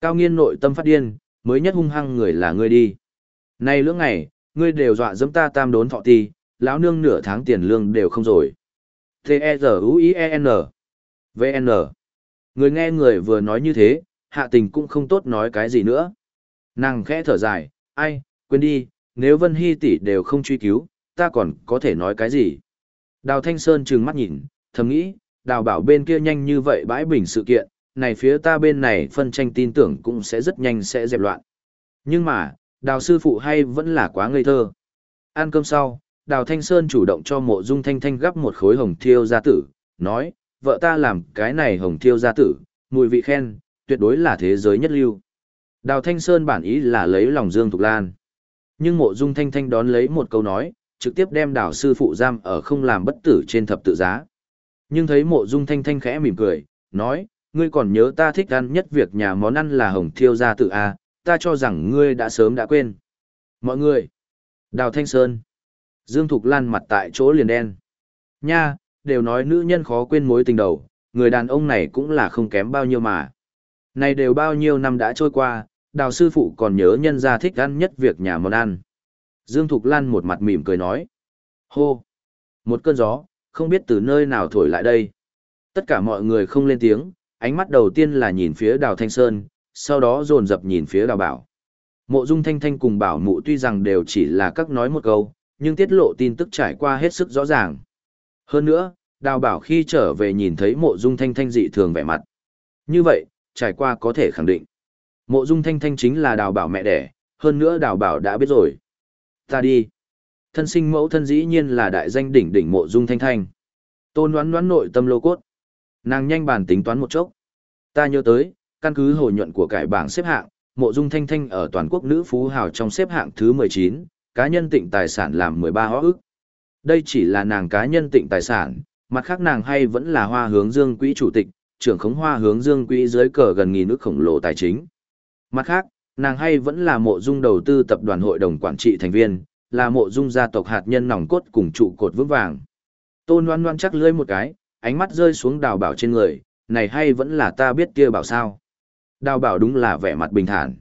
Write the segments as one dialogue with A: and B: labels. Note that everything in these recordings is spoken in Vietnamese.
A: Cao nghiên nội tâm phát điên, mới nhất hung hăng người là ngươi đi. Nay lưỡng ngày, ngươi đều dọa dẫm ta tam đốn thọ ti, lão nương nửa tháng tiền lương đều không rồi. T-E-Z-U-I-E-N V-N Người nghe người vừa nói như thế, hạ tình cũng không tốt nói cái gì nữa. Nàng khẽ thở dài, ai, quên đi, nếu Vân Hy tỷ đều không truy cứu, ta còn có thể nói cái gì. Đào Thanh Sơn trừng mắt nhìn, thầm nghĩ, đào bảo bên kia nhanh như vậy bãi bình sự kiện, này phía ta bên này phân tranh tin tưởng cũng sẽ rất nhanh sẽ dẹp loạn. Nhưng mà, đào sư phụ hay vẫn là quá ngây thơ. Ăn cơm sau, đào Thanh Sơn chủ động cho mộ dung thanh thanh gắp một khối hồng thiêu gia tử, nói, vợ ta làm cái này hồng thiêu gia tử, mùi vị khen, tuyệt đối là thế giới nhất lưu. Đào Thanh Sơn bản ý là lấy lòng Dương Thục Lan. Nhưng mộ dung thanh thanh đón lấy một câu nói, trực tiếp đem đào sư phụ giam ở không làm bất tử trên thập tự giá. Nhưng thấy mộ dung thanh thanh khẽ mỉm cười, nói, ngươi còn nhớ ta thích ăn nhất việc nhà món ăn là hồng thiêu gia tự A, ta cho rằng ngươi đã sớm đã quên. Mọi người, đào thanh sơn, Dương Thục Lan mặt tại chỗ liền đen. Nha, đều nói nữ nhân khó quên mối tình đầu, người đàn ông này cũng là không kém bao nhiêu mà. Này đều bao nhiêu năm đã trôi qua, đào sư phụ còn nhớ nhân gia thích ăn nhất việc nhà món ăn. Dương Thục Lan một mặt mỉm cười nói. Hô! Một cơn gió, không biết từ nơi nào thổi lại đây. Tất cả mọi người không lên tiếng, ánh mắt đầu tiên là nhìn phía đào Thanh Sơn, sau đó dồn dập nhìn phía đào bảo. Mộ dung thanh thanh cùng bảo mụ tuy rằng đều chỉ là các nói một câu, nhưng tiết lộ tin tức trải qua hết sức rõ ràng. Hơn nữa, đào bảo khi trở về nhìn thấy mộ dung thanh thanh dị thường vẻ mặt. Như vậy, trải qua có thể khẳng định. Mộ dung thanh thanh chính là đào bảo mẹ đẻ, hơn nữa đào bảo đã biết rồi. Ta đi. Thân sinh mẫu thân dĩ nhiên là đại danh đỉnh đỉnh mộ dung thanh thanh. Tôn đoán đoán nội tâm lô cốt. Nàng nhanh bàn tính toán một chốc. Ta nhớ tới, căn cứ hồi nhuận của cải bảng xếp hạng, mộ dung thanh thanh ở toàn quốc nữ phú hào trong xếp hạng thứ 19, cá nhân tịnh tài sản làm 13 hóa ức. Đây chỉ là nàng cá nhân tịnh tài sản, mặt khác nàng hay vẫn là hoa hướng dương quỹ chủ tịch, trưởng khống hoa hướng dương quỹ dưới cờ gần nghìn nước khổng lồ tài chính. Mặt khác, nàng hay vẫn là mộ dung đầu tư tập đoàn hội đồng quản trị thành viên, là mộ dung gia tộc hạt nhân nòng cốt cùng trụ cột vững vàng. Tôn Loan Loan chắc lưỡi một cái, ánh mắt rơi xuống đào bảo trên người, này hay vẫn là ta biết kia bảo sao. Đào bảo đúng là vẻ mặt bình thản.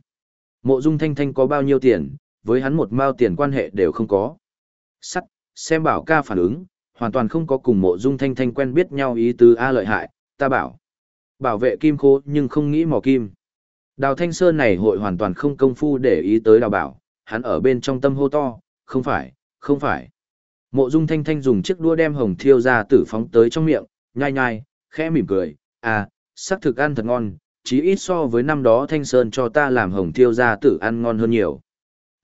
A: Mộ dung thanh thanh có bao nhiêu tiền, với hắn một mao tiền quan hệ đều không có. Sắt, xem bảo ca phản ứng, hoàn toàn không có cùng mộ dung thanh thanh quen biết nhau ý tứ A lợi hại, ta bảo. Bảo vệ kim khô nhưng không nghĩ mò kim. Đào Thanh Sơn này hội hoàn toàn không công phu để ý tới đào bảo, hắn ở bên trong tâm hô to, không phải, không phải. Mộ Dung Thanh Thanh dùng chiếc đũa đem hồng thiêu ra tử phóng tới trong miệng, nhai nhai, khẽ mỉm cười, à, sắc thực ăn thật ngon, chí ít so với năm đó Thanh Sơn cho ta làm hồng thiêu ra tử ăn ngon hơn nhiều.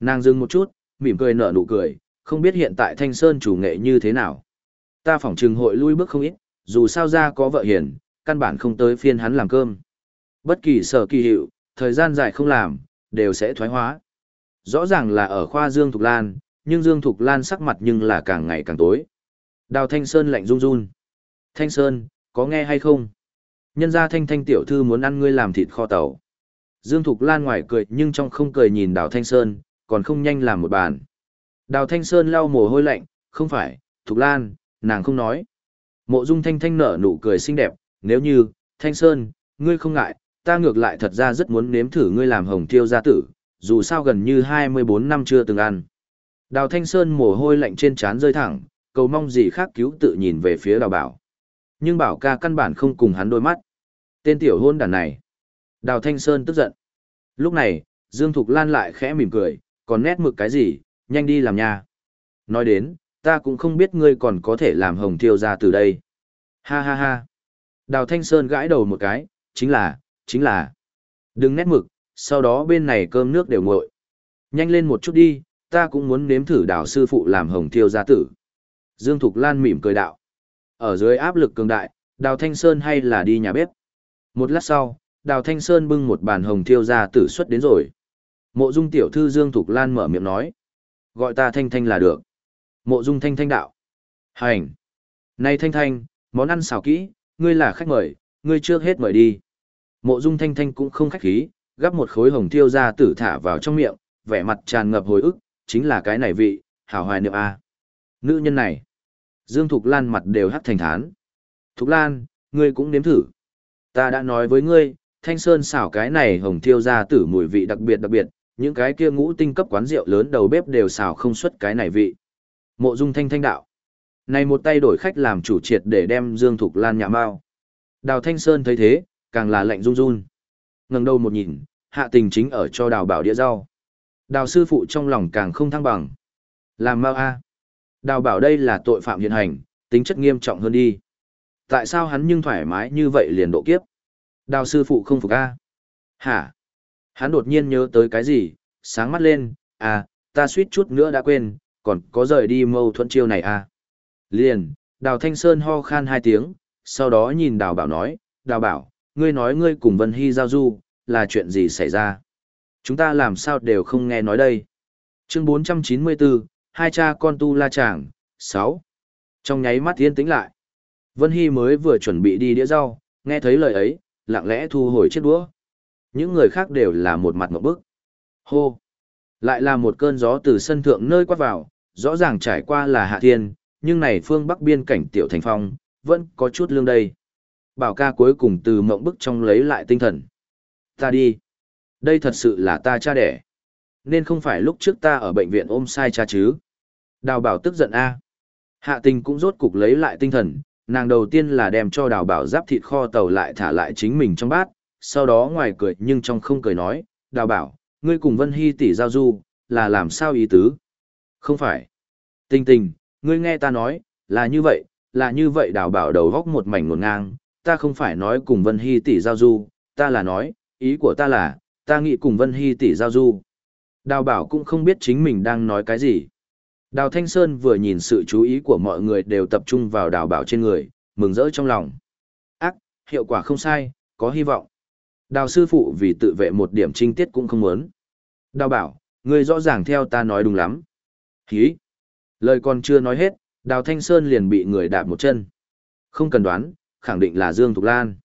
A: Nàng dừng một chút, mỉm cười nở nụ cười, không biết hiện tại Thanh Sơn chủ nghệ như thế nào. Ta phỏng trừng hội lui bước không ít, dù sao ra có vợ hiền, căn bản không tới phiên hắn làm cơm. Bất kỳ sở kỳ hiệu, thời gian dài không làm, đều sẽ thoái hóa. Rõ ràng là ở khoa Dương Thục Lan, nhưng Dương Thục Lan sắc mặt nhưng là càng ngày càng tối. Đào Thanh Sơn lạnh run run. Thanh Sơn, có nghe hay không? Nhân gia Thanh Thanh tiểu thư muốn ăn ngươi làm thịt kho tàu. Dương Thục Lan ngoài cười nhưng trong không cười nhìn Đào Thanh Sơn, còn không nhanh làm một bàn. Đào Thanh Sơn lau mồ hôi lạnh, không phải, Thục Lan, nàng không nói. Mộ Dung Thanh Thanh nở nụ cười xinh đẹp, nếu như, Thanh Sơn, ngươi không ngại, ta ngược lại thật ra rất muốn nếm thử ngươi làm hồng thiêu gia tử, dù sao gần như 24 năm chưa từng ăn. Đào Thanh Sơn mồ hôi lạnh trên trán rơi thẳng, cầu mong gì khác cứu tự nhìn về phía đào bảo. Nhưng bảo ca căn bản không cùng hắn đôi mắt. Tên tiểu hôn đàn này. Đào Thanh Sơn tức giận. Lúc này, Dương Thục Lan lại khẽ mỉm cười, còn nét mực cái gì, nhanh đi làm nha. Nói đến, ta cũng không biết ngươi còn có thể làm hồng thiêu ra từ đây. Ha ha ha. Đào Thanh Sơn gãi đầu một cái, chính là, chính là đừng nét mực, sau đó bên này cơm nước đều nguội. Nhanh lên một chút đi, ta cũng muốn nếm thử đào sư phụ làm hồng thiêu gia tử. Dương Thục Lan mỉm cười đạo. Ở dưới áp lực cường đại, đào Thanh Sơn hay là đi nhà bếp. Một lát sau, đào Thanh Sơn bưng một bàn hồng thiêu gia tử xuất đến rồi. Mộ dung tiểu thư Dương Thục Lan mở miệng nói. Gọi ta Thanh Thanh là được. Mộ dung Thanh Thanh đạo. Hành. Này Thanh Thanh, món ăn xào kỹ, ngươi là khách mời, ngươi trước hết mời đi. Mộ Dung Thanh Thanh cũng không khách khí, gắp một khối hồng thiêu gia tử thả vào trong miệng, vẻ mặt tràn ngập hồi ức, chính là cái này vị, hảo hoài niệm a. Nữ nhân này. Dương Thục Lan mặt đều hắt thành thán. Thục Lan, ngươi cũng nếm thử. Ta đã nói với ngươi, Thanh Sơn xảo cái này hồng thiêu ra tử mùi vị đặc biệt đặc biệt, những cái kia ngũ tinh cấp quán rượu lớn đầu bếp đều xào không xuất cái này vị. Mộ Dung Thanh Thanh đạo. Này một tay đổi khách làm chủ triệt để đem Dương Thục Lan nhà mao. Đào Thanh Sơn thấy thế, càng là lạnh run run. Ngẩng đầu một nhìn, hạ tình chính ở cho đào bảo đĩa rau. Đào sư phụ trong lòng càng không thăng bằng. Làm mau a. Đào bảo đây là tội phạm hiện hành, tính chất nghiêm trọng hơn đi. Tại sao hắn nhưng thoải mái như vậy liền độ kiếp? Đào sư phụ không phục a. Hả? Hắn đột nhiên nhớ tới cái gì, sáng mắt lên, à, ta suýt chút nữa đã quên, còn có rời đi mâu thuẫn chiêu này à. Liền, đào thanh sơn ho khan hai tiếng, sau đó nhìn đào bảo nói, đào bảo, ngươi nói ngươi cùng Vân Hy giao du, là chuyện gì xảy ra? Chúng ta làm sao đều không nghe nói đây. Chương 494, hai cha con tu la chàng, 6. Trong nháy mắt yên tĩnh lại. Vân Hy mới vừa chuẩn bị đi đĩa rau, nghe thấy lời ấy, lặng lẽ thu hồi chiếc đũa. Những người khác đều là một mặt một bức. Hô! Lại là một cơn gió từ sân thượng nơi quát vào, rõ ràng trải qua là hạ thiên, nhưng này phương bắc biên cảnh tiểu thành phong, vẫn có chút lương đây. Bảo ca cuối cùng từ mộng bức trong lấy lại tinh thần. Ta đi. Đây thật sự là ta cha đẻ. Nên không phải lúc trước ta ở bệnh viện ôm sai cha chứ. Đào bảo tức giận a. Hạ tình cũng rốt cục lấy lại tinh thần, nàng đầu tiên là đem cho đào bảo giáp thịt kho tàu lại thả lại chính mình trong bát, sau đó ngoài cười nhưng trong không cười nói, đào bảo, ngươi cùng Vân Hy tỷ giao du, là làm sao ý tứ? Không phải. Tình tình, ngươi nghe ta nói, là như vậy, là như vậy đào bảo đầu góc một mảnh ngột ngang, ta không phải nói cùng Vân Hy tỷ giao du, ta là nói, ý của ta là, ta nghĩ cùng Vân Hy tỷ giao du. Đào bảo cũng không biết chính mình đang nói cái gì. Đào Thanh Sơn vừa nhìn sự chú ý của mọi người đều tập trung vào đào bảo trên người, mừng rỡ trong lòng. Ác, hiệu quả không sai, có hy vọng. Đào sư phụ vì tự vệ một điểm trinh tiết cũng không muốn. Đào bảo, ngươi rõ ràng theo ta nói đúng lắm. Hí. Lời còn chưa nói hết, đào thanh sơn liền bị người đạp một chân. Không cần đoán, khẳng định là Dương Thục Lan.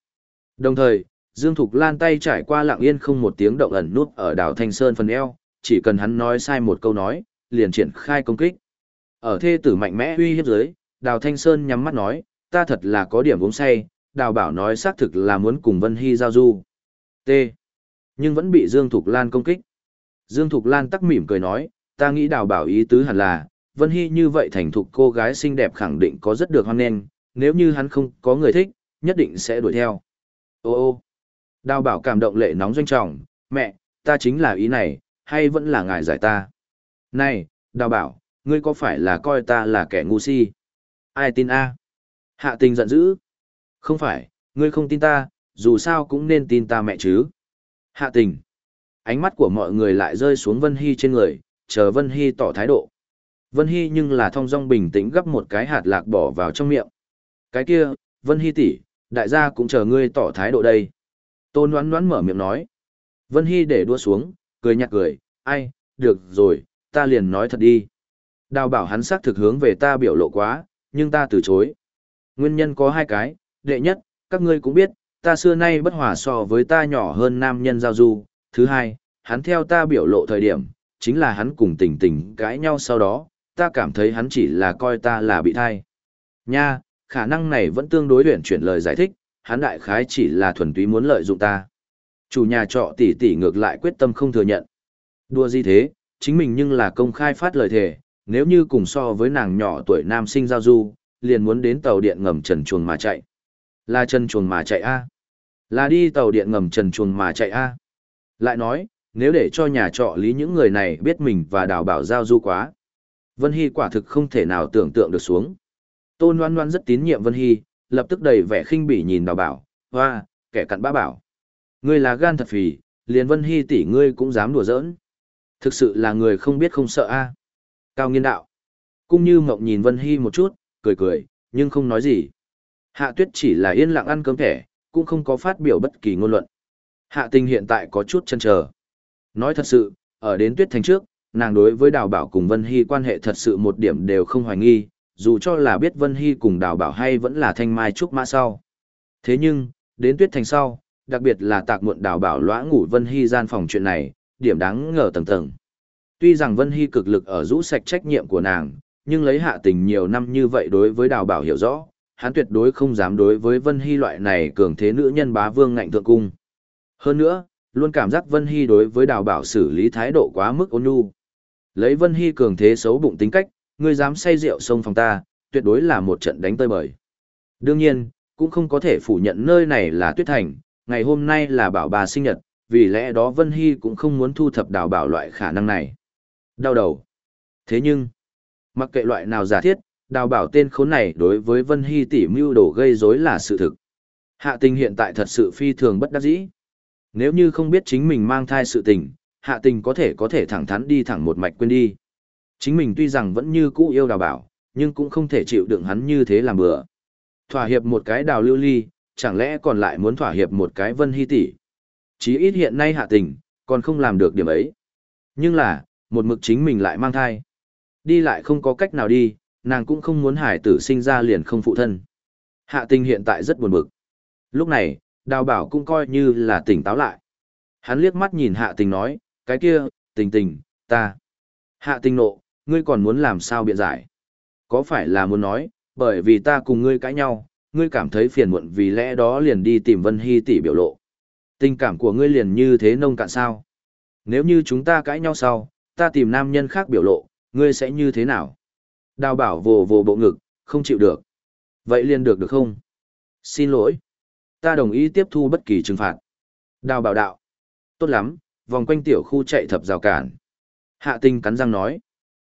A: Đồng thời, Dương Thục Lan tay trải qua lặng yên không một tiếng động ẩn nút ở đảo thanh sơn phần eo, chỉ cần hắn nói sai một câu nói, liền triển khai công kích. Ở thê tử mạnh mẽ uy hiếp dưới, đào thanh sơn nhắm mắt nói, ta thật là có điểm uống say, đào bảo nói xác thực là muốn cùng Vân Hy giao du. T. Nhưng vẫn bị Dương Thục Lan công kích. Dương Thục Lan tắc mỉm cười nói, ta nghĩ đào bảo ý tứ hẳn là, Vân Hy như vậy thành thục cô gái xinh đẹp khẳng định có rất được hoan nghênh, nếu như hắn không có người thích, nhất định sẽ đuổi theo. Ô ô, đào bảo cảm động lệ nóng doanh trọng, mẹ, ta chính là ý này, hay vẫn là ngài giải ta. Này, đào bảo, ngươi có phải là coi ta là kẻ ngu si? Ai tin a? Hạ tình giận dữ. Không phải, ngươi không tin ta, dù sao cũng nên tin ta mẹ chứ. Hạ tình. Ánh mắt của mọi người lại rơi xuống Vân Hy trên người, chờ Vân Hy tỏ thái độ. Vân Hy nhưng là thong dong bình tĩnh gấp một cái hạt lạc bỏ vào trong miệng. Cái kia, Vân Hy tỷ, đại gia cũng chờ ngươi tỏ thái độ đây. Tôn đoán đoán mở miệng nói. Vân Hy để đua xuống, cười nhạt cười, ai, được rồi, ta liền nói thật đi. Đào bảo hắn xác thực hướng về ta biểu lộ quá, nhưng ta từ chối. Nguyên nhân có hai cái, đệ nhất, các ngươi cũng biết, ta xưa nay bất hòa so với ta nhỏ hơn nam nhân giao du. Thứ hai, hắn theo ta biểu lộ thời điểm, chính là hắn cùng tình tình cãi nhau sau đó, ta cảm thấy hắn chỉ là coi ta là bị thai. Nha, khả năng này vẫn tương đối luyện chuyển lời giải thích, hắn đại khái chỉ là thuần túy muốn lợi dụng ta. Chủ nhà trọ tỷ tỷ ngược lại quyết tâm không thừa nhận. Đua gì thế, chính mình nhưng là công khai phát lời thề, nếu như cùng so với nàng nhỏ tuổi nam sinh giao du, liền muốn đến tàu điện ngầm trần chuồng mà chạy. Là trần chuồng mà chạy a Là đi tàu điện ngầm trần chuồng mà chạy a Lại nói, nếu để cho nhà trọ lý những người này biết mình và đào bảo giao du quá. Vân Hy quả thực không thể nào tưởng tượng được xuống. Tôn Loan Loan rất tín nhiệm Vân Hy, lập tức đầy vẻ khinh bỉ nhìn đào bảo, hoa, kẻ cặn bã bảo. Ngươi là gan thật phì, liền Vân Hy tỷ ngươi cũng dám đùa giỡn. Thực sự là người không biết không sợ a à? Cao nghiên đạo. Cũng như mộng nhìn Vân Hy một chút, cười cười, nhưng không nói gì. Hạ tuyết chỉ là yên lặng ăn cơm thẻ, cũng không có phát biểu bất kỳ ngôn luận. Hạ tình hiện tại có chút chân chờ. Nói thật sự, ở đến tuyết thành trước, nàng đối với đào bảo cùng Vân Hy quan hệ thật sự một điểm đều không hoài nghi, dù cho là biết Vân Hy cùng đào bảo hay vẫn là thanh mai trúc mã sau. Thế nhưng, đến tuyết thành sau, đặc biệt là tạc muộn đào bảo lõa ngủ Vân Hy gian phòng chuyện này, điểm đáng ngờ tầng tầng. Tuy rằng Vân Hy cực lực ở rũ sạch trách nhiệm của nàng, nhưng lấy hạ tình nhiều năm như vậy đối với đào bảo hiểu rõ, hắn tuyệt đối không dám đối với Vân Hy loại này cường thế nữ nhân bá vương ngạnh thượng cung. Hơn nữa, luôn cảm giác Vân Hy đối với đào bảo xử lý thái độ quá mức ôn nhu. Lấy Vân Hy cường thế xấu bụng tính cách, ngươi dám say rượu sông phòng ta, tuyệt đối là một trận đánh tơi bời. Đương nhiên, cũng không có thể phủ nhận nơi này là tuyết thành, ngày hôm nay là bảo bà sinh nhật, vì lẽ đó Vân Hy cũng không muốn thu thập đào bảo loại khả năng này. Đau đầu. Thế nhưng, mặc kệ loại nào giả thiết, đào bảo tên khốn này đối với Vân Hy tỉ mưu đồ gây rối là sự thực. Hạ tình hiện tại thật sự phi thường bất đắc dĩ. Nếu như không biết chính mình mang thai sự tình, hạ tình có thể có thể thẳng thắn đi thẳng một mạch quên đi. Chính mình tuy rằng vẫn như cũ yêu đào bảo, nhưng cũng không thể chịu đựng hắn như thế làm bừa. Thỏa hiệp một cái đào lưu ly, chẳng lẽ còn lại muốn thỏa hiệp một cái vân hy tỷ Chí ít hiện nay hạ tình, còn không làm được điểm ấy. Nhưng là, một mực chính mình lại mang thai. Đi lại không có cách nào đi, nàng cũng không muốn hải tử sinh ra liền không phụ thân. Hạ tình hiện tại rất buồn bực. Lúc này, đào bảo cũng coi như là tỉnh táo lại. Hắn liếc mắt nhìn hạ tình nói, cái kia, tình tình, ta. Hạ tình nộ, ngươi còn muốn làm sao biện giải? Có phải là muốn nói, bởi vì ta cùng ngươi cãi nhau, ngươi cảm thấy phiền muộn vì lẽ đó liền đi tìm Vân Hy tỷ biểu lộ. Tình cảm của ngươi liền như thế nông cạn sao? Nếu như chúng ta cãi nhau sau, ta tìm nam nhân khác biểu lộ, ngươi sẽ như thế nào? Đào bảo vồ vồ bộ ngực, không chịu được. Vậy liền được được không? Xin lỗi. Ta đồng ý tiếp thu bất kỳ trừng phạt. Đào bảo đạo. Tốt lắm, vòng quanh tiểu khu chạy thập rào cản. Hạ tinh cắn răng nói.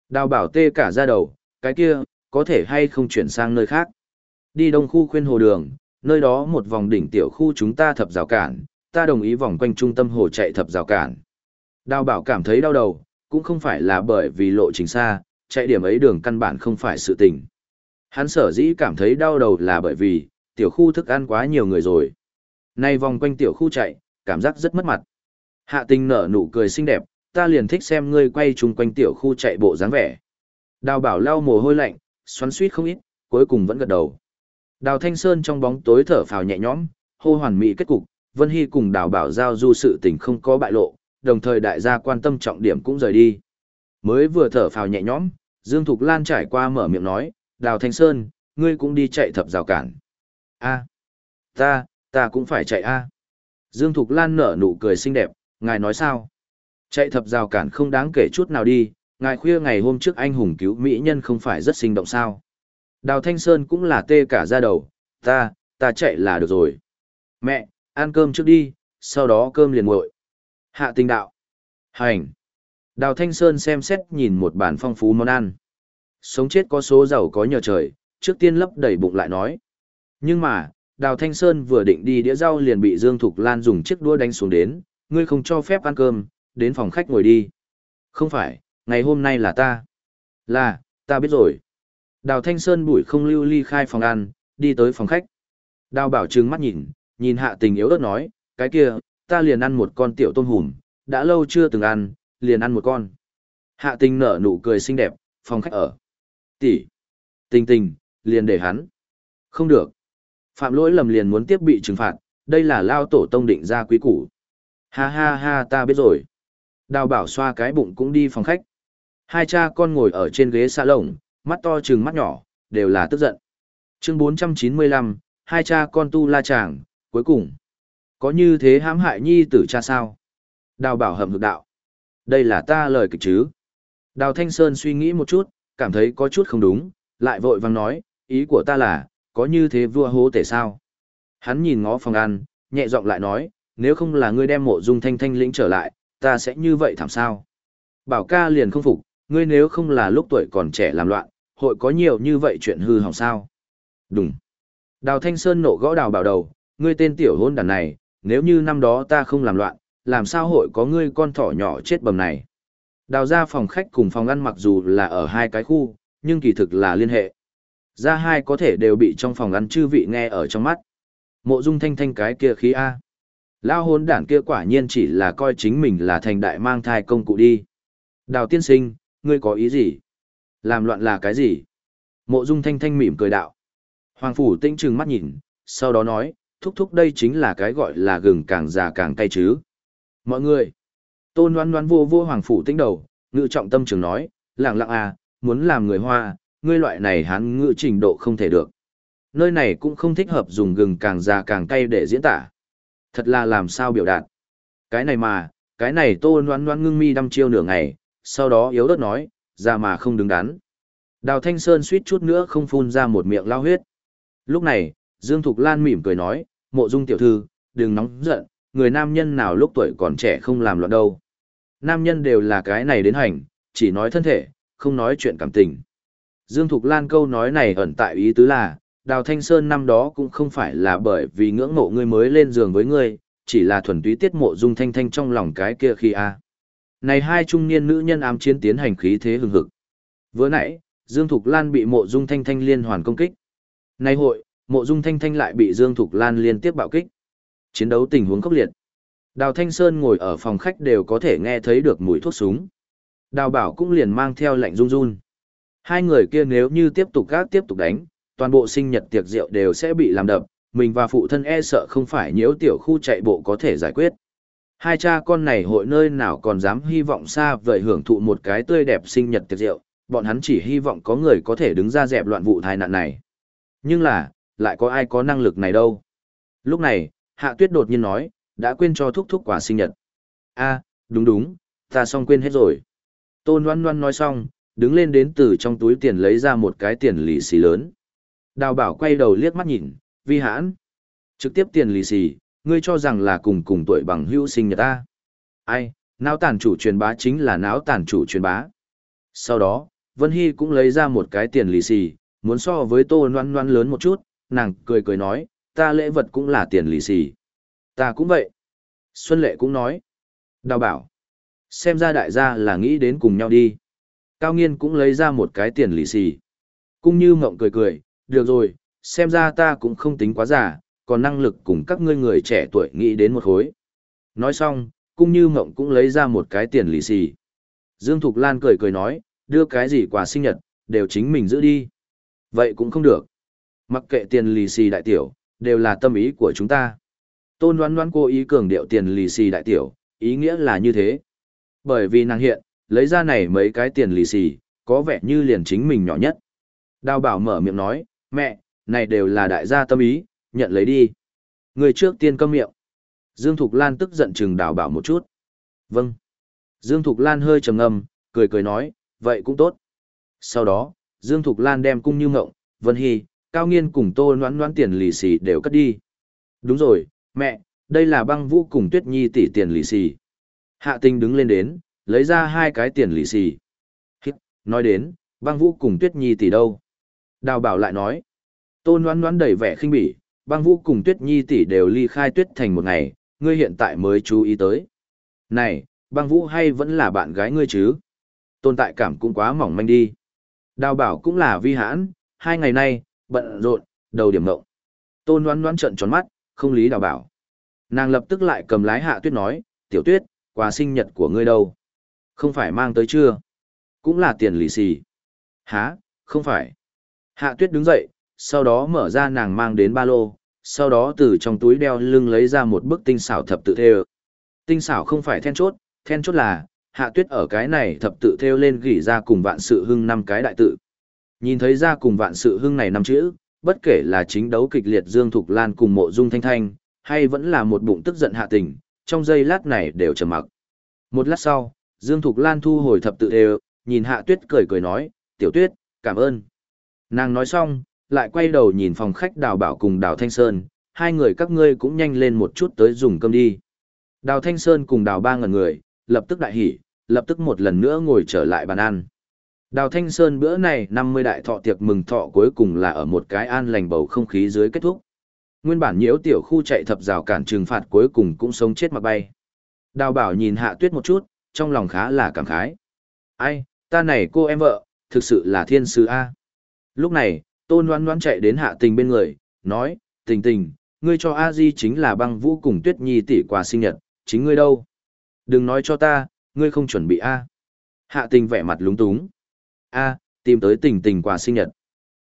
A: Đào bảo tê cả ra đầu, cái kia, có thể hay không chuyển sang nơi khác. Đi đông khu khuyên hồ đường, nơi đó một vòng đỉnh tiểu khu chúng ta thập rào cản, ta đồng ý vòng quanh trung tâm hồ chạy thập rào cản. Đào bảo cảm thấy đau đầu, cũng không phải là bởi vì lộ trình xa, chạy điểm ấy đường căn bản không phải sự tình. Hắn sở dĩ cảm thấy đau đầu là bởi vì, tiểu khu thức ăn quá nhiều người rồi. Nay vòng quanh tiểu khu chạy, cảm giác rất mất mặt. Hạ tình nở nụ cười xinh đẹp, ta liền thích xem ngươi quay chung quanh tiểu khu chạy bộ dáng vẻ. Đào bảo lau mồ hôi lạnh, xoắn suýt không ít, cuối cùng vẫn gật đầu. Đào Thanh Sơn trong bóng tối thở phào nhẹ nhõm, hô hoàn mỹ kết cục, Vân Hy cùng đào bảo giao du sự tình không có bại lộ, đồng thời đại gia quan tâm trọng điểm cũng rời đi. Mới vừa thở phào nhẹ nhõm, Dương Thục Lan trải qua mở miệng nói, Đào Thanh Sơn, ngươi cũng đi chạy thập rào cản. a ta, ta cũng phải chạy a Dương Thục Lan nở nụ cười xinh đẹp, ngài nói sao? Chạy thập rào cản không đáng kể chút nào đi, ngài khuya ngày hôm trước anh hùng cứu mỹ nhân không phải rất sinh động sao? Đào Thanh Sơn cũng là tê cả ra đầu, ta, ta chạy là được rồi. Mẹ, ăn cơm trước đi, sau đó cơm liền nguội. Hạ tình đạo. Hành. Đào Thanh Sơn xem xét nhìn một bản phong phú món ăn. Sống chết có số giàu có nhờ trời, trước tiên lấp đầy bụng lại nói. Nhưng mà, Đào Thanh Sơn vừa định đi đĩa rau liền bị Dương Thục Lan dùng chiếc đũa đánh xuống đến, ngươi không cho phép ăn cơm, đến phòng khách ngồi đi. Không phải, ngày hôm nay là ta. Là, ta biết rồi. Đào Thanh Sơn bụi không lưu ly khai phòng ăn, đi tới phòng khách. Đào bảo trừng mắt nhìn, nhìn hạ tình yếu ớt nói, cái kia, ta liền ăn một con tiểu tôm hùm, đã lâu chưa từng ăn, liền ăn một con. Hạ tình nở nụ cười xinh đẹp, phòng khách ở. Tỷ, tình tình, liền để hắn. Không được. Phạm lỗi lầm liền muốn tiếp bị trừng phạt, đây là lao tổ tông định ra quý củ. Ha ha ha ta biết rồi. Đào bảo xoa cái bụng cũng đi phòng khách. Hai cha con ngồi ở trên ghế xa lồng, mắt to trừng mắt nhỏ, đều là tức giận. Chương 495, hai cha con tu la chàng, cuối cùng. Có như thế hãm hại nhi tử cha sao? Đào bảo hầm hực đạo. Đây là ta lời kịch chứ. Đào Thanh Sơn suy nghĩ một chút, cảm thấy có chút không đúng, lại vội vàng nói, ý của ta là, có như thế vua hố tể sao? Hắn nhìn ngó phòng ăn, nhẹ giọng lại nói, nếu không là ngươi đem mộ dung thanh thanh lĩnh trở lại, ta sẽ như vậy thảm sao? Bảo ca liền không phục, ngươi nếu không là lúc tuổi còn trẻ làm loạn, hội có nhiều như vậy chuyện hư hỏng sao? Đúng. Đào Thanh Sơn nộ gõ đào bảo đầu, ngươi tên tiểu hôn đàn này, nếu như năm đó ta không làm loạn, làm sao hội có ngươi con thỏ nhỏ chết bầm này? Đào ra phòng khách cùng phòng ăn mặc dù là ở hai cái khu, nhưng kỳ thực là liên hệ. Ra hai có thể đều bị trong phòng ăn chư vị nghe ở trong mắt. Mộ dung thanh thanh cái kia khí A. Lao hôn đản kia quả nhiên chỉ là coi chính mình là thành đại mang thai công cụ đi. Đào tiên sinh, ngươi có ý gì? Làm loạn là cái gì? Mộ dung thanh thanh mỉm cười đạo. Hoàng phủ tinh trừng mắt nhìn, sau đó nói, thúc thúc đây chính là cái gọi là gừng càng già càng cay chứ. Mọi người, tôn đoán đoán vô vô hoàng phủ tinh đầu, ngự trọng tâm trường nói, lặng lặng à, muốn làm người hoa, ngươi loại này hắn ngự trình độ không thể được. Nơi này cũng không thích hợp dùng gừng càng già càng cay để diễn tả. Thật là làm sao biểu đạt. Cái này mà, cái này tô noan noan ngưng mi đăm chiêu nửa ngày, sau đó yếu ớt nói, ra mà không đứng đắn. Đào Thanh Sơn suýt chút nữa không phun ra một miệng lao huyết. Lúc này, Dương Thục Lan mỉm cười nói, mộ dung tiểu thư, đừng nóng giận, người nam nhân nào lúc tuổi còn trẻ không làm loạn đâu. Nam nhân đều là cái này đến hành, chỉ nói thân thể, không nói chuyện cảm tình. Dương Thục Lan câu nói này ẩn tại ý tứ là, Đào Thanh Sơn năm đó cũng không phải là bởi vì ngưỡng mộ ngươi mới lên giường với ngươi, chỉ là thuần túy tiết mộ dung thanh thanh trong lòng cái kia khi a. Này hai trung niên nữ nhân ám chiến tiến hành khí thế hừng hực. Vừa nãy, Dương Thục Lan bị mộ dung thanh thanh liên hoàn công kích. Nay hội, mộ dung thanh thanh lại bị Dương Thục Lan liên tiếp bạo kích. Chiến đấu tình huống khốc liệt. Đào Thanh Sơn ngồi ở phòng khách đều có thể nghe thấy được mùi thuốc súng. Đào Bảo cũng liền mang theo lệnh run run. Hai người kia nếu như tiếp tục gác tiếp tục đánh, toàn bộ sinh nhật tiệc rượu đều sẽ bị làm đập, mình và phụ thân e sợ không phải nhiễu tiểu khu chạy bộ có thể giải quyết. Hai cha con này hội nơi nào còn dám hy vọng xa vời hưởng thụ một cái tươi đẹp sinh nhật tiệc rượu, bọn hắn chỉ hy vọng có người có thể đứng ra dẹp loạn vụ tai nạn này. Nhưng là, lại có ai có năng lực này đâu. Lúc này, Hạ Tuyết đột nhiên nói, đã quên cho thúc thúc quà sinh nhật. a đúng đúng, ta xong quên hết rồi. Tôn Loan Loan nói xong, đứng lên đến từ trong túi tiền lấy ra một cái tiền lì xì lớn. Đào bảo quay đầu liếc mắt nhìn, vi hãn. Trực tiếp tiền lì xì, ngươi cho rằng là cùng cùng tuổi bằng hữu sinh nhật ta. Ai, náo tàn chủ truyền bá chính là náo tàn chủ truyền bá. Sau đó, Vân Hy cũng lấy ra một cái tiền lì xì, muốn so với tô noan noan lớn một chút, nàng cười cười nói, ta lễ vật cũng là tiền lì xì. Ta cũng vậy. Xuân Lệ cũng nói. Đào bảo. Xem ra đại gia là nghĩ đến cùng nhau đi. Cao nghiên cũng lấy ra một cái tiền lì xì. cũng như mộng cười cười, được rồi, xem ra ta cũng không tính quá giả, còn năng lực cùng các ngươi người trẻ tuổi nghĩ đến một khối. Nói xong, cung như mộng cũng lấy ra một cái tiền lì xì. Dương Thục Lan cười cười nói, đưa cái gì quà sinh nhật, đều chính mình giữ đi. Vậy cũng không được. Mặc kệ tiền lì xì đại tiểu, đều là tâm ý của chúng ta. Tôn đoán đoán cô ý cường điệu tiền lì xì đại tiểu, ý nghĩa là như thế. Bởi vì nàng hiện, lấy ra này mấy cái tiền lì xì, có vẻ như liền chính mình nhỏ nhất. Đào bảo mở miệng nói, mẹ, này đều là đại gia tâm ý, nhận lấy đi. Người trước tiên câm miệng. Dương Thục Lan tức giận chừng đào bảo một chút. Vâng. Dương Thục Lan hơi trầm ngâm, cười cười nói, vậy cũng tốt. Sau đó, Dương Thục Lan đem cung như ngộng, Vân Hy, Cao Nghiên cùng tô noãn noãn tiền lì xì đều cất đi. Đúng rồi, mẹ, đây là băng vũ cùng Tuyết Nhi tỷ tiền lì xì. Hạ Tinh đứng lên đến, lấy ra hai cái tiền lì xì. Hít, nói đến, băng vũ cùng Tuyết Nhi tỷ đâu? Đào bảo lại nói. Tô noãn noãn đầy vẻ khinh bỉ, băng vũ cùng Tuyết Nhi tỷ đều ly khai tuyết thành một ngày, ngươi hiện tại mới chú ý tới. Này, băng vũ hay vẫn là bạn gái ngươi chứ? Tồn tại cảm cũng quá mỏng manh đi. Đào bảo cũng là vi hãn, hai ngày nay, bận rộn, đầu điểm ngộng. Tôn đoán đoán trận tròn mắt, không lý đào bảo. Nàng lập tức lại cầm lái hạ tuyết nói, tiểu tuyết, quà sinh nhật của ngươi đâu? Không phải mang tới chưa? Cũng là tiền lì xì. Hả, không phải. Hạ tuyết đứng dậy, sau đó mở ra nàng mang đến ba lô, sau đó từ trong túi đeo lưng lấy ra một bức tinh xảo thập tự theo. Tinh xảo không phải then chốt, then chốt là, hạ tuyết ở cái này thập tự theo lên gỉ ra cùng vạn sự hưng năm cái đại tự. Nhìn thấy ra cùng vạn sự hưng này năm chữ, bất kể là chính đấu kịch liệt Dương Thục Lan cùng mộ dung thanh thanh, hay vẫn là một bụng tức giận hạ tình, trong giây lát này đều trầm mặc. Một lát sau, Dương Thục Lan thu hồi thập tự đều, nhìn hạ tuyết cười cười nói, tiểu tuyết, cảm ơn. Nàng nói xong, lại quay đầu nhìn phòng khách đào bảo cùng đào Thanh Sơn, hai người các ngươi cũng nhanh lên một chút tới dùng cơm đi. Đào Thanh Sơn cùng đào ba ngần người, lập tức đại hỉ, lập tức một lần nữa ngồi trở lại bàn ăn. Đào Thanh Sơn bữa này 50 đại thọ tiệc mừng thọ cuối cùng là ở một cái an lành bầu không khí dưới kết thúc. Nguyên bản nhiễu tiểu khu chạy thập rào cản trừng phạt cuối cùng cũng sống chết mà bay. Đào bảo nhìn hạ tuyết một chút, trong lòng khá là cảm khái. Ai, ta này cô em vợ, thực sự là thiên sứ A. Lúc này, tôn đoán đoán chạy đến hạ tình bên người, nói, tình tình, ngươi cho a di chính là băng vũ cùng tuyết nhi tỷ quà sinh nhật, chính ngươi đâu. Đừng nói cho ta, ngươi không chuẩn bị A. Hạ tình vẻ mặt lúng túng. A, tìm tới tình tình quà sinh nhật.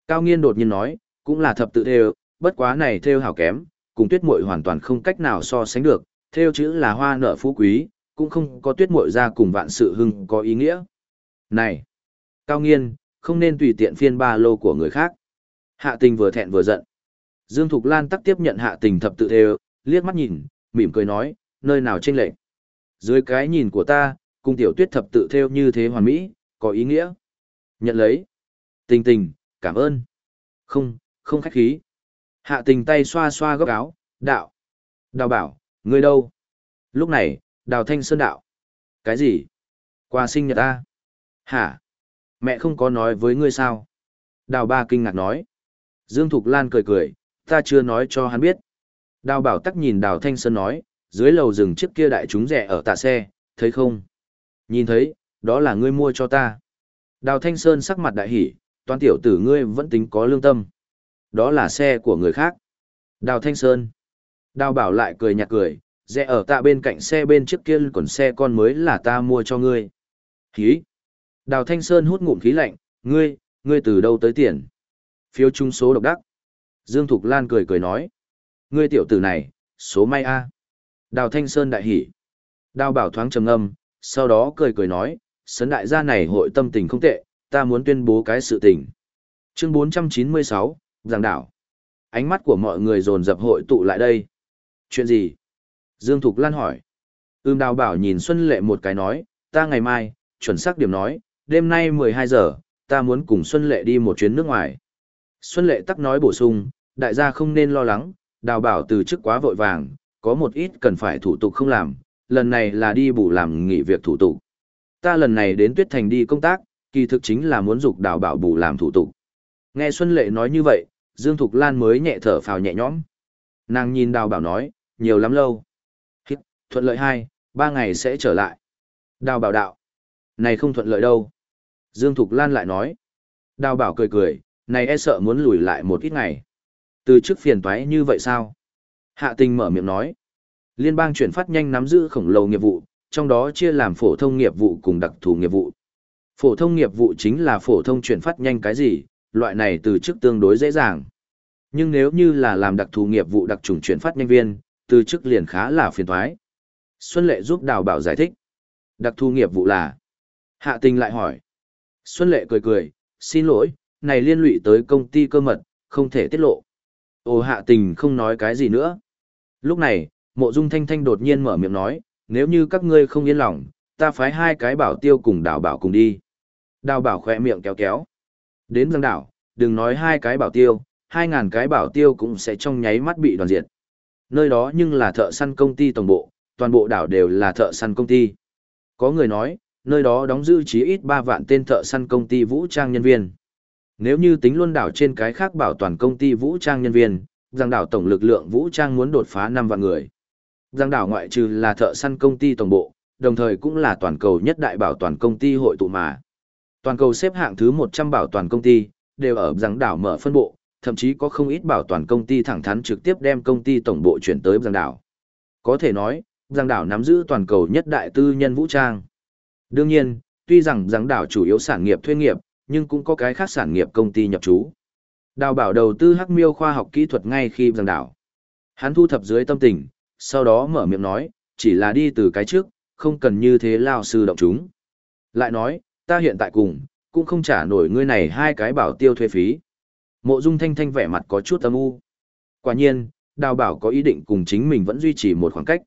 A: Cao nghiên đột nhiên nói, cũng là thập tự theo, bất quá này theo hảo kém, cùng tuyết muội hoàn toàn không cách nào so sánh được, theo chữ là hoa nợ phú quý, cũng không có tuyết muội ra cùng vạn sự hưng có ý nghĩa. Này, Cao nghiên, không nên tùy tiện phiên ba lô của người khác. Hạ tình vừa thẹn vừa giận. Dương Thục Lan tắc tiếp nhận hạ tình thập tự theo, liếc mắt nhìn, mỉm cười nói, nơi nào chênh lệch. Dưới cái nhìn của ta, cung tiểu tuyết thập tự theo như thế hoàn mỹ, có ý nghĩa. Nhận lấy. Tình tình, cảm ơn. Không, không khách khí. Hạ tình tay xoa xoa góc áo, đạo. Đào bảo, ngươi đâu? Lúc này, đào thanh sơn đạo. Cái gì? Qua sinh nhật ta? Hả? Mẹ không có nói với ngươi sao? Đào ba kinh ngạc nói. Dương Thục Lan cười cười, ta chưa nói cho hắn biết. Đào bảo tắc nhìn đào thanh sơn nói, dưới lầu rừng trước kia đại chúng rẻ ở tạ xe, thấy không? Nhìn thấy, đó là ngươi mua cho ta. Đào thanh sơn sắc mặt đại hỉ, toán tiểu tử ngươi vẫn tính có lương tâm. Đó là xe của người khác. Đào thanh sơn. Đào bảo lại cười nhạt cười, rẽ ở tạ bên cạnh xe bên trước kia còn xe con mới là ta mua cho ngươi. Hí! Đào Thanh Sơn hút ngụm khí lạnh, ngươi, ngươi từ đâu tới tiền? Phiếu trung số độc đắc. Dương Thục Lan cười cười nói. Ngươi tiểu tử này, số may a. Đào Thanh Sơn đại hỉ. Đào bảo thoáng trầm ngâm, sau đó cười cười nói, sấn đại gia này hội tâm tình không tệ, ta muốn tuyên bố cái sự tình. Chương 496, Giảng đảo. Ánh mắt của mọi người dồn dập hội tụ lại đây. Chuyện gì? Dương Thục Lan hỏi. Ưm đào bảo nhìn Xuân Lệ một cái nói, ta ngày mai, chuẩn xác điểm nói, đêm nay 12 giờ, ta muốn cùng Xuân Lệ đi một chuyến nước ngoài. Xuân Lệ tắc nói bổ sung, đại gia không nên lo lắng, đào bảo từ chức quá vội vàng, có một ít cần phải thủ tục không làm, lần này là đi bù làm nghỉ việc thủ tục. Ta lần này đến Tuyết Thành đi công tác, kỳ thực chính là muốn dục đào bảo bù làm thủ tục. Nghe Xuân Lệ nói như vậy, Dương Thục Lan mới nhẹ thở phào nhẹ nhõm. Nàng nhìn đào bảo nói, nhiều lắm lâu. Thuận lợi hai, ba ngày sẽ trở lại. Đào bảo đạo. Này không thuận lợi đâu. Dương Thục Lan lại nói. Đào bảo cười cười, này e sợ muốn lùi lại một ít ngày. Từ trước phiền toái như vậy sao? Hạ tình mở miệng nói. Liên bang chuyển phát nhanh nắm giữ khổng lồ nghiệp vụ, trong đó chia làm phổ thông nghiệp vụ cùng đặc thù nghiệp vụ. Phổ thông nghiệp vụ chính là phổ thông chuyển phát nhanh cái gì, loại này từ chức tương đối dễ dàng. Nhưng nếu như là làm đặc thù nghiệp vụ đặc trùng chuyển phát nhanh viên, từ chức liền khá là phiền thoái. Xuân Lệ giúp Đào Bảo giải thích. Đặc thù nghiệp vụ là. Hạ tình lại hỏi. Xuân Lệ cười cười, xin lỗi, này liên lụy tới công ty cơ mật, không thể tiết lộ. Ô hạ tình không nói cái gì nữa. Lúc này, mộ dung thanh thanh đột nhiên mở miệng nói, nếu như các ngươi không yên lòng, ta phái hai cái bảo tiêu cùng đào bảo cùng đi. Đào bảo khỏe miệng kéo kéo. Đến giang đảo, đừng nói hai cái bảo tiêu, hai ngàn cái bảo tiêu cũng sẽ trong nháy mắt bị đoàn diệt. Nơi đó nhưng là thợ săn công ty tổng bộ, toàn bộ đảo đều là thợ săn công ty. Có người nói, nơi đó đóng giữ chí ít 3 vạn tên thợ săn công ty vũ trang nhân viên. Nếu như tính luôn đảo trên cái khác bảo toàn công ty vũ trang nhân viên, giang đảo tổng lực lượng vũ trang muốn đột phá 5 vạn người. Giang đảo ngoại trừ là thợ săn công ty tổng bộ, đồng thời cũng là toàn cầu nhất đại bảo toàn công ty hội tụ mà. Toàn cầu xếp hạng thứ 100 bảo toàn công ty, đều ở giang đảo mở phân bộ, thậm chí có không ít bảo toàn công ty thẳng thắn trực tiếp đem công ty tổng bộ chuyển tới giang đảo. Có thể nói, giang đảo nắm giữ toàn cầu nhất đại tư nhân vũ trang. Đương nhiên, tuy rằng giảng đảo chủ yếu sản nghiệp thuê nghiệp, nhưng cũng có cái khác sản nghiệp công ty nhập trú. Đào bảo đầu tư hắc miêu khoa học kỹ thuật ngay khi giảng đảo. Hắn thu thập dưới tâm tình, sau đó mở miệng nói, chỉ là đi từ cái trước, không cần như thế lao sư động chúng. Lại nói, ta hiện tại cùng, cũng không trả nổi ngươi này hai cái bảo tiêu thuê phí. Mộ Dung Thanh Thanh vẻ mặt có chút âm u. Quả nhiên, Đào Bảo có ý định cùng chính mình vẫn duy trì một khoảng cách.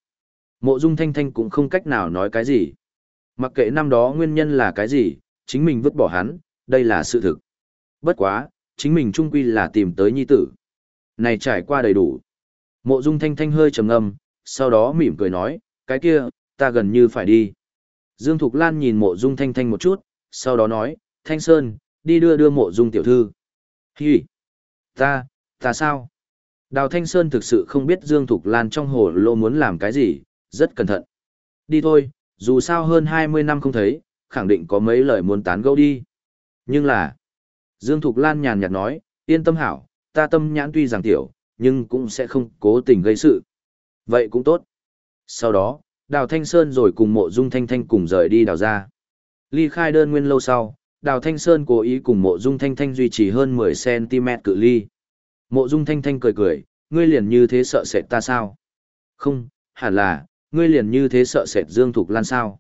A: Mộ Dung Thanh Thanh cũng không cách nào nói cái gì. Mặc kệ năm đó nguyên nhân là cái gì, chính mình vứt bỏ hắn, đây là sự thực. Bất quá, chính mình trung quy là tìm tới nhi tử. Này trải qua đầy đủ. Mộ Dung Thanh Thanh hơi trầm ngâm, sau đó mỉm cười nói, cái kia, ta gần như phải đi. Dương Thục Lan nhìn Mộ Dung Thanh Thanh một chút, sau đó nói, Thanh Sơn, đi đưa đưa Mộ Dung tiểu thư. Hi! Ta, ta sao? Đào Thanh Sơn thực sự không biết Dương Thục Lan trong hồ lô muốn làm cái gì, rất cẩn thận. Đi thôi, dù sao hơn 20 năm không thấy, khẳng định có mấy lời muốn tán gẫu đi. Nhưng là, Dương Thục Lan nhàn nhạt nói, yên tâm hảo, ta tâm nhãn tuy rằng tiểu, nhưng cũng sẽ không cố tình gây sự. Vậy cũng tốt. Sau đó, Đào Thanh Sơn rồi cùng mộ dung Thanh Thanh cùng rời đi đào ra. Ly khai đơn nguyên lâu sau, Đào Thanh Sơn cố ý cùng mộ dung Thanh Thanh duy trì hơn 10cm cự ly. Mộ dung Thanh Thanh cười cười, ngươi liền như thế sợ sệt ta sao? Không, hẳn là, ngươi liền như thế sợ sệt Dương Thục Lan sao?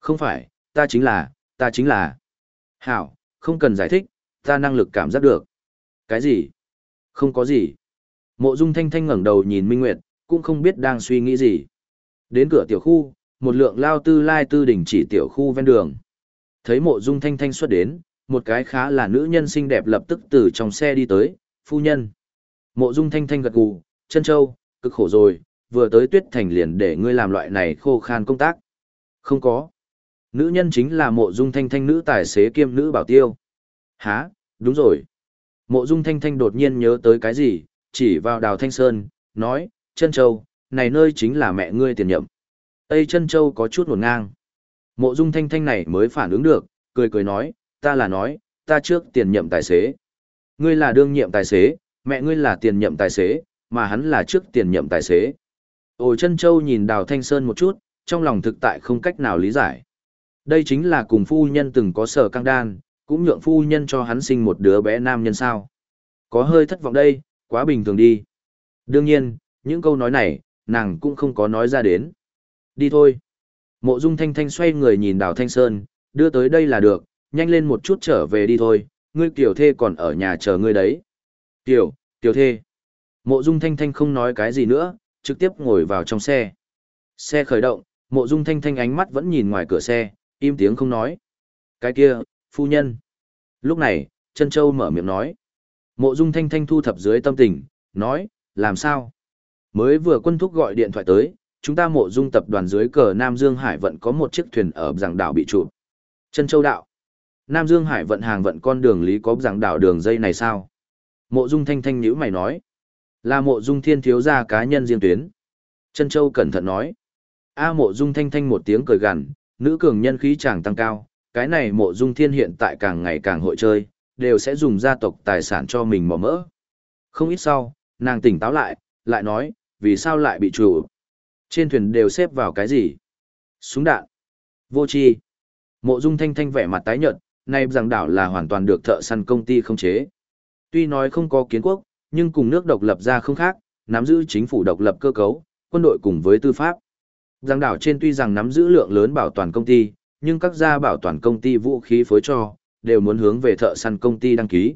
A: Không phải, ta chính là, ta chính là. Hảo, không cần giải thích, ta năng lực cảm giác được. Cái gì? Không có gì. Mộ Dung Thanh Thanh ngẩng đầu nhìn Minh Nguyệt, cũng không biết đang suy nghĩ gì. Đến cửa tiểu khu, một lượng lao tư lai tư đỉnh chỉ tiểu khu ven đường. Thấy mộ dung thanh thanh xuất đến, một cái khá là nữ nhân xinh đẹp lập tức từ trong xe đi tới, phu nhân. Mộ dung thanh thanh gật gù, chân châu, cực khổ rồi, vừa tới tuyết thành liền để ngươi làm loại này khô khan công tác. Không có. Nữ nhân chính là mộ dung thanh thanh nữ tài xế kiêm nữ bảo tiêu. Hả, đúng rồi. Mộ dung thanh thanh đột nhiên nhớ tới cái gì, chỉ vào đào thanh sơn, nói, chân châu, này nơi chính là mẹ ngươi tiền nhậm. Tây chân châu có chút nguồn ngang. Mộ dung thanh thanh này mới phản ứng được, cười cười nói, ta là nói, ta trước tiền nhậm tài xế. Ngươi là đương nhiệm tài xế, mẹ ngươi là tiền nhậm tài xế, mà hắn là trước tiền nhậm tài xế. Ôi chân châu nhìn đào thanh sơn một chút, trong lòng thực tại không cách nào lý giải. Đây chính là cùng phu nhân từng có sở căng đan, cũng nhượng phu nhân cho hắn sinh một đứa bé nam nhân sao. Có hơi thất vọng đây, quá bình thường đi. Đương nhiên, những câu nói này, nàng cũng không có nói ra đến. Đi thôi. Mộ dung thanh thanh xoay người nhìn đào thanh sơn, đưa tới đây là được, nhanh lên một chút trở về đi thôi, ngươi tiểu thê còn ở nhà chờ ngươi đấy. Tiểu, tiểu thê. Mộ dung thanh thanh không nói cái gì nữa, trực tiếp ngồi vào trong xe. Xe khởi động, mộ dung thanh thanh ánh mắt vẫn nhìn ngoài cửa xe, im tiếng không nói. Cái kia, phu nhân. Lúc này, chân châu mở miệng nói. Mộ dung thanh thanh thu thập dưới tâm tình, nói, làm sao? Mới vừa quân thúc gọi điện thoại tới, chúng ta mộ dung tập đoàn dưới cờ Nam Dương Hải vận có một chiếc thuyền ở giảng đảo bị trụ. Chân châu đạo. Nam Dương Hải vận hàng vận con đường lý có giảng đảo đường dây này sao? Mộ dung thanh thanh nhữ mày nói. Là mộ dung thiên thiếu gia cá nhân riêng tuyến. Chân châu cẩn thận nói. A mộ dung thanh thanh một tiếng cười gằn, nữ cường nhân khí chàng tăng cao, cái này mộ dung thiên hiện tại càng ngày càng hội chơi, đều sẽ dùng gia tộc tài sản cho mình mò mỡ. Không ít sau, nàng tỉnh táo lại, lại nói, vì sao lại bị chủ? Trên thuyền đều xếp vào cái gì? Súng đạn. Vô chi. Mộ dung thanh thanh vẻ mặt tái nhợt, nay rằng đảo là hoàn toàn được thợ săn công ty không chế. Tuy nói không có kiến quốc, nhưng cùng nước độc lập ra không khác, nắm giữ chính phủ độc lập cơ cấu, quân đội cùng với tư pháp. Giang đảo trên tuy rằng nắm giữ lượng lớn bảo toàn công ty, nhưng các gia bảo toàn công ty vũ khí phối cho, đều muốn hướng về thợ săn công ty đăng ký.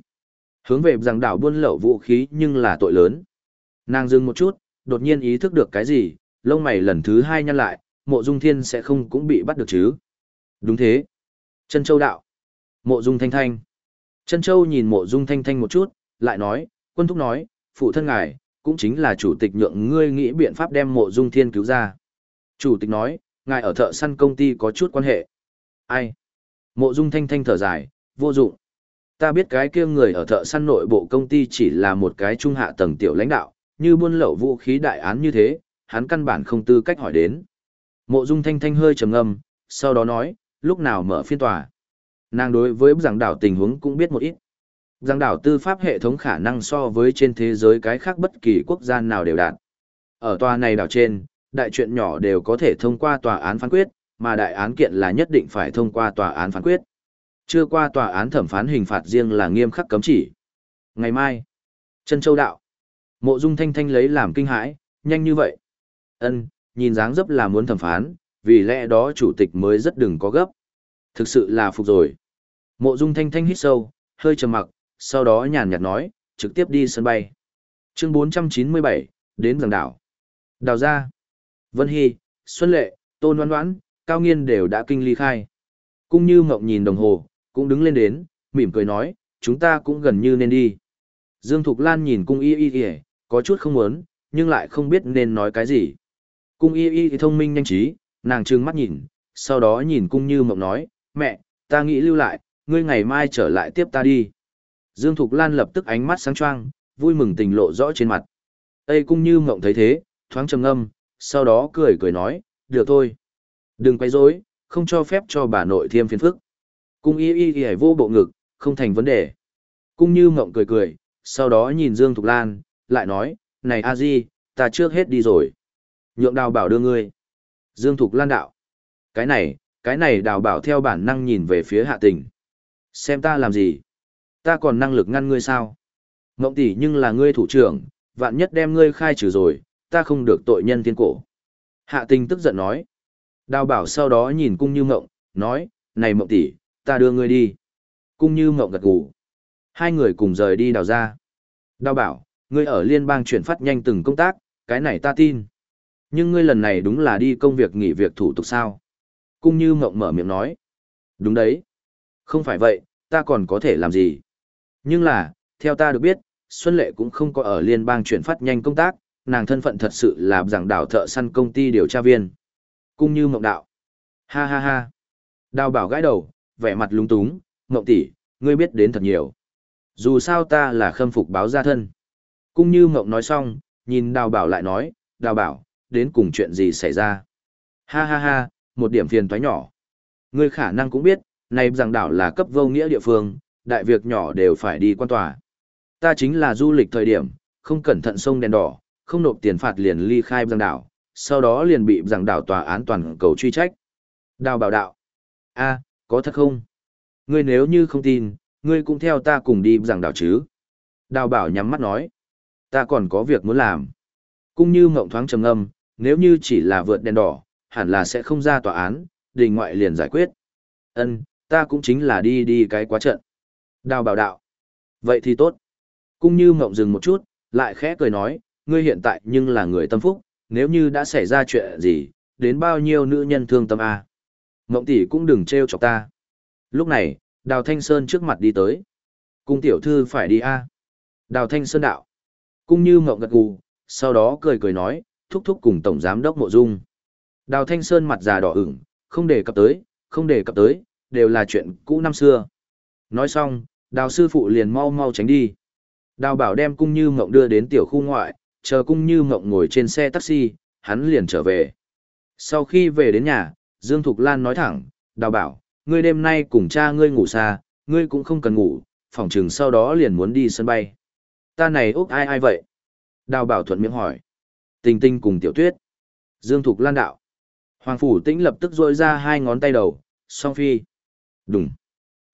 A: Hướng về giang đảo buôn lậu vũ khí nhưng là tội lớn. Nàng dừng một chút, đột nhiên ý thức được cái gì, lông mày lần thứ hai nhăn lại, mộ dung thiên sẽ không cũng bị bắt được chứ. Đúng thế. chân Châu đạo. Mộ dung thanh thanh. chân Châu nhìn mộ dung thanh thanh một chút, lại nói, quân thúc nói, phụ thân ngài, cũng chính là chủ tịch nhượng ngươi nghĩ biện pháp đem mộ dung thiên cứu ra. Chủ tịch nói, ngài ở thợ săn công ty có chút quan hệ. Ai? Mộ dung thanh thanh thở dài, vô dụng. Ta biết cái kia người ở thợ săn nội bộ công ty chỉ là một cái trung hạ tầng tiểu lãnh đạo, như buôn lậu vũ khí đại án như thế, hắn căn bản không tư cách hỏi đến. Mộ dung thanh thanh hơi trầm ngâm, sau đó nói, lúc nào mở phiên tòa. Nàng đối với giảng đảo tình huống cũng biết một ít giang đảo tư pháp hệ thống khả năng so với trên thế giới cái khác bất kỳ quốc gia nào đều đạt. Ở tòa này đảo trên, đại chuyện nhỏ đều có thể thông qua tòa án phán quyết, mà đại án kiện là nhất định phải thông qua tòa án phán quyết. Chưa qua tòa án thẩm phán hình phạt riêng là nghiêm khắc cấm chỉ. Ngày mai, Trân Châu Đạo, Mộ Dung Thanh Thanh lấy làm kinh hãi, nhanh như vậy. Ân, nhìn dáng dấp là muốn thẩm phán, vì lẽ đó chủ tịch mới rất đừng có gấp. Thực sự là phục rồi. Mộ Dung Thanh Thanh hít sâu, hơi trầm mặc, sau đó nhàn nhạt nói, trực tiếp đi sân bay. Chương 497, đến giảng đảo. Đào ra. Vân Hy, Xuân Lệ, Tôn Ngoan Ngoãn, Cao Nghiên đều đã kinh ly khai. Cung như mộng nhìn đồng hồ, cũng đứng lên đến, mỉm cười nói, chúng ta cũng gần như nên đi. Dương Thục Lan nhìn cung y y y, có chút không muốn, nhưng lại không biết nên nói cái gì. Cung y y thông minh nhanh trí, nàng trừng mắt nhìn, sau đó nhìn cung như mộng nói, mẹ, ta nghĩ lưu lại, ngươi ngày mai trở lại tiếp ta đi. Dương Thục Lan lập tức ánh mắt sáng choang, vui mừng tình lộ rõ trên mặt. Tây cung như mộng thấy thế, thoáng trầm ngâm, sau đó cười cười nói, được thôi. Đừng quay rối, không cho phép cho bà nội thêm phiền phức. Cung y y y vô bộ ngực, không thành vấn đề. Cung như mộng cười cười, sau đó nhìn Dương Thục Lan, lại nói, này a di, ta trước hết đi rồi. Nhượng đào bảo đưa ngươi. Dương Thục Lan đạo. Cái này, cái này đào bảo theo bản năng nhìn về phía hạ tình. Xem ta làm gì? Ta còn năng lực ngăn ngươi sao? Ngộng tỷ nhưng là ngươi thủ trưởng, vạn nhất đem ngươi khai trừ rồi, ta không được tội nhân thiên cổ. Hạ tình tức giận nói. Đào bảo sau đó nhìn cung như ngộng, nói, này mộng tỷ, ta đưa ngươi đi. Cung như ngộng gật gù. Hai người cùng rời đi đào ra. Đào bảo, ngươi ở liên bang chuyển phát nhanh từng công tác, cái này ta tin. Nhưng ngươi lần này đúng là đi công việc nghỉ việc thủ tục sao? Cung như ngộng mở miệng nói. Đúng đấy. Không phải vậy, ta còn có thể làm gì? Nhưng là, theo ta được biết, Xuân Lệ cũng không có ở liên bang chuyển phát nhanh công tác, nàng thân phận thật sự là giảng đảo thợ săn công ty điều tra viên. Cung như mộng đạo. Ha ha ha. Đào bảo gãi đầu, vẻ mặt lúng túng, mộng tỷ, ngươi biết đến thật nhiều. Dù sao ta là khâm phục báo gia thân. Cung như mộng nói xong, nhìn đào bảo lại nói, đào bảo, đến cùng chuyện gì xảy ra. Ha ha ha, một điểm phiền toái nhỏ. Ngươi khả năng cũng biết, này rằng đảo là cấp vô nghĩa địa phương, đại việc nhỏ đều phải đi quan tòa. Ta chính là du lịch thời điểm, không cẩn thận sông đèn đỏ, không nộp tiền phạt liền ly khai giảng đảo, sau đó liền bị giảng đảo tòa án toàn cầu truy trách. Đào bảo đạo. a có thật không? Ngươi nếu như không tin, ngươi cũng theo ta cùng đi giảng đảo chứ. Đào bảo nhắm mắt nói. Ta còn có việc muốn làm. Cũng như mộng thoáng trầm âm, nếu như chỉ là vượt đèn đỏ, hẳn là sẽ không ra tòa án, đình ngoại liền giải quyết. Ân, ta cũng chính là đi đi cái quá trận. Đào bảo đạo. Vậy thì tốt. Cũng như mộng dừng một chút, lại khẽ cười nói, ngươi hiện tại nhưng là người tâm phúc, nếu như đã xảy ra chuyện gì, đến bao nhiêu nữ nhân thương tâm a Mộng tỷ cũng đừng trêu chọc ta. Lúc này, Đào Thanh Sơn trước mặt đi tới. Cung tiểu thư phải đi a Đào Thanh Sơn đạo. Cung như mộng gật gù, sau đó cười cười nói, thúc thúc cùng Tổng Giám đốc Mộ Dung. Đào Thanh Sơn mặt già đỏ ửng, không để cập tới, không để cập tới, đều là chuyện cũ năm xưa. Nói xong, đào sư phụ liền mau mau tránh đi. Đào bảo đem cung như mộng đưa đến tiểu khu ngoại, chờ cung như mộng ngồi trên xe taxi, hắn liền trở về. Sau khi về đến nhà, Dương Thục Lan nói thẳng, đào bảo, ngươi đêm nay cùng cha ngươi ngủ xa, ngươi cũng không cần ngủ, phòng chừng sau đó liền muốn đi sân bay. Ta này úc ai ai vậy? Đào bảo thuận miệng hỏi. Tình tinh cùng tiểu tuyết. Dương Thục Lan đạo. Hoàng Phủ Tĩnh lập tức rôi ra hai ngón tay đầu, song phi. Đúng.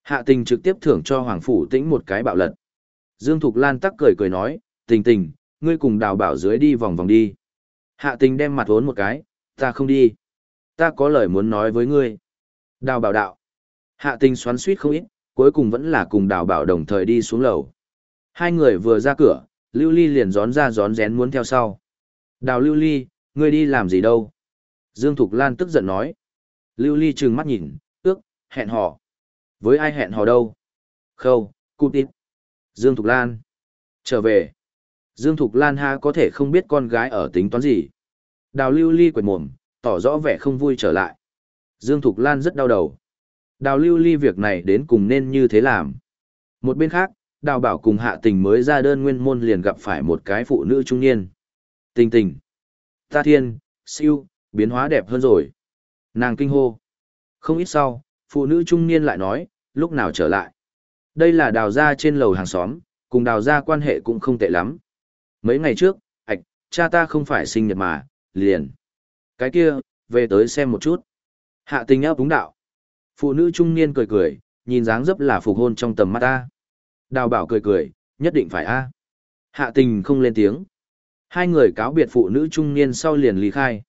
A: Hạ tình trực tiếp thưởng cho Hoàng Phủ Tĩnh một cái bạo lật. Dương Thục Lan tắc cười cười nói, tình tình, ngươi cùng đào bảo dưới đi vòng vòng đi. Hạ tình đem mặt vốn một cái, ta không đi. Ta có lời muốn nói với ngươi. Đào bảo đạo. Hạ tình xoắn suýt không ít, cuối cùng vẫn là cùng đào bảo đồng thời đi xuống lầu. Hai người vừa ra cửa, Lưu Ly liền gión ra gión rén muốn theo sau. Đào Lưu Ly, ngươi đi làm gì đâu? Dương Thục Lan tức giận nói. Lưu Ly trừng mắt nhìn, ước, hẹn hò. Với ai hẹn hò đâu? Khâu, cụt ít Dương Thục Lan. Trở về. Dương Thục Lan ha có thể không biết con gái ở tính toán gì. Đào Lưu Ly quệt mồm, tỏ rõ vẻ không vui trở lại. Dương Thục Lan rất đau đầu. Đào Lưu Ly việc này đến cùng nên như thế làm. Một bên khác, Đào Bảo cùng Hạ Tình mới ra đơn nguyên môn liền gặp phải một cái phụ nữ trung niên. Tình tình. Ta thiên, siêu, biến hóa đẹp hơn rồi. Nàng kinh hô. Không ít sau, phụ nữ trung niên lại nói, lúc nào trở lại. Đây là đào gia trên lầu hàng xóm, cùng đào gia quan hệ cũng không tệ lắm. Mấy ngày trước, ạch, cha ta không phải sinh nhật mà, liền. Cái kia, về tới xem một chút. Hạ tình áp đúng đạo. Phụ nữ trung niên cười cười, nhìn dáng dấp là phục hôn trong tầm mắt ta. Đào bảo cười cười, nhất định phải a. Hạ tình không lên tiếng. Hai người cáo biệt phụ nữ trung niên sau liền ly khai.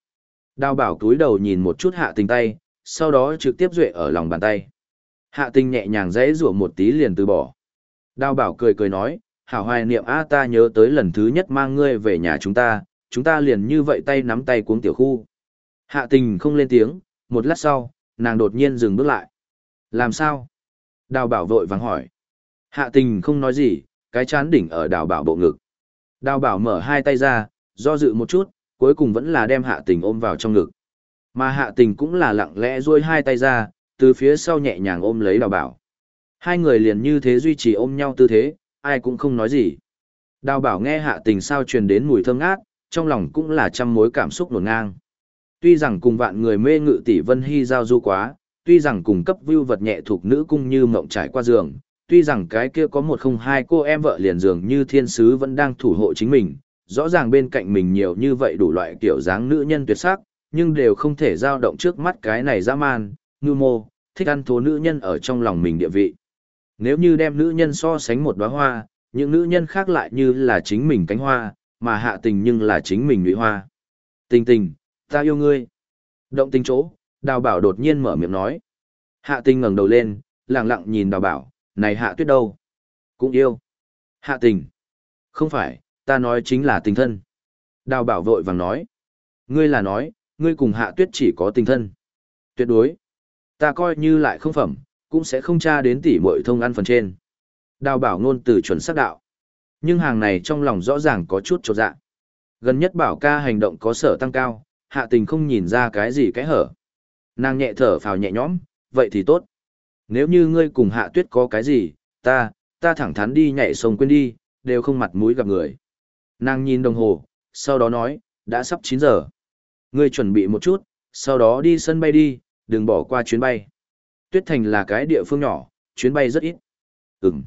A: Đào bảo túi đầu nhìn một chút hạ tình tay, sau đó trực tiếp duệ ở lòng bàn tay. Hạ tình nhẹ nhàng dãy rủa một tí liền từ bỏ. Đào bảo cười cười nói, hảo hoài niệm a ta nhớ tới lần thứ nhất mang ngươi về nhà chúng ta, chúng ta liền như vậy tay nắm tay cuống tiểu khu. Hạ tình không lên tiếng, một lát sau, nàng đột nhiên dừng bước lại. Làm sao? Đào bảo vội vàng hỏi. Hạ tình không nói gì, cái chán đỉnh ở đào bảo bộ ngực. Đào bảo mở hai tay ra, do dự một chút, cuối cùng vẫn là đem hạ tình ôm vào trong ngực. Mà hạ tình cũng là lặng lẽ duỗi hai tay ra, từ phía sau nhẹ nhàng ôm lấy đào bảo. Hai người liền như thế duy trì ôm nhau tư thế, ai cũng không nói gì. Đào bảo nghe hạ tình sao truyền đến mùi thơm ngát, trong lòng cũng là trăm mối cảm xúc nổn ngang. Tuy rằng cùng vạn người mê ngự tỷ vân hy giao du quá, tuy rằng cùng cấp view vật nhẹ thuộc nữ cung như mộng trải qua giường, tuy rằng cái kia có một không hai cô em vợ liền giường như thiên sứ vẫn đang thủ hộ chính mình, rõ ràng bên cạnh mình nhiều như vậy đủ loại kiểu dáng nữ nhân tuyệt sắc, nhưng đều không thể dao động trước mắt cái này dã man, ngư mô, thích ăn thố nữ nhân ở trong lòng mình địa vị. Nếu như đem nữ nhân so sánh một đóa hoa, những nữ nhân khác lại như là chính mình cánh hoa, mà hạ tình nhưng là chính mình nhụy hoa. Tình tình, ta yêu ngươi. Động tình chỗ, đào bảo đột nhiên mở miệng nói. Hạ tình ngẩng đầu lên, lặng lặng nhìn đào bảo, này hạ tuyết đâu? Cũng yêu. Hạ tình. Không phải, ta nói chính là tình thân. Đào bảo vội vàng nói. Ngươi là nói, ngươi cùng hạ tuyết chỉ có tình thân. Tuyệt đối. Ta coi như lại không phẩm, cũng sẽ không tra đến tỉ muội thông ăn phần trên. Đào bảo ngôn từ chuẩn xác đạo. Nhưng hàng này trong lòng rõ ràng có chút trột dạ. Gần nhất bảo ca hành động có sở tăng cao, hạ tình không nhìn ra cái gì cái hở. Nàng nhẹ thở phào nhẹ nhõm, vậy thì tốt. Nếu như ngươi cùng hạ tuyết có cái gì, ta, ta thẳng thắn đi nhảy sông quên đi, đều không mặt mũi gặp người. Nàng nhìn đồng hồ, sau đó nói, đã sắp 9 giờ. Ngươi chuẩn bị một chút, sau đó đi sân bay đi, đừng bỏ qua chuyến bay. Tuyết Thành là cái địa phương nhỏ, chuyến bay rất ít. Ừm.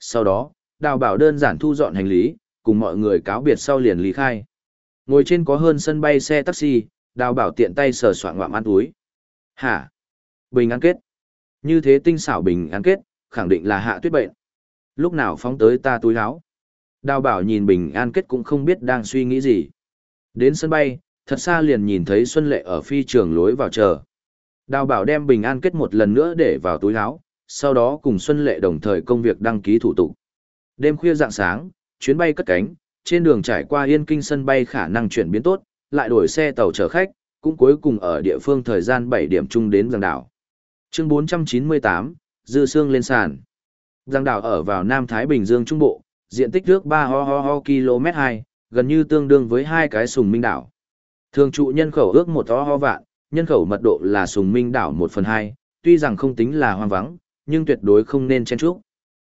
A: Sau đó, đào bảo đơn giản thu dọn hành lý, cùng mọi người cáo biệt sau liền lý khai. Ngồi trên có hơn sân bay xe taxi, đào bảo tiện tay sờ soạn ngoạm ăn túi. Hả? Bình an kết. Như thế tinh xảo bình an kết, khẳng định là hạ tuyết bệnh. Lúc nào phóng tới ta túi áo. Đào bảo nhìn bình an kết cũng không biết đang suy nghĩ gì. Đến sân bay, thật xa liền nhìn thấy Xuân Lệ ở phi trường lối vào chờ. Đào bảo đem bình an kết một lần nữa để vào túi áo, sau đó cùng Xuân Lệ đồng thời công việc đăng ký thủ tục. Đêm khuya dạng sáng, chuyến bay cất cánh, trên đường trải qua Yên Kinh sân bay khả năng chuyển biến tốt, lại đổi xe tàu chở khách, cũng cuối cùng ở địa phương thời gian 7 điểm chung đến giang đảo. Chương 498, Dư Sương lên sàn. Giang đảo ở vào Nam Thái Bình Dương Trung Bộ, diện tích nước 3 ho ho ho km 2, gần như tương đương với hai cái sùng minh đảo. Thường trụ nhân khẩu ước một ho ho vạn, nhân khẩu mật độ là sùng minh đảo 1 phần 2, tuy rằng không tính là hoang vắng, nhưng tuyệt đối không nên chen chúc.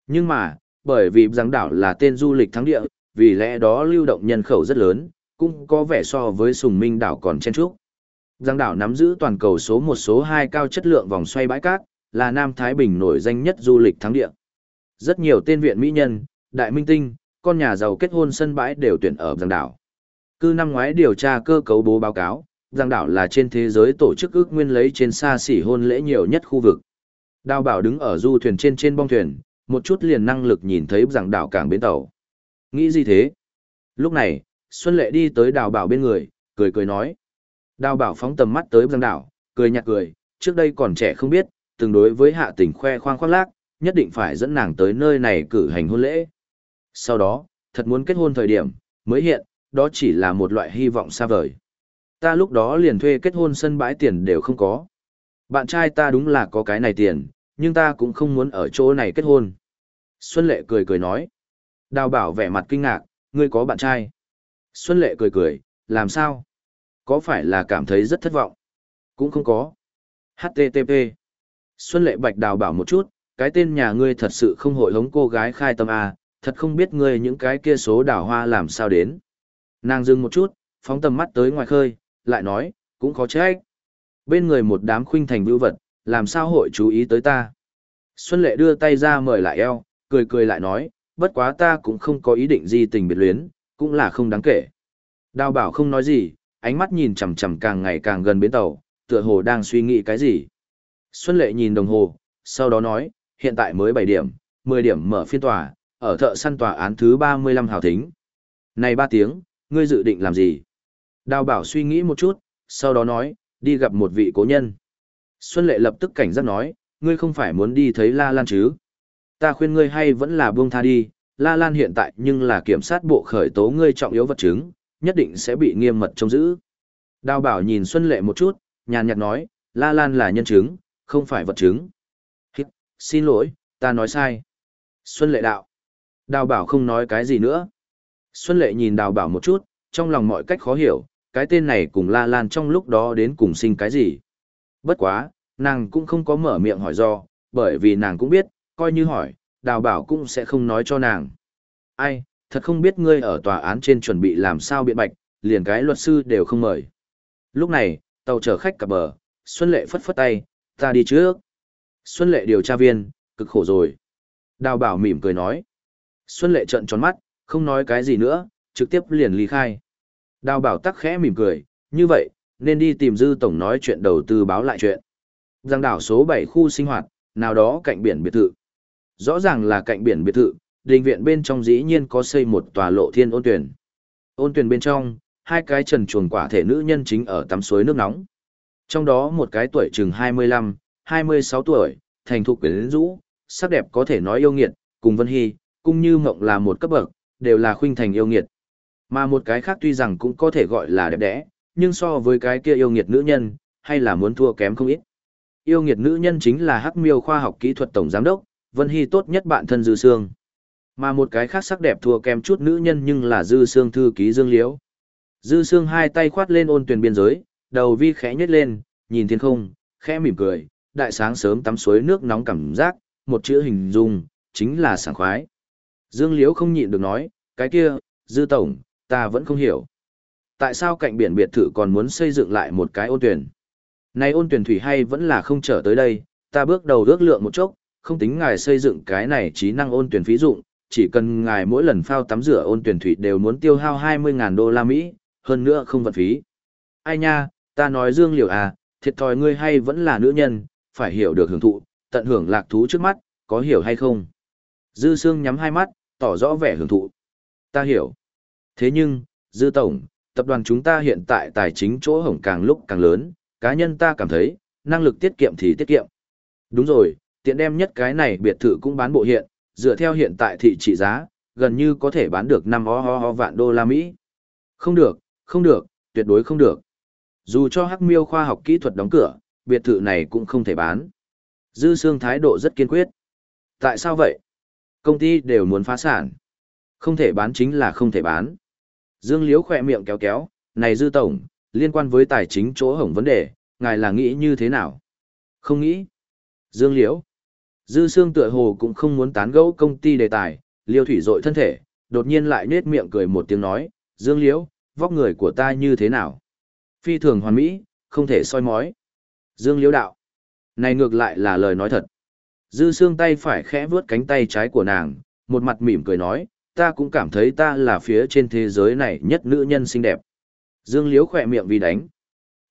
A: Nhưng mà, bởi vì giang đảo là tên du lịch thắng địa, vì lẽ đó lưu động nhân khẩu rất lớn, cũng có vẻ so với sùng minh đảo còn chen chúc. Giang đảo nắm giữ toàn cầu số một số hai cao chất lượng vòng xoay bãi cát, là Nam Thái Bình nổi danh nhất du lịch thắng địa. Rất nhiều tên viện mỹ nhân, đại minh tinh, con nhà giàu kết hôn sân bãi đều tuyển ở Giang đảo. Cư năm ngoái điều tra cơ cấu bố báo cáo, Giang đảo là trên thế giới tổ chức ước nguyên lấy trên xa xỉ hôn lễ nhiều nhất khu vực. Đào bảo đứng ở du thuyền trên trên bong thuyền, một chút liền năng lực nhìn thấy Giang đảo cảng bến tàu. Nghĩ gì thế? Lúc này, Xuân Lệ đi tới đào bảo bên người, cười cười nói. Đào bảo phóng tầm mắt tới Giang đảo, cười nhạt cười, trước đây còn trẻ không biết, từng đối với hạ tình khoe khoang khoác lác, nhất định phải dẫn nàng tới nơi này cử hành hôn lễ. Sau đó, thật muốn kết hôn thời điểm, mới hiện, đó chỉ là một loại hy vọng xa vời. Ta lúc đó liền thuê kết hôn sân bãi tiền đều không có. Bạn trai ta đúng là có cái này tiền, nhưng ta cũng không muốn ở chỗ này kết hôn. Xuân Lệ cười cười nói. Đào bảo vẻ mặt kinh ngạc, ngươi có bạn trai. Xuân Lệ cười cười, làm sao? Có phải là cảm thấy rất thất vọng? Cũng không có. HTTP. Xuân Lệ bạch đào bảo một chút, cái tên nhà ngươi thật sự không hội hống cô gái khai tâm à? thật không biết ngươi những cái kia số đào hoa làm sao đến. Nàng dừng một chút, phóng tầm mắt tới ngoài khơi, lại nói, cũng khó trách. Bên người một đám khuynh thành bưu vật, làm sao hội chú ý tới ta. Xuân Lệ đưa tay ra mời lại eo, cười cười lại nói, bất quá ta cũng không có ý định gì tình biệt luyến, cũng là không đáng kể. Đào bảo không nói gì, ánh mắt nhìn chằm chằm càng ngày càng gần bến tàu, tựa hồ đang suy nghĩ cái gì. Xuân Lệ nhìn đồng hồ, sau đó nói, hiện tại mới 7 điểm, 10 điểm mở phiên tòa, ở thợ săn tòa án thứ 35 hào thính. Này 3 tiếng, ngươi dự định làm gì? Đào bảo suy nghĩ một chút, sau đó nói, đi gặp một vị cố nhân. Xuân Lệ lập tức cảnh giác nói, ngươi không phải muốn đi thấy La Lan chứ? Ta khuyên ngươi hay vẫn là buông tha đi, La Lan hiện tại nhưng là kiểm sát bộ khởi tố ngươi trọng yếu vật chứng, nhất định sẽ bị nghiêm mật trông giữ. Đào bảo nhìn Xuân Lệ một chút, nhàn nhạt nói, La Lan là nhân chứng, không phải vật chứng. Hít, xin lỗi, ta nói sai. Xuân Lệ đạo. Đào bảo không nói cái gì nữa. Xuân Lệ nhìn đào bảo một chút, trong lòng mọi cách khó hiểu, cái tên này cùng La Lan trong lúc đó đến cùng sinh cái gì. Bất quá, nàng cũng không có mở miệng hỏi do, bởi vì nàng cũng biết, coi như hỏi, đào bảo cũng sẽ không nói cho nàng. Ai, thật không biết ngươi ở tòa án trên chuẩn bị làm sao biện bạch, liền cái luật sư đều không mời. Lúc này, tàu chở khách cập bờ, Xuân Lệ phất phất tay, ta đi trước. Xuân Lệ điều tra viên, cực khổ rồi. Đào bảo mỉm cười nói. Xuân Lệ trợn tròn mắt, không nói cái gì nữa, trực tiếp liền ly khai. Đào bảo tắc khẽ mỉm cười, như vậy, nên đi tìm dư tổng nói chuyện đầu tư báo lại chuyện. Giang đảo số 7 khu sinh hoạt, nào đó cạnh biển biệt thự. Rõ ràng là cạnh biển biệt thự, đình viện bên trong dĩ nhiên có xây một tòa lộ thiên ôn tuyển. Ôn tuyển bên trong, hai cái trần chuồng quả thể nữ nhân chính ở tắm suối nước nóng. Trong đó một cái tuổi chừng 25, 26 tuổi, thành thục quyến rũ, sắc đẹp có thể nói yêu nghiệt, cùng Vân Hy, cũng như mộng là một cấp bậc, đều là khuynh thành yêu nghiệt. Mà một cái khác tuy rằng cũng có thể gọi là đẹp đẽ, nhưng so với cái kia yêu nghiệt nữ nhân, hay là muốn thua kém không ít. Yêu nghiệt nữ nhân chính là Hắc Miêu khoa học kỹ thuật tổng giám đốc, Vân Hy tốt nhất bạn thân Dư Sương. Mà một cái khác sắc đẹp thua kém chút nữ nhân nhưng là Dư Sương thư ký Dương Liễu. Dư Sương hai tay khoát lên ôn tuyển biên giới, đầu vi khẽ nhếch lên, nhìn thiên không, khẽ mỉm cười, đại sáng sớm tắm suối nước nóng cảm giác, một chữ hình dung, chính là sảng khoái. Dương Liễu không nhịn được nói, cái kia, Dư Tổng, ta vẫn không hiểu. Tại sao cạnh biển biệt thự còn muốn xây dựng lại một cái ôn tuyển? Này ôn tuyển thủy hay vẫn là không trở tới đây, ta bước đầu ước lượng một chốc, không tính ngài xây dựng cái này trí năng ôn tuyển phí dụng, chỉ cần ngài mỗi lần phao tắm rửa ôn tuyển thủy đều muốn tiêu hao 20.000 đô la Mỹ, hơn nữa không vận phí. Ai nha, ta nói Dương Liễu à, thiệt thòi ngươi hay vẫn là nữ nhân, phải hiểu được hưởng thụ, tận hưởng lạc thú trước mắt, có hiểu hay không? Dư Sương nhắm hai mắt, tỏ rõ vẻ hưởng thụ. Ta hiểu. Thế nhưng, Dư Tổng, tập đoàn chúng ta hiện tại tài chính chỗ hổng càng lúc càng lớn, cá nhân ta cảm thấy, năng lực tiết kiệm thì tiết kiệm. Đúng rồi, tiện đem nhất cái này biệt thự cũng bán bộ hiện, dựa theo hiện tại thị trị giá, gần như có thể bán được 5 ho ho ho vạn đô la Mỹ. Không được, không được, tuyệt đối không được. Dù cho Hắc Miêu khoa học kỹ thuật đóng cửa, biệt thự này cũng không thể bán. Dư Sương thái độ rất kiên quyết. Tại sao vậy? Công ty đều muốn phá sản. Không thể bán chính là không thể bán. Dương Liễu khỏe miệng kéo kéo, này Dư Tổng, liên quan với tài chính chỗ hổng vấn đề, ngài là nghĩ như thế nào? Không nghĩ. Dương Liễu. Dư Sương tựa hồ cũng không muốn tán gẫu công ty đề tài, liêu thủy dội thân thể, đột nhiên lại nết miệng cười một tiếng nói, Dương Liễu, vóc người của ta như thế nào? Phi thường hoàn mỹ, không thể soi mói. Dương Liễu đạo. Này ngược lại là lời nói thật. Dư Sương tay phải khẽ vướt cánh tay trái của nàng, một mặt mỉm cười nói, ta cũng cảm thấy ta là phía trên thế giới này nhất nữ nhân xinh đẹp. Dương Liễu khỏe miệng vì đánh.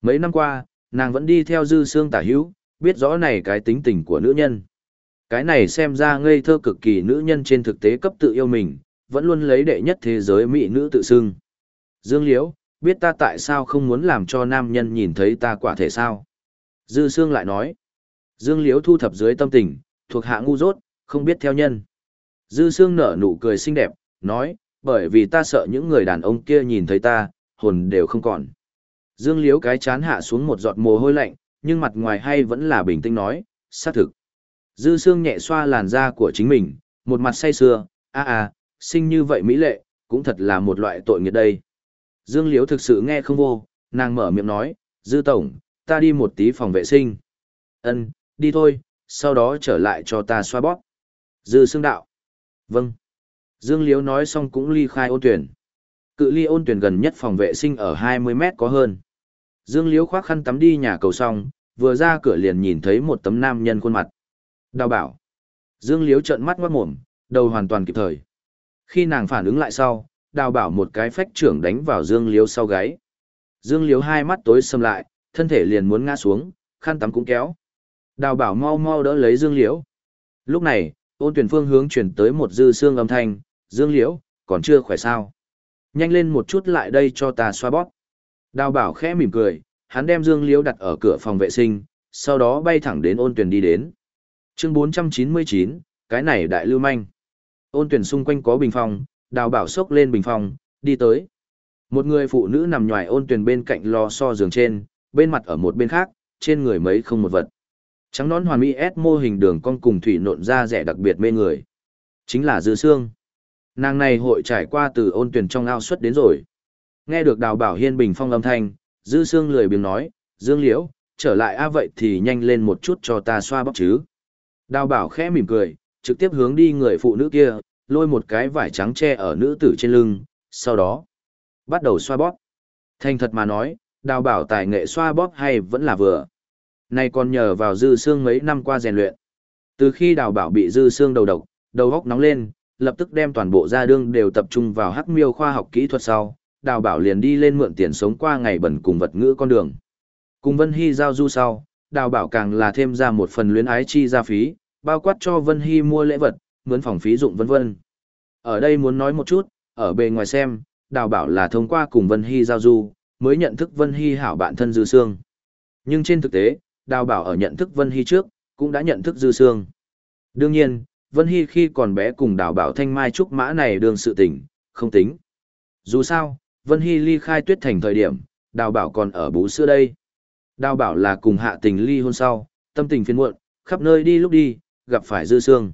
A: Mấy năm qua, nàng vẫn đi theo Dư Sương tả hữu, biết rõ này cái tính tình của nữ nhân. Cái này xem ra ngây thơ cực kỳ nữ nhân trên thực tế cấp tự yêu mình, vẫn luôn lấy đệ nhất thế giới mỹ nữ tự xưng. Dương Liễu, biết ta tại sao không muốn làm cho nam nhân nhìn thấy ta quả thể sao? Dư Sương lại nói. Dương Liễu thu thập dưới tâm tình, thuộc hạ ngu dốt, không biết theo nhân. Dư Sương nở nụ cười xinh đẹp, nói, bởi vì ta sợ những người đàn ông kia nhìn thấy ta, hồn đều không còn. Dương Liễu cái chán hạ xuống một giọt mồ hôi lạnh, nhưng mặt ngoài hay vẫn là bình tĩnh nói, xác thực. Dư Sương nhẹ xoa làn da của chính mình, một mặt say sưa, a a, sinh như vậy mỹ lệ, cũng thật là một loại tội nghiệt đây. Dương Liễu thực sự nghe không vô, nàng mở miệng nói, Dư Tổng, ta đi một tí phòng vệ sinh. Ân, đi thôi, sau đó trở lại cho ta xoa bóp. Dư Sương đạo. Vâng. Dương Liễu nói xong cũng ly khai ôn tuyển. Cự ly ôn tuyển gần nhất phòng vệ sinh ở 20 mét có hơn. Dương Liễu khoác khăn tắm đi nhà cầu xong, vừa ra cửa liền nhìn thấy một tấm nam nhân khuôn mặt. Đào bảo. Dương Liễu trợn mắt ngoát mồm, đầu hoàn toàn kịp thời. Khi nàng phản ứng lại sau, đào bảo một cái phách trưởng đánh vào Dương Liễu sau gáy. Dương Liễu hai mắt tối sầm lại, thân thể liền muốn ngã xuống, khăn tắm cũng kéo. Đào bảo mau mau đỡ lấy Dương Liễu. Lúc này, ôn tuyển phương hướng chuyển tới một dư xương âm thanh, Dương Liễu, còn chưa khỏe sao. Nhanh lên một chút lại đây cho ta xoa bóp. Đào bảo khẽ mỉm cười, hắn đem Dương Liễu đặt ở cửa phòng vệ sinh, sau đó bay thẳng đến ôn tuyển đi đến. Chương 499, cái này đại lưu manh. Ôn tuyển xung quanh có bình phòng, đào bảo sốc lên bình phòng, đi tới. Một người phụ nữ nằm nhòi ôn tuyển bên cạnh lò so giường trên, bên mặt ở một bên khác, trên người mấy không một vật. Trắng nón hoàn mỹ ép mô hình đường cong cùng thủy nộn da rẻ đặc biệt mê người. Chính là dư xương. Nàng này hội trải qua từ ôn tuyển trong ao xuất đến rồi. Nghe được đào bảo hiên bình phong âm thanh, dư xương lười biếng nói, dương liễu, trở lại a vậy thì nhanh lên một chút cho ta xoa bóp chứ. Đào bảo khẽ mỉm cười, trực tiếp hướng đi người phụ nữ kia, lôi một cái vải trắng che ở nữ tử trên lưng, sau đó bắt đầu xoa bóp. Thành thật mà nói, đào bảo tài nghệ xoa bóp hay vẫn là vừa. Này còn nhờ vào dư xương mấy năm qua rèn luyện. Từ khi đào bảo bị dư xương đầu độc, đầu góc nóng lên, lập tức đem toàn bộ gia đương đều tập trung vào hắc miêu khoa học kỹ thuật sau, đào bảo liền đi lên mượn tiền sống qua ngày bẩn cùng vật ngữ con đường. Cùng Vân Hy giao du sau, đào bảo càng là thêm ra một phần luyến ái chi ra phí, bao quát cho Vân Hy mua lễ vật, mướn phòng phí dụng vân vân. Ở đây muốn nói một chút, ở bề ngoài xem, đào bảo là thông qua cùng Vân Hy giao du, mới nhận thức Vân Hy hảo bạn thân Dư xương. Nhưng trên thực tế, đào bảo ở nhận thức Vân Hy trước, cũng đã nhận thức Dư Sương. Đương nhiên, Vân Hy khi còn bé cùng đào bảo thanh mai trúc mã này đương sự tình, không tính. Dù sao, Vân Hy ly khai tuyết thành thời điểm, đào bảo còn ở bú xưa đây. Đào bảo là cùng hạ tình ly hôn sau, tâm tình phiền muộn, khắp nơi đi lúc đi, gặp phải dư sương.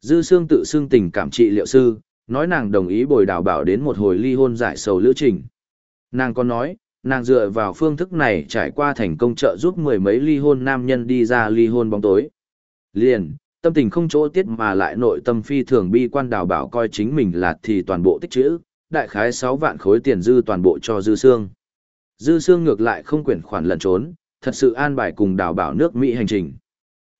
A: Dư sương tự xưng tình cảm trị liệu sư, nói nàng đồng ý bồi đào bảo đến một hồi ly hôn giải sầu lữ trình. Nàng còn nói, nàng dựa vào phương thức này trải qua thành công trợ giúp mười mấy ly hôn nam nhân đi ra ly hôn bóng tối. Liền, tâm tình không chỗ tiết mà lại nội tâm phi thường bi quan đào bảo coi chính mình là thì toàn bộ tích chữ, đại khái 6 vạn khối tiền dư toàn bộ cho dư xương. Dư xương ngược lại không quyển khoản lẩn trốn, thật sự an bài cùng đào bảo nước Mỹ hành trình.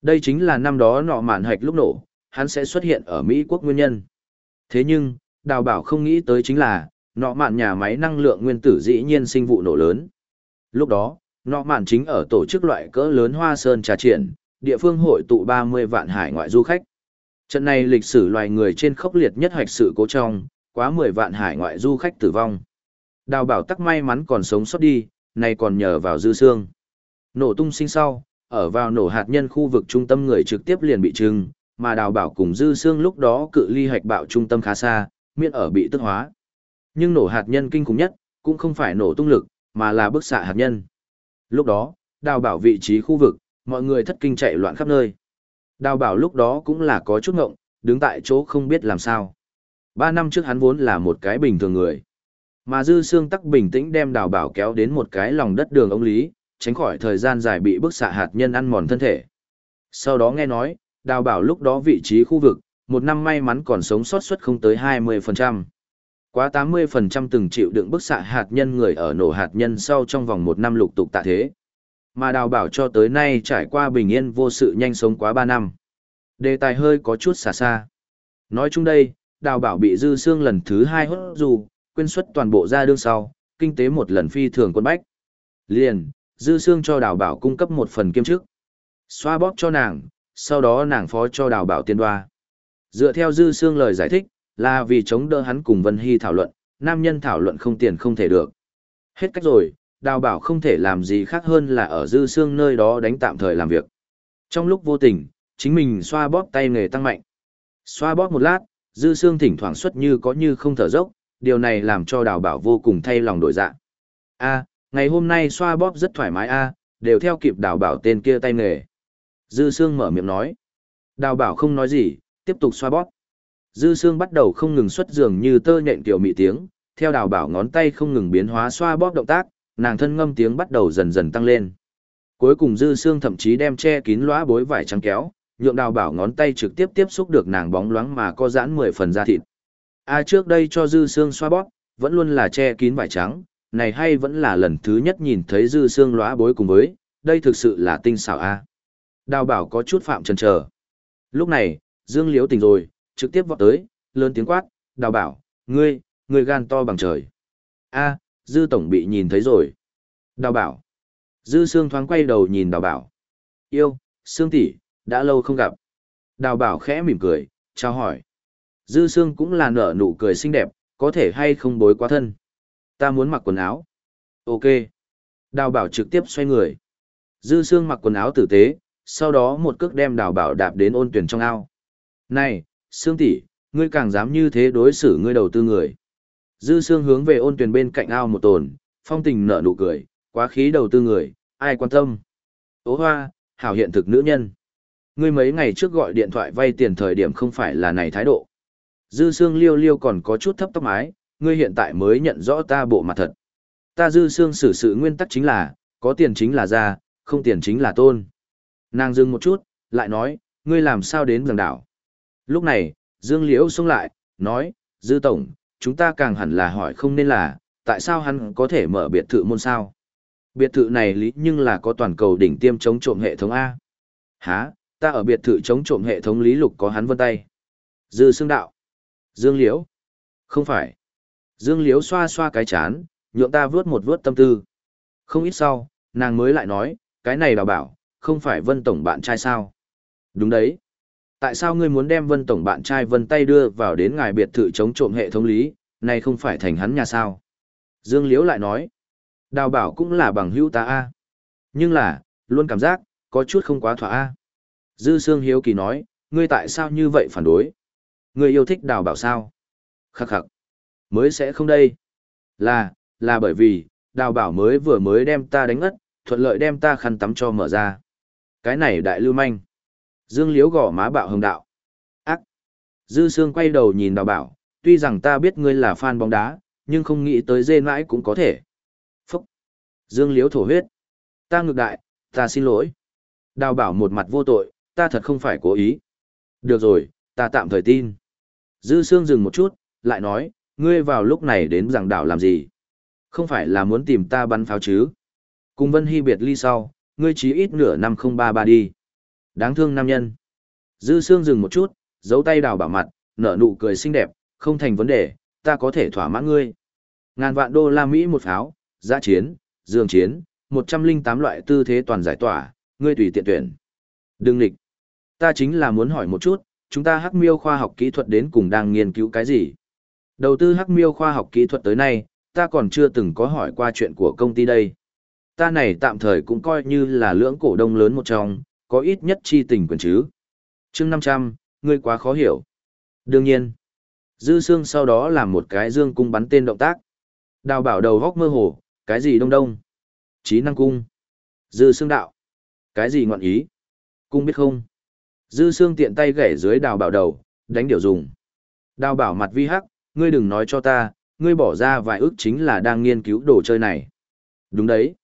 A: Đây chính là năm đó nọ mạn hạch lúc nổ, hắn sẽ xuất hiện ở Mỹ quốc nguyên nhân. Thế nhưng, đào bảo không nghĩ tới chính là, nọ mạn nhà máy năng lượng nguyên tử dĩ nhiên sinh vụ nổ lớn. Lúc đó, nọ mạn chính ở tổ chức loại cỡ lớn hoa sơn trà triển, địa phương hội tụ 30 vạn hải ngoại du khách. Trận này lịch sử loài người trên khốc liệt nhất hoạch sự cố trong, quá 10 vạn hải ngoại du khách tử vong. Đào bảo tắc may mắn còn sống sót đi, này còn nhờ vào dư xương. Nổ tung sinh sau, ở vào nổ hạt nhân khu vực trung tâm người trực tiếp liền bị trưng, mà đào bảo cùng dư xương lúc đó cự ly hạch bạo trung tâm khá xa, miễn ở bị tức hóa. Nhưng nổ hạt nhân kinh khủng nhất, cũng không phải nổ tung lực, mà là bức xạ hạt nhân. Lúc đó, đào bảo vị trí khu vực, mọi người thất kinh chạy loạn khắp nơi. Đào bảo lúc đó cũng là có chút ngộng, đứng tại chỗ không biết làm sao. Ba năm trước hắn vốn là một cái bình thường người. Mà dư xương tắc bình tĩnh đem đào bảo kéo đến một cái lòng đất đường ống lý, tránh khỏi thời gian dài bị bức xạ hạt nhân ăn mòn thân thể. Sau đó nghe nói, đào bảo lúc đó vị trí khu vực, một năm may mắn còn sống sót suất không tới 20%. Quá 80% từng chịu đựng bức xạ hạt nhân người ở nổ hạt nhân sau trong vòng một năm lục tục tạ thế. Mà đào bảo cho tới nay trải qua bình yên vô sự nhanh sống quá 3 năm. Đề tài hơi có chút xa xa. Nói chung đây, đào bảo bị dư xương lần thứ hai hốt dù, quyên xuất toàn bộ ra đương sau, kinh tế một lần phi thường quân bách. Liền, dư xương cho đào bảo cung cấp một phần kiêm chức. Xoa bóp cho nàng, sau đó nàng phó cho đào bảo tiên đoa. Dựa theo dư xương lời giải thích, là vì chống đỡ hắn cùng Vân Hy thảo luận, nam nhân thảo luận không tiền không thể được. Hết cách rồi, đào bảo không thể làm gì khác hơn là ở dư xương nơi đó đánh tạm thời làm việc. Trong lúc vô tình, chính mình xoa bóp tay nghề tăng mạnh. Xoa bóp một lát, dư xương thỉnh thoảng xuất như có như không thở dốc, điều này làm cho đào bảo vô cùng thay lòng đổi dạ. A, ngày hôm nay xoa bóp rất thoải mái a, đều theo kịp đào bảo tên kia tay nghề. Dư xương mở miệng nói. Đào bảo không nói gì, tiếp tục xoa bóp. Dư xương bắt đầu không ngừng xuất giường như tơ nhện kiểu mị tiếng, theo đào bảo ngón tay không ngừng biến hóa xoa bóp động tác, nàng thân ngâm tiếng bắt đầu dần dần tăng lên. Cuối cùng dư xương thậm chí đem che kín lóa bối vải trắng kéo, nhượng đào bảo ngón tay trực tiếp tiếp xúc được nàng bóng loáng mà có giãn 10 phần da thịt. A trước đây cho dư xương xoa bóp, vẫn luôn là che kín vải trắng, này hay vẫn là lần thứ nhất nhìn thấy dư xương lóa bối cùng với, đây thực sự là tinh xảo A. Đào bảo có chút phạm chần chờ. Lúc này, Dương Liễu tỉnh rồi, trực tiếp vọt tới, lớn tiếng quát, đào bảo, ngươi, ngươi gan to bằng trời. A, dư tổng bị nhìn thấy rồi. Đào bảo. Dư Sương thoáng quay đầu nhìn đào bảo. Yêu, Sương tỷ, đã lâu không gặp. Đào bảo khẽ mỉm cười, chào hỏi. Dư Sương cũng là nở nụ cười xinh đẹp, có thể hay không bối quá thân. Ta muốn mặc quần áo. Ok. Đào bảo trực tiếp xoay người. Dư Sương mặc quần áo tử tế, sau đó một cước đem đào bảo đạp đến ôn tuyển trong ao. Này, Sương tỷ, ngươi càng dám như thế đối xử ngươi đầu tư người. Dư Sương hướng về ôn tuyển bên cạnh ao một tồn, phong tình nở nụ cười, quá khí đầu tư người, ai quan tâm. Ô hoa, hảo hiện thực nữ nhân. Ngươi mấy ngày trước gọi điện thoại vay tiền thời điểm không phải là này thái độ. Dư Sương liêu liêu còn có chút thấp tóc mái, ngươi hiện tại mới nhận rõ ta bộ mặt thật. Ta Dư Sương xử sự nguyên tắc chính là, có tiền chính là ra, không tiền chính là tôn. Nàng dừng một chút, lại nói, ngươi làm sao đến giảng đảo. Lúc này, Dương Liễu xông lại, nói, Dư Tổng, chúng ta càng hẳn là hỏi không nên là, tại sao hắn có thể mở biệt thự môn sao? Biệt thự này lý nhưng là có toàn cầu đỉnh tiêm chống trộm hệ thống A. Hả, ta ở biệt thự chống trộm hệ thống lý lục có hắn vân tay. Dư xương đạo. Dương Liễu. Không phải. Dương Liễu xoa xoa cái chán, nhượng ta vớt một vớt tâm tư. Không ít sau, nàng mới lại nói, cái này đào bảo, không phải vân tổng bạn trai sao? Đúng đấy. Tại sao ngươi muốn đem vân tổng bạn trai vân tay đưa vào đến ngài biệt thự chống trộm hệ thống lý, này không phải thành hắn nhà sao? Dương Liễu lại nói, đào bảo cũng là bằng hữu ta a Nhưng là, luôn cảm giác, có chút không quá thỏa a Dư Sương Hiếu Kỳ nói, ngươi tại sao như vậy phản đối? Ngươi yêu thích đào bảo sao? Khắc khắc. Mới sẽ không đây. Là, là bởi vì, đào bảo mới vừa mới đem ta đánh ất, thuận lợi đem ta khăn tắm cho mở ra. Cái này đại lưu manh. Dương Liễu gõ má bạo hồng đạo. Ác. Dư Sương quay đầu nhìn đào bảo, tuy rằng ta biết ngươi là fan bóng đá, nhưng không nghĩ tới dê mãi cũng có thể. Phúc. Dương Liễu thổ huyết. Ta ngược đại, ta xin lỗi. Đào bảo một mặt vô tội, ta thật không phải cố ý. Được rồi, ta tạm thời tin. Dư Sương dừng một chút, lại nói, ngươi vào lúc này đến giảng đảo làm gì? Không phải là muốn tìm ta bắn pháo chứ? Cùng Vân Hy biệt ly sau, ngươi chí ít nửa năm không ba ba đi. Đáng thương nam nhân. Dư Sương dừng một chút, giấu tay đào bảo mặt, nở nụ cười xinh đẹp, không thành vấn đề, ta có thể thỏa mãn ngươi. Ngàn vạn đô la Mỹ một pháo, giã chiến, dương chiến, 108 loại tư thế toàn giải tỏa, ngươi tùy tiện tuyển. Đừng lịch, Ta chính là muốn hỏi một chút, chúng ta hắc miêu khoa học kỹ thuật đến cùng đang nghiên cứu cái gì? Đầu tư hắc miêu khoa học kỹ thuật tới nay, ta còn chưa từng có hỏi qua chuyện của công ty đây. Ta này tạm thời cũng coi như là lưỡng cổ đông lớn một trong, có ít nhất chi tình quyền chứ. chương 500, ngươi quá khó hiểu. Đương nhiên, Dư Sương sau đó làm một cái dương cung bắn tên động tác. Đào bảo đầu góc mơ hồ, cái gì đông đông? Trí năng cung. Dư Sương đạo. Cái gì ngọn ý? Cung biết không? Dư Sương tiện tay gảy dưới đào bảo đầu, đánh điều dùng. Đào bảo mặt vi hắc, ngươi đừng nói cho ta, ngươi bỏ ra vài ước chính là đang nghiên cứu đồ chơi này. Đúng đấy.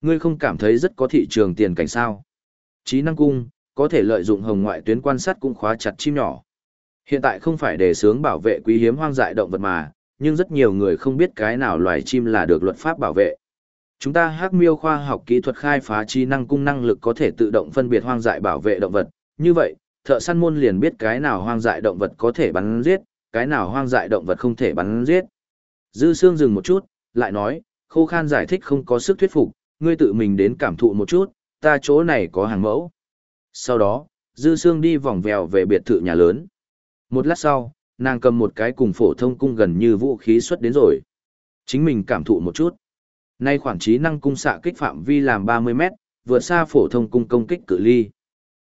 A: Ngươi không cảm thấy rất có thị trường tiền cảnh sao. Trí năng cung, có thể lợi dụng hồng ngoại tuyến quan sát cũng khóa chặt chim nhỏ. Hiện tại không phải đề sướng bảo vệ quý hiếm hoang dại động vật mà, nhưng rất nhiều người không biết cái nào loài chim là được luật pháp bảo vệ. Chúng ta hắc miêu khoa học kỹ thuật khai phá trí năng cung năng lực có thể tự động phân biệt hoang dại bảo vệ động vật. Như vậy, thợ săn môn liền biết cái nào hoang dại động vật có thể bắn giết, cái nào hoang dại động vật không thể bắn giết. Dư Sương dừng một chút, lại nói, khô khan giải thích không có sức thuyết phục, ngươi tự mình đến cảm thụ một chút, ta chỗ này có hàng mẫu. Sau đó, Dư Sương đi vòng vèo về biệt thự nhà lớn. Một lát sau, nàng cầm một cái cùng phổ thông cung gần như vũ khí xuất đến rồi. Chính mình cảm thụ một chút. Nay khoảng trí năng cung xạ kích phạm vi làm 30 mét, vượt xa phổ thông cung công kích cự ly.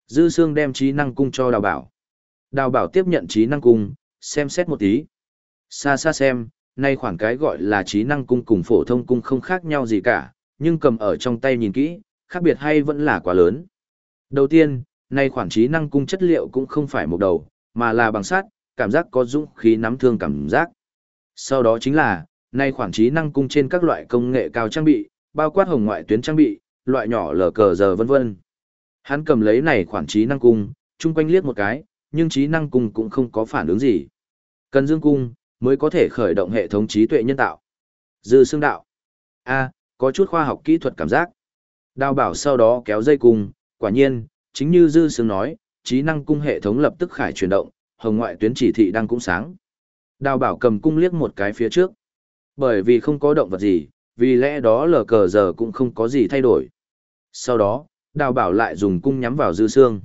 A: Dư Sương đem trí năng cung cho đào bảo. Đào bảo tiếp nhận trí năng cung, xem xét một tí. Xa xa xem, nay khoảng cái gọi là trí năng cung cùng phổ thông cung không khác nhau gì cả, nhưng cầm ở trong tay nhìn kỹ, khác biệt hay vẫn là quá lớn. Đầu tiên, nay khoản trí năng cung chất liệu cũng không phải một đầu, mà là bằng sắt, cảm giác có dũng khí nắm thương cảm giác. Sau đó chính là, nay khoản trí năng cung trên các loại công nghệ cao trang bị, bao quát hồng ngoại tuyến trang bị, loại nhỏ lờ cờ giờ vân vân. Hắn cầm lấy này khoản trí năng cung, chung quanh liếc một cái, nhưng trí năng cung cũng không có phản ứng gì. Cần dương cung, mới có thể khởi động hệ thống trí tuệ nhân tạo. Dư xương đạo. a có chút khoa học kỹ thuật cảm giác. Đào bảo sau đó kéo dây cung, quả nhiên, chính như dư Sướng nói, trí năng cung hệ thống lập tức khải chuyển động, hồng ngoại tuyến chỉ thị đang cũng sáng. Đào bảo cầm cung liếc một cái phía trước. Bởi vì không có động vật gì, vì lẽ đó lờ cờ giờ cũng không có gì thay đổi. Sau đó, đào bảo lại dùng cung nhắm vào dư xương.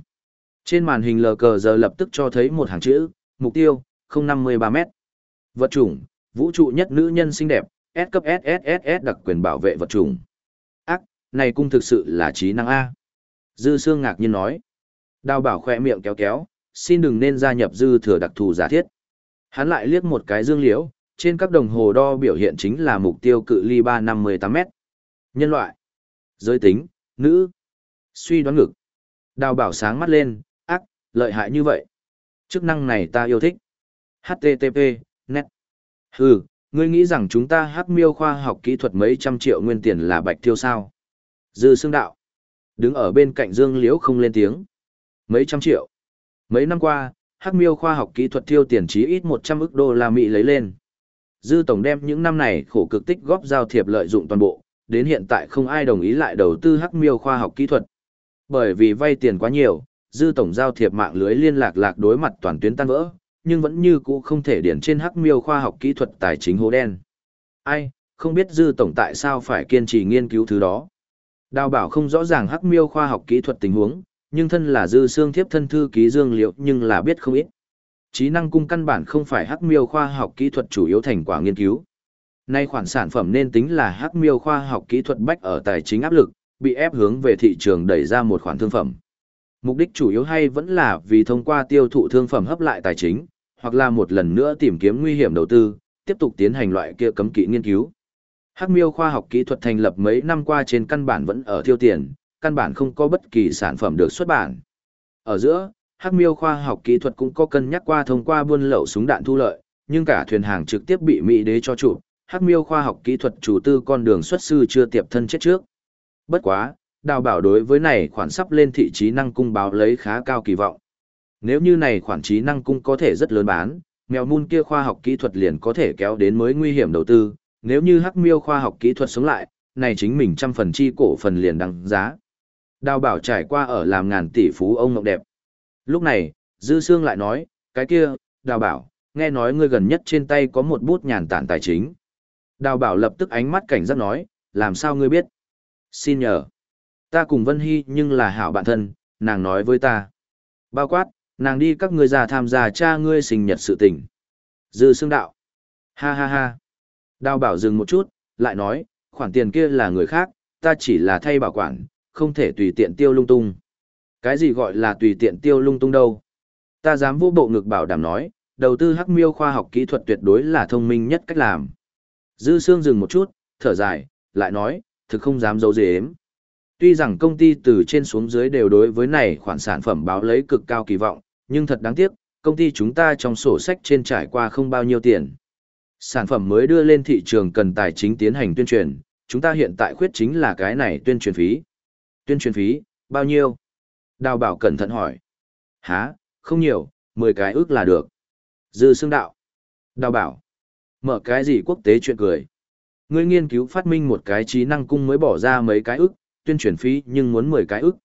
A: Trên màn hình lờ cờ giờ lập tức cho thấy một hàng chữ, mục tiêu, 053 m Vật chủng, vũ trụ nhất nữ nhân xinh đẹp, S cấp SSSS đặc quyền bảo vệ vật chủng. Này cung thực sự là trí năng A. Dư Sương ngạc nhiên nói. Đào bảo khoe miệng kéo kéo, xin đừng nên gia nhập dư thừa đặc thù giả thiết. Hắn lại liếc một cái dương liễu, trên các đồng hồ đo biểu hiện chính là mục tiêu cự ly 358 m Nhân loại. Giới tính, nữ. Suy đoán ngực. Đào bảo sáng mắt lên, ác, lợi hại như vậy. Chức năng này ta yêu thích. HTTP, net. Hừ, ngươi nghĩ rằng chúng ta hát miêu khoa học kỹ thuật mấy trăm triệu nguyên tiền là bạch tiêu sao? Dư xương đạo. Đứng ở bên cạnh Dương Liễu không lên tiếng. Mấy trăm triệu. Mấy năm qua, hắc miêu khoa học kỹ thuật tiêu tiền chí ít 100 ức đô la Mỹ lấy lên. Dư tổng đem những năm này khổ cực tích góp giao thiệp lợi dụng toàn bộ, đến hiện tại không ai đồng ý lại đầu tư hắc miêu khoa học kỹ thuật. Bởi vì vay tiền quá nhiều, dư tổng giao thiệp mạng lưới liên lạc lạc đối mặt toàn tuyến tan vỡ, nhưng vẫn như cũ không thể điển trên hắc miêu khoa học kỹ thuật tài chính hố đen. Ai, không biết dư tổng tại sao phải kiên trì nghiên cứu thứ đó. Đào bảo không rõ ràng hắc miêu khoa học kỹ thuật tình huống, nhưng thân là dư xương thiếp thân thư ký dương liệu nhưng là biết không ít. Trí năng cung căn bản không phải hắc miêu khoa học kỹ thuật chủ yếu thành quả nghiên cứu. Nay khoản sản phẩm nên tính là hắc miêu khoa học kỹ thuật bách ở tài chính áp lực, bị ép hướng về thị trường đẩy ra một khoản thương phẩm. Mục đích chủ yếu hay vẫn là vì thông qua tiêu thụ thương phẩm hấp lại tài chính, hoặc là một lần nữa tìm kiếm nguy hiểm đầu tư, tiếp tục tiến hành loại kia cấm kỵ nghiên cứu. Hắc miêu khoa học kỹ thuật thành lập mấy năm qua trên căn bản vẫn ở thiêu tiền, căn bản không có bất kỳ sản phẩm được xuất bản. Ở giữa, Hắc miêu khoa học kỹ thuật cũng có cân nhắc qua thông qua buôn lậu súng đạn thu lợi, nhưng cả thuyền hàng trực tiếp bị Mỹ đế cho chủ, Hắc miêu khoa học kỹ thuật chủ tư con đường xuất sư chưa tiệp thân chết trước. Bất quá, đào bảo đối với này khoản sắp lên thị trí năng cung báo lấy khá cao kỳ vọng. Nếu như này khoản trí năng cung có thể rất lớn bán, mèo mun kia khoa học kỹ thuật liền có thể kéo đến mới nguy hiểm đầu tư, nếu như hắc miêu khoa học kỹ thuật sống lại, này chính mình trăm phần chi cổ phần liền đăng giá. Đào bảo trải qua ở làm ngàn tỷ phú ông ngọc đẹp. Lúc này, Dư Sương lại nói, cái kia, đào bảo, nghe nói ngươi gần nhất trên tay có một bút nhàn tản tài chính. Đào bảo lập tức ánh mắt cảnh giác nói, làm sao ngươi biết? Xin nhờ. Ta cùng Vân Hy nhưng là hảo bạn thân, nàng nói với ta. Bao quát, nàng đi các ngươi già tham gia cha ngươi sinh nhật sự tình. Dư Sương đạo. Ha ha ha. Đào bảo dừng một chút, lại nói, khoản tiền kia là người khác, ta chỉ là thay bảo quản, không thể tùy tiện tiêu lung tung. Cái gì gọi là tùy tiện tiêu lung tung đâu? Ta dám vô bộ ngực bảo đảm nói, đầu tư hắc miêu khoa học kỹ thuật tuyệt đối là thông minh nhất cách làm. Dư Sương dừng một chút, thở dài, lại nói, thực không dám giấu giếm. Tuy rằng công ty từ trên xuống dưới đều đối với này khoản sản phẩm báo lấy cực cao kỳ vọng, nhưng thật đáng tiếc, công ty chúng ta trong sổ sách trên trải qua không bao nhiêu tiền. Sản phẩm mới đưa lên thị trường cần tài chính tiến hành tuyên truyền, chúng ta hiện tại khuyết chính là cái này tuyên truyền phí. Tuyên truyền phí, bao nhiêu? Đào bảo cẩn thận hỏi. Hả, không nhiều, 10 cái ước là được. Dư xương đạo. Đào bảo. Mở cái gì quốc tế chuyện cười. Ngươi nghiên cứu phát minh một cái trí năng cung mới bỏ ra mấy cái ước, tuyên truyền phí nhưng muốn 10 cái ước.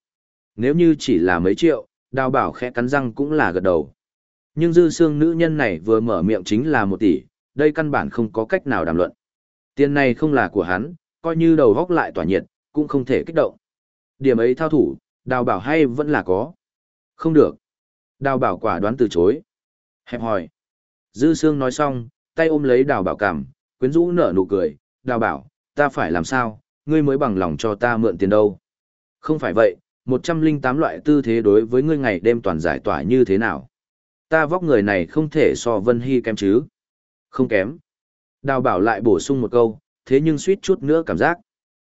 A: Nếu như chỉ là mấy triệu, đào bảo khẽ cắn răng cũng là gật đầu. Nhưng dư xương nữ nhân này vừa mở miệng chính là một tỷ, đây căn bản không có cách nào đàm luận. Tiền này không là của hắn, coi như đầu góc lại tỏa nhiệt, cũng không thể kích động. Điểm ấy thao thủ, đào bảo hay vẫn là có. Không được. Đào bảo quả đoán từ chối. Hẹp hỏi. Dư Sương nói xong, tay ôm lấy đào bảo cảm, quyến rũ nở nụ cười. Đào bảo, ta phải làm sao, ngươi mới bằng lòng cho ta mượn tiền đâu. Không phải vậy, 108 loại tư thế đối với ngươi ngày đêm toàn giải tỏa như thế nào. Ta vóc người này không thể so Vân Hy kém chứ. Không kém. Đào bảo lại bổ sung một câu, thế nhưng suýt chút nữa cảm giác.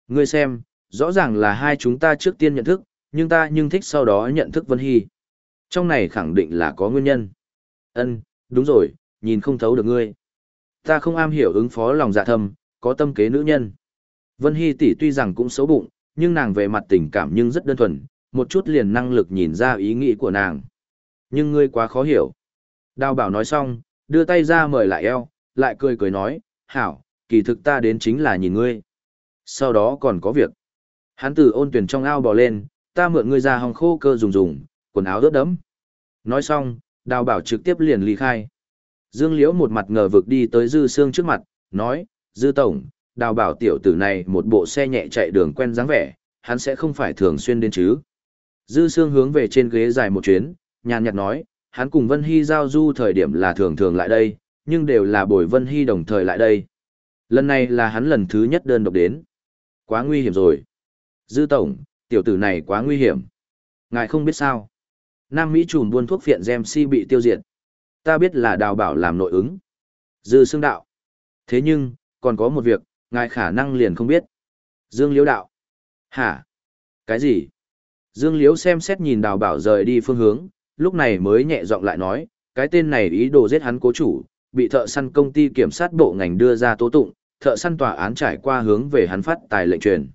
A: Ngươi xem, rõ ràng là hai chúng ta trước tiên nhận thức, nhưng ta nhưng thích sau đó nhận thức Vân Hy. Trong này khẳng định là có nguyên nhân. Ân, đúng rồi, nhìn không thấu được ngươi. Ta không am hiểu ứng phó lòng dạ thâm, có tâm kế nữ nhân. Vân Hy tỷ tuy rằng cũng xấu bụng, nhưng nàng về mặt tình cảm nhưng rất đơn thuần, một chút liền năng lực nhìn ra ý nghĩ của nàng. Nhưng ngươi quá khó hiểu. Đào bảo nói xong, đưa tay ra mời lại eo, lại cười cười nói, hảo, kỳ thực ta đến chính là nhìn ngươi. Sau đó còn có việc. Hắn từ ôn tuyển trong ao bò lên, ta mượn ngươi ra hòng khô cơ dùng dùng, quần áo ướt đẫm. Nói xong, đào bảo trực tiếp liền ly khai. Dương Liễu một mặt ngờ vực đi tới Dư Sương trước mặt, nói, Dư Tổng, đào bảo tiểu tử này một bộ xe nhẹ chạy đường quen dáng vẻ, hắn sẽ không phải thường xuyên đến chứ. Dư Sương hướng về trên ghế dài một chuyến, nhàn nhạt nói, hắn cùng Vân Hy giao du thời điểm là thường thường lại đây, nhưng đều là bồi Vân Hy đồng thời lại đây. Lần này là hắn lần thứ nhất đơn độc đến. Quá nguy hiểm rồi. Dư Tổng, tiểu tử này quá nguy hiểm. Ngài không biết sao. Nam Mỹ trùm buôn thuốc phiện Gem bị tiêu diệt. Ta biết là đào bảo làm nội ứng. Dư xương đạo. Thế nhưng, còn có một việc, ngài khả năng liền không biết. Dương Liễu đạo. Hả? Cái gì? Dương Liễu xem xét nhìn đào bảo rời đi phương hướng, lúc này mới nhẹ giọng lại nói, cái tên này ý đồ giết hắn cố chủ, bị thợ săn công ty kiểm sát bộ ngành đưa ra tố tụng, thợ săn tòa án trải qua hướng về hắn phát tài lệnh truyền.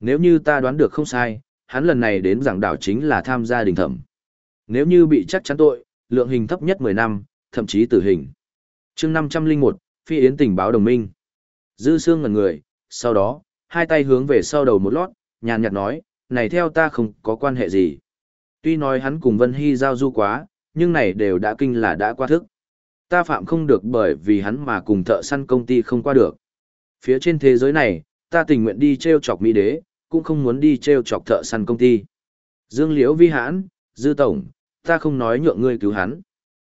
A: Nếu như ta đoán được không sai, hắn lần này đến giảng đảo chính là tham gia đình thẩm. Nếu như bị chắc chắn tội, lượng hình thấp nhất 10 năm, thậm chí tử hình. chương 501, Phi Yến tình báo đồng minh. Dư xương ngần người, sau đó, hai tay hướng về sau đầu một lót, nhàn nhạt nói, này theo ta không có quan hệ gì. Tuy nói hắn cùng Vân Hy giao du quá, nhưng này đều đã kinh là đã qua thức. Ta phạm không được bởi vì hắn mà cùng thợ săn công ty không qua được. Phía trên thế giới này, ta tình nguyện đi treo chọc Mỹ đế, cũng không muốn đi treo chọc thợ săn công ty. Dương Liễu vi hãn, Dư Tổng, ta không nói nhượng ngươi cứu hắn.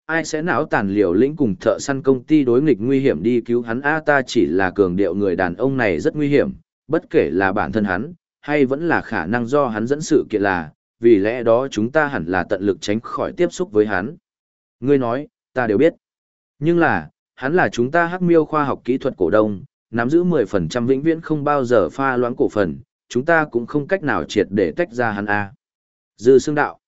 A: Ai sẽ não tàn liều lĩnh cùng thợ săn công ty đối nghịch nguy hiểm đi cứu hắn a ta chỉ là cường điệu người đàn ông này rất nguy hiểm, bất kể là bản thân hắn, hay vẫn là khả năng do hắn dẫn sự kiện là, vì lẽ đó chúng ta hẳn là tận lực tránh khỏi tiếp xúc với hắn. Ngươi nói, ta đều biết. Nhưng là, hắn là chúng ta hắc miêu khoa học kỹ thuật cổ đông, nắm giữ 10% vĩnh viễn không bao giờ pha loãng cổ phần, chúng ta cũng không cách nào triệt để tách ra hắn A. Dư xương đạo.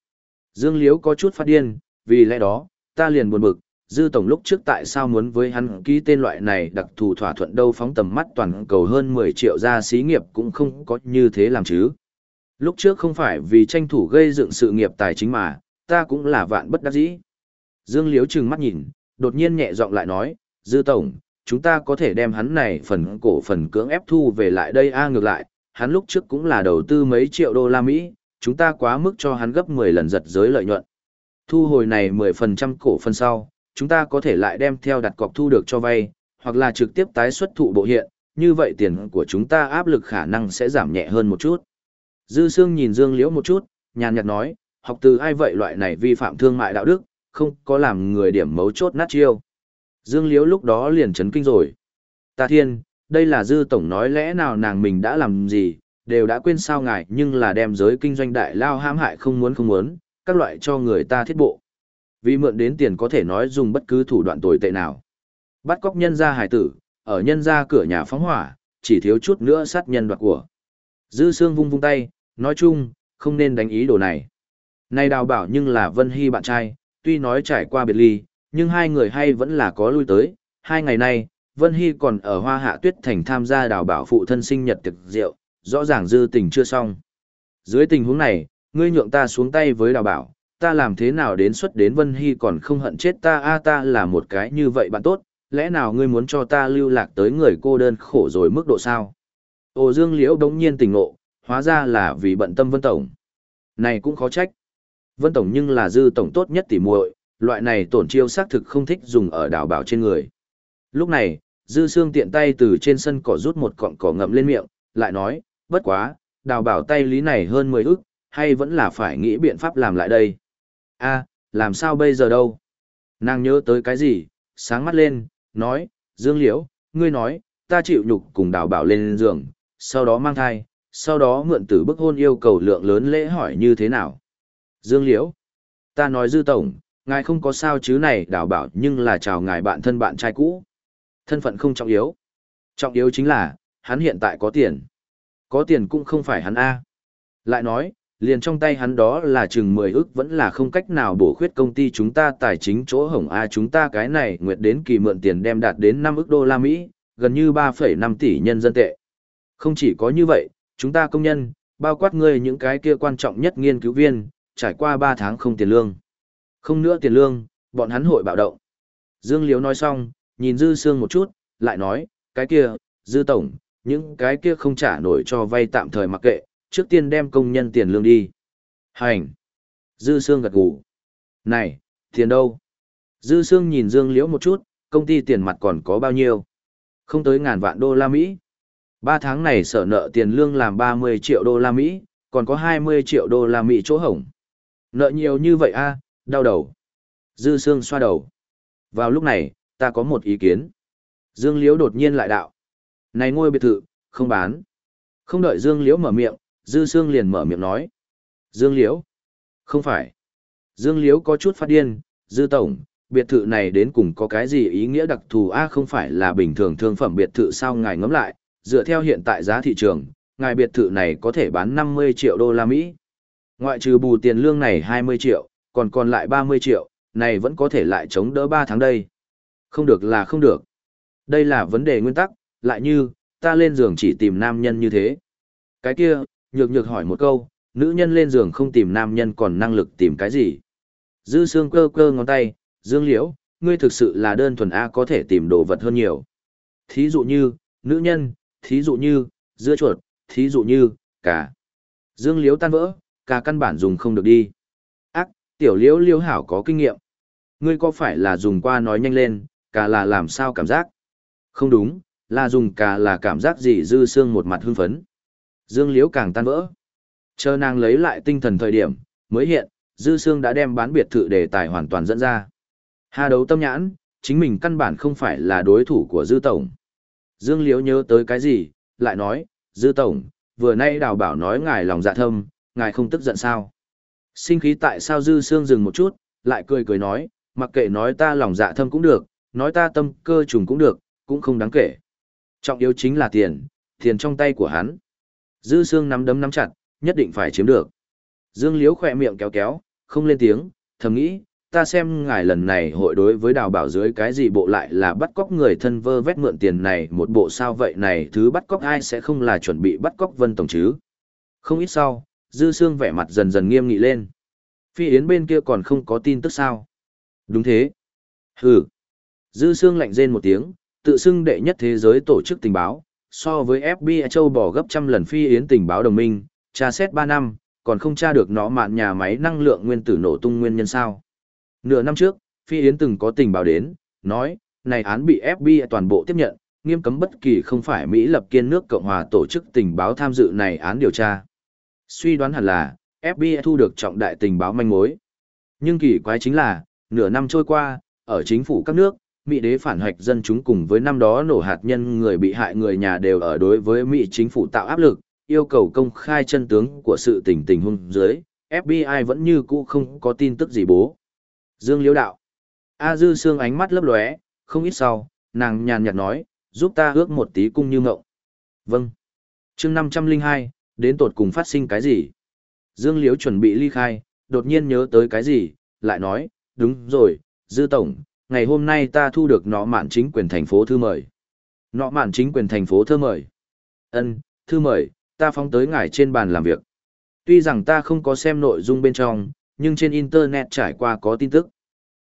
A: Dương Liếu có chút phát điên, vì lẽ đó, ta liền buồn bực, Dư Tổng lúc trước tại sao muốn với hắn ký tên loại này đặc thù thỏa thuận đâu phóng tầm mắt toàn cầu hơn 10 triệu gia xí nghiệp cũng không có như thế làm chứ. Lúc trước không phải vì tranh thủ gây dựng sự nghiệp tài chính mà, ta cũng là vạn bất đắc dĩ. Dương Liếu trừng mắt nhìn, đột nhiên nhẹ giọng lại nói, Dư Tổng, chúng ta có thể đem hắn này phần cổ phần cưỡng ép thu về lại đây a ngược lại, hắn lúc trước cũng là đầu tư mấy triệu đô la Mỹ, chúng ta quá mức cho hắn gấp 10 lần giật giới lợi nhuận. Thu hồi này 10% cổ phần sau, chúng ta có thể lại đem theo đặt cọc thu được cho vay, hoặc là trực tiếp tái xuất thụ bộ hiện, như vậy tiền của chúng ta áp lực khả năng sẽ giảm nhẹ hơn một chút. Dư Sương nhìn Dương Liễu một chút, nhàn nhạt nói, học từ ai vậy loại này vi phạm thương mại đạo đức, không có làm người điểm mấu chốt nát chiêu. Dương Liễu lúc đó liền chấn kinh rồi. Ta thiên, đây là Dư Tổng nói lẽ nào nàng mình đã làm gì, đều đã quên sao ngài nhưng là đem giới kinh doanh đại lao hãm hại không muốn không muốn, các loại cho người ta thiết bộ. Vì mượn đến tiền có thể nói dùng bất cứ thủ đoạn tồi tệ nào. Bắt cóc nhân gia hải tử, ở nhân gia cửa nhà phóng hỏa, chỉ thiếu chút nữa sát nhân đoạt của. Dư Sương vung vung tay, nói chung, không nên đánh ý đồ này. Này đào bảo nhưng là Vân Hy bạn trai, tuy nói trải qua biệt ly, nhưng hai người hay vẫn là có lui tới. Hai ngày nay, Vân Hy còn ở Hoa Hạ Tuyết Thành tham gia đào bảo phụ thân sinh nhật tiệc rượu, rõ ràng dư tình chưa xong. Dưới tình huống này, ngươi nhượng ta xuống tay với đào bảo, ta làm thế nào đến xuất đến Vân Hy còn không hận chết ta a ta là một cái như vậy bạn tốt, lẽ nào ngươi muốn cho ta lưu lạc tới người cô đơn khổ rồi mức độ sao? Ô Dương Liễu đống nhiên tỉnh ngộ, hóa ra là vì bận tâm Vân Tổng. Này cũng khó trách. Vân Tổng nhưng là dư tổng tốt nhất tỉ muội, loại này tổn chiêu xác thực không thích dùng ở đảo bảo trên người. Lúc này, dư xương tiện tay từ trên sân cỏ rút một cọng cỏ ngậm lên miệng, lại nói, bất quá, đào bảo tay lý này hơn 10 ức, hay vẫn là phải nghĩ biện pháp làm lại đây. a làm sao bây giờ đâu? Nàng nhớ tới cái gì, sáng mắt lên, nói, Dương Liễu, ngươi nói, ta chịu nhục cùng đào bảo lên giường, sau đó mang thai, sau đó mượn tử bức hôn yêu cầu lượng lớn lễ hỏi như thế nào. Dương Liễu, ta nói dư tổng, ngài không có sao chứ này đào bảo nhưng là chào ngài bạn thân bạn trai cũ. Thân phận không trọng yếu. Trọng yếu chính là, hắn hiện tại có tiền. Có tiền cũng không phải hắn A. Lại nói, liền trong tay hắn đó là chừng 10 ức vẫn là không cách nào bổ khuyết công ty chúng ta tài chính chỗ hổng A chúng ta cái này nguyệt đến kỳ mượn tiền đem đạt đến 5 ức đô la Mỹ, gần như 3,5 tỷ nhân dân tệ. Không chỉ có như vậy, chúng ta công nhân, bao quát ngươi những cái kia quan trọng nhất nghiên cứu viên, trải qua 3 tháng không tiền lương. Không nữa tiền lương, bọn hắn hội bạo động. Dương Liếu nói xong, nhìn Dư Sương một chút, lại nói, cái kia, Dư Tổng, những cái kia không trả nổi cho vay tạm thời mặc kệ, trước tiên đem công nhân tiền lương đi. Hành. Dư Sương gật gù. Này, tiền đâu? Dư Sương nhìn Dương Liễu một chút, công ty tiền mặt còn có bao nhiêu? Không tới ngàn vạn đô la Mỹ. Ba tháng này sở nợ tiền lương làm 30 triệu đô la Mỹ, còn có 20 triệu đô la Mỹ chỗ hổng. Nợ nhiều như vậy a, đau đầu. Dư Sương xoa đầu. Vào lúc này, ta có một ý kiến. Dương Liễu đột nhiên lại đạo. Này ngôi biệt thự, không bán. Không đợi Dương Liễu mở miệng, Dư Sương liền mở miệng nói. Dương Liễu? Không phải. Dương Liễu có chút phát điên, Dư Tổng, biệt thự này đến cùng có cái gì ý nghĩa đặc thù a không phải là bình thường thương phẩm biệt thự sao ngài ngẫm lại, dựa theo hiện tại giá thị trường, ngài biệt thự này có thể bán 50 triệu đô la Mỹ. Ngoại trừ bù tiền lương này 20 triệu, còn còn lại 30 triệu, này vẫn có thể lại chống đỡ 3 tháng đây. Không được là không được. Đây là vấn đề nguyên tắc, lại như, ta lên giường chỉ tìm nam nhân như thế. Cái kia, nhược nhược hỏi một câu, nữ nhân lên giường không tìm nam nhân còn năng lực tìm cái gì? Dư xương cơ cơ ngón tay, dương liễu, ngươi thực sự là đơn thuần A có thể tìm đồ vật hơn nhiều. Thí dụ như, nữ nhân, thí dụ như, dưa chuột, thí dụ như, cả. Dương liễu tan vỡ, cả căn bản dùng không được đi. Ác, tiểu liễu liễu hảo có kinh nghiệm. Ngươi có phải là dùng qua nói nhanh lên, cả là làm sao cảm giác? Không đúng, là dùng cả là cảm giác gì dư xương một mặt hưng phấn. Dương liễu càng tan vỡ. Chờ nàng lấy lại tinh thần thời điểm, mới hiện, dư xương đã đem bán biệt thự đề tài hoàn toàn dẫn ra. Hà đấu tâm nhãn, chính mình căn bản không phải là đối thủ của dư tổng. Dương liễu nhớ tới cái gì, lại nói, dư tổng, vừa nay đào bảo nói ngài lòng dạ thâm, ngài không tức giận sao. Sinh khí tại sao dư xương dừng một chút, lại cười cười nói, mặc kệ nói ta lòng dạ thâm cũng được, nói ta tâm cơ trùng cũng được, cũng không đáng kể. Trọng yếu chính là tiền, tiền trong tay của hắn. Dư Sương nắm đấm nắm chặt, nhất định phải chiếm được. Dương Liễu khỏe miệng kéo kéo, không lên tiếng, thầm nghĩ, ta xem ngài lần này hội đối với đào bảo dưới cái gì bộ lại là bắt cóc người thân vơ vét mượn tiền này một bộ sao vậy này thứ bắt cóc ai sẽ không là chuẩn bị bắt cóc Vân Tổng chứ. Không ít sau, Dư xương vẻ mặt dần dần nghiêm nghị lên. Phi Yến bên kia còn không có tin tức sao? Đúng thế. Hừ. Dư xương lạnh rên một tiếng, tự xưng đệ nhất thế giới tổ chức tình báo, so với FBI châu bỏ gấp trăm lần Phi Yến tình báo đồng minh, tra xét ba năm, còn không tra được nó mạn nhà máy năng lượng nguyên tử nổ tung nguyên nhân sao. Nửa năm trước, Phi Yến từng có tình báo đến, nói, này án bị FBI toàn bộ tiếp nhận, nghiêm cấm bất kỳ không phải Mỹ lập kiên nước Cộng hòa tổ chức tình báo tham dự này án điều tra. Suy đoán hẳn là, FBI thu được trọng đại tình báo manh mối. Nhưng kỳ quái chính là, nửa năm trôi qua, ở chính phủ các nước, Mỹ đế phản hoạch dân chúng cùng với năm đó nổ hạt nhân người bị hại người nhà đều ở đối với Mỹ chính phủ tạo áp lực, yêu cầu công khai chân tướng của sự tình tình hung dưới, FBI vẫn như cũ không có tin tức gì bố. Dương Liễu đạo. A Dư Sương ánh mắt lấp lóe, không ít sau, nàng nhàn nhạt nói, giúp ta ước một tí cung như ngộng. Vâng. chương 502, đến tột cùng phát sinh cái gì? Dương Liễu chuẩn bị ly khai, đột nhiên nhớ tới cái gì, lại nói, đúng rồi, Dư Tổng, ngày hôm nay ta thu được nọ mạn chính quyền thành phố thư mời. Nọ mạn chính quyền thành phố thư mời. Ân, thư mời, ta phóng tới ngài trên bàn làm việc. Tuy rằng ta không có xem nội dung bên trong, nhưng trên Internet trải qua có tin tức.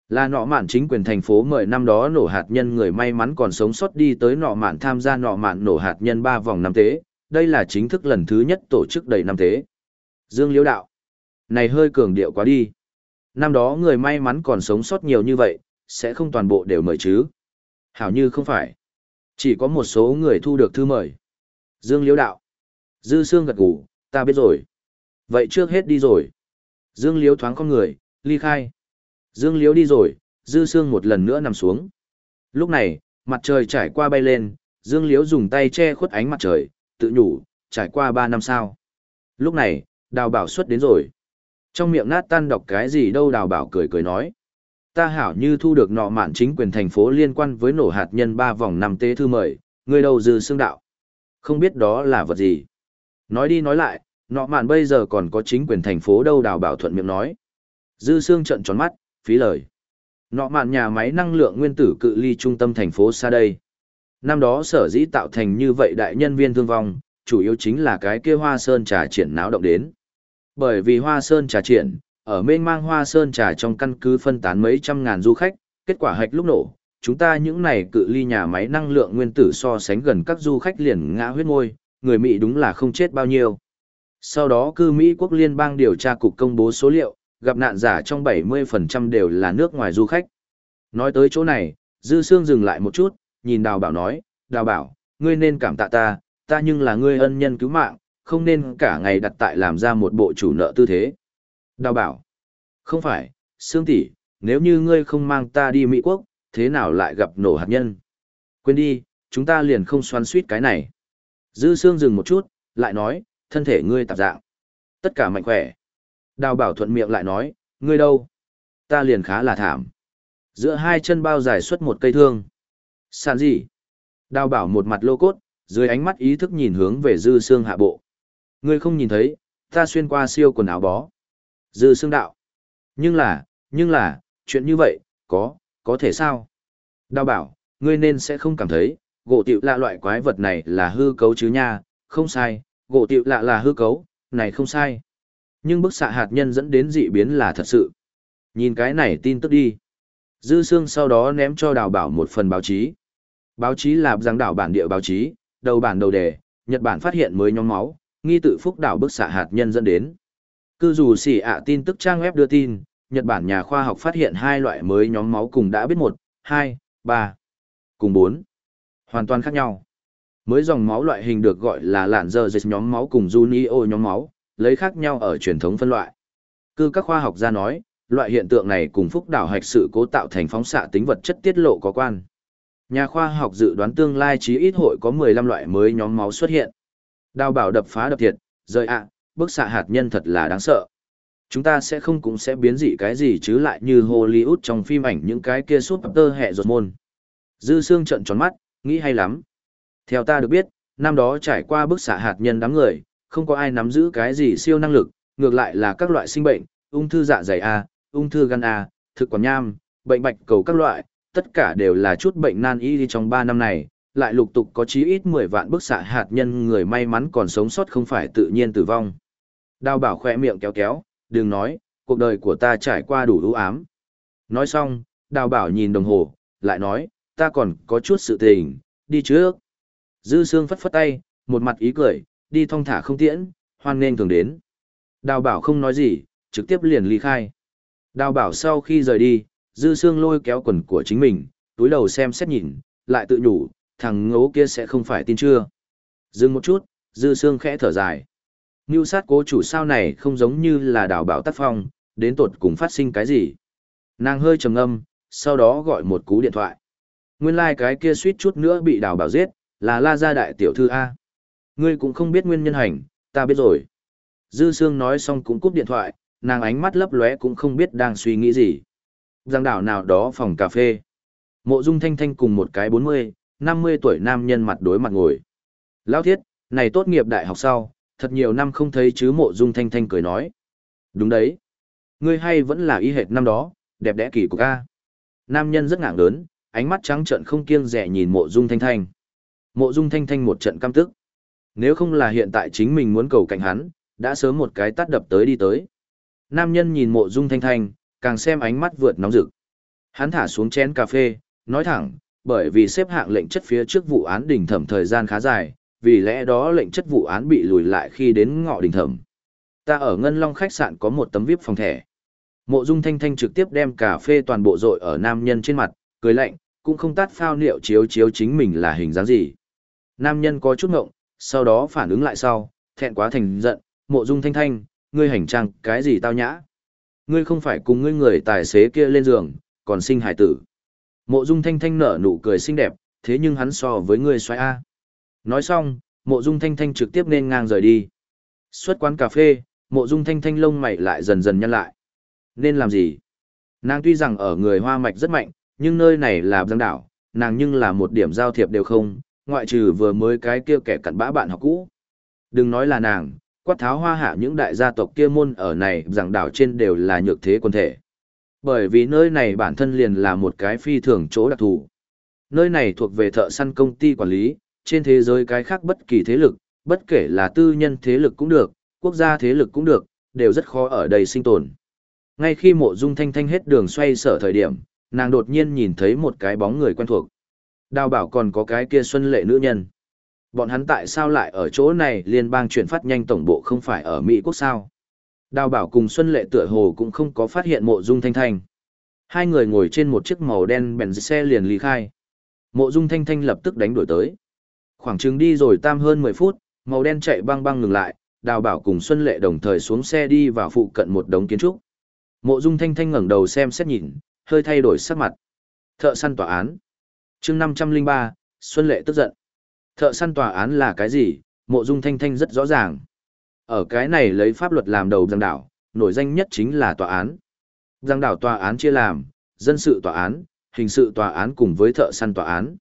A: Là nọ mạn chính quyền thành phố mời năm đó nổ hạt nhân người may mắn còn sống sót đi tới nọ mạn tham gia nọ mạn nổ hạt nhân ba vòng năm tế, đây là chính thức lần thứ nhất tổ chức đầy năm tế. Dương Liễu Đạo. Này hơi cường điệu quá đi. Năm đó người may mắn còn sống sót nhiều như vậy, sẽ không toàn bộ đều mời chứ. Hảo như không phải. Chỉ có một số người thu được thư mời. Dương Liễu Đạo. Dư Sương gật gù, ta biết rồi. Vậy trước hết đi rồi. Dương Liễu thoáng con người, ly khai. Dương Liễu đi rồi, Dư Sương một lần nữa nằm xuống. Lúc này, mặt trời trải qua bay lên, Dương Liễu dùng tay che khuất ánh mặt trời, tự nhủ, trải qua ba năm sao. Lúc này, đào bảo xuất đến rồi. Trong miệng nát tan đọc cái gì đâu đào bảo cười cười nói. Ta hảo như thu được nọ mạn chính quyền thành phố liên quan với nổ hạt nhân ba vòng năm tế thư mời, người đầu dư xương đạo. Không biết đó là vật gì. Nói đi nói lại, nọ mạn bây giờ còn có chính quyền thành phố đâu đào bảo thuận miệng nói. Dư xương trận tròn mắt, phí lời. Nọ mạn nhà máy năng lượng nguyên tử cự ly trung tâm thành phố xa đây. Năm đó sở dĩ tạo thành như vậy đại nhân viên thương vong, chủ yếu chính là cái kia hoa sơn trà triển náo động đến. Bởi vì hoa sơn trà triển, ở mênh mang hoa sơn trà trong căn cứ phân tán mấy trăm ngàn du khách, kết quả hạch lúc nổ, chúng ta những này cự ly nhà máy năng lượng nguyên tử so sánh gần các du khách liền ngã huyết ngôi, người Mỹ đúng là không chết bao nhiêu. Sau đó cư Mỹ quốc liên bang điều tra cục công bố số liệu, gặp nạn giả trong 70% đều là nước ngoài du khách. Nói tới chỗ này, Dư Sương dừng lại một chút, nhìn Đào Bảo nói, Đào Bảo, ngươi nên cảm tạ ta, ta nhưng là ngươi ân nhân cứu mạng, không nên cả ngày đặt tại làm ra một bộ chủ nợ tư thế. Đào Bảo, không phải, Sương tỷ, nếu như ngươi không mang ta đi Mỹ Quốc, thế nào lại gặp nổ hạt nhân? Quên đi, chúng ta liền không xoắn suýt cái này. Dư Sương dừng một chút, lại nói, thân thể ngươi tạp dạng. Tất cả mạnh khỏe. Đào bảo thuận miệng lại nói, ngươi đâu? Ta liền khá là thảm. Giữa hai chân bao dài xuất một cây thương. Sàn gì? Đào bảo một mặt lô cốt, dưới ánh mắt ý thức nhìn hướng về dư xương hạ bộ. Ngươi không nhìn thấy, ta xuyên qua siêu quần áo bó. Dư xương đạo. Nhưng là, nhưng là, chuyện như vậy, có, có thể sao? Đào bảo, ngươi nên sẽ không cảm thấy, gỗ tiệu là loại quái vật này là hư cấu chứ nha, không sai, gỗ tiệu lạ là hư cấu, này không sai. Nhưng bức xạ hạt nhân dẫn đến dị biến là thật sự. Nhìn cái này tin tức đi. Dư Sương sau đó ném cho đào bảo một phần báo chí. Báo chí là giảng đảo bản địa báo chí, đầu bản đầu đề, Nhật Bản phát hiện mới nhóm máu, nghi tự phúc đảo bức xạ hạt nhân dẫn đến. Cư dù xỉ ạ tin tức trang web đưa tin, Nhật Bản nhà khoa học phát hiện hai loại mới nhóm máu cùng đã biết một, hai, ba, cùng bốn. Hoàn toàn khác nhau. Mới dòng máu loại hình được gọi là lạn dơ dịch nhóm máu cùng Junio nhóm máu, lấy khác nhau ở truyền thống phân loại. Cư các khoa học gia nói, loại hiện tượng này cùng phúc đảo hạch sự cố tạo thành phóng xạ tính vật chất tiết lộ có quan. Nhà khoa học dự đoán tương lai chí ít hội có 15 loại mới nhóm máu xuất hiện. Đào bảo đập phá đập thiệt, rời ạ, bức xạ hạt nhân thật là đáng sợ. Chúng ta sẽ không cũng sẽ biến dị cái gì chứ lại như Hollywood trong phim ảnh những cái kia suốt tơ hẹ ruột môn. Dư xương trận tròn mắt, nghĩ hay lắm. Theo ta được biết, năm đó trải qua bức xạ hạt nhân đám người, không có ai nắm giữ cái gì siêu năng lực, ngược lại là các loại sinh bệnh, ung thư dạ dày A, ung thư gan A, thực quản nham, bệnh bạch cầu các loại, tất cả đều là chút bệnh nan y trong 3 năm này, lại lục tục có chí ít 10 vạn bức xạ hạt nhân người may mắn còn sống sót không phải tự nhiên tử vong. Đào bảo khỏe miệng kéo kéo, đừng nói, cuộc đời của ta trải qua đủ ưu ám. Nói xong, đào bảo nhìn đồng hồ, lại nói, ta còn có chút sự tình, đi trước. Dư Sương phất phất tay, một mặt ý cười, đi thong thả không tiễn, hoan nghênh thường đến. Đào bảo không nói gì, trực tiếp liền ly khai. Đào bảo sau khi rời đi, Dư Sương lôi kéo quần của chính mình, túi đầu xem xét nhìn, lại tự nhủ, thằng ngố kia sẽ không phải tin chưa. Dừng một chút, Dư Sương khẽ thở dài. Ngưu sát cố chủ sao này không giống như là đào bảo tác phong, đến tột cùng phát sinh cái gì. Nàng hơi trầm âm, sau đó gọi một cú điện thoại. Nguyên lai like cái kia suýt chút nữa bị đào bảo giết, là la gia đại tiểu thư A. Ngươi cũng không biết nguyên nhân hành, ta biết rồi. Dư Sương nói xong cũng cúp điện thoại, nàng ánh mắt lấp lóe cũng không biết đang suy nghĩ gì. Giang đảo nào đó phòng cà phê. Mộ Dung Thanh Thanh cùng một cái 40, 50 tuổi nam nhân mặt đối mặt ngồi. Lão thiết, này tốt nghiệp đại học sau, thật nhiều năm không thấy chứ Mộ Dung Thanh Thanh cười nói. Đúng đấy. Ngươi hay vẫn là y hệt năm đó, đẹp đẽ kỳ của ca. Nam nhân rất ngạc lớn, ánh mắt trắng trợn không kiêng dè nhìn Mộ Dung Thanh Thanh. Mộ Dung Thanh Thanh một trận căm tức. Nếu không là hiện tại chính mình muốn cầu cạnh hắn, đã sớm một cái tát đập tới đi tới. Nam nhân nhìn Mộ Dung Thanh Thanh, càng xem ánh mắt vượt nóng rực. Hắn thả xuống chén cà phê, nói thẳng, bởi vì xếp hạng lệnh chất phía trước vụ án đỉnh thẩm thời gian khá dài, vì lẽ đó lệnh chất vụ án bị lùi lại khi đến ngọ đỉnh thẩm. Ta ở Ngân Long khách sạn có một tấm VIP phòng thẻ. Mộ Dung Thanh Thanh trực tiếp đem cà phê toàn bộ rội ở nam nhân trên mặt, cười lạnh, cũng không tát phao niệu chiếu chiếu chính mình là hình dáng gì. Nam nhân có chút ngộng, sau đó phản ứng lại sau, thẹn quá thành giận, Mộ Dung Thanh Thanh, ngươi hành trang cái gì tao nhã? Ngươi không phải cùng ngươi người tài xế kia lên giường, còn sinh hải tử. Mộ Dung Thanh Thanh nở nụ cười xinh đẹp, thế nhưng hắn so với ngươi xoay A. Nói xong, Mộ Dung Thanh Thanh trực tiếp nên ngang rời đi. Xuất quán cà phê, Mộ Dung Thanh Thanh lông mày lại dần dần nhăn lại. Nên làm gì? Nàng tuy rằng ở người hoa mạch rất mạnh, nhưng nơi này là giang đảo, nàng nhưng là một điểm giao thiệp đều không, ngoại trừ vừa mới cái kia kẻ cặn bã bạn học cũ. Đừng nói là nàng, quát tháo hoa hạ những đại gia tộc kia môn ở này giảng đảo trên đều là nhược thế quân thể. Bởi vì nơi này bản thân liền là một cái phi thường chỗ đặc thù. Nơi này thuộc về thợ săn công ty quản lý, trên thế giới cái khác bất kỳ thế lực, bất kể là tư nhân thế lực cũng được, quốc gia thế lực cũng được, đều rất khó ở đây sinh tồn. Ngay khi mộ dung thanh thanh hết đường xoay sở thời điểm, nàng đột nhiên nhìn thấy một cái bóng người quen thuộc. Đào bảo còn có cái kia xuân lệ nữ nhân. Bọn hắn tại sao lại ở chỗ này liên bang chuyển phát nhanh tổng bộ không phải ở Mỹ quốc sao? Đào bảo cùng Xuân Lệ tựa hồ cũng không có phát hiện mộ dung thanh thanh. Hai người ngồi trên một chiếc màu đen bèn xe liền ly khai. Mộ dung thanh thanh lập tức đánh đuổi tới. Khoảng chừng đi rồi tam hơn 10 phút, màu đen chạy băng băng ngừng lại, đào bảo cùng Xuân Lệ đồng thời xuống xe đi vào phụ cận một đống kiến trúc. Mộ dung thanh thanh ngẩng đầu xem xét nhìn, hơi thay đổi sắc mặt. Thợ săn tòa án chương 503, Xuân Lệ tức giận. Thợ săn tòa án là cái gì, mộ dung thanh thanh rất rõ ràng. Ở cái này lấy pháp luật làm đầu giang đảo, nổi danh nhất chính là tòa án. Giang đảo tòa án chia làm, dân sự tòa án, hình sự tòa án cùng với thợ săn tòa án.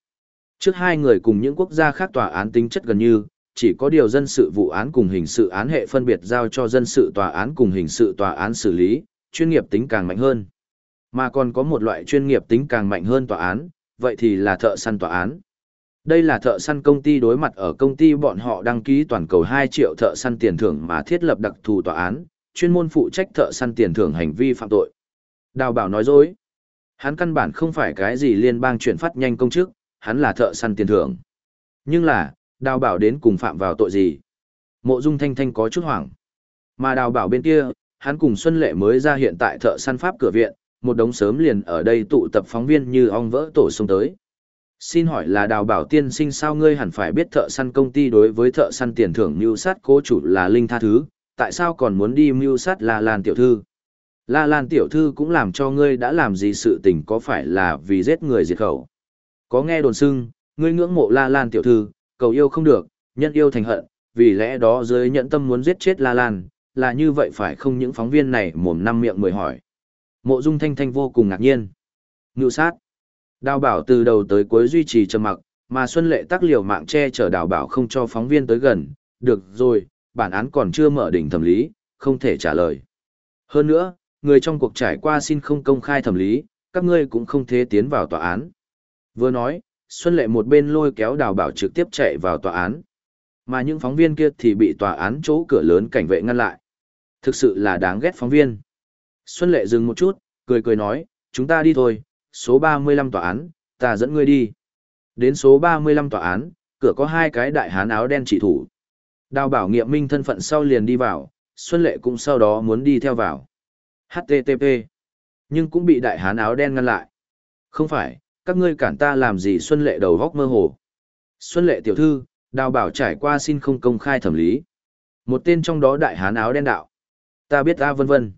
A: Trước hai người cùng những quốc gia khác tòa án tính chất gần như, chỉ có điều dân sự vụ án cùng hình sự án hệ phân biệt giao cho dân sự tòa án cùng hình sự tòa án xử lý, chuyên nghiệp tính càng mạnh hơn. Mà còn có một loại chuyên nghiệp tính càng mạnh hơn tòa án, vậy thì là thợ săn tòa án. Đây là thợ săn công ty đối mặt ở công ty bọn họ đăng ký toàn cầu 2 triệu thợ săn tiền thưởng mà thiết lập đặc thù tòa án, chuyên môn phụ trách thợ săn tiền thưởng hành vi phạm tội. Đào bảo nói dối. Hắn căn bản không phải cái gì liên bang chuyển phát nhanh công chức, hắn là thợ săn tiền thưởng. Nhưng là, đào bảo đến cùng phạm vào tội gì? Mộ dung thanh thanh có chút hoảng. Mà đào bảo bên kia, hắn cùng Xuân Lệ mới ra hiện tại thợ săn pháp cửa viện, một đống sớm liền ở đây tụ tập phóng viên như ong vỡ tổ xông tới. Xin hỏi là đào bảo tiên sinh sao ngươi hẳn phải biết thợ săn công ty đối với thợ săn tiền thưởng mưu sát cố chủ là Linh Tha Thứ, tại sao còn muốn đi mưu sát La Lan Tiểu Thư? La Lan Tiểu Thư cũng làm cho ngươi đã làm gì sự tình có phải là vì giết người diệt khẩu? Có nghe đồn xưng, ngươi ngưỡng mộ La Lan Tiểu Thư, cầu yêu không được, nhân yêu thành hận, vì lẽ đó dưới nhận tâm muốn giết chết La Lan, là như vậy phải không những phóng viên này mồm năm miệng mười hỏi. Mộ Dung Thanh Thanh vô cùng ngạc nhiên. Ngưu sát. Đào bảo từ đầu tới cuối duy trì trầm mặc, Mà Xuân Lệ tác liều mạng che chở đào bảo không cho phóng viên tới gần, được rồi, bản án còn chưa mở đỉnh thẩm lý, không thể trả lời. Hơn nữa, người trong cuộc trải qua xin không công khai thẩm lý, các ngươi cũng không thể tiến vào tòa án. Vừa nói, Xuân Lệ một bên lôi kéo đào bảo trực tiếp chạy vào tòa án. Mà những phóng viên kia thì bị tòa án chỗ cửa lớn cảnh vệ ngăn lại. Thực sự là đáng ghét phóng viên. Xuân Lệ dừng một chút, cười cười nói, chúng ta đi thôi, số 35 tòa án, ta dẫn ngươi đi. Đến số 35 tòa án, cửa có hai cái đại hán áo đen chỉ thủ. Đào bảo nghiệm minh thân phận sau liền đi vào, Xuân Lệ cũng sau đó muốn đi theo vào. HTTP. Nhưng cũng bị đại hán áo đen ngăn lại. Không phải, các ngươi cản ta làm gì Xuân Lệ đầu góc mơ hồ. Xuân Lệ tiểu thư, đào bảo trải qua xin không công khai thẩm lý. Một tên trong đó đại hán áo đen đạo. Ta biết ta vân vân.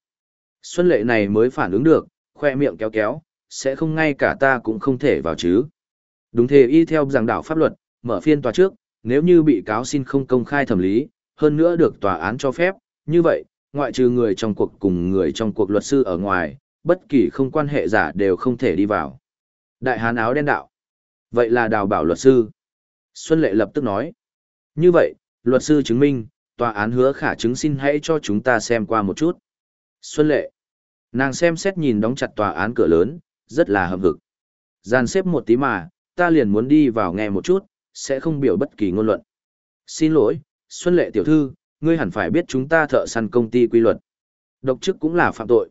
A: Xuân Lệ này mới phản ứng được, khoe miệng kéo kéo, sẽ không ngay cả ta cũng không thể vào chứ. Đúng thế y theo giảng đảo pháp luật, mở phiên tòa trước, nếu như bị cáo xin không công khai thẩm lý, hơn nữa được tòa án cho phép, như vậy, ngoại trừ người trong cuộc cùng người trong cuộc luật sư ở ngoài, bất kỳ không quan hệ giả đều không thể đi vào. Đại hán áo đen đạo. Vậy là đào bảo luật sư. Xuân Lệ lập tức nói. Như vậy, luật sư chứng minh, tòa án hứa khả chứng xin hãy cho chúng ta xem qua một chút. Xuân Lệ. Nàng xem xét nhìn đóng chặt tòa án cửa lớn, rất là hâm hực. Gian xếp một tí mà, ta liền muốn đi vào nghe một chút, sẽ không biểu bất kỳ ngôn luận. Xin lỗi, Xuân Lệ tiểu thư, ngươi hẳn phải biết chúng ta thợ săn công ty quy luật. Độc chức cũng là phạm tội.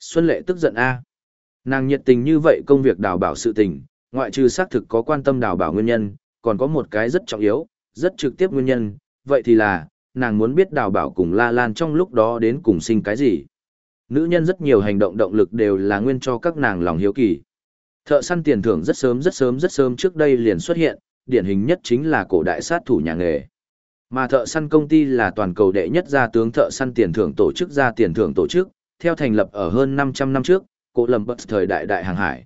A: Xuân Lệ tức giận a. Nàng nhiệt tình như vậy công việc đào bảo sự tình, ngoại trừ xác thực có quan tâm đào bảo nguyên nhân, còn có một cái rất trọng yếu, rất trực tiếp nguyên nhân, vậy thì là, nàng muốn biết đào bảo cùng La Lan trong lúc đó đến cùng sinh cái gì. Nữ nhân rất nhiều hành động động lực đều là nguyên cho các nàng lòng hiếu kỳ. Thợ săn tiền thưởng rất sớm rất sớm rất sớm trước đây liền xuất hiện, điển hình nhất chính là cổ đại sát thủ nhà nghề. Mà thợ săn công ty là toàn cầu đệ nhất gia tướng thợ săn tiền thưởng tổ chức ra tiền thưởng tổ chức, theo thành lập ở hơn 500 năm trước, cổ lầm bật thời đại đại hàng hải.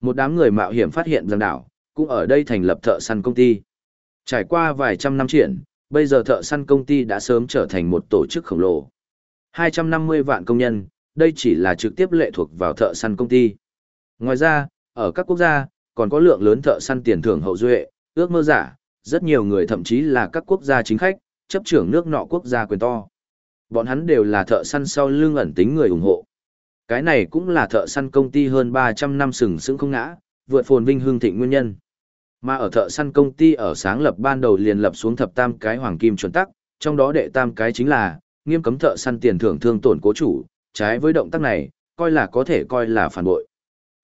A: Một đám người mạo hiểm phát hiện rằng đảo, cũng ở đây thành lập thợ săn công ty. Trải qua vài trăm năm triển, bây giờ thợ săn công ty đã sớm trở thành một tổ chức khổng lồ. 250 vạn công nhân, đây chỉ là trực tiếp lệ thuộc vào thợ săn công ty. Ngoài ra, ở các quốc gia, còn có lượng lớn thợ săn tiền thưởng hậu duệ, ước mơ giả, rất nhiều người thậm chí là các quốc gia chính khách, chấp trưởng nước nọ quốc gia quyền to. Bọn hắn đều là thợ săn sau lưng ẩn tính người ủng hộ. Cái này cũng là thợ săn công ty hơn 300 năm sừng sững không ngã, vượt phồn vinh hương thịnh nguyên nhân. Mà ở thợ săn công ty ở sáng lập ban đầu liền lập xuống thập tam cái hoàng kim chuẩn tắc, trong đó đệ tam cái chính là nghiêm cấm thợ săn tiền thưởng thương tổn cố chủ, trái với động tác này, coi là có thể coi là phản bội.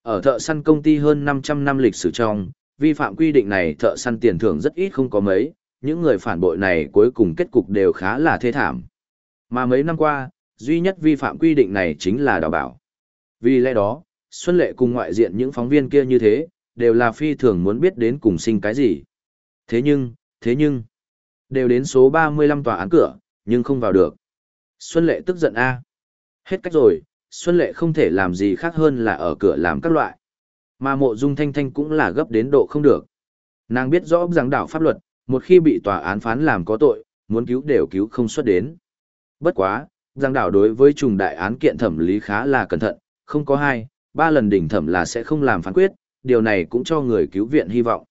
A: Ở thợ săn công ty hơn 500 năm lịch sử trong, vi phạm quy định này thợ săn tiền thưởng rất ít không có mấy, những người phản bội này cuối cùng kết cục đều khá là thê thảm. Mà mấy năm qua, duy nhất vi phạm quy định này chính là đào bảo. Vì lẽ đó, Xuân Lệ cùng ngoại diện những phóng viên kia như thế, đều là phi thường muốn biết đến cùng sinh cái gì. Thế nhưng, thế nhưng, đều đến số 35 tòa án cửa, nhưng không vào được. Xuân Lệ tức giận a. Hết cách rồi, Xuân Lệ không thể làm gì khác hơn là ở cửa làm các loại. Mà mộ dung thanh thanh cũng là gấp đến độ không được. Nàng biết rõ rằng đảo pháp luật, một khi bị tòa án phán làm có tội, muốn cứu đều cứu không xuất đến. Bất quá, giang đảo đối với trùng đại án kiện thẩm lý khá là cẩn thận, không có hai, ba lần đỉnh thẩm là sẽ không làm phán quyết, điều này cũng cho người cứu viện hy vọng.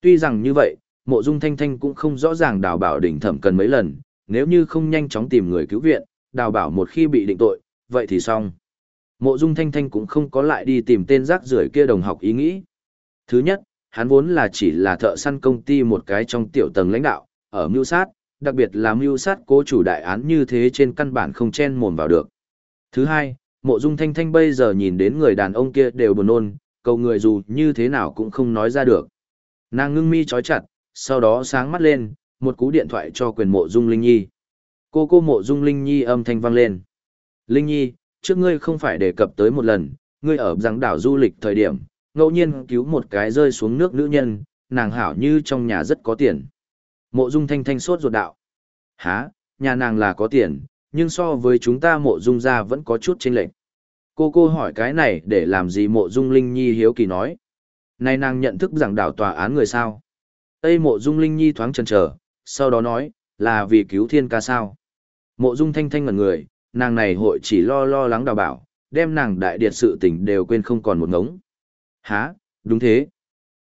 A: Tuy rằng như vậy, mộ dung thanh thanh cũng không rõ ràng đào bảo đỉnh thẩm cần mấy lần, nếu như không nhanh chóng tìm người cứu viện, đào bảo một khi bị định tội, vậy thì xong. Mộ Dung Thanh Thanh cũng không có lại đi tìm tên rác rưởi kia đồng học ý nghĩ. Thứ nhất, hắn vốn là chỉ là thợ săn công ty một cái trong tiểu tầng lãnh đạo, ở mưu sát, đặc biệt là mưu sát cố chủ đại án như thế trên căn bản không chen mồm vào được. Thứ hai, Mộ Dung Thanh Thanh bây giờ nhìn đến người đàn ông kia đều buồn nôn, cầu người dù như thế nào cũng không nói ra được. Nàng ngưng mi chói chặt, sau đó sáng mắt lên, một cú điện thoại cho quyền Mộ Dung Linh Nhi. Cô cô Mộ Dung Linh Nhi âm thanh vang lên. Linh Nhi, trước ngươi không phải đề cập tới một lần, ngươi ở giang đảo du lịch thời điểm, ngẫu nhiên cứu một cái rơi xuống nước nữ nhân, nàng hảo như trong nhà rất có tiền. Mộ dung thanh thanh sốt ruột đạo. Hả, nhà nàng là có tiền, nhưng so với chúng ta mộ dung ra vẫn có chút chênh lệch. Cô cô hỏi cái này để làm gì mộ dung linh nhi hiếu kỳ nói. Này nàng nhận thức giảng đảo tòa án người sao. Tây mộ dung linh nhi thoáng chần chờ, sau đó nói, là vì cứu thiên ca sao. Mộ dung thanh thanh ngẩn người, nàng này hội chỉ lo lo lắng đào bảo, đem nàng đại điệt sự tình đều quên không còn một ngống. Hả, đúng thế.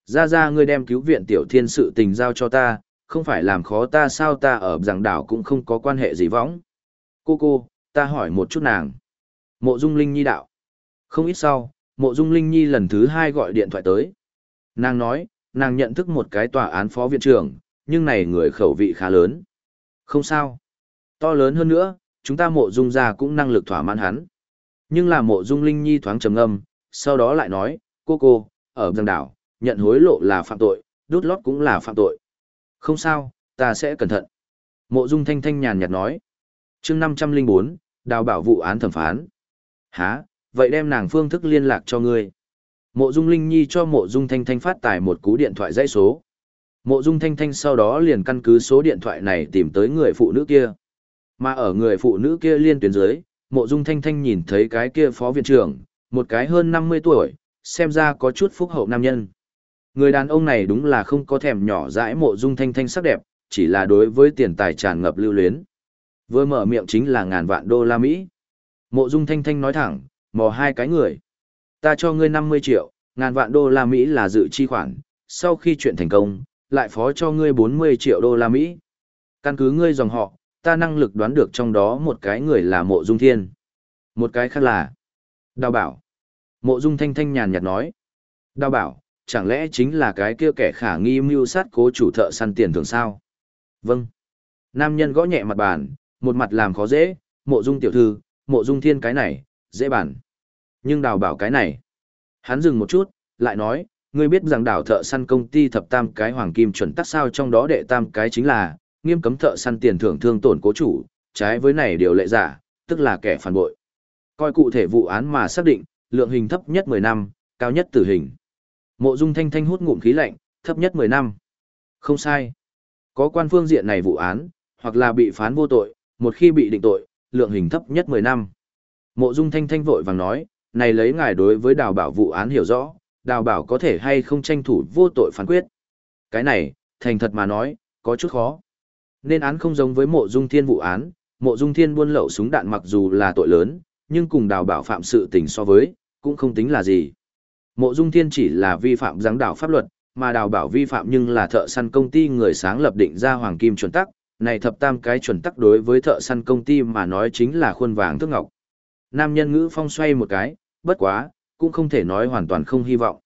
A: Ra ra ngươi đem cứu viện tiểu thiên sự tình giao cho ta, không phải làm khó ta sao ta ở giảng đảo cũng không có quan hệ gì võng. Cô cô, ta hỏi một chút nàng. Mộ Dung Linh Nhi đạo. Không ít sau, Mộ Dung Linh Nhi lần thứ hai gọi điện thoại tới. Nàng nói, nàng nhận thức một cái tòa án phó viện trưởng, nhưng này người khẩu vị khá lớn. Không sao. To lớn hơn nữa, chúng ta mộ dung ra cũng năng lực thỏa mãn hắn. Nhưng là mộ dung Linh Nhi thoáng trầm ngâm, sau đó lại nói, cô cô, ở giang đảo, nhận hối lộ là phạm tội, đút lót cũng là phạm tội. Không sao, ta sẽ cẩn thận. Mộ dung thanh thanh nhàn nhạt nói. chương 504, đào bảo vụ án thẩm phán. Hả, vậy đem nàng phương thức liên lạc cho ngươi. Mộ dung Linh Nhi cho mộ dung thanh thanh phát tải một cú điện thoại dãy số. Mộ dung thanh thanh sau đó liền căn cứ số điện thoại này tìm tới người phụ nữ kia. Mà ở người phụ nữ kia liên tuyến dưới, mộ dung thanh thanh nhìn thấy cái kia phó viện trưởng, một cái hơn 50 tuổi, xem ra có chút phúc hậu nam nhân. Người đàn ông này đúng là không có thèm nhỏ dãi mộ dung thanh thanh sắc đẹp, chỉ là đối với tiền tài tràn ngập lưu luyến. Vừa mở miệng chính là ngàn vạn đô la Mỹ. Mộ dung thanh thanh nói thẳng, mò hai cái người. Ta cho ngươi 50 triệu, ngàn vạn đô la Mỹ là dự chi khoản, sau khi chuyện thành công, lại phó cho ngươi 40 triệu đô la Mỹ. Căn cứ ngươi dòng họ, ta năng lực đoán được trong đó một cái người là mộ dung thiên. Một cái khác là Đào bảo. Mộ dung thanh thanh nhàn nhạt nói. Đào bảo, chẳng lẽ chính là cái kia kẻ khả nghi mưu sát cố chủ thợ săn tiền thường sao? Vâng. Nam nhân gõ nhẹ mặt bàn, một mặt làm khó dễ, mộ dung tiểu thư, mộ dung thiên cái này, dễ bản. Nhưng đào bảo cái này. Hắn dừng một chút, lại nói, ngươi biết rằng đảo thợ săn công ty thập tam cái hoàng kim chuẩn tắc sao trong đó đệ tam cái chính là, nghiêm cấm thợ săn tiền thưởng thương tổn cố chủ, trái với này điều lệ giả, tức là kẻ phản bội. Coi cụ thể vụ án mà xác định, lượng hình thấp nhất 10 năm, cao nhất tử hình. Mộ Dung Thanh Thanh hút ngụm khí lạnh, thấp nhất 10 năm. Không sai. Có quan phương diện này vụ án, hoặc là bị phán vô tội, một khi bị định tội, lượng hình thấp nhất 10 năm. Mộ Dung Thanh Thanh vội vàng nói, này lấy ngài đối với đào bảo vụ án hiểu rõ, đào bảo có thể hay không tranh thủ vô tội phán quyết. Cái này, thành thật mà nói, có chút khó. Nên án không giống với mộ dung thiên vụ án, mộ dung thiên buôn lậu súng đạn mặc dù là tội lớn, nhưng cùng đào bảo phạm sự tình so với, cũng không tính là gì. Mộ dung thiên chỉ là vi phạm giáng đảo pháp luật, mà đào bảo vi phạm nhưng là thợ săn công ty người sáng lập định ra hoàng kim chuẩn tắc, này thập tam cái chuẩn tắc đối với thợ săn công ty mà nói chính là khuôn vàng thước ngọc. Nam nhân ngữ phong xoay một cái, bất quá, cũng không thể nói hoàn toàn không hy vọng.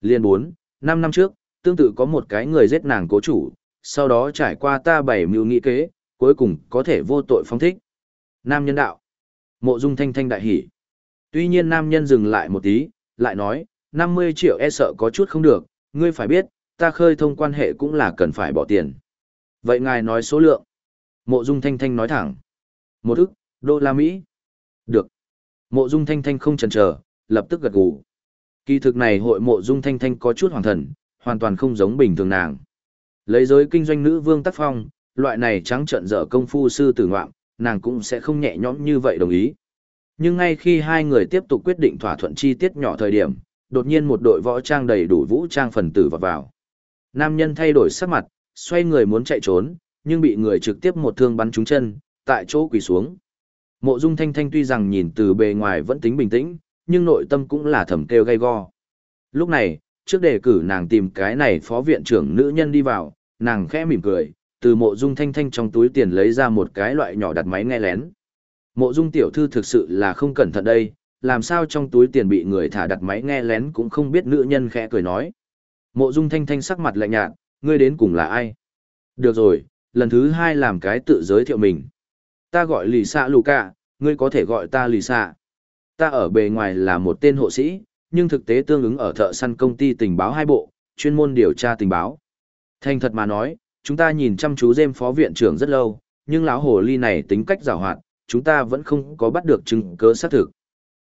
A: Liên 4, 5 năm trước, tương tự có một cái người giết nàng cố chủ, sau đó trải qua ta bảy mưu nghị kế, cuối cùng có thể vô tội phóng thích. Nam nhân đạo. Mộ dung thanh thanh đại hỉ. Tuy nhiên nam nhân dừng lại một tí, lại nói, 50 triệu e sợ có chút không được, ngươi phải biết, ta khơi thông quan hệ cũng là cần phải bỏ tiền. Vậy ngài nói số lượng. Mộ dung thanh thanh nói thẳng. Một ức, đô la Mỹ. Được. Mộ dung thanh thanh không chần chờ, lập tức gật gù. Kỳ thực này hội mộ dung thanh thanh có chút hoàng thần, hoàn toàn không giống bình thường nàng. Lấy giới kinh doanh nữ vương tác phong, loại này trắng trợn dở công phu sư tử ngoạm, nàng cũng sẽ không nhẹ nhõm như vậy đồng ý. Nhưng ngay khi hai người tiếp tục quyết định thỏa thuận chi tiết nhỏ thời điểm, đột nhiên một đội võ trang đầy đủ vũ trang phần tử vào vào. Nam nhân thay đổi sắc mặt, xoay người muốn chạy trốn, nhưng bị người trực tiếp một thương bắn trúng chân, tại chỗ quỳ xuống. Mộ Dung Thanh Thanh tuy rằng nhìn từ bề ngoài vẫn tính bình tĩnh, nhưng nội tâm cũng là thầm kêu gay go. Lúc này, trước đề cử nàng tìm cái này phó viện trưởng nữ nhân đi vào, nàng khẽ mỉm cười, từ mộ dung thanh thanh trong túi tiền lấy ra một cái loại nhỏ đặt máy nghe lén. Mộ dung tiểu thư thực sự là không cẩn thận đây, làm sao trong túi tiền bị người thả đặt máy nghe lén cũng không biết nữ nhân khẽ cười nói. Mộ dung thanh thanh sắc mặt lạnh nhạt, ngươi đến cùng là ai? Được rồi, lần thứ hai làm cái tự giới thiệu mình. Ta gọi lì xạ lù cả, ngươi có thể gọi ta lì xạ. Ta ở bề ngoài là một tên hộ sĩ, nhưng thực tế tương ứng ở thợ săn công ty tình báo hai bộ, chuyên môn điều tra tình báo. Thành thật mà nói, chúng ta nhìn chăm chú dêm phó viện trưởng rất lâu, nhưng lão hồ ly này tính cách giàu hoạt, chúng ta vẫn không có bắt được chứng cứ xác thực.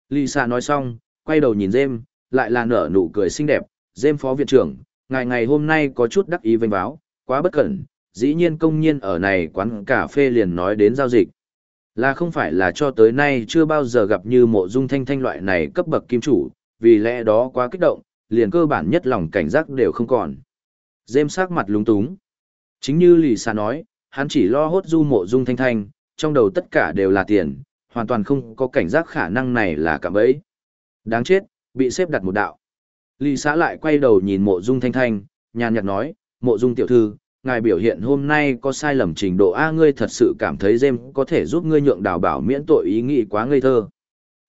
A: Lisa nói xong, quay đầu nhìn dêm, lại là nở nụ cười xinh đẹp, dêm phó viện trưởng, ngày ngày hôm nay có chút đắc ý vênh báo, quá bất cẩn, dĩ nhiên công nhiên ở này quán cà phê liền nói đến giao dịch. Là không phải là cho tới nay chưa bao giờ gặp như mộ dung thanh thanh loại này cấp bậc kim chủ, vì lẽ đó quá kích động, liền cơ bản nhất lòng cảnh giác đều không còn. Dêm sắc mặt lúng túng. Chính như lì xa nói, hắn chỉ lo hốt du mộ dung thanh thanh, trong đầu tất cả đều là tiền, hoàn toàn không có cảnh giác khả năng này là cạm bẫy. Đáng chết, bị xếp đặt một đạo. Lì xã lại quay đầu nhìn mộ dung thanh thanh, nhàn nhạt nói, mộ dung tiểu thư, ngài biểu hiện hôm nay có sai lầm trình độ A ngươi thật sự cảm thấy Jem có thể giúp ngươi nhượng đào bảo miễn tội ý nghĩ quá ngây thơ.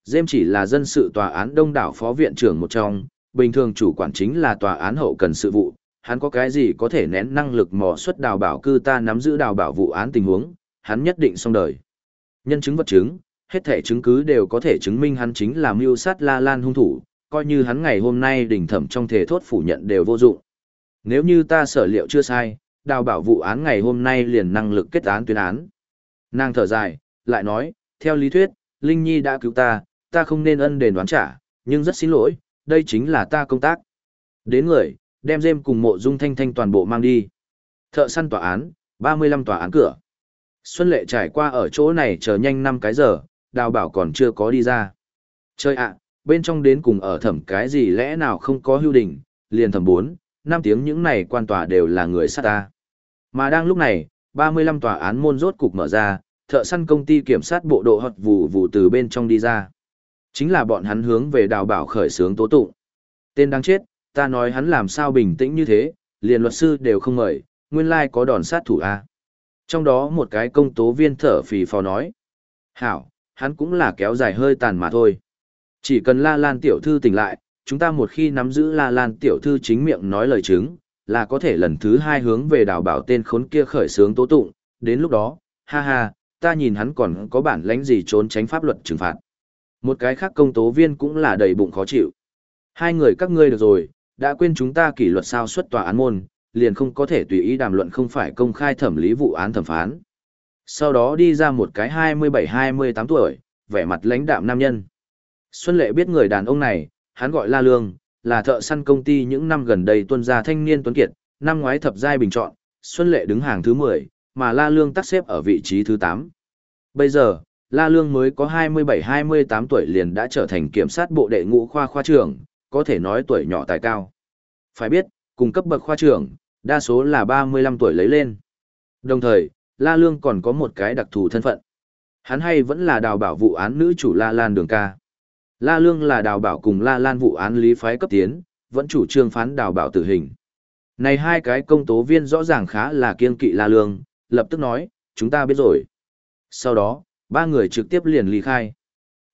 A: Jem chỉ là dân sự tòa án đông đảo phó viện trưởng một trong, bình thường chủ quản chính là tòa án hậu cần sự vụ, hắn có cái gì có thể nén năng lực mò xuất đào bảo cư ta nắm giữ đào bảo vụ án tình huống, hắn nhất định xong đời. Nhân chứng vật chứng, hết thể chứng cứ đều có thể chứng minh hắn chính là mưu sát La Lan hung thủ, coi như hắn ngày hôm nay đỉnh thẩm trong thể thốt phủ nhận đều vô dụng. Nếu như ta sở liệu chưa sai, đào bảo vụ án ngày hôm nay liền năng lực kết án tuyên án. Nàng thở dài, lại nói, theo lý thuyết, Linh Nhi đã cứu ta, ta không nên ân đền đoán trả, nhưng rất xin lỗi, đây chính là ta công tác. Đến người, đem dêm cùng mộ dung thanh thanh toàn bộ mang đi. Thợ săn tòa án, 35 tòa án cửa. Xuân lệ trải qua ở chỗ này chờ nhanh 5 cái giờ, đào bảo còn chưa có đi ra. Chơi ạ, bên trong đến cùng ở thẩm cái gì lẽ nào không có hưu đình, liền thẩm 4, 5 tiếng những này quan tòa đều là người sát ta. Mà đang lúc này, 35 tòa án môn rốt cục mở ra, thợ săn công ty kiểm sát bộ độ hoặc vụ vụ từ bên trong đi ra. Chính là bọn hắn hướng về đào bảo khởi sướng tố tụng. Tên đáng chết, ta nói hắn làm sao bình tĩnh như thế, liền luật sư đều không mời, nguyên lai có đòn sát thủ A. Trong đó một cái công tố viên thở phì phò nói. Hảo, hắn cũng là kéo dài hơi tàn mà thôi. Chỉ cần La Lan tiểu thư tỉnh lại, chúng ta một khi nắm giữ La Lan tiểu thư chính miệng nói lời chứng, là có thể lần thứ hai hướng về đào bảo tên khốn kia khởi sướng tố tụng, đến lúc đó, ha ha, ta nhìn hắn còn có bản lãnh gì trốn tránh pháp luật trừng phạt. Một cái khác công tố viên cũng là đầy bụng khó chịu. Hai người các ngươi được rồi, đã quên chúng ta kỷ luật sao xuất tòa án môn, liền không có thể tùy ý đàm luận không phải công khai thẩm lý vụ án thẩm phán. Sau đó đi ra một cái 27-28 tuổi, vẻ mặt lãnh đạm nam nhân. Xuân Lệ biết người đàn ông này, hắn gọi La Lương, là thợ săn công ty những năm gần đây tuân ra thanh niên tuấn kiệt, năm ngoái thập giai bình chọn, Xuân Lệ đứng hàng thứ 10, mà La Lương tắc xếp ở vị trí thứ 8. Bây giờ, La Lương mới có 27-28 tuổi liền đã trở thành kiểm sát bộ đệ ngũ khoa khoa trưởng, có thể nói tuổi nhỏ tài cao. Phải biết, cùng cấp bậc khoa trưởng, đa số là 35 tuổi lấy lên. Đồng thời, La Lương còn có một cái đặc thù thân phận. Hắn hay vẫn là đào bảo vụ án nữ chủ La Lan Đường ca. La Lương là đào bảo cùng La Lan vụ án lý phái cấp tiến, vẫn chủ trương phán đào bảo tử hình. Này hai cái công tố viên rõ ràng khá là kiên kỵ La Lương, lập tức nói, chúng ta biết rồi. Sau đó, ba người trực tiếp liền ly khai.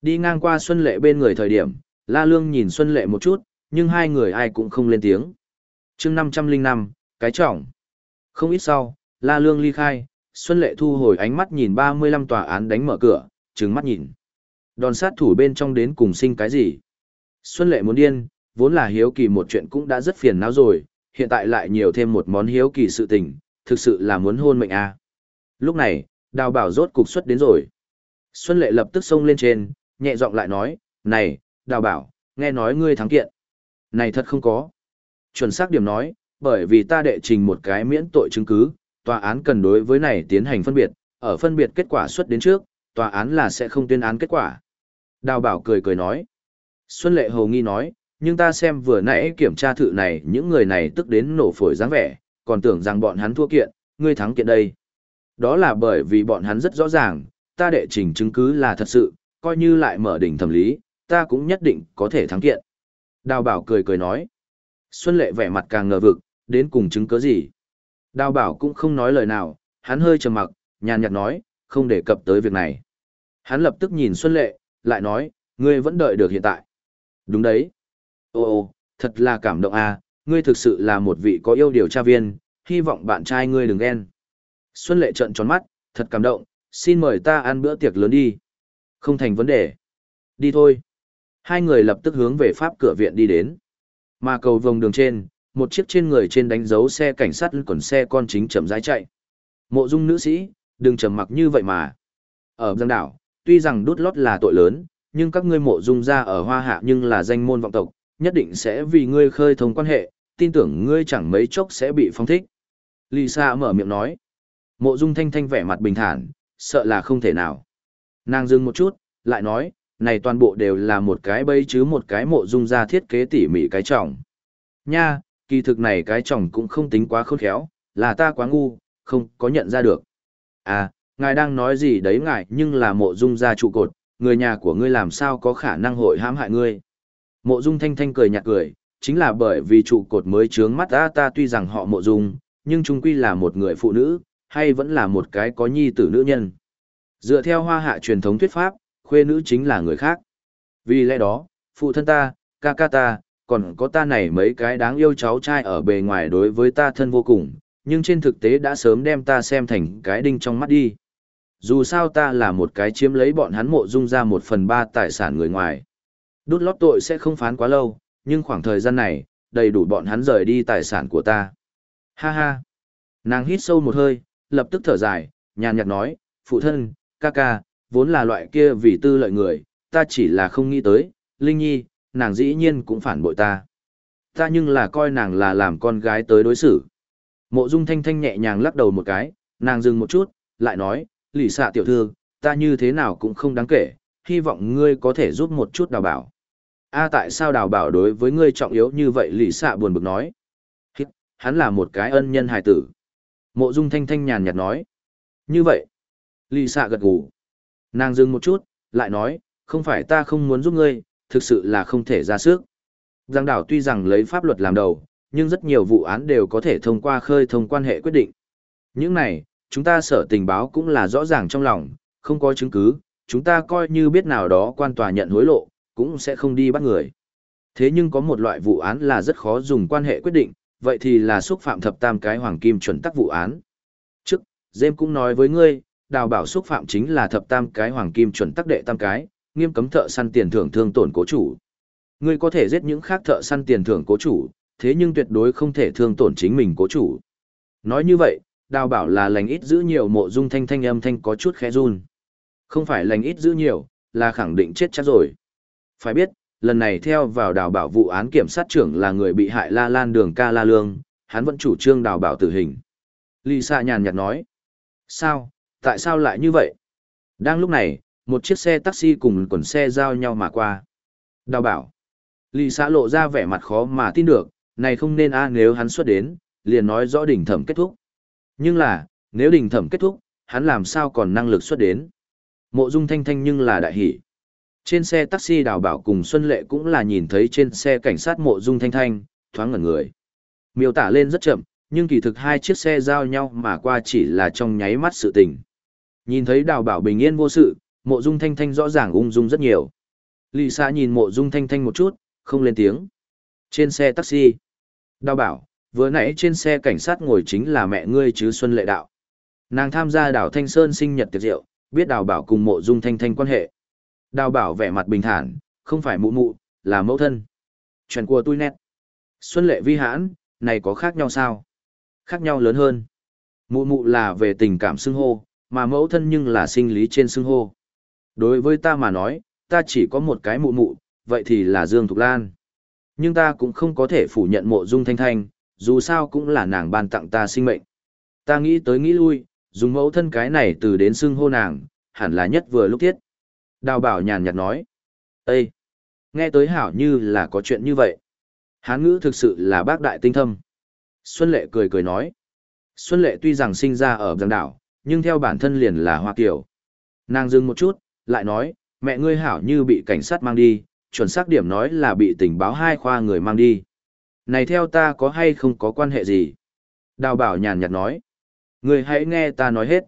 A: Đi ngang qua Xuân Lệ bên người thời điểm, La Lương nhìn Xuân Lệ một chút, nhưng hai người ai cũng không lên tiếng. chương 505, cái trọng. Không ít sau, La Lương ly khai, Xuân Lệ thu hồi ánh mắt nhìn 35 tòa án đánh mở cửa, trừng mắt nhìn. Đòn sát thủ bên trong đến cùng sinh cái gì? Xuân Lệ muốn điên, vốn là hiếu kỳ một chuyện cũng đã rất phiền não rồi, hiện tại lại nhiều thêm một món hiếu kỳ sự tình, thực sự là muốn hôn mệnh a. À. Lúc này, đào bảo rốt cục xuất đến rồi. Xuân Lệ lập tức xông lên trên, nhẹ giọng lại nói, này, đào bảo, nghe nói ngươi thắng kiện. Này thật không có. Chuẩn xác điểm nói, bởi vì ta đệ trình một cái miễn tội chứng cứ, tòa án cần đối với này tiến hành phân biệt, ở phân biệt kết quả xuất đến trước, tòa án là sẽ không tuyên án kết quả. Đào bảo cười cười nói. Xuân lệ hầu nghi nói, nhưng ta xem vừa nãy kiểm tra thử này những người này tức đến nổ phổi dáng vẻ, còn tưởng rằng bọn hắn thua kiện, ngươi thắng kiện đây. Đó là bởi vì bọn hắn rất rõ ràng, ta đệ trình chứng cứ là thật sự, coi như lại mở đỉnh thẩm lý, ta cũng nhất định có thể thắng kiện. Đào bảo cười cười nói. Xuân lệ vẻ mặt càng ngờ vực, đến cùng chứng cứ gì. Đào bảo cũng không nói lời nào, hắn hơi trầm mặc, nhàn nhạt nói, không đề cập tới việc này. Hắn lập tức nhìn Xuân lệ, lại nói, ngươi vẫn đợi được hiện tại. Đúng đấy. Ô ô, thật là cảm động à, ngươi thực sự là một vị có yêu điều tra viên, hy vọng bạn trai ngươi đừng ghen. Xuân lệ trợn tròn mắt, thật cảm động, xin mời ta ăn bữa tiệc lớn đi. Không thành vấn đề. Đi thôi. Hai người lập tức hướng về pháp cửa viện đi đến. Mà cầu vòng đường trên, một chiếc trên người trên đánh dấu xe cảnh sát quần xe con chính chậm rãi chạy. Mộ dung nữ sĩ, đừng trầm mặc như vậy mà. Ở giang đảo, tuy rằng đút lót là tội lớn, nhưng các ngươi mộ dung ra ở hoa hạ nhưng là danh môn vọng tộc, nhất định sẽ vì ngươi khơi thông quan hệ, tin tưởng ngươi chẳng mấy chốc sẽ bị phong thích. Lisa mở miệng nói. Mộ dung thanh thanh vẻ mặt bình thản, sợ là không thể nào. Nàng dừng một chút, lại nói, này toàn bộ đều là một cái bẫy chứ một cái mộ dung ra thiết kế tỉ mỉ cái trọng. Nha, kỳ thực này cái trọng cũng không tính quá khôn khéo, là ta quá ngu, không có nhận ra được. À, ngài đang nói gì đấy ngài nhưng là mộ dung gia trụ cột, người nhà của ngươi làm sao có khả năng hội hãm hại ngươi. Mộ dung thanh thanh cười nhạt cười, chính là bởi vì trụ cột mới trướng mắt ta ta tuy rằng họ mộ dung, nhưng chúng quy là một người phụ nữ, hay vẫn là một cái có nhi tử nữ nhân. Dựa theo hoa hạ truyền thống thuyết pháp, khuê nữ chính là người khác. Vì lẽ đó, phụ thân ta, ca ca ta, còn có ta này mấy cái đáng yêu cháu trai ở bề ngoài đối với ta thân vô cùng, nhưng trên thực tế đã sớm đem ta xem thành cái đinh trong mắt đi. Dù sao ta là một cái chiếm lấy bọn hắn mộ dung ra một phần ba tài sản người ngoài. Đút lót tội sẽ không phán quá lâu, nhưng khoảng thời gian này, đầy đủ bọn hắn rời đi tài sản của ta. Ha ha. Nàng hít sâu một hơi, lập tức thở dài, nhàn nhạt nói, phụ thân, ca ca, vốn là loại kia vì tư lợi người, ta chỉ là không nghĩ tới, Linh Nhi, nàng dĩ nhiên cũng phản bội ta. Ta nhưng là coi nàng là làm con gái tới đối xử. Mộ Dung Thanh Thanh nhẹ nhàng lắc đầu một cái, nàng dừng một chút, lại nói, lì xạ tiểu thư, ta như thế nào cũng không đáng kể, hy vọng ngươi có thể giúp một chút đào bảo. A tại sao đào bảo đối với ngươi trọng yếu như vậy lì xạ buồn bực nói. Hắn là một cái ân nhân hài tử. Mộ Dung Thanh Thanh nhàn nhạt nói. Như vậy. Lì xạ gật gù. Nàng dừng một chút, lại nói, không phải ta không muốn giúp ngươi, thực sự là không thể ra sức. Giang đảo tuy rằng lấy pháp luật làm đầu, nhưng rất nhiều vụ án đều có thể thông qua khơi thông quan hệ quyết định. Những này, chúng ta sở tình báo cũng là rõ ràng trong lòng, không có chứng cứ, chúng ta coi như biết nào đó quan tòa nhận hối lộ, cũng sẽ không đi bắt người. Thế nhưng có một loại vụ án là rất khó dùng quan hệ quyết định, vậy thì là xúc phạm thập tam cái hoàng kim chuẩn tắc vụ án. Trước, Dêm cũng nói với ngươi, đào bảo xúc phạm chính là thập tam cái hoàng kim chuẩn tắc đệ tam cái, nghiêm cấm thợ săn tiền thưởng thương tổn cố chủ. Ngươi có thể giết những khác thợ săn tiền thưởng cố chủ, thế nhưng tuyệt đối không thể thương tổn chính mình cố chủ. Nói như vậy, đào bảo là lành ít giữ nhiều mộ dung thanh thanh âm thanh có chút khẽ run. Không phải lành ít giữ nhiều, là khẳng định chết chắc rồi. Phải biết, lần này theo vào đào bảo vụ án kiểm sát trưởng là người bị hại La Lan Đường Ca La Lương, hắn vẫn chủ trương đào bảo tử hình. Lisa nhàn nhạt nói. Sao, tại sao lại như vậy? Đang lúc này, một chiếc xe taxi cùng quần xe giao nhau mà qua. Đào bảo. Lisa lộ ra vẻ mặt khó mà tin được, này không nên a nếu hắn xuất đến, liền nói rõ đỉnh thẩm kết thúc. Nhưng là, nếu đình thẩm kết thúc, hắn làm sao còn năng lực xuất đến? Mộ Dung Thanh Thanh nhưng là đại hỷ. Trên xe taxi đào bảo cùng Xuân Lệ cũng là nhìn thấy trên xe cảnh sát mộ dung thanh thanh, thoáng ngẩn người. Miêu tả lên rất chậm, nhưng kỳ thực hai chiếc xe giao nhau mà qua chỉ là trong nháy mắt sự tình. Nhìn thấy đào bảo bình yên vô sự, mộ dung thanh thanh rõ ràng ung dung rất nhiều. Lì xa nhìn mộ dung thanh thanh một chút, không lên tiếng. Trên xe taxi, đào bảo, vừa nãy trên xe cảnh sát ngồi chính là mẹ ngươi chứ Xuân Lệ Đạo. Nàng tham gia đảo Thanh Sơn sinh nhật tiệc rượu, biết đào bảo cùng mộ dung thanh thanh quan hệ. Đào bảo vẻ mặt bình thản, không phải mụ mụ, là mẫu thân. Chuyện của tôi nét. Xuân lệ vi hãn, này có khác nhau sao? Khác nhau lớn hơn. Mụ mụ là về tình cảm xưng hô, mà mẫu thân nhưng là sinh lý trên xưng hô. Đối với ta mà nói, ta chỉ có một cái mụ mụ, vậy thì là Dương Thục Lan. Nhưng ta cũng không có thể phủ nhận mộ dung thanh thanh, dù sao cũng là nàng ban tặng ta sinh mệnh. Ta nghĩ tới nghĩ lui, dùng mẫu thân cái này từ đến xưng hô nàng, hẳn là nhất vừa lúc thiết. Đào bảo nhàn nhạt nói. Ê! Nghe tới hảo như là có chuyện như vậy. Hán ngữ thực sự là bác đại tinh thâm. Xuân Lệ cười cười nói. Xuân Lệ tuy rằng sinh ra ở giang đảo, nhưng theo bản thân liền là Hoa Kiều. Nàng dừng một chút, lại nói, mẹ ngươi hảo như bị cảnh sát mang đi, chuẩn xác điểm nói là bị tình báo hai khoa người mang đi. Này theo ta có hay không có quan hệ gì? Đào bảo nhàn nhạt nói. người hãy nghe ta nói hết.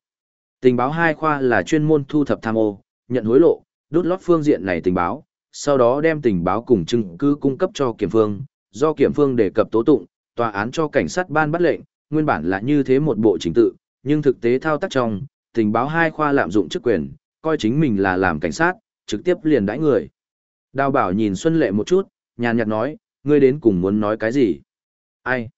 A: Tình báo hai khoa là chuyên môn thu thập tham ô, nhận hối lộ, đốt lót phương diện này tình báo, sau đó đem tình báo cùng chứng cứ cung cấp cho kiểm phương, do kiểm phương đề cập tố tụng, tòa án cho cảnh sát ban bắt lệnh, nguyên bản là như thế một bộ trình tự, nhưng thực tế thao tác trong, tình báo hai khoa lạm dụng chức quyền, coi chính mình là làm cảnh sát, trực tiếp liền đãi người. Đào bảo nhìn Xuân Lệ một chút, nhàn nhạt nói, ngươi đến cùng muốn nói cái gì? Ai?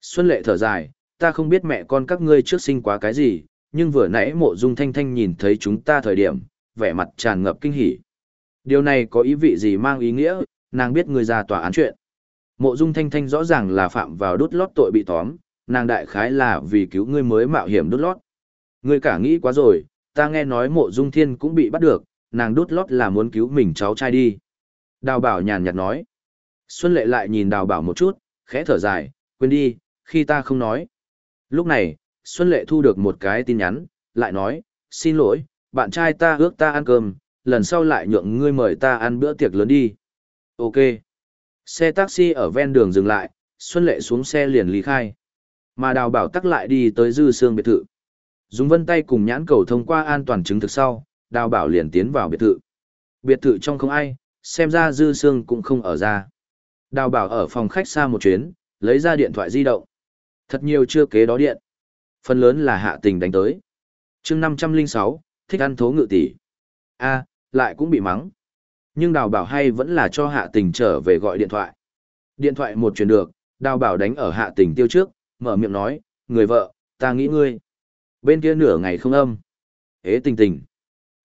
A: Xuân Lệ thở dài, ta không biết mẹ con các ngươi trước sinh quá cái gì, nhưng vừa nãy mộ dung thanh thanh nhìn thấy chúng ta thời điểm, vẻ mặt tràn ngập kinh hỉ. Điều này có ý vị gì mang ý nghĩa, nàng biết người ra tòa án chuyện. Mộ Dung Thanh Thanh rõ ràng là phạm vào đút lót tội bị tóm, nàng đại khái là vì cứu ngươi mới mạo hiểm đút lót. Ngươi cả nghĩ quá rồi, ta nghe nói Mộ Dung Thiên cũng bị bắt được, nàng đút lót là muốn cứu mình cháu trai đi. Đào Bảo nhàn nhạt nói. Xuân Lệ lại nhìn Đào Bảo một chút, khẽ thở dài, quên đi, khi ta không nói. Lúc này, Xuân Lệ thu được một cái tin nhắn, lại nói, xin lỗi, bạn trai ta ước ta ăn cơm, lần sau lại nhượng ngươi mời ta ăn bữa tiệc lớn đi. Ok. Xe taxi ở ven đường dừng lại, Xuân Lệ xuống xe liền lý khai. Mà đào bảo tắc lại đi tới dư xương biệt thự. Dùng vân tay cùng nhãn cầu thông qua an toàn chứng thực sau, đào bảo liền tiến vào biệt thự. Biệt thự trong không ai, xem ra dư xương cũng không ở ra. Đào bảo ở phòng khách xa một chuyến, lấy ra điện thoại di động. Thật nhiều chưa kế đó điện. Phần lớn là hạ tình đánh tới. chương 506, thích ăn thố ngự tỷ. a lại cũng bị mắng. Nhưng đào bảo hay vẫn là cho hạ tình trở về gọi điện thoại. Điện thoại một truyền được, đào bảo đánh ở hạ tình tiêu trước, mở miệng nói, người vợ, ta nghĩ ngươi. Bên kia nửa ngày không âm. Ế tình tình.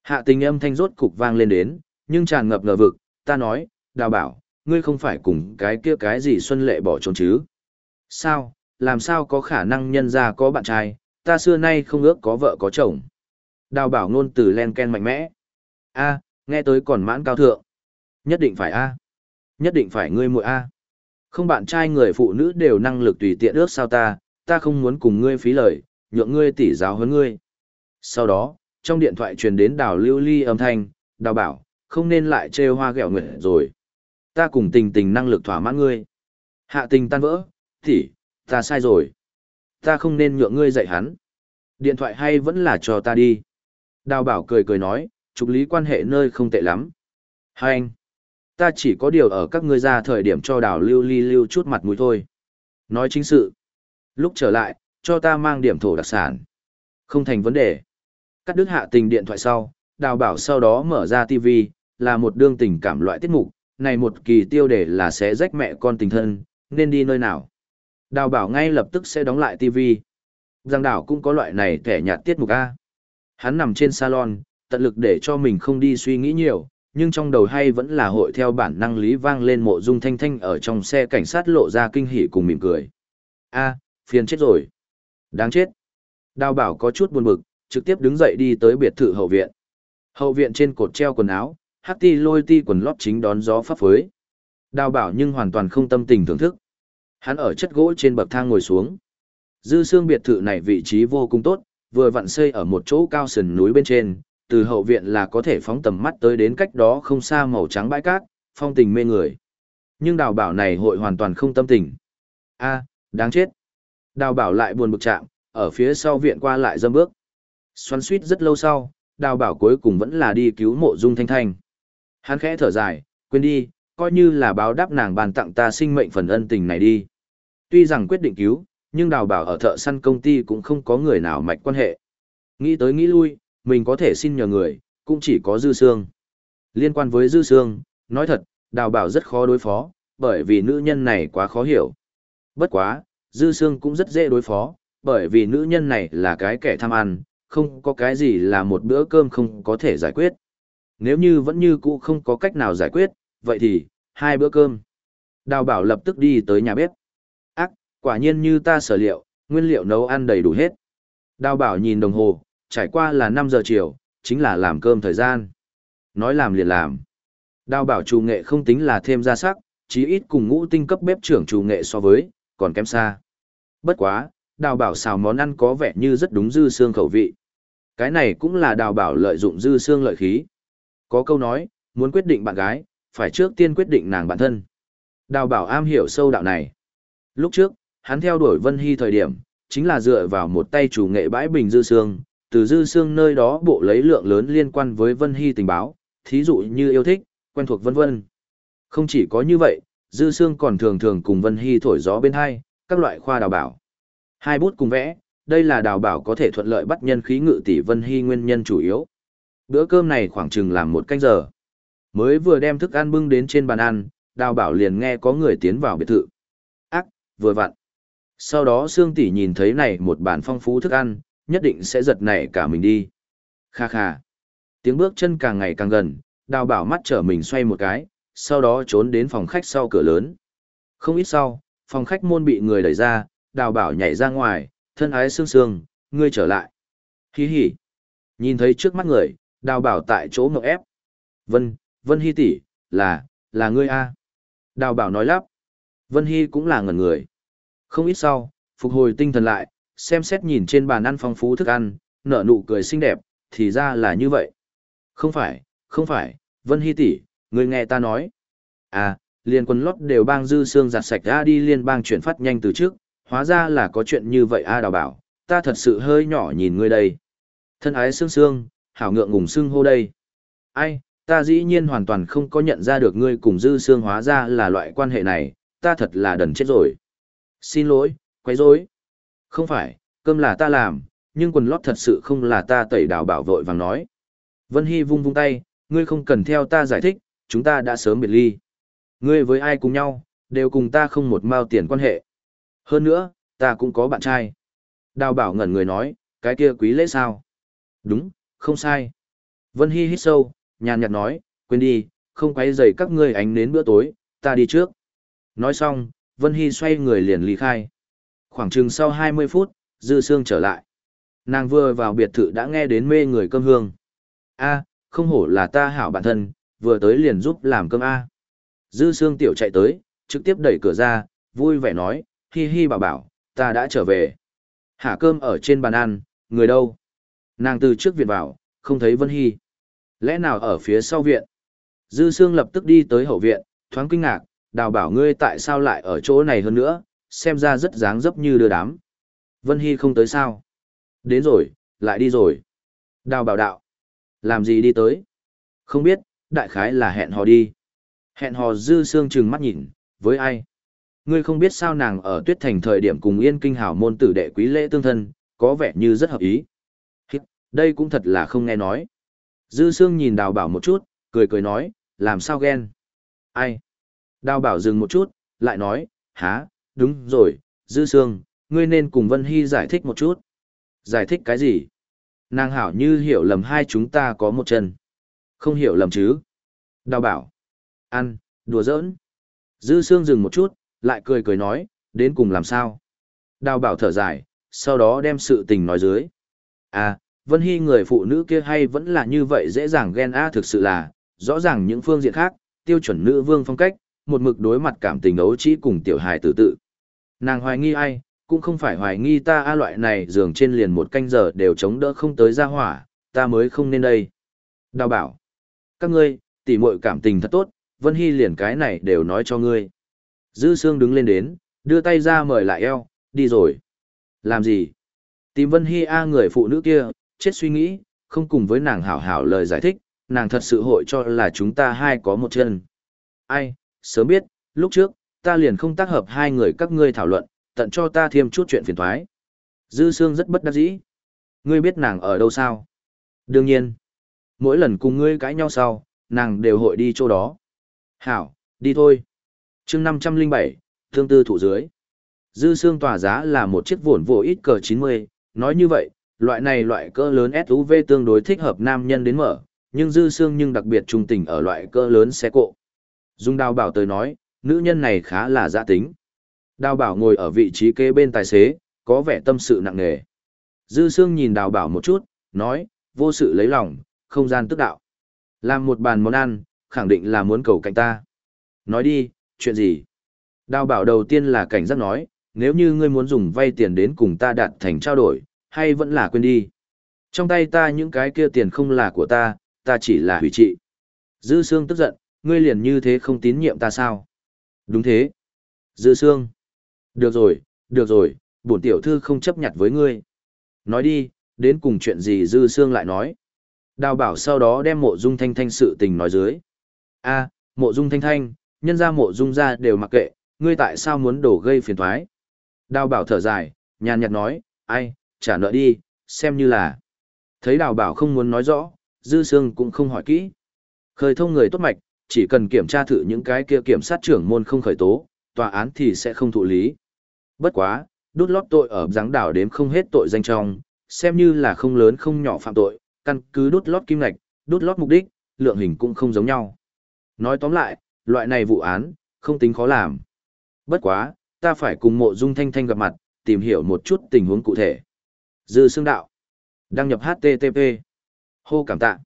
A: Hạ tình âm thanh rốt cục vang lên đến, nhưng tràn ngập ngờ vực, ta nói, đào bảo, ngươi không phải cùng cái kia cái gì xuân lệ bỏ trốn chứ. Sao, làm sao có khả năng nhân ra có bạn trai, ta xưa nay không ước có vợ có chồng. Đào bảo ngôn từ len ken mạnh mẽ. a nghe tới còn mãn cao thượng. Nhất định phải a Nhất định phải ngươi muội a Không bạn trai người phụ nữ đều năng lực tùy tiện ước sao ta, ta không muốn cùng ngươi phí lời, nhượng ngươi tỉ giáo hơn ngươi. Sau đó, trong điện thoại truyền đến đào lưu ly âm thanh, đào bảo, không nên lại trêu hoa ghẹo nguyện rồi. Ta cùng tình tình năng lực thỏa mãn ngươi. Hạ tình tan vỡ, tỉ, ta sai rồi. Ta không nên nhượng ngươi dạy hắn. Điện thoại hay vẫn là cho ta đi. Đào bảo cười cười nói, trục lý quan hệ nơi không tệ lắm. Hai anh, ta chỉ có điều ở các ngươi ra thời điểm cho đào lưu ly lưu chút mặt mũi thôi. Nói chính sự. Lúc trở lại, cho ta mang điểm thổ đặc sản. Không thành vấn đề. Cắt đứt hạ tình điện thoại sau, đào bảo sau đó mở ra TV, là một đương tình cảm loại tiết mục, này một kỳ tiêu đề là sẽ rách mẹ con tình thân, nên đi nơi nào. Đào bảo ngay lập tức sẽ đóng lại TV. Giang đảo cũng có loại này thẻ nhạt tiết mục A. Hắn nằm trên salon, tận lực để cho mình không đi suy nghĩ nhiều, nhưng trong đầu hay vẫn là hội theo bản năng lý vang lên mộ dung thanh thanh ở trong xe cảnh sát lộ ra kinh hỉ cùng mỉm cười. A, phiền chết rồi. Đáng chết. Đào bảo có chút buồn bực, trực tiếp đứng dậy đi tới biệt thự hậu viện. Hậu viện trên cột treo quần áo, hắc ti lôi ti quần lót chính đón gió pháp phới. Đào bảo nhưng hoàn toàn không tâm tình thưởng thức. Hắn ở chất gỗ trên bậc thang ngồi xuống. Dư xương biệt thự này vị trí vô cùng tốt, vừa vặn xây ở một chỗ cao sườn núi bên trên, từ hậu viện là có thể phóng tầm mắt tới đến cách đó không xa màu trắng bãi cát, phong tình mê người. Nhưng đào bảo này hội hoàn toàn không tâm tình. a đáng chết. Đào bảo lại buồn bực chạm, ở phía sau viện qua lại dâm bước. Xoắn suýt rất lâu sau, đào bảo cuối cùng vẫn là đi cứu mộ dung thanh thanh. Hắn khẽ thở dài, quên đi, coi như là báo đáp nàng bàn tặng ta sinh mệnh phần ân tình này đi. Tuy rằng quyết định cứu, nhưng đào bảo ở thợ săn công ty cũng không có người nào mạch quan hệ. Nghĩ tới nghĩ lui, mình có thể xin nhờ người, cũng chỉ có dư xương. Liên quan với dư xương, nói thật, đào bảo rất khó đối phó, bởi vì nữ nhân này quá khó hiểu. Bất quá, dư xương cũng rất dễ đối phó, bởi vì nữ nhân này là cái kẻ tham ăn, không có cái gì là một bữa cơm không có thể giải quyết. Nếu như vẫn như cũ không có cách nào giải quyết, vậy thì, hai bữa cơm. Đào bảo lập tức đi tới nhà bếp. Ác, quả nhiên như ta sở liệu, nguyên liệu nấu ăn đầy đủ hết. Đào bảo nhìn đồng hồ, trải qua là 5 giờ chiều, chính là làm cơm thời gian. Nói làm liền làm. Đào bảo chủ nghệ không tính là thêm ra sắc, chí ít cùng ngũ tinh cấp bếp trưởng chủ nghệ so với, còn kém xa. Bất quá, đào bảo xào món ăn có vẻ như rất đúng dư xương khẩu vị. Cái này cũng là đào bảo lợi dụng dư xương lợi khí. Có câu nói, muốn quyết định bạn gái, phải trước tiên quyết định nàng bản thân. Đào bảo am hiểu sâu đạo này. Lúc trước, hắn theo đuổi Vân Hy thời điểm, chính là dựa vào một tay chủ nghệ bãi bình dư xương, từ dư xương nơi đó bộ lấy lượng lớn liên quan với Vân Hy tình báo, thí dụ như yêu thích, quen thuộc vân vân. Không chỉ có như vậy, dư xương còn thường thường cùng Vân Hy thổi gió bên hai, các loại khoa đào bảo. Hai bút cùng vẽ, đây là đào bảo có thể thuận lợi bắt nhân khí ngự tỷ Vân Hy nguyên nhân chủ yếu. Bữa cơm này khoảng chừng làm một canh giờ. Mới vừa đem thức ăn bưng đến trên bàn ăn, đào bảo liền nghe có người tiến vào biệt thự. Ác, vừa vặn. Sau đó Sương Tỷ nhìn thấy này một bàn phong phú thức ăn, nhất định sẽ giật nảy cả mình đi. Kha kha. Tiếng bước chân càng ngày càng gần, đào bảo mắt trở mình xoay một cái, sau đó trốn đến phòng khách sau cửa lớn. Không ít sau, phòng khách môn bị người đẩy ra, đào bảo nhảy ra ngoài, thân ái sương sương, ngươi trở lại. Hí hỉ. Nhìn thấy trước mắt người, đào bảo tại chỗ ngọc ép. Vân, Vân Hy tỷ, là, là ngươi a. Đào bảo nói lắp. Vân Hy cũng là ngẩn người. Không ít sau, phục hồi tinh thần lại, xem xét nhìn trên bàn ăn phong phú thức ăn, nở nụ cười xinh đẹp, thì ra là như vậy. Không phải, không phải, Vân Hy tỷ, ngươi nghe ta nói. À, liền quần lót đều bang dư xương giặt sạch ra đi liên bang chuyển phát nhanh từ trước, hóa ra là có chuyện như vậy a đào bảo, ta thật sự hơi nhỏ nhìn ngươi đây. Thân ái xương xương, hảo ngượng ngùng xưng hô đây. Ai, ta dĩ nhiên hoàn toàn không có nhận ra được ngươi cùng dư xương hóa ra là loại quan hệ này, ta thật là đần chết rồi. Xin lỗi, quấy rối. Không phải, cơm là ta làm, nhưng quần lót thật sự không là ta tẩy đào bảo vội vàng nói. Vân Hy vung vung tay, ngươi không cần theo ta giải thích, chúng ta đã sớm biệt ly. Ngươi với ai cùng nhau, đều cùng ta không một mao tiền quan hệ. Hơn nữa, ta cũng có bạn trai. Đào bảo ngẩn người nói, cái kia quý lễ sao? Đúng, không sai. Vân Hy hít sâu, nhàn nhạt nói, quên đi, không quấy rầy các ngươi ánh đến bữa tối, ta đi trước. Nói xong, Vân Hy xoay người liền ly khai. Khoảng chừng sau 20 phút, Dư Sương trở lại. Nàng vừa vào biệt thự đã nghe đến mê người cơm hương. A, không hổ là ta hảo bản thân, vừa tới liền giúp làm cơm A. Dư Sương tiểu chạy tới, trực tiếp đẩy cửa ra, vui vẻ nói, hi hi bảo bảo, ta đã trở về. Hạ cơm ở trên bàn ăn, người đâu? Nàng từ trước viện vào, không thấy Vân Hy. Lẽ nào ở phía sau viện? Dư Sương lập tức đi tới hậu viện, thoáng kinh ngạc, đào bảo ngươi tại sao lại ở chỗ này hơn nữa, xem ra rất dáng dấp như đưa đám. Vân Hy không tới sao? Đến rồi, lại đi rồi. Đào bảo đạo. Làm gì đi tới? Không biết, đại khái là hẹn hò đi. Hẹn hò dư Sương trừng mắt nhìn, với ai? Ngươi không biết sao nàng ở tuyết thành thời điểm cùng yên kinh hào môn tử đệ quý lễ tương thân, có vẻ như rất hợp ý. Đây cũng thật là không nghe nói. Dư Sương nhìn đào bảo một chút, cười cười nói, làm sao ghen? Ai? Đào bảo dừng một chút, lại nói, há, đúng rồi, Dư Sương, ngươi nên cùng Vân Hy giải thích một chút. Giải thích cái gì? Nàng hảo như hiểu lầm hai chúng ta có một chân. Không hiểu lầm chứ? Đào bảo. Ăn, đùa giỡn. Dư Sương dừng một chút, lại cười cười nói, đến cùng làm sao? Đào bảo thở dài, sau đó đem sự tình nói dưới. À, Vân Hy người phụ nữ kia hay vẫn là như vậy dễ dàng ghen a thực sự là, rõ ràng những phương diện khác, tiêu chuẩn nữ vương phong cách, một mực đối mặt cảm tình ấu trĩ cùng tiểu hài tử tự. Nàng hoài nghi ai, cũng không phải hoài nghi ta a loại này giường trên liền một canh giờ đều chống đỡ không tới ra hỏa, ta mới không nên đây. Đào bảo, các ngươi, tỉ muội cảm tình thật tốt, Vân Hy liền cái này đều nói cho ngươi. Dư Sương đứng lên đến, đưa tay ra mời lại eo, đi rồi. Làm gì? Tìm Vân Hy A người phụ nữ kia, chết suy nghĩ, không cùng với nàng hảo hảo lời giải thích, nàng thật sự hội cho là chúng ta hai có một chân. Ai, sớm biết, lúc trước, ta liền không tác hợp hai người các ngươi thảo luận, tận cho ta thêm chút chuyện phiền thoái. Dư Sương rất bất đắc dĩ. Ngươi biết nàng ở đâu sao? Đương nhiên. Mỗi lần cùng ngươi cãi nhau sau, nàng đều hội đi chỗ đó. Hảo, đi thôi. chương 507, thương tư thủ dưới. Dư Sương tỏa giá là một chiếc vồn vô ít cờ 90, nói như vậy, loại này loại cỡ lớn SUV tương đối thích hợp nam nhân đến mở, nhưng Dư xương nhưng đặc biệt trung tình ở loại cỡ lớn xe cộ. Dung đào bảo tới nói, nữ nhân này khá là giã tính. Đào bảo ngồi ở vị trí kế bên tài xế, có vẻ tâm sự nặng nề. Dư Xương nhìn đào bảo một chút, nói, vô sự lấy lòng, không gian tức đạo. Làm một bàn món ăn, khẳng định là muốn cầu cạnh ta. Nói đi, chuyện gì? Đào bảo đầu tiên là cảnh giác nói, nếu như ngươi muốn dùng vay tiền đến cùng ta đạt thành trao đổi, hay vẫn là quên đi. Trong tay ta những cái kia tiền không là của ta, ta chỉ là hủy trị. Dư Sương tức giận, ngươi liền như thế không tín nhiệm ta sao? Đúng thế. Dư Sương. Được rồi, được rồi, bổn tiểu thư không chấp nhận với ngươi. Nói đi, đến cùng chuyện gì Dư Sương lại nói. Đào bảo sau đó đem mộ dung thanh thanh sự tình nói dưới. a mộ dung thanh thanh, nhân ra mộ dung ra đều mặc kệ, ngươi tại sao muốn đổ gây phiền thoái. Đào bảo thở dài, nhàn nhạt nói, ai, trả nợ đi, xem như là. Thấy đào bảo không muốn nói rõ, Dư Sương cũng không hỏi kỹ. Khởi thông người tốt mạch, chỉ cần kiểm tra thử những cái kia kiểm sát trưởng môn không khởi tố, tòa án thì sẽ không thụ lý. Bất quá, đút lót tội ở giáng đảo đếm không hết tội danh trong, xem như là không lớn không nhỏ phạm tội, căn cứ đút lót kim ngạch, đút lót mục đích, lượng hình cũng không giống nhau. Nói tóm lại, loại này vụ án, không tính khó làm. Bất quá, ta phải cùng mộ dung thanh thanh gặp mặt, tìm hiểu một chút tình huống cụ thể. Dư xương đạo. Đăng nhập HTTP. Hô cảm tạ.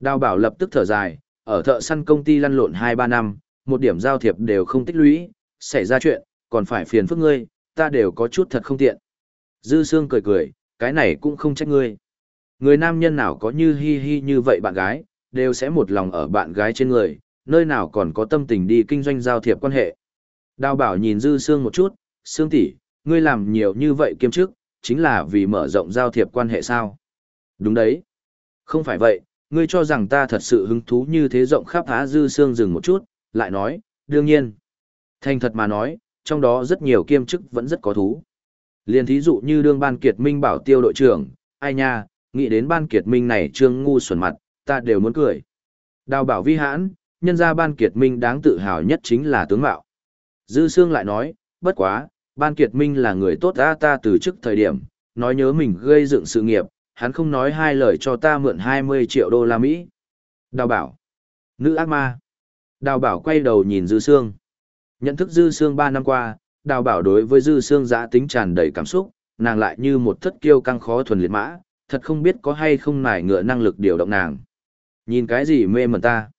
A: Đào bảo lập tức thở dài, ở thợ săn công ty lăn lộn 2-3 năm, một điểm giao thiệp đều không tích lũy, xảy ra chuyện, còn phải phiền phức ngươi, ta đều có chút thật không tiện. Dư Sương cười cười, cái này cũng không trách ngươi. Người nam nhân nào có như hi hi như vậy bạn gái, đều sẽ một lòng ở bạn gái trên người, nơi nào còn có tâm tình đi kinh doanh giao thiệp quan hệ. Đào bảo nhìn dư xương một chút, xương tỷ, ngươi làm nhiều như vậy kiêm chức, chính là vì mở rộng giao thiệp quan hệ sao? Đúng đấy. Không phải vậy, ngươi cho rằng ta thật sự hứng thú như thế rộng khắp há dư xương dừng một chút, lại nói, đương nhiên. Thành thật mà nói, trong đó rất nhiều kiêm chức vẫn rất có thú. Liên thí dụ như đương ban kiệt minh bảo tiêu đội trưởng, ai nha, nghĩ đến ban kiệt minh này trương ngu xuẩn mặt, ta đều muốn cười. Đào bảo vi hãn, nhân ra ban kiệt minh đáng tự hào nhất chính là tướng mạo. Dư Sương lại nói, bất quá, ban kiệt minh là người tốt ta ta từ chức thời điểm, nói nhớ mình gây dựng sự nghiệp, hắn không nói hai lời cho ta mượn 20 triệu đô la Mỹ. Đào bảo, nữ ác ma. Đào bảo quay đầu nhìn Dư Sương. Nhận thức Dư Sương 3 năm qua, đào bảo đối với Dư Sương giã tính tràn đầy cảm xúc, nàng lại như một thất kiêu căng khó thuần liệt mã, thật không biết có hay không nải ngựa năng lực điều động nàng. Nhìn cái gì mê mẩn ta?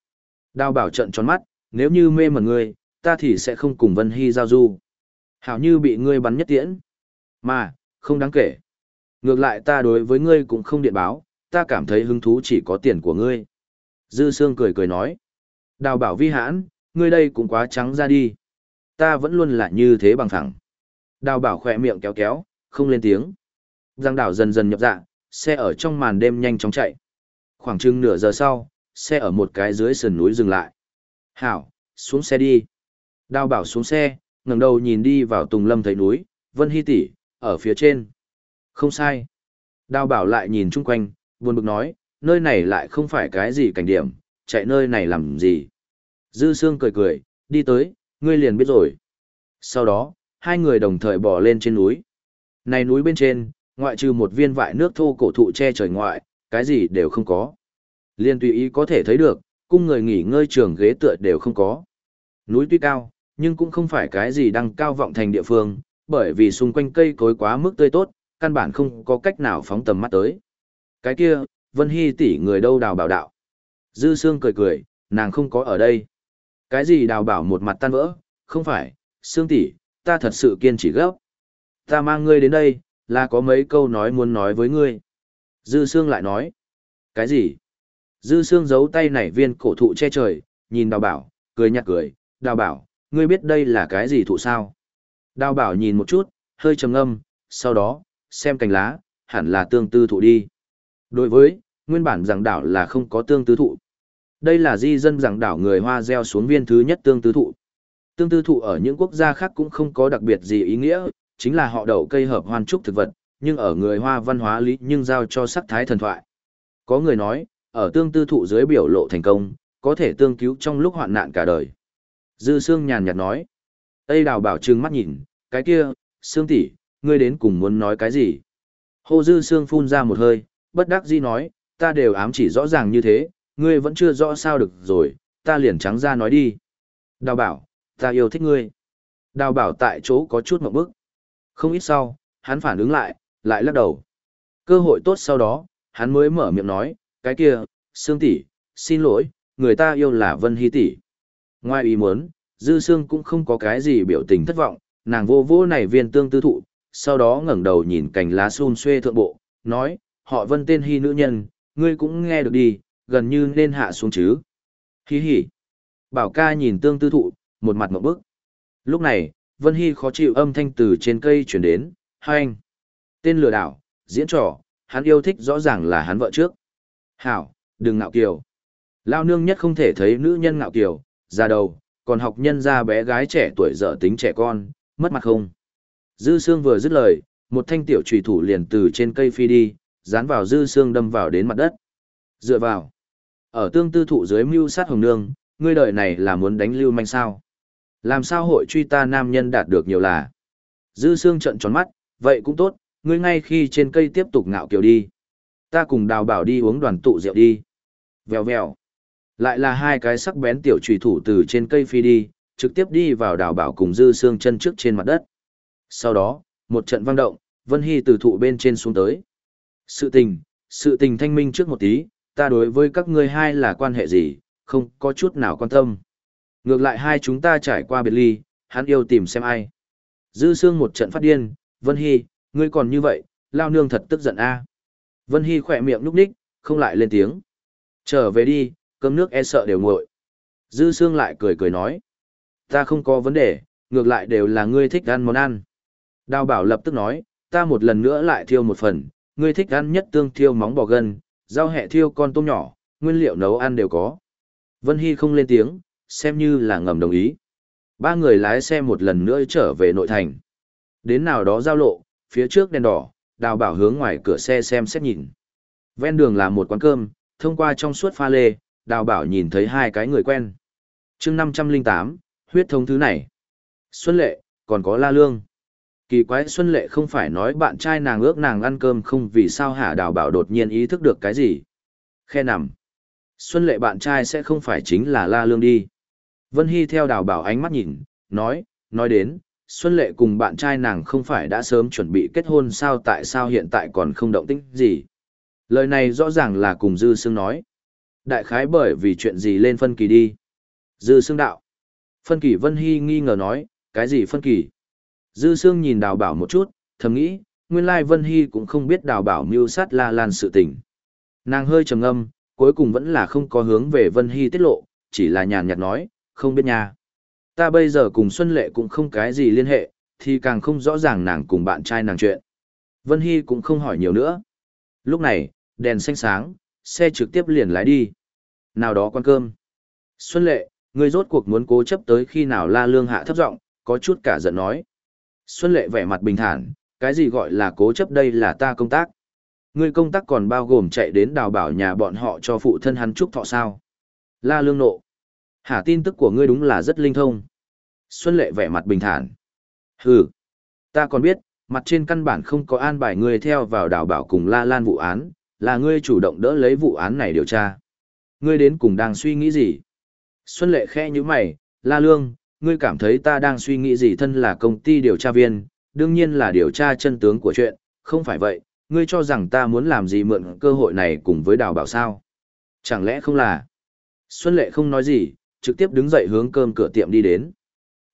A: Đào bảo trận tròn mắt, nếu như mê mẩn ngươi, ta thì sẽ không cùng Vân Hy giao du. Hảo như bị ngươi bắn nhất tiễn. Mà, không đáng kể. Ngược lại ta đối với ngươi cũng không điện báo, ta cảm thấy hứng thú chỉ có tiền của ngươi. Dư Sương cười cười nói. Đào bảo vi hãn, ngươi đây cũng quá trắng ra đi. Ta vẫn luôn là như thế bằng thẳng. Đào bảo khỏe miệng kéo kéo, không lên tiếng. Giang đảo dần dần nhập dạ, xe ở trong màn đêm nhanh chóng chạy. Khoảng chừng nửa giờ sau, xe ở một cái dưới sườn núi dừng lại. Hảo, xuống xe đi. Đào bảo xuống xe, ngẩng đầu nhìn đi vào tùng lâm thấy núi, Vân Hy tỷ ở phía trên. Không sai. Đào bảo lại nhìn chung quanh, buồn bực nói, nơi này lại không phải cái gì cảnh điểm, chạy nơi này làm gì. Dư Sương cười cười, đi tới, ngươi liền biết rồi. Sau đó, hai người đồng thời bỏ lên trên núi. Này núi bên trên, ngoại trừ một viên vại nước thô cổ thụ che trời ngoại, cái gì đều không có. Liên tùy ý có thể thấy được, cung người nghỉ ngơi trường ghế tựa đều không có. Núi tuy cao, nhưng cũng không phải cái gì đăng cao vọng thành địa phương, bởi vì xung quanh cây cối quá mức tươi tốt, căn bản không có cách nào phóng tầm mắt tới. Cái kia, Vân Hy tỷ người đâu đào bảo đạo. Dư Sương cười cười, nàng không có ở đây. Cái gì đào bảo một mặt tan vỡ, không phải, Sương tỷ, ta thật sự kiên trì gấp. Ta mang ngươi đến đây, là có mấy câu nói muốn nói với ngươi. Dư Sương lại nói. Cái gì? Dư Sương giấu tay nảy viên cổ thụ che trời, nhìn đào bảo, cười nhạt cười, đào bảo, ngươi biết đây là cái gì thụ sao? Đào bảo nhìn một chút, hơi trầm ngâm, sau đó, xem cành lá, hẳn là tương tư thụ đi. Đối với, nguyên bản giảng đảo là không có tương tư thụ. Đây là di dân giảng đảo người Hoa gieo xuống viên thứ nhất tương tư thụ. Tương tư thụ ở những quốc gia khác cũng không có đặc biệt gì ý nghĩa, chính là họ đậu cây hợp hoan trúc thực vật, nhưng ở người Hoa văn hóa lý nhưng giao cho sắc thái thần thoại. Có người nói, ở tương tư thụ dưới biểu lộ thành công, có thể tương cứu trong lúc hoạn nạn cả đời. Dư Sương nhàn nhạt nói. Tây đào bảo trừng mắt nhìn, cái kia, Sương tỷ, ngươi đến cùng muốn nói cái gì? Hồ Dư Sương phun ra một hơi, bất đắc dĩ nói, ta đều ám chỉ rõ ràng như thế, ngươi vẫn chưa rõ sao được rồi, ta liền trắng ra nói đi. Đào bảo, ta yêu thích ngươi. Đào bảo tại chỗ có chút một bức. Không ít sau, hắn phản ứng lại, lại lắc đầu. Cơ hội tốt sau đó, hắn mới mở miệng nói, cái kia, Sương tỷ, xin lỗi, người ta yêu là Vân Hy tỷ. Ngoài ý muốn, Dư Sương cũng không có cái gì biểu tình thất vọng, nàng vô vô này viên tương tư thụ, sau đó ngẩng đầu nhìn cành lá xun xuê thượng bộ, nói, họ Vân tên Hy nữ nhân, ngươi cũng nghe được đi, gần như nên hạ xuống chứ. Hí hỉ. Bảo ca nhìn tương tư thụ, một mặt một bức. Lúc này, Vân Hy khó chịu âm thanh từ trên cây chuyển đến, hai anh. Tên lừa đảo, diễn trò, hắn yêu thích rõ ràng là hắn vợ trước. Hảo, đừng ngạo kiều. Lao nương nhất không thể thấy nữ nhân ngạo kiều, ra đầu, còn học nhân ra bé gái trẻ tuổi dở tính trẻ con, mất mặt không. Dư Sương vừa dứt lời, một thanh tiểu trùy thủ liền từ trên cây phi đi, dán vào Dư Sương đâm vào đến mặt đất. Dựa vào. Ở tương tư thụ dưới mưu sát hồng nương, ngươi đời này là muốn đánh lưu manh sao. Làm sao hội truy ta nam nhân đạt được nhiều là. Dư Sương trận tròn mắt, vậy cũng tốt, ngươi ngay khi trên cây tiếp tục ngạo kiều đi. Ta cùng đào bảo đi uống đoàn tụ rượu đi. Vèo vèo. Lại là hai cái sắc bén tiểu trùy thủ từ trên cây phi đi, trực tiếp đi vào đào bảo cùng dư xương chân trước trên mặt đất. Sau đó, một trận vang động, Vân Hy từ thụ bên trên xuống tới. Sự tình, sự tình thanh minh trước một tí, ta đối với các ngươi hai là quan hệ gì, không có chút nào quan tâm. Ngược lại hai chúng ta trải qua biệt ly, hắn yêu tìm xem ai. Dư xương một trận phát điên, Vân Hy, ngươi còn như vậy, lao nương thật tức giận a. Vân Hy khỏe miệng núp ních, không lại lên tiếng. Trở về đi, cơm nước e sợ đều nguội. Dư Sương lại cười cười nói. Ta không có vấn đề, ngược lại đều là ngươi thích ăn món ăn. Đào bảo lập tức nói, ta một lần nữa lại thiêu một phần, ngươi thích ăn nhất tương thiêu móng bò gân, rau hẹ thiêu con tôm nhỏ, nguyên liệu nấu ăn đều có. Vân Hy không lên tiếng, xem như là ngầm đồng ý. Ba người lái xe một lần nữa trở về nội thành. Đến nào đó giao lộ, phía trước đèn đỏ, đào bảo hướng ngoài cửa xe xem xét nhìn. Ven đường là một quán cơm, thông qua trong suốt pha lê, đào bảo nhìn thấy hai cái người quen. chương 508, huyết thống thứ này. Xuân Lệ, còn có La Lương. Kỳ quái Xuân Lệ không phải nói bạn trai nàng ước nàng ăn cơm không vì sao hả đào bảo đột nhiên ý thức được cái gì. Khe nằm. Xuân Lệ bạn trai sẽ không phải chính là La Lương đi. Vân Hy theo đào bảo ánh mắt nhìn, nói, nói đến, Xuân Lệ cùng bạn trai nàng không phải đã sớm chuẩn bị kết hôn sao tại sao hiện tại còn không động tĩnh gì. Lời này rõ ràng là cùng Dư Sương nói. Đại khái bởi vì chuyện gì lên phân kỳ đi. Dư Sương đạo. Phân kỳ Vân Hy nghi ngờ nói, cái gì phân kỳ? Dư Sương nhìn đào bảo một chút, thầm nghĩ, nguyên lai Vân Hy cũng không biết đào bảo mưu sát la lan sự tình. Nàng hơi trầm ngâm, cuối cùng vẫn là không có hướng về Vân Hy tiết lộ, chỉ là nhàn nhạt nói, không biết nha. Ta bây giờ cùng Xuân Lệ cũng không cái gì liên hệ, thì càng không rõ ràng nàng cùng bạn trai nàng chuyện. Vân Hy cũng không hỏi nhiều nữa. Lúc này, đèn xanh sáng, xe trực tiếp liền lái đi. Nào đó quan cơm. Xuân Lệ, ngươi rốt cuộc muốn cố chấp tới khi nào la lương hạ thấp giọng có chút cả giận nói. Xuân Lệ vẻ mặt bình thản, cái gì gọi là cố chấp đây là ta công tác. Ngươi công tác còn bao gồm chạy đến đào bảo nhà bọn họ cho phụ thân hắn chúc thọ sao. La lương nộ. Hả tin tức của ngươi đúng là rất linh thông. Xuân Lệ vẻ mặt bình thản. Hừ, ta còn biết, mặt trên căn bản không có an bài ngươi theo vào đào bảo cùng La Lan vụ án, là ngươi chủ động đỡ lấy vụ án này điều tra. Ngươi đến cùng đang suy nghĩ gì? Xuân Lệ khẽ như mày, La Lương, ngươi cảm thấy ta đang suy nghĩ gì thân là công ty điều tra viên, đương nhiên là điều tra chân tướng của chuyện, không phải vậy, ngươi cho rằng ta muốn làm gì mượn cơ hội này cùng với đào bảo sao? Chẳng lẽ không là? Xuân Lệ không nói gì, trực tiếp đứng dậy hướng cơm cửa tiệm đi đến.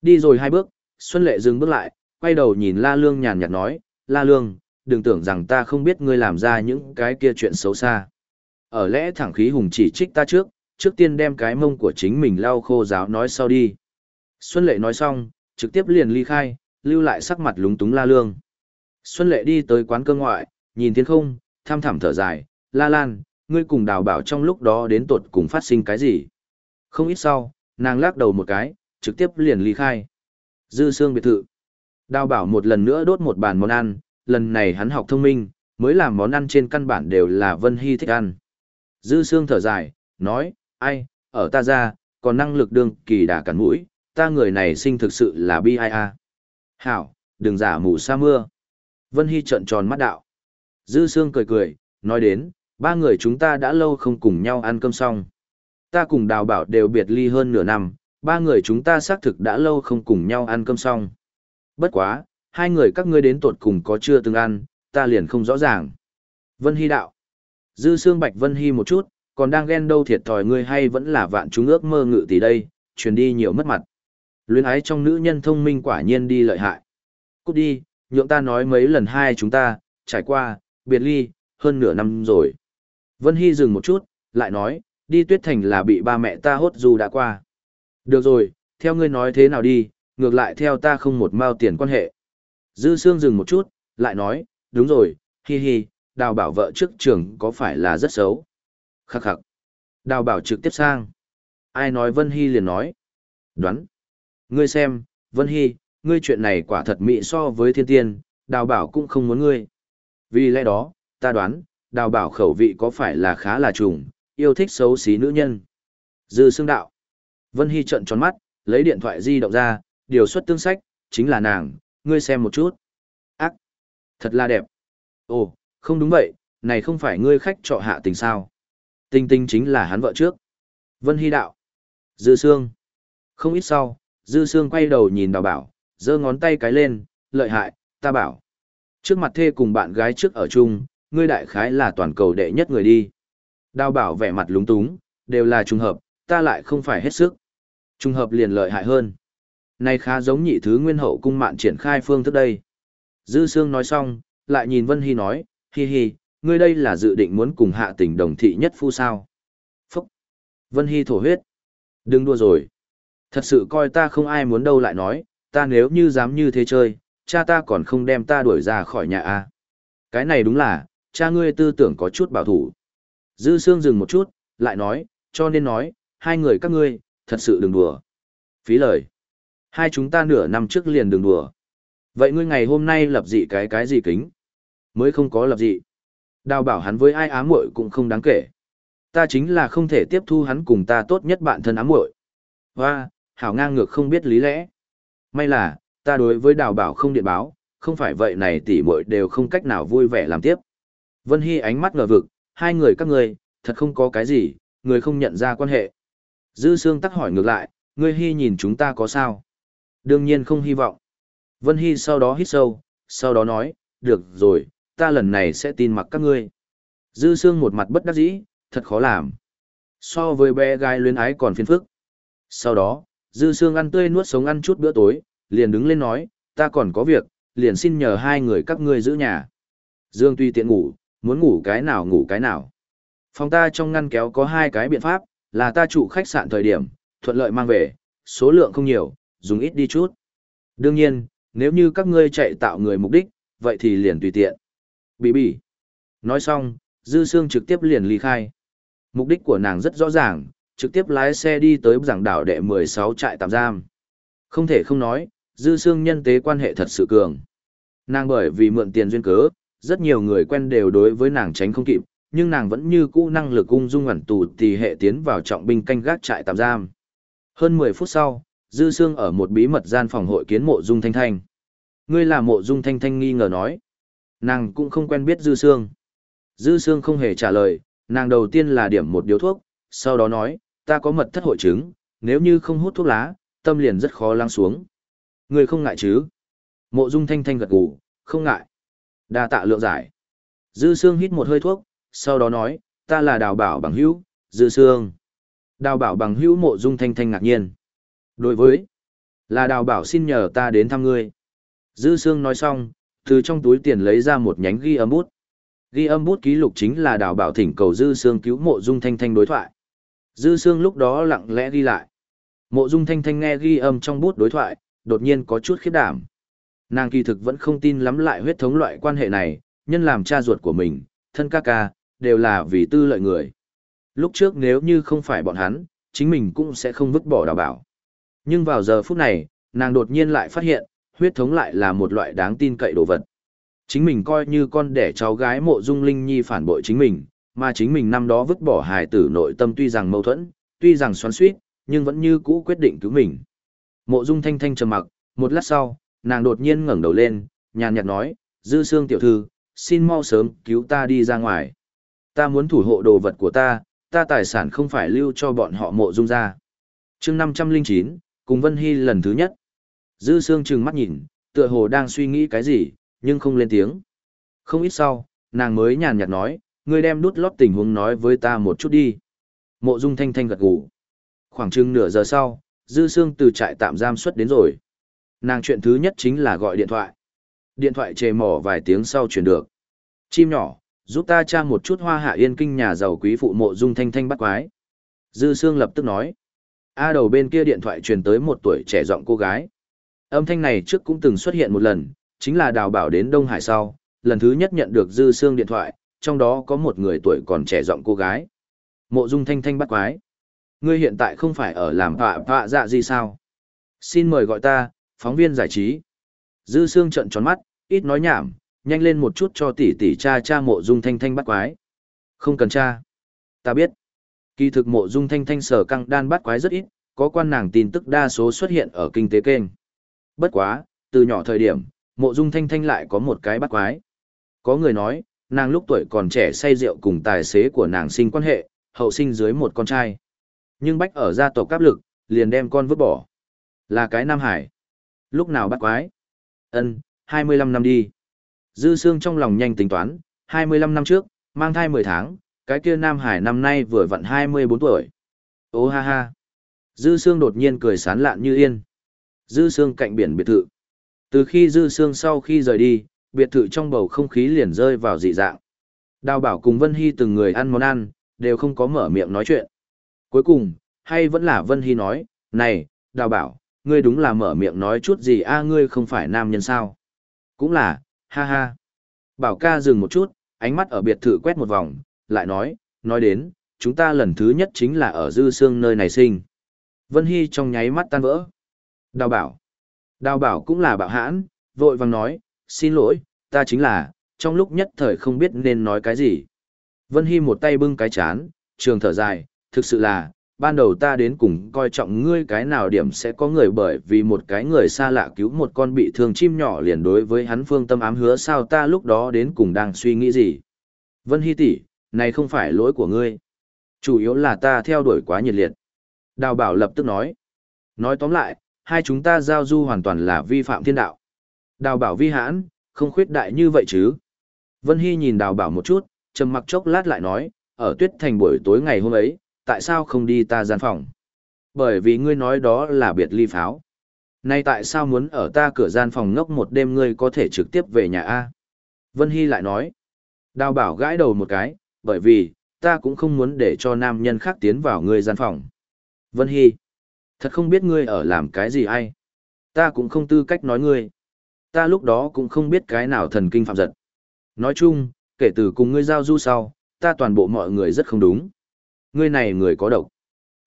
A: Đi rồi hai bước, Xuân Lệ dừng bước lại, quay đầu nhìn La Lương nhàn nhạt nói, La Lương, đừng tưởng rằng ta không biết ngươi làm ra những cái kia chuyện xấu xa. Ở lẽ thẳng khí hùng chỉ trích ta trước, trước tiên đem cái mông của chính mình lau khô giáo nói sau đi. Xuân Lệ nói xong, trực tiếp liền ly khai, lưu lại sắc mặt lúng túng La Lương. Xuân Lệ đi tới quán cơ ngoại, nhìn thiên không, tham thảm thở dài, La Lan, ngươi cùng đào bảo trong lúc đó đến tột cùng phát sinh cái gì. Không ít sau, nàng lắc đầu một cái, trực tiếp liền ly khai. Dư xương biệt thự. Đào bảo một lần nữa đốt một bàn món ăn, lần này hắn học thông minh, mới làm món ăn trên căn bản đều là Vân Hy thích ăn. Dư Sương thở dài, nói, ai, ở ta ra, còn năng lực đương kỳ đà cắn mũi, ta người này sinh thực sự là bi ai a. Hảo, đừng giả mù sa mưa. Vân Hy trợn tròn mắt đạo. Dư Sương cười cười, nói đến, ba người chúng ta đã lâu không cùng nhau ăn cơm xong ta cùng đào bảo đều biệt ly hơn nửa năm, ba người chúng ta xác thực đã lâu không cùng nhau ăn cơm xong. Bất quá, hai người các ngươi đến tột cùng có chưa từng ăn, ta liền không rõ ràng. Vân Hy đạo. Dư xương bạch Vân Hy một chút, còn đang ghen đâu thiệt thòi ngươi hay vẫn là vạn chúng ước mơ ngự tỷ đây, truyền đi nhiều mất mặt. Luyến ái trong nữ nhân thông minh quả nhiên đi lợi hại. Cút đi, nhượng ta nói mấy lần hai chúng ta, trải qua, biệt ly, hơn nửa năm rồi. Vân Hy dừng một chút, lại nói, đi tuyết thành là bị ba mẹ ta hốt dù đã qua. Được rồi, theo ngươi nói thế nào đi, ngược lại theo ta không một mao tiền quan hệ. Dư Sương dừng một chút, lại nói, đúng rồi, hi hi, đào bảo vợ trước trường có phải là rất xấu. Khắc khắc. Đào bảo trực tiếp sang. Ai nói Vân Hy liền nói. Đoán. Ngươi xem, Vân Hy, ngươi chuyện này quả thật mị so với thiên tiên, đào bảo cũng không muốn ngươi. Vì lẽ đó, ta đoán, đào bảo khẩu vị có phải là khá là trùng, yêu thích xấu xí nữ nhân. Dư xương đạo. Vân Hy trận tròn mắt, lấy điện thoại di động ra, điều xuất tương sách, chính là nàng, ngươi xem một chút. Ác. Thật là đẹp. Ồ, không đúng vậy, này không phải ngươi khách trọ hạ tình sao. Tình tình chính là hắn vợ trước. Vân Hy đạo. Dư Sương, Không ít sau, Dư Sương quay đầu nhìn đào bảo, giơ ngón tay cái lên, lợi hại, ta bảo. Trước mặt thê cùng bạn gái trước ở chung, ngươi đại khái là toàn cầu đệ nhất người đi. Đào bảo vẻ mặt lúng túng, đều là trùng hợp, ta lại không phải hết sức. Trùng hợp liền lợi hại hơn. Này khá giống nhị thứ nguyên hậu cung mạn triển khai phương thức đây. Dư Sương nói xong, lại nhìn Vân Hy nói, hi hi, ngươi đây là dự định muốn cùng hạ tình đồng thị nhất phu sao. Phúc! Vân Hy thổ huyết. Đừng đua rồi. Thật sự coi ta không ai muốn đâu lại nói, ta nếu như dám như thế chơi, cha ta còn không đem ta đuổi ra khỏi nhà a. À. Cái này đúng là, cha ngươi tư tưởng có chút bảo thủ. Dư Sương dừng một chút, lại nói, cho nên nói, hai người các ngươi, thật sự đừng đùa. Phí lời. Hai chúng ta nửa năm trước liền đừng đùa. Vậy ngươi ngày hôm nay lập dị cái cái gì kính? Mới không có lập dị. Đào bảo hắn với ai ám muội cũng không đáng kể. Ta chính là không thể tiếp thu hắn cùng ta tốt nhất bạn thân ám muội. Hoa, hảo ngang ngược không biết lý lẽ. May là, ta đối với đào bảo không điện báo, không phải vậy này tỷ muội đều không cách nào vui vẻ làm tiếp. Vân Hy ánh mắt ngờ vực, hai người các ngươi, thật không có cái gì, người không nhận ra quan hệ. Dư Sương tắc hỏi ngược lại, ngươi Hy nhìn chúng ta có sao? Đương nhiên không hy vọng. Vân Hy sau đó hít sâu, sau đó nói, được rồi, ta lần này sẽ tin mặc các ngươi. Dư Sương một mặt bất đắc dĩ, thật khó làm. So với bé gái luyến ái còn phiền phức. Sau đó, Dư Sương ăn tươi nuốt sống ăn chút bữa tối, liền đứng lên nói, ta còn có việc, liền xin nhờ hai người các ngươi giữ nhà. Dương tuy tiện ngủ, muốn ngủ cái nào ngủ cái nào. Phòng ta trong ngăn kéo có hai cái biện pháp, là ta chủ khách sạn thời điểm, thuận lợi mang về, số lượng không nhiều, dùng ít đi chút. Đương nhiên, nếu như các ngươi chạy tạo người mục đích, vậy thì liền tùy tiện. Bỉ bỉ. Nói xong, Dư Sương trực tiếp liền ly khai. Mục đích của nàng rất rõ ràng, trực tiếp lái xe đi tới giảng đảo đệ 16 trại tạm giam. Không thể không nói, Dư Sương nhân tế quan hệ thật sự cường. Nàng bởi vì mượn tiền duyên cớ, rất nhiều người quen đều đối với nàng tránh không kịp, nhưng nàng vẫn như cũ năng lực ung dung ẩn tù thì hệ tiến vào trọng binh canh gác trại tạm giam. Hơn 10 phút sau, Dư Sương ở một bí mật gian phòng hội kiến mộ Dung Thanh Thanh. Ngươi là mộ Dung Thanh Thanh nghi ngờ nói. Nàng cũng không quen biết Dư Sương. Dư Sương không hề trả lời, nàng đầu tiên là điểm một điếu thuốc, sau đó nói, ta có mật thất hội chứng, nếu như không hút thuốc lá, tâm liền rất khó lắng xuống. người không ngại chứ? Mộ Dung Thanh Thanh gật gù, không ngại. Đa tạ lượng giải. Dư Sương hít một hơi thuốc, sau đó nói, ta là đào bảo bằng hữu, Dư Sương. Đào bảo bằng hữu mộ Dung Thanh Thanh ngạc nhiên. Đối với, là đào bảo xin nhờ ta đến thăm ngươi. Dư Sương nói xong, từ trong túi tiền lấy ra một nhánh ghi âm bút. Ghi âm bút ký lục chính là đào bảo thỉnh cầu Dư Sương cứu mộ Dung Thanh Thanh đối thoại. Dư Sương lúc đó lặng lẽ ghi lại. Mộ Dung Thanh Thanh nghe ghi âm trong bút đối thoại, đột nhiên có chút khiếp đảm. Nàng kỳ thực vẫn không tin lắm lại huyết thống loại quan hệ này, nhân làm cha ruột của mình, thân ca ca, đều là vì tư lợi người. Lúc trước nếu như không phải bọn hắn, chính mình cũng sẽ không vứt bỏ đào bảo. Nhưng vào giờ phút này, nàng đột nhiên lại phát hiện, huyết thống lại là một loại đáng tin cậy đồ vật. Chính mình coi như con đẻ cháu gái mộ dung linh nhi phản bội chính mình, mà chính mình năm đó vứt bỏ hài tử nội tâm tuy rằng mâu thuẫn, tuy rằng xoắn suýt, nhưng vẫn như cũ quyết định cứu mình. Mộ dung thanh thanh trầm mặc, một lát sau, nàng đột nhiên ngẩng đầu lên, nhàn nhạt nói, dư xương tiểu thư, xin mau sớm cứu ta đi ra ngoài. Ta muốn thủ hộ đồ vật của ta, ta tài sản không phải lưu cho bọn họ mộ dung ra. chương 509, cùng Vân Hy lần thứ nhất. Dư Sương trừng mắt nhìn, tựa hồ đang suy nghĩ cái gì, nhưng không lên tiếng. Không ít sau, nàng mới nhàn nhạt nói, ngươi đem đút lót tình huống nói với ta một chút đi. Mộ Dung Thanh Thanh gật gù. Khoảng chừng nửa giờ sau, Dư Sương từ trại tạm giam xuất đến rồi. Nàng chuyện thứ nhất chính là gọi điện thoại. Điện thoại chề mỏ vài tiếng sau chuyển được. Chim nhỏ, giúp ta tra một chút hoa hạ yên kinh nhà giàu quý phụ mộ Dung Thanh Thanh bắt quái. Dư Sương lập tức nói. A đầu bên kia điện thoại truyền tới một tuổi trẻ giọng cô gái. Âm thanh này trước cũng từng xuất hiện một lần, chính là đào bảo đến Đông Hải sau, lần thứ nhất nhận được dư xương điện thoại, trong đó có một người tuổi còn trẻ giọng cô gái. Mộ dung thanh thanh bắt quái. Ngươi hiện tại không phải ở làm họa họa dạ gì sao? Xin mời gọi ta, phóng viên giải trí. Dư xương trận tròn mắt, ít nói nhảm, nhanh lên một chút cho tỷ tỷ cha cha mộ dung thanh thanh bắt quái. Không cần cha. Ta biết. Kỳ thực mộ dung thanh thanh sở căng đan bắt quái rất ít, có quan nàng tin tức đa số xuất hiện ở kinh tế kênh. Bất quá, từ nhỏ thời điểm, mộ dung thanh thanh lại có một cái bắt quái. Có người nói, nàng lúc tuổi còn trẻ say rượu cùng tài xế của nàng sinh quan hệ, hậu sinh dưới một con trai. Nhưng bách ở gia tộc áp lực, liền đem con vứt bỏ. Là cái Nam Hải. Lúc nào bắt quái? Ân, 25 năm đi. Dư Sương trong lòng nhanh tính toán, 25 năm trước, mang thai 10 tháng, cái kia Nam Hải năm nay vừa vặn 24 tuổi. Ô ha ha. Dư Sương đột nhiên cười sán lạn như yên. Dư Sương cạnh biển biệt thự. Từ khi Dư Sương sau khi rời đi, biệt thự trong bầu không khí liền rơi vào dị dạng. Đào bảo cùng Vân Hy từng người ăn món ăn, đều không có mở miệng nói chuyện. Cuối cùng, hay vẫn là Vân Hy nói, này, đào bảo, ngươi đúng là mở miệng nói chút gì a ngươi không phải nam nhân sao. Cũng là, ha ha. Bảo ca dừng một chút, ánh mắt ở biệt thự quét một vòng, lại nói, nói đến, chúng ta lần thứ nhất chính là ở dư xương nơi này sinh. Vân Hy trong nháy mắt tan vỡ. Đào bảo. Đào bảo cũng là bạo hãn, vội vàng nói, xin lỗi, ta chính là, trong lúc nhất thời không biết nên nói cái gì. Vân Hy một tay bưng cái chán, trường thở dài, thực sự là, ban đầu ta đến cùng coi trọng ngươi cái nào điểm sẽ có người bởi vì một cái người xa lạ cứu một con bị thương chim nhỏ liền đối với hắn phương tâm ám hứa sao ta lúc đó đến cùng đang suy nghĩ gì. Vân Hy tỷ, này không phải lỗi của ngươi. Chủ yếu là ta theo đuổi quá nhiệt liệt. Đào bảo lập tức nói. Nói tóm lại, hai chúng ta giao du hoàn toàn là vi phạm thiên đạo. Đào bảo vi hãn, không khuyết đại như vậy chứ. Vân Hy nhìn đào bảo một chút, trầm mặc chốc lát lại nói, ở tuyết thành buổi tối ngày hôm ấy, tại sao không đi ta gian phòng? Bởi vì ngươi nói đó là biệt ly pháo. Nay tại sao muốn ở ta cửa gian phòng ngốc một đêm ngươi có thể trực tiếp về nhà A? Vân Hy lại nói. Đào bảo gãi đầu một cái, bởi vì, ta cũng không muốn để cho nam nhân khác tiến vào ngươi gian phòng. Vân Hy. Thật không biết ngươi ở làm cái gì ai. Ta cũng không tư cách nói ngươi. Ta lúc đó cũng không biết cái nào thần kinh phạm giật. Nói chung, kể từ cùng ngươi giao du sau, ta toàn bộ mọi người rất không đúng. Ngươi này người có độc.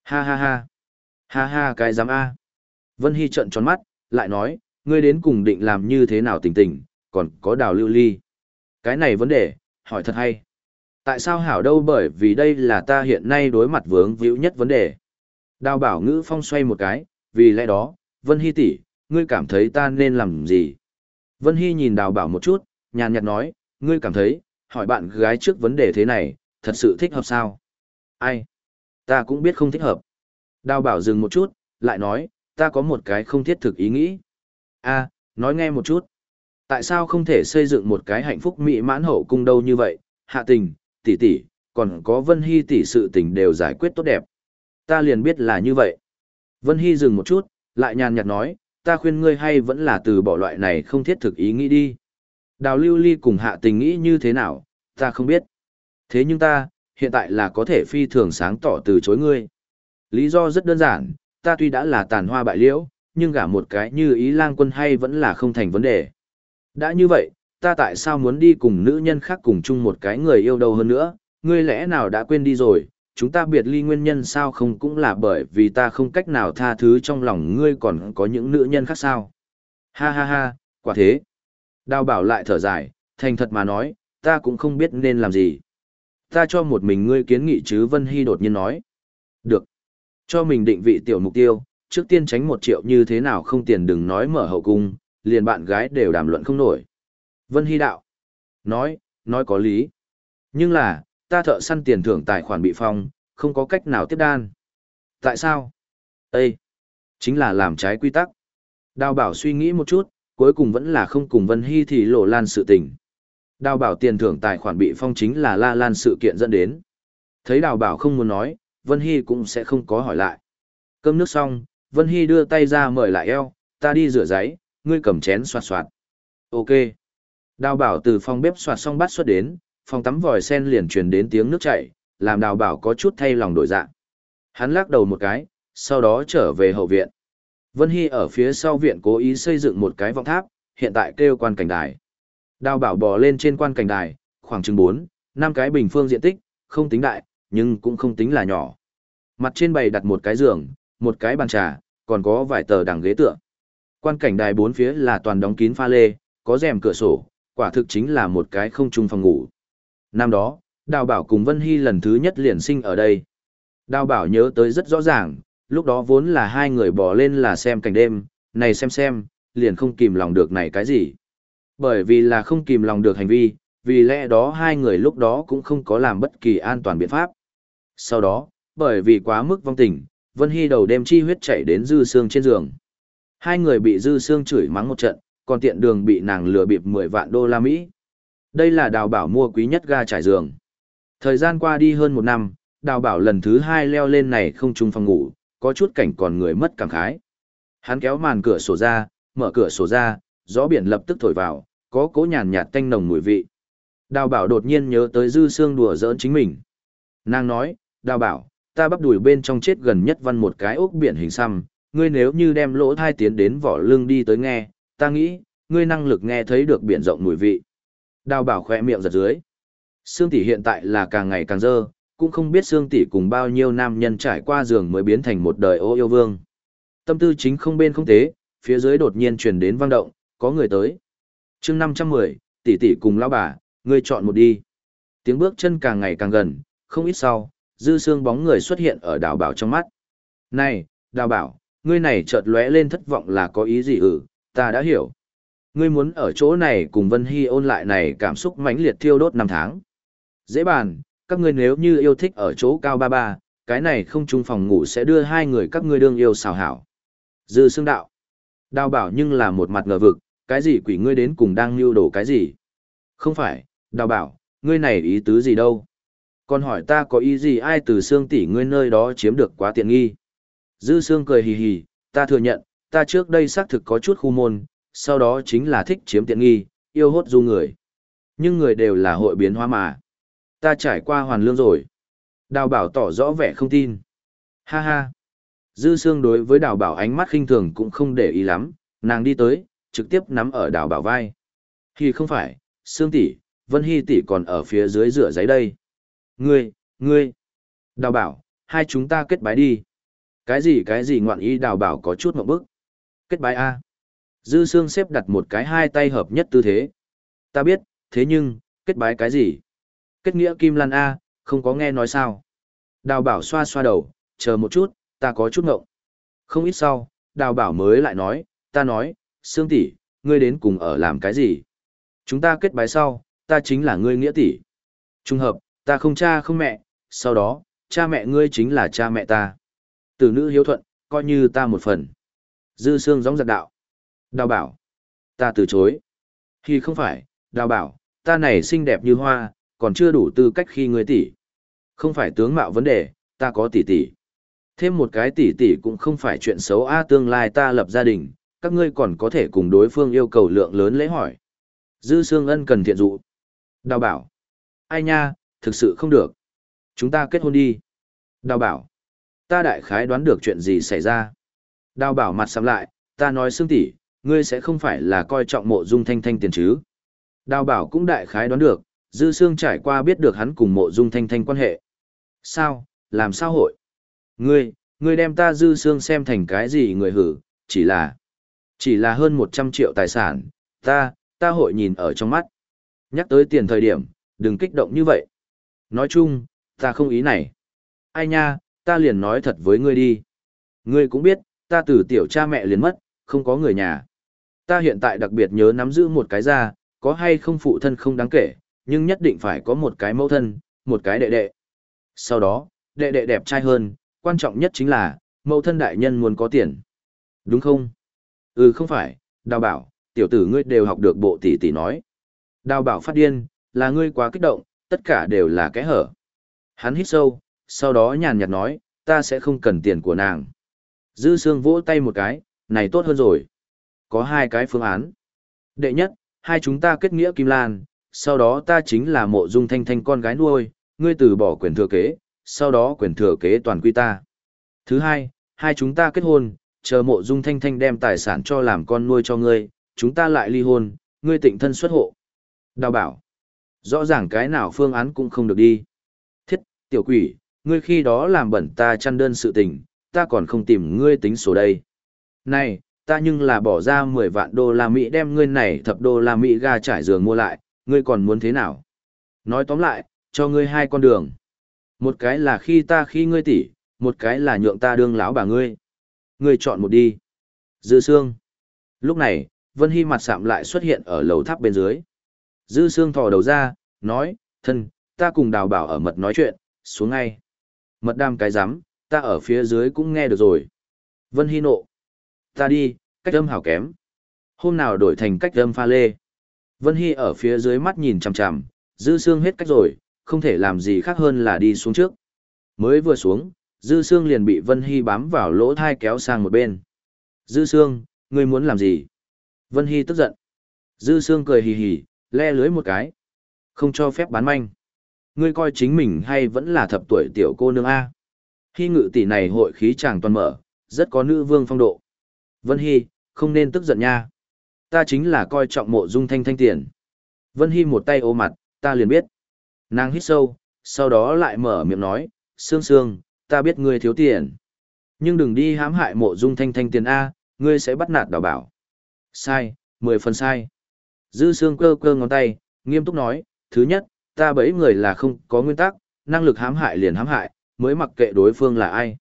A: Ha ha ha. Ha ha cái dám A. Vân Hy trận tròn mắt, lại nói, ngươi đến cùng định làm như thế nào tình tình, còn có đào lưu ly. Cái này vấn đề, hỏi thật hay. Tại sao hảo đâu bởi vì đây là ta hiện nay đối mặt vướng víu nhất vấn đề. Đào bảo ngữ phong xoay một cái, vì lẽ đó, Vân Hy tỷ, ngươi cảm thấy ta nên làm gì? Vân Hy nhìn đào bảo một chút, nhàn nhạt nói, ngươi cảm thấy, hỏi bạn gái trước vấn đề thế này, thật sự thích hợp sao? Ai? Ta cũng biết không thích hợp. Đào bảo dừng một chút, lại nói, ta có một cái không thiết thực ý nghĩ. a nói nghe một chút. Tại sao không thể xây dựng một cái hạnh phúc mỹ mãn hậu cung đâu như vậy? Hạ tình, tỷ tỷ, còn có Vân Hy tỷ sự tình đều giải quyết tốt đẹp. Ta liền biết là như vậy. Vân Hy dừng một chút, lại nhàn nhạt nói, ta khuyên ngươi hay vẫn là từ bỏ loại này không thiết thực ý nghĩ đi. Đào lưu ly cùng hạ tình nghĩ như thế nào, ta không biết. Thế nhưng ta, hiện tại là có thể phi thường sáng tỏ từ chối ngươi. Lý do rất đơn giản, ta tuy đã là tàn hoa bại liễu, nhưng gả một cái như ý lang quân hay vẫn là không thành vấn đề. Đã như vậy, ta tại sao muốn đi cùng nữ nhân khác cùng chung một cái người yêu đâu hơn nữa, ngươi lẽ nào đã quên đi rồi, chúng ta biệt ly nguyên nhân sao không cũng là bởi vì ta không cách nào tha thứ trong lòng ngươi còn có những nữ nhân khác sao. Ha ha ha, quả thế. Đào bảo lại thở dài, thành thật mà nói, ta cũng không biết nên làm gì. Ta cho một mình ngươi kiến nghị chứ Vân Hy đột nhiên nói. Được. Cho mình định vị tiểu mục tiêu, trước tiên tránh một triệu như thế nào không tiền đừng nói mở hậu cung, liền bạn gái đều đàm luận không nổi. Vân Hy đạo. Nói, nói có lý. Nhưng là, ta thợ săn tiền thưởng tài khoản bị phong, không có cách nào tiếp đan. Tại sao? Ê! Chính là làm trái quy tắc. Đào bảo suy nghĩ một chút, cuối cùng vẫn là không cùng Vân Hy thì lộ lan sự tình. Đào bảo tiền thưởng tài khoản bị phong chính là la lan sự kiện dẫn đến. Thấy đào bảo không muốn nói, Vân Hy cũng sẽ không có hỏi lại. Cơm nước xong, Vân Hy đưa tay ra mời lại eo, ta đi rửa giấy, ngươi cầm chén soạt soạt. Ok. Đào bảo từ phòng bếp soạt xong bát xuất đến, phòng tắm vòi sen liền truyền đến tiếng nước chảy, làm đào bảo có chút thay lòng đổi dạ. Hắn lắc đầu một cái, sau đó trở về hậu viện. Vân Hy ở phía sau viện cố ý xây dựng một cái vọng tháp, hiện tại kêu quan cảnh đài. Đào bảo bò lên trên quan cảnh đài, khoảng chừng 4, 5 cái bình phương diện tích, không tính đại, nhưng cũng không tính là nhỏ. Mặt trên bày đặt một cái giường, một cái bàn trà, còn có vài tờ đằng ghế tựa. Quan cảnh đài bốn phía là toàn đóng kín pha lê, có rèm cửa sổ, quả thực chính là một cái không chung phòng ngủ. Năm đó, Đào Bảo cùng Vân Hy lần thứ nhất liền sinh ở đây. Đào Bảo nhớ tới rất rõ ràng, lúc đó vốn là hai người bỏ lên là xem cảnh đêm, này xem xem, liền không kìm lòng được này cái gì. Bởi vì là không kìm lòng được hành vi, vì lẽ đó hai người lúc đó cũng không có làm bất kỳ an toàn biện pháp. Sau đó, bởi vì quá mức vong tình, Vân Hy đầu đêm chi huyết chảy đến dư xương trên giường. Hai người bị dư xương chửi mắng một trận, còn tiện đường bị nàng lừa bịp 10 vạn đô la Mỹ. Đây là đào bảo mua quý nhất ga trải giường. Thời gian qua đi hơn một năm, đào bảo lần thứ hai leo lên này không chung phòng ngủ, có chút cảnh còn người mất cảm khái. Hắn kéo màn cửa sổ ra, mở cửa sổ ra, gió biển lập tức thổi vào, có cố nhàn nhạt tanh nồng mùi vị. Đào bảo đột nhiên nhớ tới dư xương đùa giỡn chính mình. Nàng nói, đào bảo, ta bắp đùi bên trong chết gần nhất văn một cái ốc biển hình xăm, ngươi nếu như đem lỗ thai tiến đến vỏ lưng đi tới nghe, ta nghĩ, ngươi năng lực nghe thấy được biển rộng mùi vị. Đào bảo khỏe miệng giật dưới. Sương tỷ hiện tại là càng ngày càng dơ, cũng không biết Sương tỷ cùng bao nhiêu nam nhân trải qua giường mới biến thành một đời ô yêu vương. Tâm tư chính không bên không tế, phía dưới đột nhiên truyền đến vang động, có người tới. chương 510, tỷ tỷ cùng lão bà, ngươi chọn một đi. Tiếng bước chân càng ngày càng gần, không ít sau, dư xương bóng người xuất hiện ở đào bảo trong mắt. Này, đào bảo, ngươi này chợt lóe lên thất vọng là có ý gì ử, ta đã hiểu. Ngươi muốn ở chỗ này cùng Vân Hy ôn lại này cảm xúc mãnh liệt thiêu đốt năm tháng. Dễ bàn, các ngươi nếu như yêu thích ở chỗ cao ba ba, cái này không chung phòng ngủ sẽ đưa hai người các ngươi đương yêu xào hảo. Dư xương đạo. Đào bảo nhưng là một mặt ngờ vực, cái gì quỷ ngươi đến cùng đang lưu đổ cái gì? Không phải, đào bảo, ngươi này ý tứ gì đâu? Còn hỏi ta có ý gì ai từ xương tỷ ngươi nơi đó chiếm được quá tiện nghi? Dư xương cười hì hì, ta thừa nhận, ta trước đây xác thực có chút khu môn, sau đó chính là thích chiếm tiện nghi, yêu hốt du người. Nhưng người đều là hội biến hóa mà. Ta trải qua hoàn lương rồi. Đào bảo tỏ rõ vẻ không tin. Ha ha. Dư Sương đối với đào bảo ánh mắt khinh thường cũng không để ý lắm, nàng đi tới, trực tiếp nắm ở đào bảo vai. Thì không phải, Sương tỷ, Vân Hy tỷ còn ở phía dưới rửa giấy đây. Ngươi, ngươi. Đào bảo, hai chúng ta kết bái đi. Cái gì cái gì ngoạn ý đào bảo có chút một bức. Kết bái A. Dư Sương xếp đặt một cái hai tay hợp nhất tư thế. Ta biết, thế nhưng, kết bái cái gì? Kết nghĩa Kim Lan A, không có nghe nói sao. Đào bảo xoa xoa đầu, chờ một chút, ta có chút ngộng. Không ít sau, đào bảo mới lại nói, ta nói, Sương tỷ, ngươi đến cùng ở làm cái gì? Chúng ta kết bái sau, ta chính là ngươi nghĩa tỷ. Trung hợp, ta không cha không mẹ, sau đó, cha mẹ ngươi chính là cha mẹ ta. Tử nữ hiếu thuận, coi như ta một phần. Dư Sương gióng giật đạo. Đào bảo. Ta từ chối. Khi không phải, đào bảo, ta này xinh đẹp như hoa, còn chưa đủ tư cách khi ngươi tỷ. Không phải tướng mạo vấn đề, ta có tỷ tỷ. Thêm một cái tỷ tỷ cũng không phải chuyện xấu a tương lai ta lập gia đình, các ngươi còn có thể cùng đối phương yêu cầu lượng lớn lễ hỏi. Dư Sương Ân cần thiện dụ. Đào bảo. Ai nha, thực sự không được. Chúng ta kết hôn đi. Đào bảo. Ta đại khái đoán được chuyện gì xảy ra. Đào bảo mặt sắm lại, ta nói Sương tỷ, ngươi sẽ không phải là coi trọng mộ dung thanh thanh tiền chứ. Đào bảo cũng đại khái đoán được, Dư Sương trải qua biết được hắn cùng mộ dung thanh thanh quan hệ. Sao, làm sao hội? Ngươi, ngươi đem ta dư xương xem thành cái gì người hử, chỉ là, chỉ là hơn 100 triệu tài sản, ta, ta hội nhìn ở trong mắt. Nhắc tới tiền thời điểm, đừng kích động như vậy. Nói chung, ta không ý này. Ai nha, ta liền nói thật với ngươi đi. Ngươi cũng biết, ta từ tiểu cha mẹ liền mất, không có người nhà. Ta hiện tại đặc biệt nhớ nắm giữ một cái ra, có hay không phụ thân không đáng kể, nhưng nhất định phải có một cái mẫu thân, một cái đệ đệ. Sau đó, đệ đệ đẹp trai hơn, quan trọng nhất chính là, mẫu thân đại nhân muốn có tiền. Đúng không? Ừ không phải, đào bảo, tiểu tử ngươi đều học được bộ tỷ tỷ nói. Đào bảo phát điên, là ngươi quá kích động, tất cả đều là cái hở. Hắn hít sâu, sau đó nhàn nhạt nói, ta sẽ không cần tiền của nàng. Dư Sương vỗ tay một cái, này tốt hơn rồi. Có hai cái phương án. Đệ nhất, hai chúng ta kết nghĩa Kim Lan, sau đó ta chính là mộ dung thanh thanh con gái nuôi, ngươi từ bỏ quyền thừa kế, sau đó quyền thừa kế toàn quy ta. Thứ hai, hai chúng ta kết hôn, chờ mộ dung thanh thanh đem tài sản cho làm con nuôi cho ngươi, chúng ta lại ly hôn, ngươi tịnh thân xuất hộ. Đào bảo, rõ ràng cái nào phương án cũng không được đi. Thiết, tiểu quỷ, ngươi khi đó làm bẩn ta chăn đơn sự tình, ta còn không tìm ngươi tính số đây. Này, ta nhưng là bỏ ra 10 vạn đô la Mỹ đem ngươi này thập đô la Mỹ ga trải giường mua lại, ngươi còn muốn thế nào? Nói tóm lại, cho ngươi hai con đường. Một cái là khi ta khi ngươi tỷ, một cái là nhượng ta đương lão bà ngươi. Ngươi chọn một đi. Dư Sương. Lúc này, Vân Hy mặt sạm lại xuất hiện ở lầu tháp bên dưới. Dư Sương thò đầu ra, nói, thân, ta cùng đào bảo ở mật nói chuyện, xuống ngay. Mật đam cái rắm ta ở phía dưới cũng nghe được rồi. Vân Hy nộ. Ta đi, cách âm hảo kém. Hôm nào đổi thành cách âm pha lê. Vân Hy ở phía dưới mắt nhìn chằm chằm, dư Sương hết cách rồi, không thể làm gì khác hơn là đi xuống trước. Mới vừa xuống, Dư Sương liền bị Vân Hy bám vào lỗ thai kéo sang một bên. Dư Sương, ngươi muốn làm gì? Vân Hy tức giận. Dư Sương cười hì hì, le lưới một cái. Không cho phép bán manh. Ngươi coi chính mình hay vẫn là thập tuổi tiểu cô nương A. Hy ngự tỷ này hội khí chàng toàn mở, rất có nữ vương phong độ. Vân Hy, không nên tức giận nha. Ta chính là coi trọng mộ dung thanh thanh tiền. Vân Hy một tay ô mặt, ta liền biết. Nàng hít sâu, sau đó lại mở miệng nói, Sương Sương, ta biết ngươi thiếu tiền. Nhưng đừng đi hãm hại mộ dung thanh thanh tiền A, ngươi sẽ bắt nạt đào bảo. Sai, mười phần sai. Dư Sương cơ cơ ngón tay, nghiêm túc nói, thứ nhất, ta bẫy người là không có nguyên tắc, năng lực hãm hại liền hãm hại, mới mặc kệ đối phương là ai.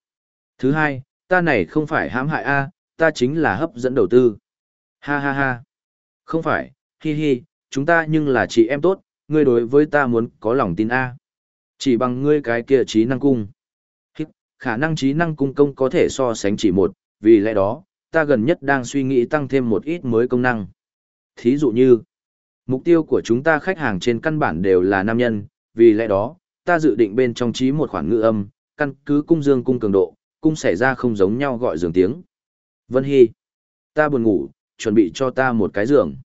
A: Thứ hai, ta này không phải hãm hại A, ta chính là hấp dẫn đầu tư. Ha ha ha. Không phải, hi hi, chúng ta nhưng là chị em tốt, ngươi đối với ta muốn có lòng tin A. Chỉ bằng ngươi cái kia trí năng cung. Hít, khả năng trí năng cung công có thể so sánh chỉ một, vì lẽ đó, ta gần nhất đang suy nghĩ tăng thêm một ít mới công năng. Thí dụ như, mục tiêu của chúng ta khách hàng trên căn bản đều là nam nhân, vì lẽ đó, ta dự định bên trong trí một khoản ngữ âm, căn cứ cung dương cung cường độ, cung xảy ra không giống nhau gọi dường tiếng. Vân Hy, ta buồn ngủ, chuẩn bị cho ta một cái giường.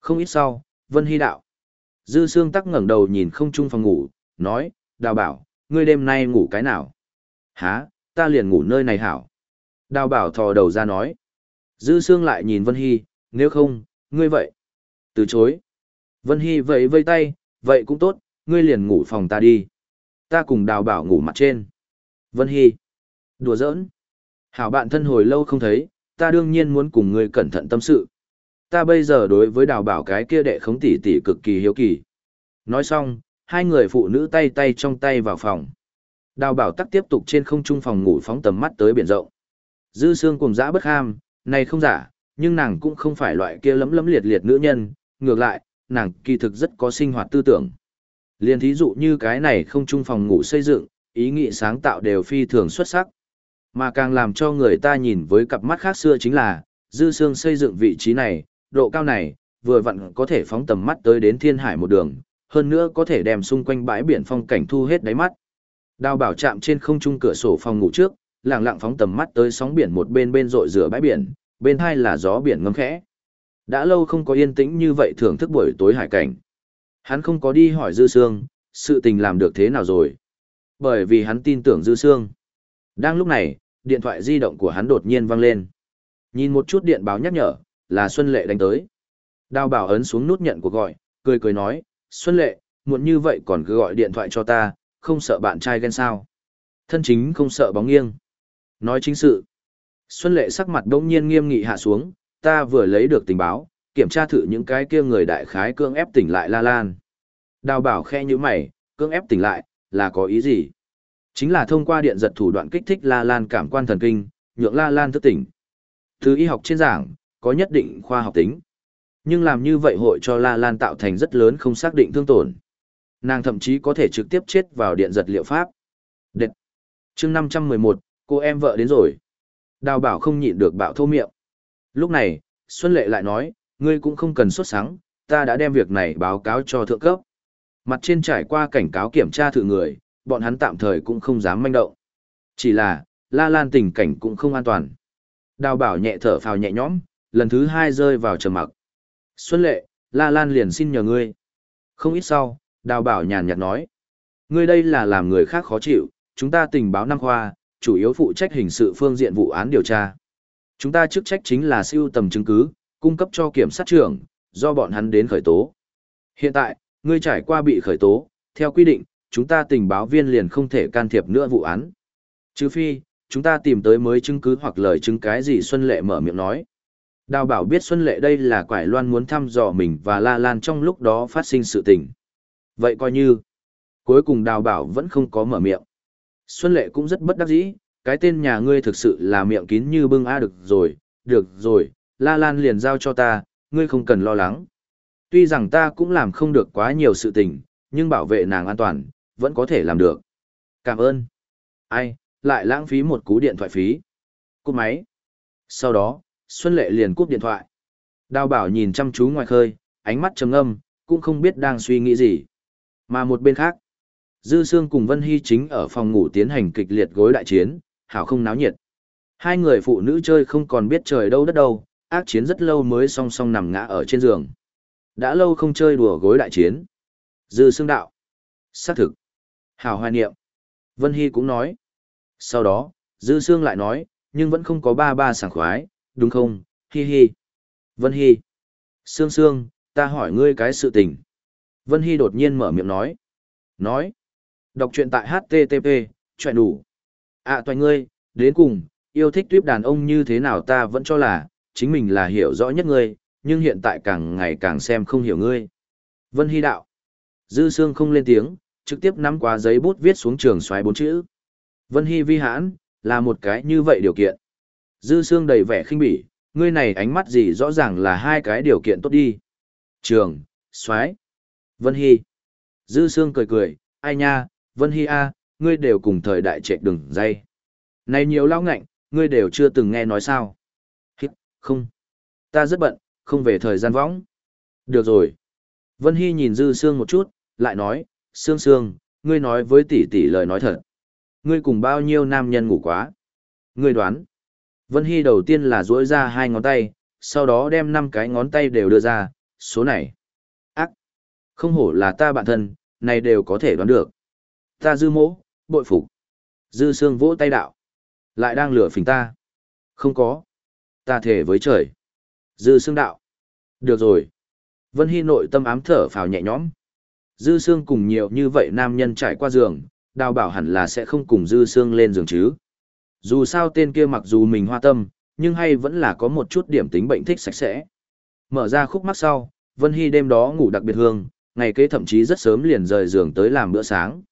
A: Không ít sau, Vân Hy đạo. Dư Sương tắc ngẩng đầu nhìn không chung phòng ngủ, nói, đào bảo, ngươi đêm nay ngủ cái nào? Hả, ta liền ngủ nơi này hảo. Đào bảo thò đầu ra nói. Dư Sương lại nhìn Vân Hy, nếu không, ngươi vậy. Từ chối. Vân Hy vẫy vây tay, vậy cũng tốt, ngươi liền ngủ phòng ta đi. Ta cùng đào bảo ngủ mặt trên. Vân Hy. Đùa giỡn. Hảo bạn thân hồi lâu không thấy, ta đương nhiên muốn cùng ngươi cẩn thận tâm sự. Ta bây giờ đối với đào bảo cái kia đệ khống tỷ tỷ cực kỳ hiếu kỳ. Nói xong, hai người phụ nữ tay tay trong tay vào phòng. Đào bảo tắc tiếp tục trên không trung phòng ngủ phóng tầm mắt tới biển rộng. Dư xương cùng dã bất ham, này không giả, nhưng nàng cũng không phải loại kia lấm lấm liệt liệt nữ nhân, ngược lại, nàng kỳ thực rất có sinh hoạt tư tưởng. Liên thí dụ như cái này không trung phòng ngủ xây dựng, ý nghĩ sáng tạo đều phi thường xuất sắc. Mà càng làm cho người ta nhìn với cặp mắt khác xưa chính là, dư xương xây dựng vị trí này, độ cao này, vừa vặn có thể phóng tầm mắt tới đến thiên hải một đường, hơn nữa có thể đem xung quanh bãi biển phong cảnh thu hết đáy mắt. Đào bảo chạm trên không trung cửa sổ phòng ngủ trước, lặng lặng phóng tầm mắt tới sóng biển một bên bên rội rửa bãi biển, bên hai là gió biển ngâm khẽ. Đã lâu không có yên tĩnh như vậy thưởng thức buổi tối hải cảnh. Hắn không có đi hỏi Dư Sương, sự tình làm được thế nào rồi. Bởi vì hắn tin tưởng Dư Sương. Đang lúc này, điện thoại di động của hắn đột nhiên vang lên. Nhìn một chút điện báo nhắc nhở, là Xuân Lệ đánh tới. Đào bảo ấn xuống nút nhận cuộc gọi, cười cười nói, Xuân Lệ, muộn như vậy còn cứ gọi điện thoại cho ta, không sợ bạn trai ghen sao. Thân chính không sợ bóng nghiêng. Nói chính sự. Xuân Lệ sắc mặt đông nhiên nghiêm nghị hạ xuống, ta vừa lấy được tình báo, kiểm tra thử những cái kia người đại khái cương ép tỉnh lại La Lan. Đào bảo khe như mày, cương ép tỉnh lại, là có ý gì? Chính là thông qua điện giật thủ đoạn kích thích La Lan cảm quan thần kinh, nhượng La Lan thức tỉnh. Thứ y học trên giảng, có nhất định khoa học tính. Nhưng làm như vậy hội cho La Lan tạo thành rất lớn không xác định thương tổn. Nàng thậm chí có thể trực tiếp chết vào điện giật liệu pháp. Đệt. chương 511, cô em vợ đến rồi. Đào bảo không nhịn được bạo thô miệng. Lúc này, Xuân Lệ lại nói, ngươi cũng không cần xuất sáng, ta đã đem việc này báo cáo cho thượng cấp. Mặt trên trải qua cảnh cáo kiểm tra thử người, bọn hắn tạm thời cũng không dám manh động. Chỉ là, La Lan tình cảnh cũng không an toàn. Đào bảo nhẹ thở phào nhẹ nhõm, lần thứ hai rơi vào trầm mặc. Xuân lệ, La Lan liền xin nhờ ngươi. Không ít sau, đào bảo nhàn nhạt nói. Ngươi đây là làm người khác khó chịu, chúng ta tình báo năm khoa, chủ yếu phụ trách hình sự phương diện vụ án điều tra. Chúng ta chức trách chính là siêu tầm chứng cứ, cung cấp cho kiểm sát trưởng, do bọn hắn đến khởi tố. Hiện tại, ngươi trải qua bị khởi tố, theo quy định, chúng ta tình báo viên liền không thể can thiệp nữa vụ án. Trừ phi, chúng ta tìm tới mới chứng cứ hoặc lời chứng cái gì Xuân Lệ mở miệng nói. Đào bảo biết Xuân Lệ đây là quải loan muốn thăm dò mình và La Lan trong lúc đó phát sinh sự tình. Vậy coi như, cuối cùng đào bảo vẫn không có mở miệng. Xuân Lệ cũng rất bất đắc dĩ, cái tên nhà ngươi thực sự là miệng kín như bưng a được rồi, được rồi, La Lan liền giao cho ta, ngươi không cần lo lắng. Tuy rằng ta cũng làm không được quá nhiều sự tình, nhưng bảo vệ nàng an toàn, vẫn có thể làm được. Cảm ơn. Ai, lại lãng phí một cú điện thoại phí. Cúp máy. Sau đó, Xuân Lệ liền cúp điện thoại. Đào bảo nhìn chăm chú ngoài khơi, ánh mắt trầm ngâm, cũng không biết đang suy nghĩ gì. Mà một bên khác, Dư Sương cùng Vân Hy chính ở phòng ngủ tiến hành kịch liệt gối đại chiến, hảo không náo nhiệt. Hai người phụ nữ chơi không còn biết trời đâu đất đâu, ác chiến rất lâu mới song song nằm ngã ở trên giường. Đã lâu không chơi đùa gối đại chiến. Dư Sương đạo. Xác thực. Hào hoài niệm. Vân Hy cũng nói. Sau đó, Dư Sương lại nói, nhưng vẫn không có ba ba sảng khoái, đúng không, hi hi. Vân Hi. Sương Sương, ta hỏi ngươi cái sự tình. Vân Hi đột nhiên mở miệng nói. Nói. Đọc truyện tại HTTP, chuyện đủ. À toàn ngươi, đến cùng, yêu thích tuyếp đàn ông như thế nào ta vẫn cho là, chính mình là hiểu rõ nhất ngươi, nhưng hiện tại càng ngày càng xem không hiểu ngươi. Vân Hy đạo. Dư Sương không lên tiếng, trực tiếp nắm qua giấy bút viết xuống trường xoáy bốn chữ. Vân Hy vi hãn, là một cái như vậy điều kiện. Dư Sương đầy vẻ khinh bỉ, ngươi này ánh mắt gì rõ ràng là hai cái điều kiện tốt đi. Trường, xoáy. Vân Hy. Dư Sương cười cười, ai nha, Vân Hy a, ngươi đều cùng thời đại trệ đừng dây. Này nhiều lao ngạnh, ngươi đều chưa từng nghe nói sao. Hít, không. Ta rất bận, không về thời gian võng. Được rồi. Vân Hy nhìn Dư Sương một chút, lại nói, Sương Sương, ngươi nói với tỷ tỷ lời nói thật. Ngươi cùng bao nhiêu nam nhân ngủ quá? Ngươi đoán. Vân Hy đầu tiên là duỗi ra hai ngón tay, sau đó đem năm cái ngón tay đều đưa ra, số này. Ác. Không hổ là ta bạn thân, này đều có thể đoán được. Ta dư mỗ, bội phục. Dư Sương vỗ tay đạo. Lại đang lửa phình ta. Không có. Ta thể với trời. Dư Sương đạo. Được rồi. Vân Hy nội tâm ám thở phào nhẹ nhõm. Dư Sương cùng nhiều như vậy nam nhân trải qua giường, đào bảo hẳn là sẽ không cùng Dư Sương lên giường chứ. Dù sao tên kia mặc dù mình hoa tâm, nhưng hay vẫn là có một chút điểm tính bệnh thích sạch sẽ. Mở ra khúc mắc sau, Vân Hy đêm đó ngủ đặc biệt hương, ngày kế thậm chí rất sớm liền rời giường tới làm bữa sáng.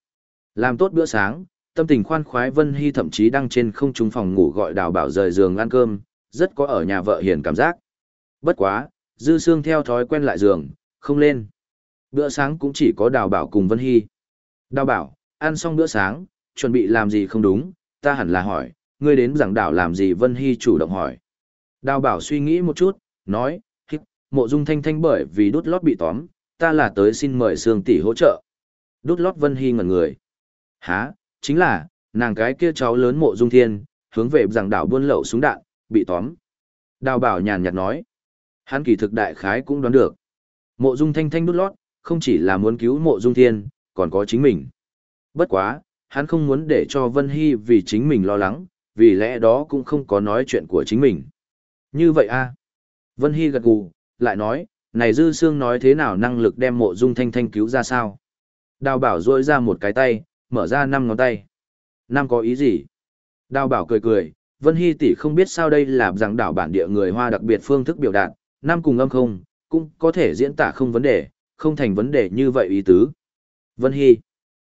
A: Làm tốt bữa sáng, tâm tình khoan khoái Vân Hy thậm chí đang trên không trung phòng ngủ gọi đào bảo rời giường ăn cơm, rất có ở nhà vợ hiền cảm giác. Bất quá, Dư Sương theo thói quen lại giường, không lên. Bữa sáng cũng chỉ có đào bảo cùng Vân Hy. Đào bảo, ăn xong bữa sáng, chuẩn bị làm gì không đúng, ta hẳn là hỏi, ngươi đến giảng đảo làm gì Vân Hy chủ động hỏi. Đào bảo suy nghĩ một chút, nói, hít, mộ dung thanh thanh bởi vì đút lót bị tóm, ta là tới xin mời Sương tỷ hỗ trợ. Đút lót Vân Hy ngẩn người. Hả, chính là, nàng cái kia cháu lớn mộ dung thiên, hướng về giảng đảo buôn lậu súng đạn, bị tóm. Đào bảo nhàn nhạt nói. Hắn kỳ thực đại khái cũng đoán được. Mộ dung thanh thanh đút lót, không chỉ là muốn cứu mộ dung thiên, còn có chính mình. Bất quá, hắn không muốn để cho Vân Hy vì chính mình lo lắng, vì lẽ đó cũng không có nói chuyện của chính mình. Như vậy a à? Vân Hy gật gù, lại nói, này Dư Sương nói thế nào năng lực đem mộ dung thanh thanh cứu ra sao? Đào bảo rôi ra một cái tay, mở ra năm ngón tay. Năm có ý gì? Đào bảo cười cười, Vân Hy tỷ không biết sao đây là rằng đảo bản địa người Hoa đặc biệt phương thức biểu đạt, năm cùng âm không, cũng có thể diễn tả không vấn đề, không thành vấn đề như vậy ý tứ. Vân Hy.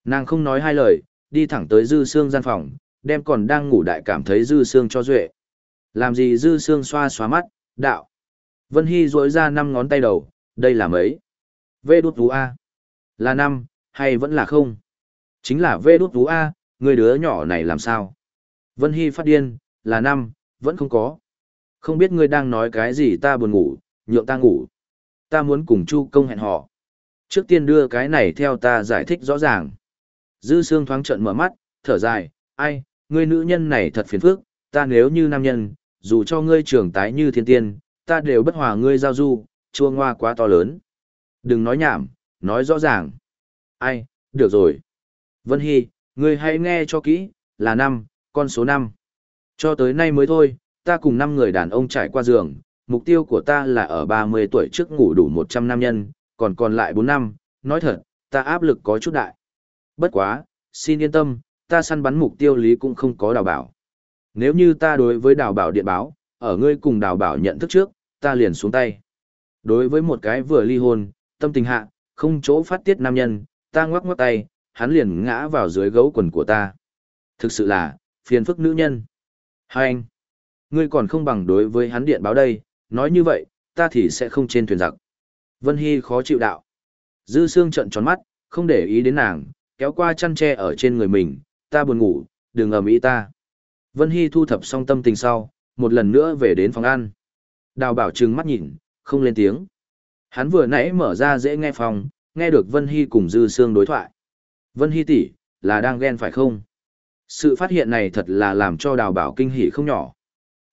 A: Nàng không nói hai lời, đi thẳng tới Dư Sương gian phòng, đem còn đang ngủ đại cảm thấy Dư Sương cho duệ. Làm gì Dư Sương xoa xóa mắt, đạo. Vân Hy rỗi ra năm ngón tay đầu, đây là mấy? Vê đút vú A. Là năm, hay vẫn là không? Chính là vê đút vú A, người đứa nhỏ này làm sao? Vân Hy phát điên, là năm, vẫn không có. Không biết ngươi đang nói cái gì ta buồn ngủ, nhượng ta ngủ. Ta muốn cùng Chu công hẹn họ. Trước tiên đưa cái này theo ta giải thích rõ ràng. Dư Sương thoáng trận mở mắt, thở dài, ai, ngươi nữ nhân này thật phiền phức, ta nếu như nam nhân, dù cho ngươi trưởng tái như thiên tiên, ta đều bất hòa ngươi giao du, chua ngoa quá to lớn. Đừng nói nhảm, nói rõ ràng. Ai, được rồi. Vân Hy, ngươi hãy nghe cho kỹ, là năm, con số năm. Cho tới nay mới thôi, ta cùng năm người đàn ông trải qua giường, mục tiêu của ta là ở 30 tuổi trước ngủ đủ 100 nam nhân, còn còn lại 4 năm, nói thật, ta áp lực có chút đại. Bất quá, xin yên tâm, ta săn bắn mục tiêu lý cũng không có đào bảo. Nếu như ta đối với đào bảo điện báo, ở ngươi cùng đào bảo nhận thức trước, ta liền xuống tay. Đối với một cái vừa ly hôn, tâm tình hạ, không chỗ phát tiết nam nhân, ta ngoắc ngoắc tay, hắn liền ngã vào dưới gấu quần của ta. Thực sự là, phiền phức nữ nhân. Hai anh, ngươi còn không bằng đối với hắn điện báo đây, nói như vậy, ta thì sẽ không trên thuyền giặc. Vân Hy khó chịu đạo. Dư Sương trận tròn mắt, không để ý đến nàng, kéo qua chăn tre ở trên người mình, ta buồn ngủ, đừng ầm ĩ ta. Vân Hy thu thập xong tâm tình sau, một lần nữa về đến phòng ăn. Đào bảo trừng mắt nhìn, không lên tiếng. Hắn vừa nãy mở ra dễ nghe phòng, nghe được Vân Hy cùng Dư Sương đối thoại. Vân Hy tỷ là đang ghen phải không? Sự phát hiện này thật là làm cho đào bảo kinh hỉ không nhỏ.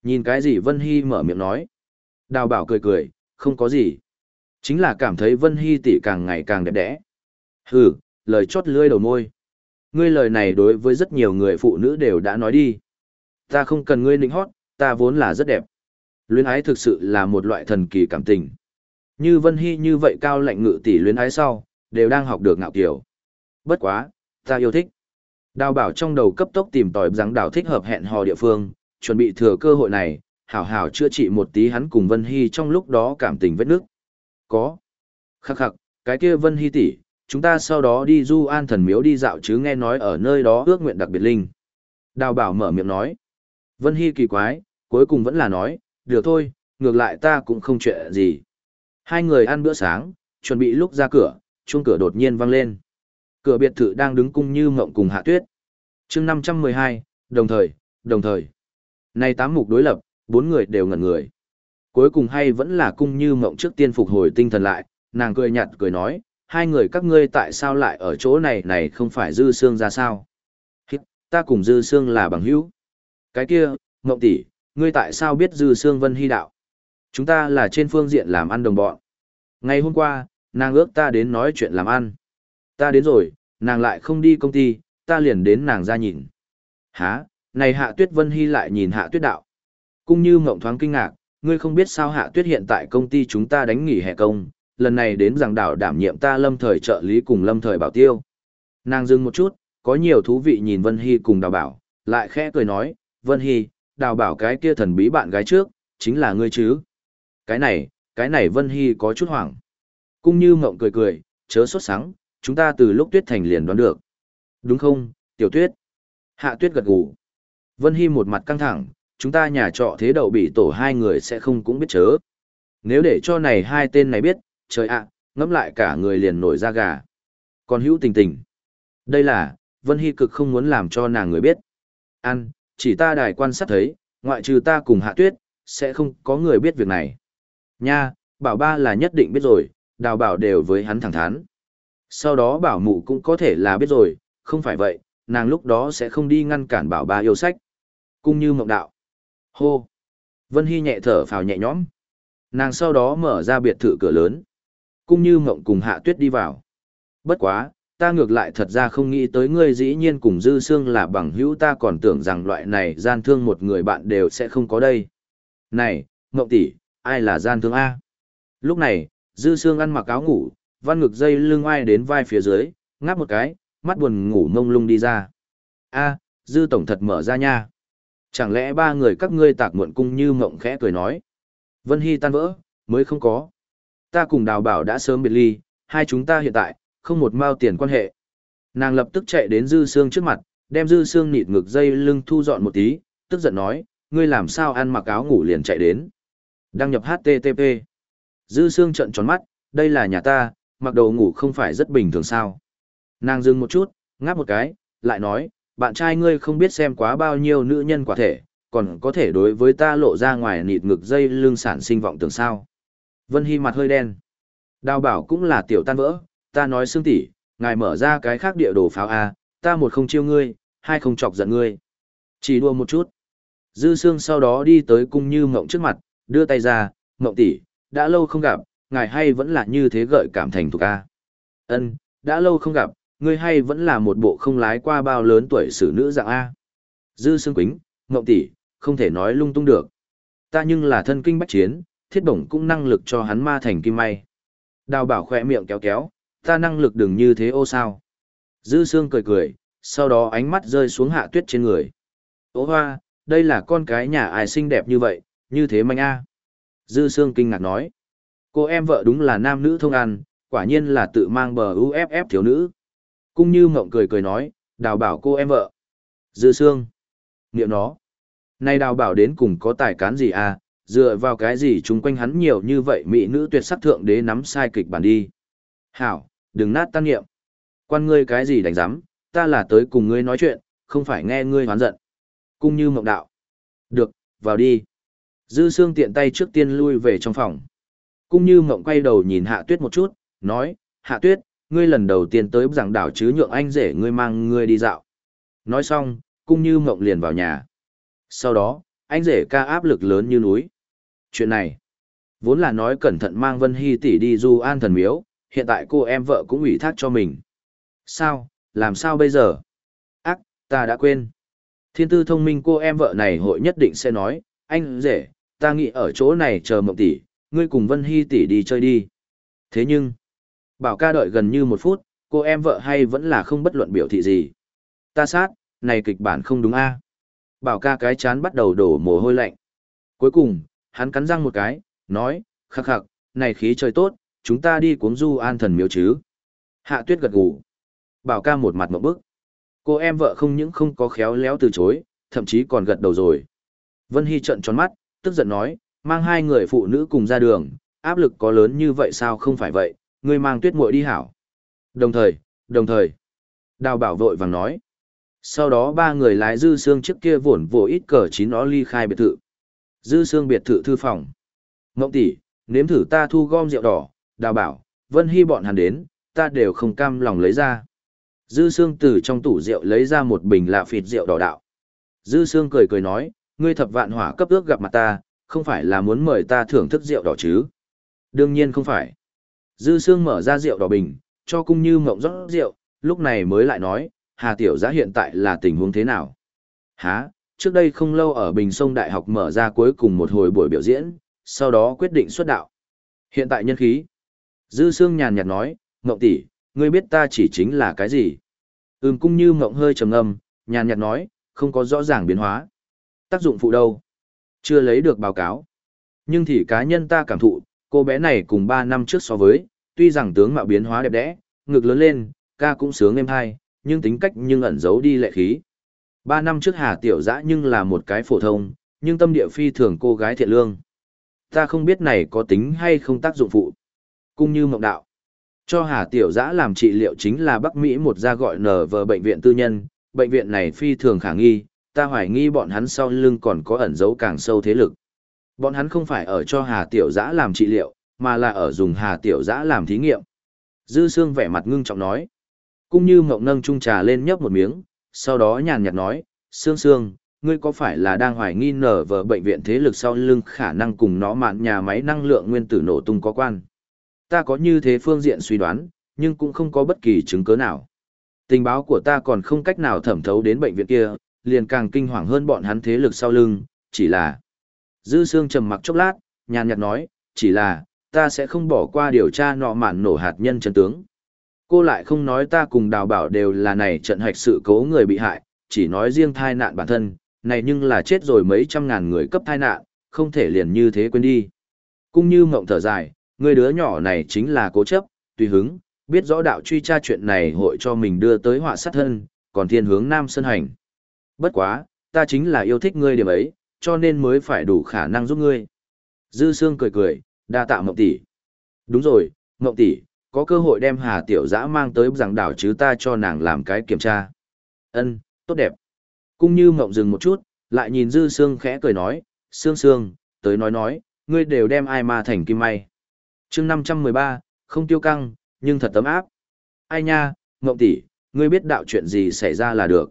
A: Nhìn cái gì Vân Hy mở miệng nói. Đào bảo cười cười, không có gì. Chính là cảm thấy Vân Hy tỷ càng ngày càng đẹp đẽ. Hừ, lời chót lưỡi đầu môi. Ngươi lời này đối với rất nhiều người phụ nữ đều đã nói đi. Ta không cần ngươi nịnh hót, ta vốn là rất đẹp. Luyến ái thực sự là một loại thần kỳ cảm tình. Như Vân Hy như vậy cao lạnh ngự tỷ luyến ái sau, đều đang học được ngạo kiểu. Bất quá, ta yêu thích. Đào bảo trong đầu cấp tốc tìm tòi rằng đào thích hợp hẹn hò địa phương, chuẩn bị thừa cơ hội này, hảo hảo chữa trị một tí hắn cùng Vân Hy trong lúc đó cảm tình vết nước. Có. Khắc khắc, cái kia Vân Hy tỷ, chúng ta sau đó đi du an thần miếu đi dạo chứ nghe nói ở nơi đó ước nguyện đặc biệt linh. Đào bảo mở miệng nói. Vân Hy kỳ quái, cuối cùng vẫn là nói, được thôi, ngược lại ta cũng không chuyện gì. Hai người ăn bữa sáng, chuẩn bị lúc ra cửa, chuông cửa đột nhiên vang lên. Cửa biệt thự đang đứng cung như mộng cùng hạ tuyết. chương 512, đồng thời, đồng thời. Này tám mục đối lập, bốn người đều ngẩn người. Cuối cùng hay vẫn là cung như mộng trước tiên phục hồi tinh thần lại, nàng cười nhạt cười nói, hai người các ngươi tại sao lại ở chỗ này này không phải dư xương ra sao? Hít, ta cùng dư xương là bằng hữu. Cái kia, mộng tỷ, ngươi tại sao biết dư xương vân hy đạo? Chúng ta là trên phương diện làm ăn đồng bọn. Ngày hôm qua, nàng ước ta đến nói chuyện làm ăn. Ta đến rồi, nàng lại không đi công ty, ta liền đến nàng ra nhìn. Hả, này hạ tuyết vân hy lại nhìn hạ tuyết đạo. Cũng như mộng thoáng kinh ngạc, ngươi không biết sao hạ tuyết hiện tại công ty chúng ta đánh nghỉ hè công, lần này đến giảng đảo đảm nhiệm ta lâm thời trợ lý cùng lâm thời bảo tiêu. Nàng dừng một chút, có nhiều thú vị nhìn Vân Hy cùng đào bảo, lại khẽ cười nói, Vân Hy, đào bảo cái kia thần bí bạn gái trước, chính là ngươi chứ. Cái này, cái này Vân Hy có chút hoảng. Cũng như mộng cười cười, chớ sốt sáng, chúng ta từ lúc tuyết thành liền đoán được. Đúng không, tiểu tuyết? Hạ tuyết gật gù. Vân Hy một mặt căng thẳng, chúng ta nhà trọ thế đậu bị tổ hai người sẽ không cũng biết chớ. Nếu để cho này hai tên này biết, trời ạ, ngẫm lại cả người liền nổi da gà. Còn hữu tình tình. Đây là, Vân Hy cực không muốn làm cho nàng người biết. Ăn, chỉ ta đài quan sát thấy, ngoại trừ ta cùng hạ tuyết, sẽ không có người biết việc này. Nha, bảo ba là nhất định biết rồi, đào bảo đều với hắn thẳng thắn. Sau đó bảo mụ cũng có thể là biết rồi, không phải vậy, nàng lúc đó sẽ không đi ngăn cản bảo ba yêu sách. Cung như mộng đạo. Hô. Vân Hy nhẹ thở phào nhẹ nhõm. Nàng sau đó mở ra biệt thự cửa lớn. cũng như mộng cùng hạ tuyết đi vào. Bất quá, ta ngược lại thật ra không nghĩ tới ngươi dĩ nhiên cùng dư xương là bằng hữu ta còn tưởng rằng loại này gian thương một người bạn đều sẽ không có đây. Này, mộng tỷ, ai là gian thương A? Lúc này, dư xương ăn mặc áo ngủ, văn ngực dây lưng ai đến vai phía dưới, ngáp một cái, mắt buồn ngủ mông lung đi ra. A, dư tổng thật mở ra nha. Chẳng lẽ ba người các ngươi tạc muộn cung như mộng khẽ cười nói. Vân Hy tan vỡ, mới không có. Ta cùng đào bảo đã sớm biệt ly, hai chúng ta hiện tại, không một mao tiền quan hệ. Nàng lập tức chạy đến dư xương trước mặt, đem dư xương nịt ngực dây lưng thu dọn một tí, tức giận nói, ngươi làm sao ăn mặc áo ngủ liền chạy đến. Đăng nhập HTTP. Dư xương trận tròn mắt, đây là nhà ta, mặc đồ ngủ không phải rất bình thường sao. Nàng dừng một chút, ngáp một cái, lại nói, bạn trai ngươi không biết xem quá bao nhiêu nữ nhân quả thể, còn có thể đối với ta lộ ra ngoài nịt ngực dây lưng sản sinh vọng tưởng sao. Vân Hy mặt hơi đen. Đào bảo cũng là tiểu tan vỡ, ta nói xương tỷ, ngài mở ra cái khác địa đồ pháo A, ta một không chiêu ngươi, hai không chọc giận ngươi. Chỉ đua một chút. Dư xương sau đó đi tới cung như mộng trước mặt, đưa tay ra, mộng tỷ, đã lâu không gặp, ngài hay vẫn là như thế gợi cảm thành thuộc A. Ân, đã lâu không gặp, ngươi hay vẫn là một bộ không lái qua bao lớn tuổi xử nữ dạng A. Dư Sương Quýnh, mộng tỷ, không thể nói lung tung được. Ta nhưng là thân kinh bách chiến, thiết bổng cũng năng lực cho hắn ma thành kim may. Đào bảo khỏe miệng kéo kéo, ta năng lực đừng như thế ô sao. Dư Sương cười cười, sau đó ánh mắt rơi xuống hạ tuyết trên người. Ô hoa, đây là con cái nhà ai xinh đẹp như vậy, như thế manh a. Dư Sương kinh ngạc nói. Cô em vợ đúng là nam nữ thông ăn, quả nhiên là tự mang bờ UFF thiếu nữ cũng như mộng cười cười nói, đào bảo cô em vợ. Dư xương. Niệm nó. Này đào bảo đến cùng có tài cán gì à, dựa vào cái gì chung quanh hắn nhiều như vậy mỹ nữ tuyệt sắc thượng đế nắm sai kịch bản đi. Hảo, đừng nát tan niệm, Quan ngươi cái gì đánh giám, ta là tới cùng ngươi nói chuyện, không phải nghe ngươi hoán giận. Cung như mộng đạo. Được, vào đi. Dư xương tiện tay trước tiên lui về trong phòng. Cung như mộng quay đầu nhìn hạ tuyết một chút, nói, hạ tuyết, ngươi lần đầu tiên tới giảng đảo chứ nhượng anh rể ngươi mang ngươi đi dạo. Nói xong, cung như mộng liền vào nhà. Sau đó, anh rể ca áp lực lớn như núi. Chuyện này, vốn là nói cẩn thận mang Vân Hy tỷ đi du an thần miếu, hiện tại cô em vợ cũng ủy thác cho mình. Sao, làm sao bây giờ? ta đã quên. Thiên tư thông minh cô em vợ này hội nhất định sẽ nói, anh rể, ta nghĩ ở chỗ này chờ mộng tỷ, ngươi cùng Vân Hy tỷ đi chơi đi. Thế nhưng, bảo ca đợi gần như một phút, cô em vợ hay vẫn là không bất luận biểu thị gì. Ta sát, này kịch bản không đúng a Bảo ca cái chán bắt đầu đổ mồ hôi lạnh. Cuối cùng, hắn cắn răng một cái, nói, khắc khắc, này khí trời tốt, chúng ta đi cuống du an thần miếu chứ. Hạ tuyết gật gù. Bảo ca một mặt một bước. Cô em vợ không những không có khéo léo từ chối, thậm chí còn gật đầu rồi. Vân Hy trợn tròn mắt, tức giận nói, mang hai người phụ nữ cùng ra đường, áp lực có lớn như vậy sao không phải vậy, ngươi mang tuyết muội đi hảo. Đồng thời, đồng thời, đào bảo vội vàng nói. Sau đó ba người lái dư xương trước kia vổn vỗ ít cờ chín nó ly khai biệt thự. Dư xương biệt thự thư phòng. Ngộng tỷ, nếm thử ta thu gom rượu đỏ, đào bảo, vân hy bọn hắn đến, ta đều không cam lòng lấy ra. Dư xương từ trong tủ rượu lấy ra một bình lạ phịt rượu đỏ đạo. Dư xương cười cười nói, ngươi thập vạn hỏa cấp ước gặp mặt ta, không phải là muốn mời ta thưởng thức rượu đỏ chứ? Đương nhiên không phải. Dư Sương mở ra rượu đỏ bình, cho cung như mộng rót rượu, lúc này mới lại nói, Hà Tiểu Giã hiện tại là tình huống thế nào? Hả, trước đây không lâu ở Bình Sông Đại học mở ra cuối cùng một hồi buổi biểu diễn, sau đó quyết định xuất đạo. Hiện tại nhân khí. Dư Sương nhàn nhạt nói, Ngộng tỷ, ngươi biết ta chỉ chính là cái gì? Ừm cung như Ngộng hơi trầm ngâm, nhàn nhạt nói, không có rõ ràng biến hóa. Tác dụng phụ đâu? Chưa lấy được báo cáo. Nhưng thì cá nhân ta cảm thụ, cô bé này cùng 3 năm trước so với, tuy rằng tướng mạo biến hóa đẹp đẽ, ngực lớn lên, ca cũng sướng êm hay, nhưng tính cách nhưng ẩn giấu đi lệ khí. Ba năm trước Hà Tiểu Dã nhưng là một cái phổ thông, nhưng tâm địa phi thường cô gái thiện lương. Ta không biết này có tính hay không tác dụng phụ. Cũng như mộng đạo. Cho Hà Tiểu Dã làm trị liệu chính là Bắc Mỹ một gia gọi nở vờ bệnh viện tư nhân, bệnh viện này phi thường khả nghi, ta hoài nghi bọn hắn sau lưng còn có ẩn giấu càng sâu thế lực. Bọn hắn không phải ở cho Hà Tiểu Dã làm trị liệu, mà là ở dùng Hà Tiểu Dã làm thí nghiệm. Dư Sương vẻ mặt ngưng trọng nói. cũng như mộng nâng chung trà lên nhấp một miếng, sau đó nhàn nhạt nói, Sương Sương, ngươi có phải là đang hoài nghi nở vở bệnh viện thế lực sau lưng khả năng cùng nó mạn nhà máy năng lượng nguyên tử nổ tung có quan? Ta có như thế phương diện suy đoán, nhưng cũng không có bất kỳ chứng cứ nào. Tình báo của ta còn không cách nào thẩm thấu đến bệnh viện kia, liền càng kinh hoàng hơn bọn hắn thế lực sau lưng, chỉ là... Dư Sương trầm mặc chốc lát, nhàn nhạt nói, chỉ là, ta sẽ không bỏ qua điều tra nọ mạn nổ hạt nhân chân tướng. Cô lại không nói ta cùng đào bảo đều là này trận hạch sự cố người bị hại, chỉ nói riêng thai nạn bản thân, này nhưng là chết rồi mấy trăm ngàn người cấp thai nạn, không thể liền như thế quên đi. Cũng như mộng thở dài, người đứa nhỏ này chính là cố chấp, tùy hứng, biết rõ đạo truy tra chuyện này hội cho mình đưa tới họa sát thân, còn thiên hướng nam sân hành. Bất quá, ta chính là yêu thích ngươi điểm ấy, cho nên mới phải đủ khả năng giúp ngươi. Dư Sương cười cười, đa tạ Mộng tỷ. Đúng rồi, Mộng tỷ, có cơ hội đem Hà Tiểu Dã mang tới giảng đảo chứ ta cho nàng làm cái kiểm tra. Ân, tốt đẹp. Cung như mộng dừng một chút, lại nhìn Dư Sương khẽ cười nói, Sương Sương, tới nói nói, ngươi đều đem ai mà thành kim may. chương 513, không tiêu căng, nhưng thật tấm áp. Ai nha, mộng tỷ, ngươi biết đạo chuyện gì xảy ra là được.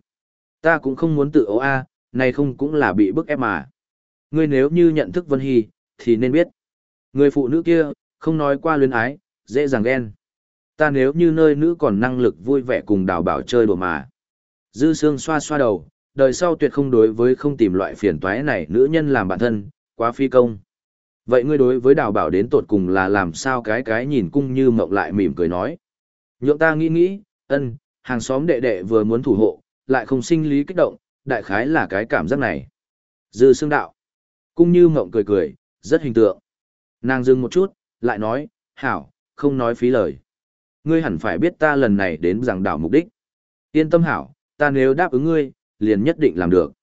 A: Ta cũng không muốn tự ấu a, nay không cũng là bị bức ép mà. Ngươi nếu như nhận thức Vân Hy, thì nên biết. Người phụ nữ kia, không nói qua luyến ái, dễ dàng ghen. Ta nếu như nơi nữ còn năng lực vui vẻ cùng đào bảo chơi đùa mà. Dư Sương xoa xoa đầu, đời sau tuyệt không đối với không tìm loại phiền toái này nữ nhân làm bạn thân, quá phi công. Vậy ngươi đối với đào bảo đến tột cùng là làm sao cái cái nhìn cung như mộng lại mỉm cười nói. Nhượng ta nghĩ nghĩ, ân, hàng xóm đệ đệ vừa muốn thủ hộ, lại không sinh lý kích động, đại khái là cái cảm giác này. Dư Sương đạo. Cung như mộng cười cười, rất hình tượng. Nàng dừng một chút, lại nói, hảo, không nói phí lời. Ngươi hẳn phải biết ta lần này đến giảng đảo mục đích. Yên tâm hảo, ta nếu đáp ứng ngươi, liền nhất định làm được.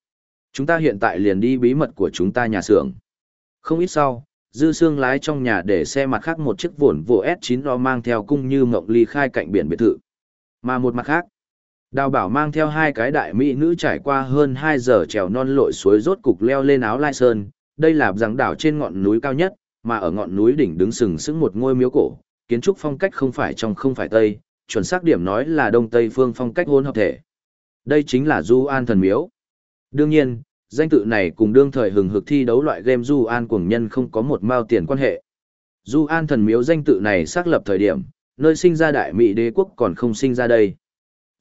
A: Chúng ta hiện tại liền đi bí mật của chúng ta nhà xưởng. Không ít sau, Dư Sương lái trong nhà để xe mặt khác một chiếc vồn vô S9 lo mang theo cung như mộng ly khai cạnh biển biệt thự. Mà một mặt khác, Đào bảo mang theo hai cái đại mỹ nữ trải qua hơn 2 giờ trèo non lội suối rốt cục leo lên áo lai sơn. Đây là giảng đảo trên ngọn núi cao nhất, mà ở ngọn núi đỉnh đứng sừng sững một ngôi miếu cổ, kiến trúc phong cách không phải trong không phải tây, chuẩn xác điểm nói là đông tây phương phong cách hỗn hợp thể. Đây chính là Du An thần miếu. Đương nhiên, danh tự này cùng đương thời hừng hực thi đấu loại game Du An cuồng nhân không có một mao tiền quan hệ. Du An thần miếu danh tự này xác lập thời điểm, nơi sinh ra đại mỹ đế quốc còn không sinh ra đây.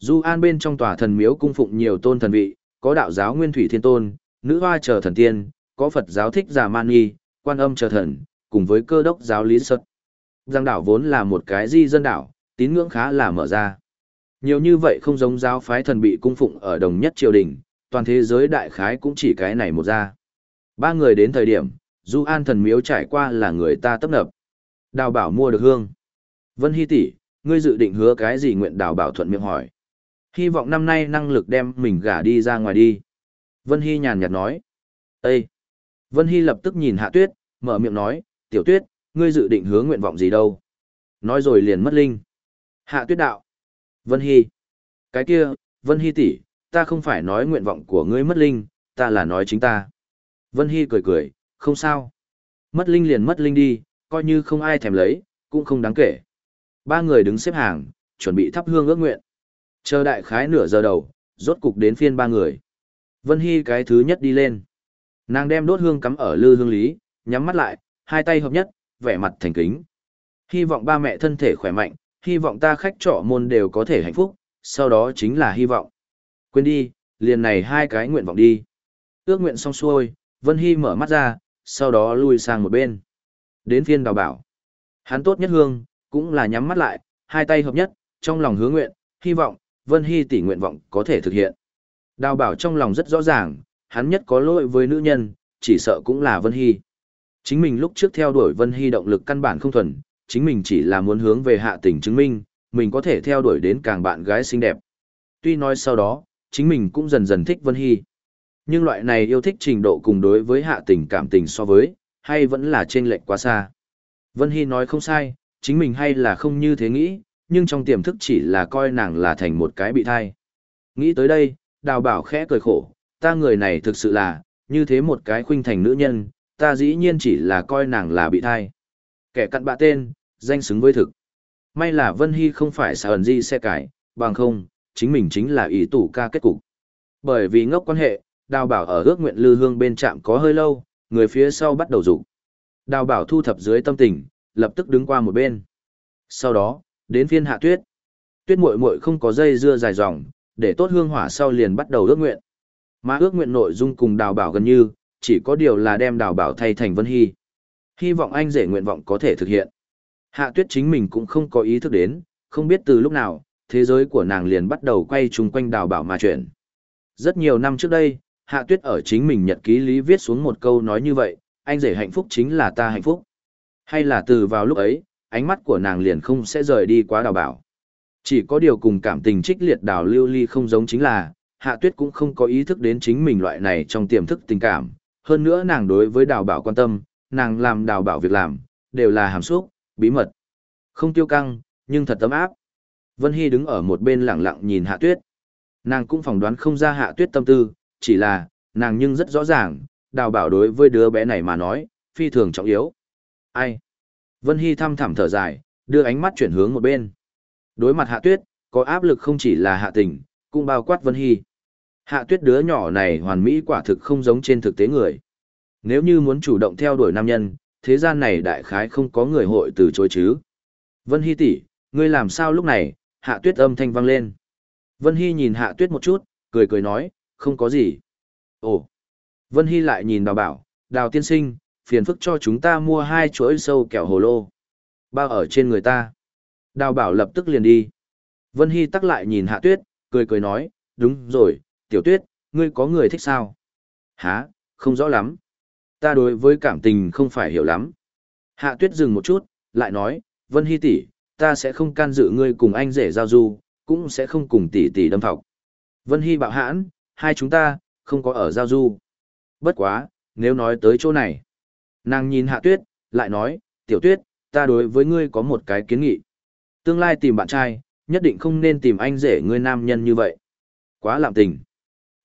A: Du An bên trong tòa thần miếu cung phụng nhiều tôn thần vị, có đạo giáo Nguyên Thủy Thiên Tôn, nữ hoa chờ thần tiên, có Phật giáo thích giả mani, quan âm chờ thần, cùng với cơ đốc giáo lý sật. Giang đảo vốn là một cái di dân đảo, tín ngưỡng khá là mở ra. Nhiều như vậy không giống giáo phái thần bị cung phụng ở đồng nhất triều đình, toàn thế giới đại khái cũng chỉ cái này một ra. Ba người đến thời điểm, Du An thần miếu trải qua là người ta tấp nập. Đào bảo mua được hương. Vân Hy tỷ, ngươi dự định hứa cái gì nguyện đào bảo thuận miệng hỏi. Hy vọng năm nay năng lực đem mình gả đi ra ngoài đi. Vân Hy nhàn nhạt nói. Ê! Vân Hy lập tức nhìn Hạ Tuyết, mở miệng nói, Tiểu Tuyết, ngươi dự định hướng nguyện vọng gì đâu? Nói rồi liền mất linh. Hạ Tuyết đạo. Vân Hy. Cái kia, Vân Hy tỷ, ta không phải nói nguyện vọng của ngươi mất linh, ta là nói chính ta. Vân Hy cười cười, không sao. Mất linh liền mất linh đi, coi như không ai thèm lấy, cũng không đáng kể. Ba người đứng xếp hàng, chuẩn bị thắp hương ước nguyện. Chờ đại khái nửa giờ đầu, rốt cục đến phiên ba người. Vân Hy cái thứ nhất đi lên. Nàng đem đốt hương cắm ở lư hương lý, nhắm mắt lại, hai tay hợp nhất, vẻ mặt thành kính. Hy vọng ba mẹ thân thể khỏe mạnh, hy vọng ta khách trọ môn đều có thể hạnh phúc, sau đó chính là hy vọng. Quên đi, liền này hai cái nguyện vọng đi. Ước nguyện xong xuôi, Vân Hy mở mắt ra, sau đó lui sang một bên. Đến phiên đào bảo. Hắn tốt nhất hương, cũng là nhắm mắt lại, hai tay hợp nhất, trong lòng hứa nguyện, hy vọng, Vân Hy tỷ nguyện vọng có thể thực hiện. Đào bảo trong lòng rất rõ ràng, hắn nhất có lỗi với nữ nhân, chỉ sợ cũng là Vân Hy. Chính mình lúc trước theo đuổi Vân Hy động lực căn bản không thuần, chính mình chỉ là muốn hướng về hạ tình chứng minh, mình có thể theo đuổi đến càng bạn gái xinh đẹp. Tuy nói sau đó, chính mình cũng dần dần thích Vân Hy. Nhưng loại này yêu thích trình độ cùng đối với hạ tình cảm tình so với, hay vẫn là trên lệch quá xa. Vân Hy nói không sai, chính mình hay là không như thế nghĩ, nhưng trong tiềm thức chỉ là coi nàng là thành một cái bị thai. Nghĩ tới đây, đào bảo khẽ cười khổ, ta người này thực sự là, như thế một cái khuynh thành nữ nhân, ta dĩ nhiên chỉ là coi nàng là bị thai. Kẻ cặn bạ tên, danh xứng với thực. May là Vân Hy không phải xà ẩn di xe cải, bằng không, chính mình chính là ý tủ ca kết cục. Bởi vì ngốc quan hệ, đào bảo ở ước nguyện lư hương bên trạm có hơi lâu, người phía sau bắt đầu rụng. Đào bảo thu thập dưới tâm tình, lập tức đứng qua một bên. Sau đó, đến phiên hạ tuyết. Tuyết muội muội không có dây dưa dài dòng, để tốt hương hỏa sau liền bắt đầu ước nguyện. Mà ước nguyện nội dung cùng đào bảo gần như, chỉ có điều là đem đào bảo thay thành Vân Hy. Hy vọng anh rể nguyện vọng có thể thực hiện. Hạ tuyết chính mình cũng không có ý thức đến, không biết từ lúc nào, thế giới của nàng liền bắt đầu quay chung quanh đào bảo mà chuyển. Rất nhiều năm trước đây, Hạ tuyết ở chính mình nhật ký lý viết xuống một câu nói như vậy, anh rể hạnh phúc chính là ta hạnh phúc. Hay là từ vào lúc ấy, ánh mắt của nàng liền không sẽ rời đi quá đào bảo. Chỉ có điều cùng cảm tình trích liệt đào lưu ly không giống chính là, hạ tuyết cũng không có ý thức đến chính mình loại này trong tiềm thức tình cảm. Hơn nữa nàng đối với đào bảo quan tâm, nàng làm đào bảo việc làm, đều là hàm xúc, bí mật. Không tiêu căng, nhưng thật tấm áp. Vân Hy đứng ở một bên lặng lặng nhìn hạ tuyết. Nàng cũng phỏng đoán không ra hạ tuyết tâm tư, chỉ là, nàng nhưng rất rõ ràng, đào bảo đối với đứa bé này mà nói, phi thường trọng yếu. Ai? Vân Hy thăm thẳm thở dài, đưa ánh mắt chuyển hướng một bên. Đối mặt hạ tuyết, có áp lực không chỉ là hạ tình, cũng bao quát Vân Hy. Hạ tuyết đứa nhỏ này hoàn mỹ quả thực không giống trên thực tế người. Nếu như muốn chủ động theo đuổi nam nhân, thế gian này đại khái không có người hội từ chối chứ. Vân Hy tỷ, ngươi làm sao lúc này, hạ tuyết âm thanh vang lên. Vân Hy nhìn hạ tuyết một chút, cười cười nói, không có gì. Ồ. Vân Hy lại nhìn đào bảo, đào tiên sinh, phiền phức cho chúng ta mua hai chuỗi sâu kẹo hồ lô. Bao ở trên người ta. Đào bảo lập tức liền đi. Vân Hy tắc lại nhìn hạ tuyết, cười cười nói, đúng rồi, tiểu tuyết, ngươi có người thích sao? Hả, không rõ lắm. Ta đối với cảm tình không phải hiểu lắm. Hạ tuyết dừng một chút, lại nói, Vân Hy tỷ, ta sẽ không can dự ngươi cùng anh rể giao du, cũng sẽ không cùng tỷ tỷ đâm thọc. Vân Hy bạo hãn, hai chúng ta, không có ở giao du. Bất quá, nếu nói tới chỗ này. Nàng nhìn hạ tuyết, lại nói, tiểu tuyết, ta đối với ngươi có một cái kiến nghị. Tương lai tìm bạn trai, nhất định không nên tìm anh rể ngươi nam nhân như vậy. Quá lạm tình.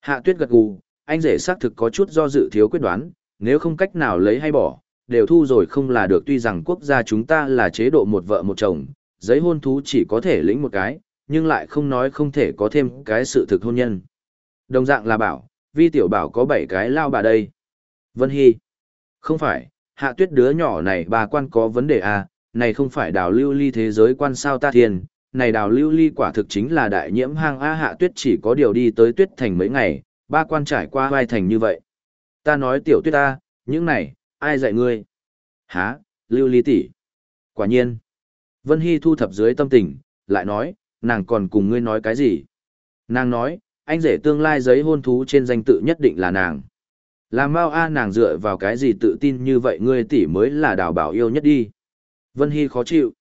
A: Hạ tuyết gật gù, anh rể xác thực có chút do dự thiếu quyết đoán, nếu không cách nào lấy hay bỏ, đều thu rồi không là được tuy rằng quốc gia chúng ta là chế độ một vợ một chồng, giấy hôn thú chỉ có thể lĩnh một cái, nhưng lại không nói không thể có thêm cái sự thực hôn nhân. Đồng dạng là bảo, vi tiểu bảo có bảy cái lao bà đây. Vân Hy. Không phải, hạ tuyết đứa nhỏ này bà quan có vấn đề à, này không phải đào lưu ly thế giới quan sao ta thiền? này đào lưu ly quả thực chính là đại nhiễm hang A hạ tuyết chỉ có điều đi tới tuyết thành mấy ngày, ba quan trải qua vai thành như vậy. Ta nói tiểu tuyết ta, những này, ai dạy ngươi? Hả, lưu ly tỷ. Quả nhiên. Vân Hy thu thập dưới tâm tình, lại nói, nàng còn cùng ngươi nói cái gì? Nàng nói, anh rể tương lai giấy hôn thú trên danh tự nhất định là nàng. Làm Mao a nàng dựa vào cái gì tự tin như vậy ngươi tỷ mới là đào bảo yêu nhất đi. Vân Hy khó chịu.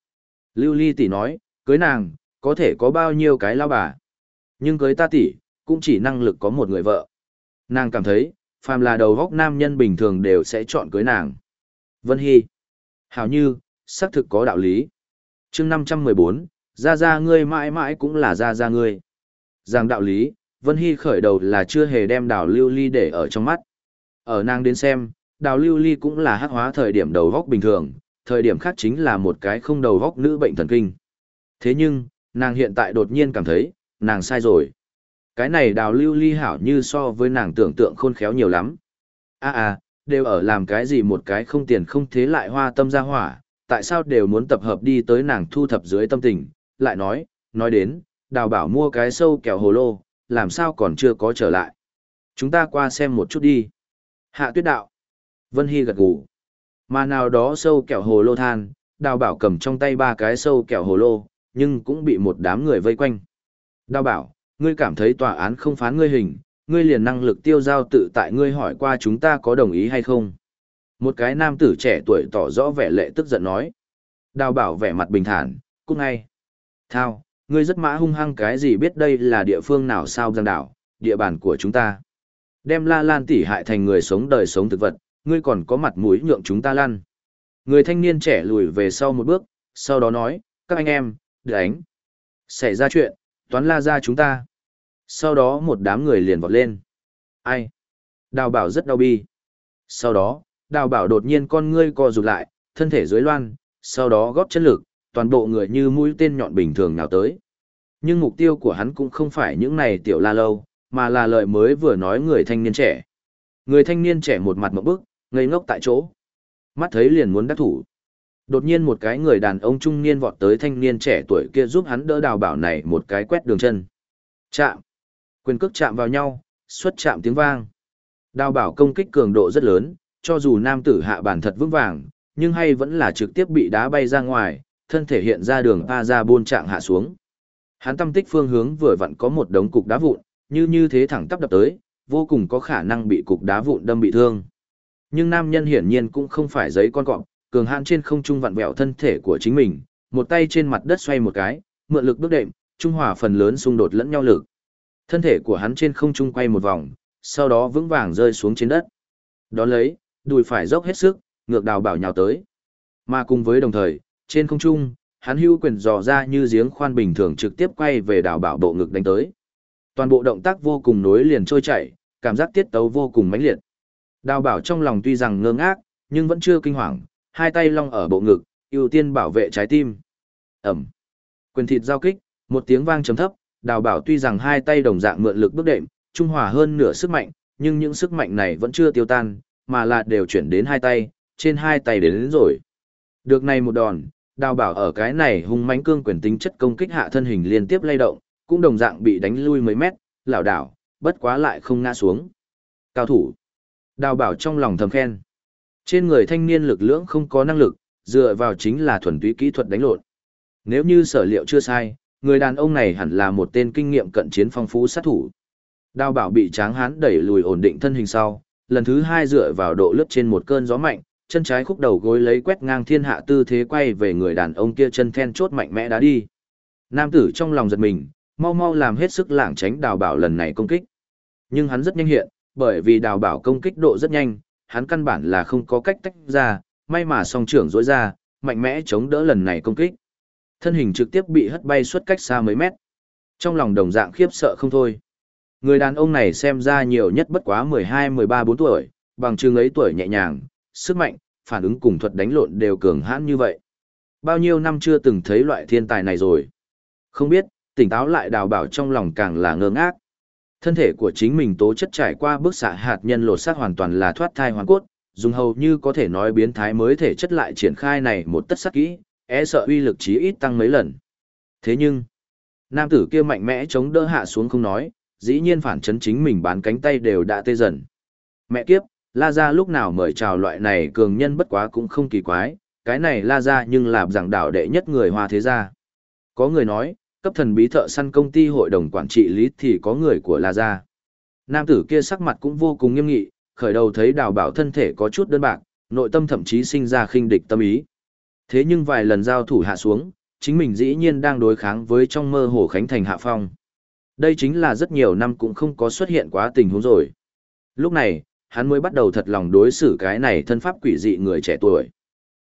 A: Lưu Ly tỷ nói, cưới nàng, có thể có bao nhiêu cái lao bà. Nhưng cưới ta tỷ, cũng chỉ năng lực có một người vợ. Nàng cảm thấy, phàm là đầu góc nam nhân bình thường đều sẽ chọn cưới nàng. Vân Hy. Hảo như, xác thực có đạo lý. chương 514, ra ra ngươi mãi mãi cũng là ra ra ngươi. Giang đạo lý, Vân Hy khởi đầu là chưa hề đem đào lưu ly để ở trong mắt. Ở nàng đến xem, đào lưu ly cũng là hắc hóa thời điểm đầu góc bình thường, thời điểm khác chính là một cái không đầu góc nữ bệnh thần kinh. Thế nhưng, nàng hiện tại đột nhiên cảm thấy, nàng sai rồi. Cái này đào lưu ly hảo như so với nàng tưởng tượng khôn khéo nhiều lắm. a à, à, đều ở làm cái gì một cái không tiền không thế lại hoa tâm ra hỏa, tại sao đều muốn tập hợp đi tới nàng thu thập dưới tâm tình, lại nói, nói đến, đào bảo mua cái sâu kẹo hồ lô, làm sao còn chưa có trở lại. Chúng ta qua xem một chút đi. Hạ tuyết đạo. Vân Hy gật gù. Mà nào đó sâu kẹo hồ lô than, đào bảo cầm trong tay ba cái sâu kẹo hồ lô, nhưng cũng bị một đám người vây quanh. Đào bảo, ngươi cảm thấy tòa án không phán ngươi hình, ngươi liền năng lực tiêu giao tự tại ngươi hỏi qua chúng ta có đồng ý hay không. Một cái nam tử trẻ tuổi tỏ rõ vẻ lệ tức giận nói. Đào bảo vẻ mặt bình thản, cút ngay. Thao, ngươi rất mã hung hăng cái gì biết đây là địa phương nào sao giang đảo, địa bàn của chúng ta. Đem la lan tỉ hại thành người sống đời sống thực vật, ngươi còn có mặt mũi nhượng chúng ta lan. Người thanh niên trẻ lùi về sau một bước, sau đó nói, các anh em, đánh. Xảy ra chuyện, toán la ra chúng ta. Sau đó một đám người liền vọt lên. Ai? Đào bảo rất đau bi. Sau đó, đào bảo đột nhiên con ngươi co rụt lại, thân thể dưới loan, sau đó góp chân lực, toàn bộ người như mũi tên nhọn bình thường nào tới. Nhưng mục tiêu của hắn cũng không phải những này tiểu la lâu, mà là lời mới vừa nói người thanh niên trẻ. Người thanh niên trẻ một mặt một bức, ngây ngốc tại chỗ. Mắt thấy liền muốn đắc thủ. Đột nhiên một cái người đàn ông trung niên vọt tới thanh niên trẻ tuổi kia giúp hắn đỡ đào bảo này một cái quét đường chân. Chạm. Quyền cước chạm vào nhau, xuất chạm tiếng vang. Đào bảo công kích cường độ rất lớn, cho dù nam tử hạ bản thật vững vàng, nhưng hay vẫn là trực tiếp bị đá bay ra ngoài, thân thể hiện ra đường A ra buôn trạng hạ xuống. Hắn tâm tích phương hướng vừa vặn có một đống cục đá vụn, như như thế thẳng tắp đập tới, vô cùng có khả năng bị cục đá vụn đâm bị thương. Nhưng nam nhân hiển nhiên cũng không phải giấy con cọp, cường hãn trên không trung vặn vẹo thân thể của chính mình, một tay trên mặt đất xoay một cái, mượn lực bước đệm, trung hòa phần lớn xung đột lẫn nhau lực. Thân thể của hắn trên không trung quay một vòng, sau đó vững vàng rơi xuống trên đất. Đó lấy, đùi phải dốc hết sức, ngược đào bảo nhào tới. Mà cùng với đồng thời, trên không trung, hắn hưu quyền dò ra như giếng khoan bình thường trực tiếp quay về đào bảo bộ ngực đánh tới. Toàn bộ động tác vô cùng nối liền trôi chảy, cảm giác tiết tấu vô cùng mãnh liệt. Đào bảo trong lòng tuy rằng ngơ ngác, nhưng vẫn chưa kinh hoàng, hai tay long ở bộ ngực, ưu tiên bảo vệ trái tim. Ẩm. Quyền thịt giao kích, một tiếng vang trầm thấp, đào bảo tuy rằng hai tay đồng dạng mượn lực bước đệm, trung hòa hơn nửa sức mạnh, nhưng những sức mạnh này vẫn chưa tiêu tan, mà là đều chuyển đến hai tay, trên hai tay đến, đến rồi. Được này một đòn, đào bảo ở cái này hung mãnh cương quyền tính chất công kích hạ thân hình liên tiếp lay động, cũng đồng dạng bị đánh lui mấy mét, lảo đảo, bất quá lại không ngã xuống. Cao thủ. Đào bảo trong lòng thầm khen. Trên người thanh niên lực lưỡng không có năng lực, dựa vào chính là thuần túy kỹ thuật đánh lộn. Nếu như sở liệu chưa sai, người đàn ông này hẳn là một tên kinh nghiệm cận chiến phong phú sát thủ. Đào bảo bị tráng hán đẩy lùi ổn định thân hình sau, lần thứ hai dựa vào độ lướt trên một cơn gió mạnh, chân trái khúc đầu gối lấy quét ngang thiên hạ tư thế quay về người đàn ông kia chân then chốt mạnh mẽ đá đi. Nam tử trong lòng giật mình, mau mau làm hết sức lảng tránh đào bảo lần này công kích. Nhưng hắn rất nhanh hiện, bởi vì đào bảo công kích độ rất nhanh, hắn căn bản là không có cách tách ra, may mà song trưởng rối ra, mạnh mẽ chống đỡ lần này công kích. Thân hình trực tiếp bị hất bay suốt cách xa mấy mét. Trong lòng đồng dạng khiếp sợ không thôi. Người đàn ông này xem ra nhiều nhất bất quá 12, 13, 4 tuổi, bằng chừng ấy tuổi nhẹ nhàng, sức mạnh, phản ứng cùng thuật đánh lộn đều cường hãn như vậy. Bao nhiêu năm chưa từng thấy loại thiên tài này rồi. Không biết, tỉnh táo lại đào bảo trong lòng càng là ngơ ngác. Thân thể của chính mình tố chất trải qua bức xạ hạt nhân lột xác hoàn toàn là thoát thai hoàn cốt, dùng hầu như có thể nói biến thái mới thể chất lại triển khai này một tất sắc kỹ, e sợ uy lực chí ít tăng mấy lần. Thế nhưng, nam tử kia mạnh mẽ chống đỡ hạ xuống không nói, dĩ nhiên phản chấn chính mình bán cánh tay đều đã tê dần. Mẹ kiếp, La Gia lúc nào mời chào loại này cường nhân bất quá cũng không kỳ quái, cái này La Gia nhưng là giảng đạo đệ nhất người hoa thế gia. Có người nói, cấp thần bí thợ săn công ty hội đồng quản trị lý thì có người của La Gia. Nam tử kia sắc mặt cũng vô cùng nghiêm nghị, khởi đầu thấy đào bảo thân thể có chút đơn bạc, nội tâm thậm chí sinh ra khinh địch tâm ý. Thế nhưng vài lần giao thủ hạ xuống, chính mình dĩ nhiên đang đối kháng với trong mơ hồ Khánh Thành Hạ Phong. Đây chính là rất nhiều năm cũng không có xuất hiện quá tình huống rồi. Lúc này, hắn mới bắt đầu thật lòng đối xử cái này thân pháp quỷ dị người trẻ tuổi.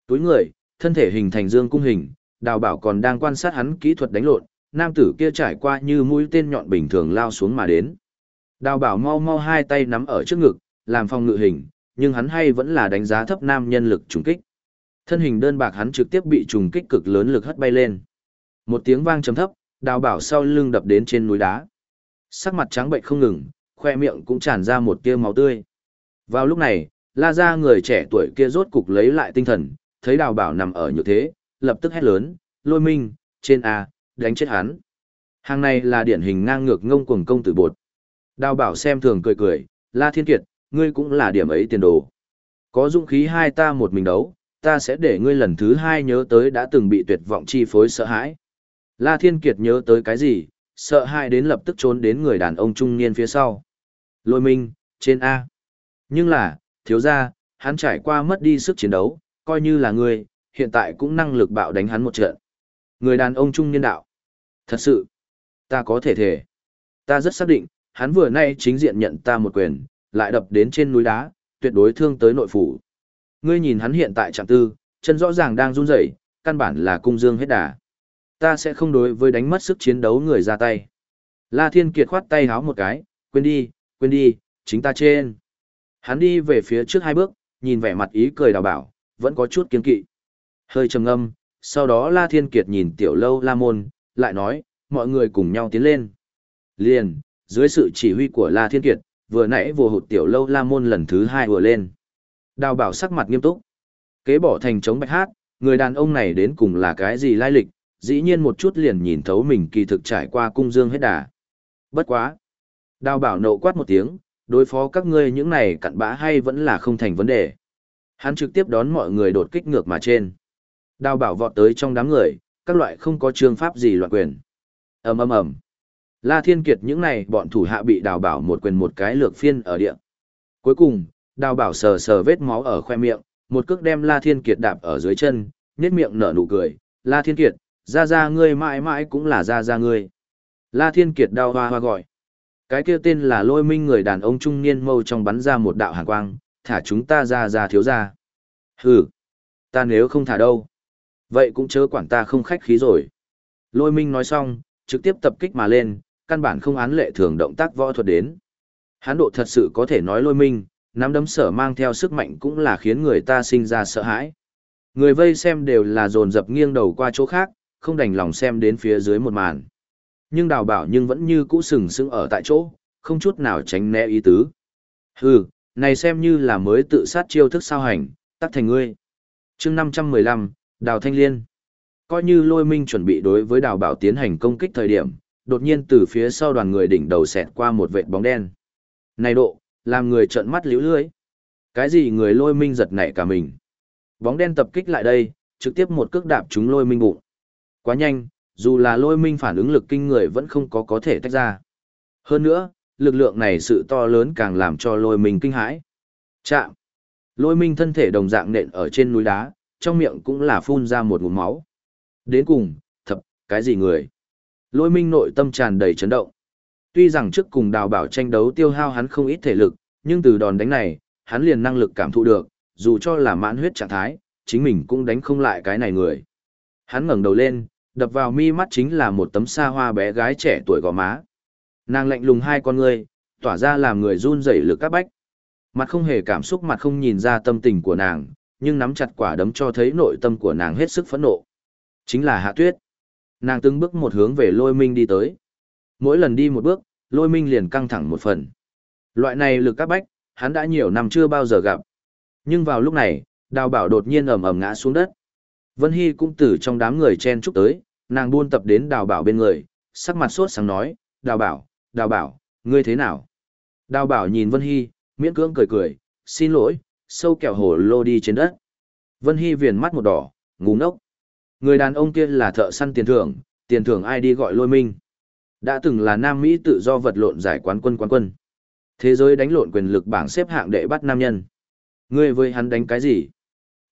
A: Túi người, thân thể hình thành dương cung hình, đào bảo còn đang quan sát hắn kỹ thuật đánh lộn, nam tử kia trải qua như mũi tên nhọn bình thường lao xuống mà đến. Đào bảo mau mau hai tay nắm ở trước ngực, làm phòng ngự hình, nhưng hắn hay vẫn là đánh giá thấp nam nhân lực trùng kích. Thân hình đơn bạc hắn trực tiếp bị trùng kích cực lớn lực hất bay lên. Một tiếng vang trầm thấp, đào bảo sau lưng đập đến trên núi đá. Sắc mặt trắng bệnh không ngừng, khoe miệng cũng tràn ra một tia máu tươi. Vào lúc này, la ra người trẻ tuổi kia rốt cục lấy lại tinh thần, thấy đào bảo nằm ở như thế, lập tức hét lớn, lôi minh, trên A, đánh chết hắn. Hàng này là điển hình ngang ngược ngông cuồng công tử bột. Đào bảo xem thường cười cười, la thiên kiệt, ngươi cũng là điểm ấy tiền đồ. Có dũng khí hai ta một mình đấu, ta sẽ để ngươi lần thứ hai nhớ tới đã từng bị tuyệt vọng chi phối sợ hãi. La Thiên Kiệt nhớ tới cái gì, sợ hãi đến lập tức trốn đến người đàn ông trung niên phía sau. Lôi minh, trên A. Nhưng là, thiếu ra, hắn trải qua mất đi sức chiến đấu, coi như là ngươi, hiện tại cũng năng lực bạo đánh hắn một trận. Người đàn ông trung niên đạo. Thật sự, ta có thể thể. Ta rất xác định, hắn vừa nay chính diện nhận ta một quyền, lại đập đến trên núi đá, tuyệt đối thương tới nội phủ. Ngươi nhìn hắn hiện tại trạng tư, chân rõ ràng đang run rẩy, căn bản là cung dương hết đà. Ta sẽ không đối với đánh mất sức chiến đấu người ra tay. La Thiên Kiệt khoát tay háo một cái, quên đi, quên đi, chính ta trên. Hắn đi về phía trước hai bước, nhìn vẻ mặt ý cười đào bảo, vẫn có chút kiên kỵ. Hơi trầm ngâm, sau đó La Thiên Kiệt nhìn tiểu lâu La Môn, lại nói, mọi người cùng nhau tiến lên. Liền, dưới sự chỉ huy của La Thiên Kiệt, vừa nãy vừa hụt tiểu lâu La Môn lần thứ hai vừa lên. Đào bảo sắc mặt nghiêm túc. Kế bỏ thành chống bạch hát, người đàn ông này đến cùng là cái gì lai lịch, dĩ nhiên một chút liền nhìn thấu mình kỳ thực trải qua cung dương hết đà. Bất quá. Đào bảo nộ quát một tiếng, đối phó các ngươi những này cặn bã hay vẫn là không thành vấn đề. Hắn trực tiếp đón mọi người đột kích ngược mà trên. Đào bảo vọt tới trong đám người, các loại không có trương pháp gì loạn quyền. ầm ầm ầm. La Thiên Kiệt những này bọn thủ hạ bị đào bảo một quyền một cái lược phiên ở địa. Cuối cùng, đào bảo sờ sờ vết máu ở khoe miệng, một cước đem La Thiên Kiệt đạp ở dưới chân, nhếch miệng nở nụ cười, La Thiên Kiệt, ra ra ngươi mãi mãi cũng là ra ra ngươi. La Thiên Kiệt đau hoa hoa gọi. Cái kia tên là lôi minh người đàn ông trung niên mâu trong bắn ra một đạo hàn quang, thả chúng ta ra ra thiếu ra. Hừ, ta nếu không thả đâu. Vậy cũng chớ quản ta không khách khí rồi. Lôi minh nói xong, trực tiếp tập kích mà lên, căn bản không án lệ thường động tác võ thuật đến. Hán độ thật sự có thể nói lôi minh, nắm đấm sở mang theo sức mạnh cũng là khiến người ta sinh ra sợ hãi. Người vây xem đều là dồn dập nghiêng đầu qua chỗ khác, không đành lòng xem đến phía dưới một màn. Nhưng đào bảo nhưng vẫn như cũ sừng sững ở tại chỗ, không chút nào tránh né ý tứ. Hừ, này xem như là mới tự sát chiêu thức sao hành, tắt thành ngươi. chương 515, Đào Thanh Liên. Coi như lôi minh chuẩn bị đối với đào bảo tiến hành công kích thời điểm, đột nhiên từ phía sau đoàn người đỉnh đầu xẹt qua một vệt bóng đen. Này độ, làm người trợn mắt liễu lưới. Cái gì người lôi minh giật nảy cả mình. Bóng đen tập kích lại đây, trực tiếp một cước đạp chúng lôi minh bụng. Quá nhanh, dù là lôi minh phản ứng lực kinh người vẫn không có có thể tách ra. Hơn nữa, lực lượng này sự to lớn càng làm cho lôi minh kinh hãi. Chạm. Lôi minh thân thể đồng dạng nện ở trên núi đá, trong miệng cũng là phun ra một ngụm máu. Đến cùng, thập, cái gì người? Lôi minh nội tâm tràn đầy chấn động. Tuy rằng trước cùng đào bảo tranh đấu tiêu hao hắn không ít thể lực, nhưng từ đòn đánh này, hắn liền năng lực cảm thụ được, dù cho là mãn huyết trạng thái, chính mình cũng đánh không lại cái này người. Hắn ngẩng đầu lên, đập vào mi mắt chính là một tấm xa hoa bé gái trẻ tuổi gò má. Nàng lạnh lùng hai con ngươi, tỏa ra làm người run rẩy lực các bách. Mặt không hề cảm xúc mặt không nhìn ra tâm tình của nàng, nhưng nắm chặt quả đấm cho thấy nội tâm của nàng hết sức phẫn nộ. Chính là Hạ Tuyết. Nàng từng bước một hướng về lôi minh đi tới. Mỗi lần đi một bước, lôi minh liền căng thẳng một phần. Loại này lực các bách, hắn đã nhiều năm chưa bao giờ gặp. Nhưng vào lúc này, đào bảo đột nhiên ầm ầm ngã xuống đất. Vân Hy cũng từ trong đám người chen chúc tới, Nàng buôn tập đến đào bảo bên người, sắc mặt sốt sáng nói, đào bảo, đào bảo, ngươi thế nào? Đào bảo nhìn Vân Hy, miễn cưỡng cười cười, xin lỗi, sâu kẹo hổ lô đi trên đất. Vân Hy viền mắt một đỏ, ngu ngốc. Người đàn ông kia là thợ săn tiền thưởng, tiền thưởng ai đi gọi lôi minh. Đã từng là Nam Mỹ tự do vật lộn giải quán quân quán quân. Thế giới đánh lộn quyền lực bảng xếp hạng đệ bắt nam nhân. Ngươi với hắn đánh cái gì?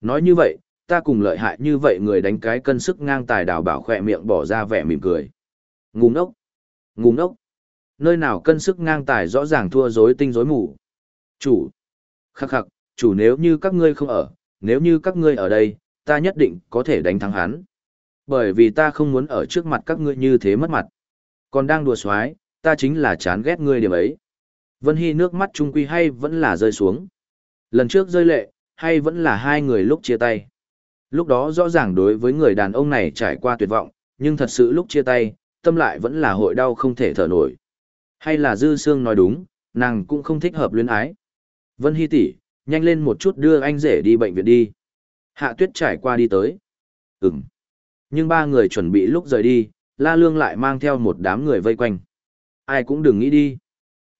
A: Nói như vậy, ta cùng lợi hại như vậy người đánh cái cân sức ngang tài đào bảo khỏe miệng bỏ ra vẻ mỉm cười. Ngu ngốc. Ngu ngốc. Nơi nào cân sức ngang tài rõ ràng thua rối tinh rối mù. Chủ. Khắc khắc, chủ nếu như các ngươi không ở, nếu như các ngươi ở đây, ta nhất định có thể đánh thắng hắn. Bởi vì ta không muốn ở trước mặt các ngươi như thế mất mặt. Còn đang đùa xoái, ta chính là chán ghét ngươi điểm ấy. Vân Hy nước mắt trung quy hay vẫn là rơi xuống. Lần trước rơi lệ, hay vẫn là hai người lúc chia tay. Lúc đó rõ ràng đối với người đàn ông này trải qua tuyệt vọng, nhưng thật sự lúc chia tay, tâm lại vẫn là hội đau không thể thở nổi. Hay là Dư Sương nói đúng, nàng cũng không thích hợp luyến ái. Vân Hy tỷ, nhanh lên một chút đưa anh rể đi bệnh viện đi. Hạ tuyết trải qua đi tới. Ừm. Nhưng ba người chuẩn bị lúc rời đi, La Lương lại mang theo một đám người vây quanh. Ai cũng đừng nghĩ đi.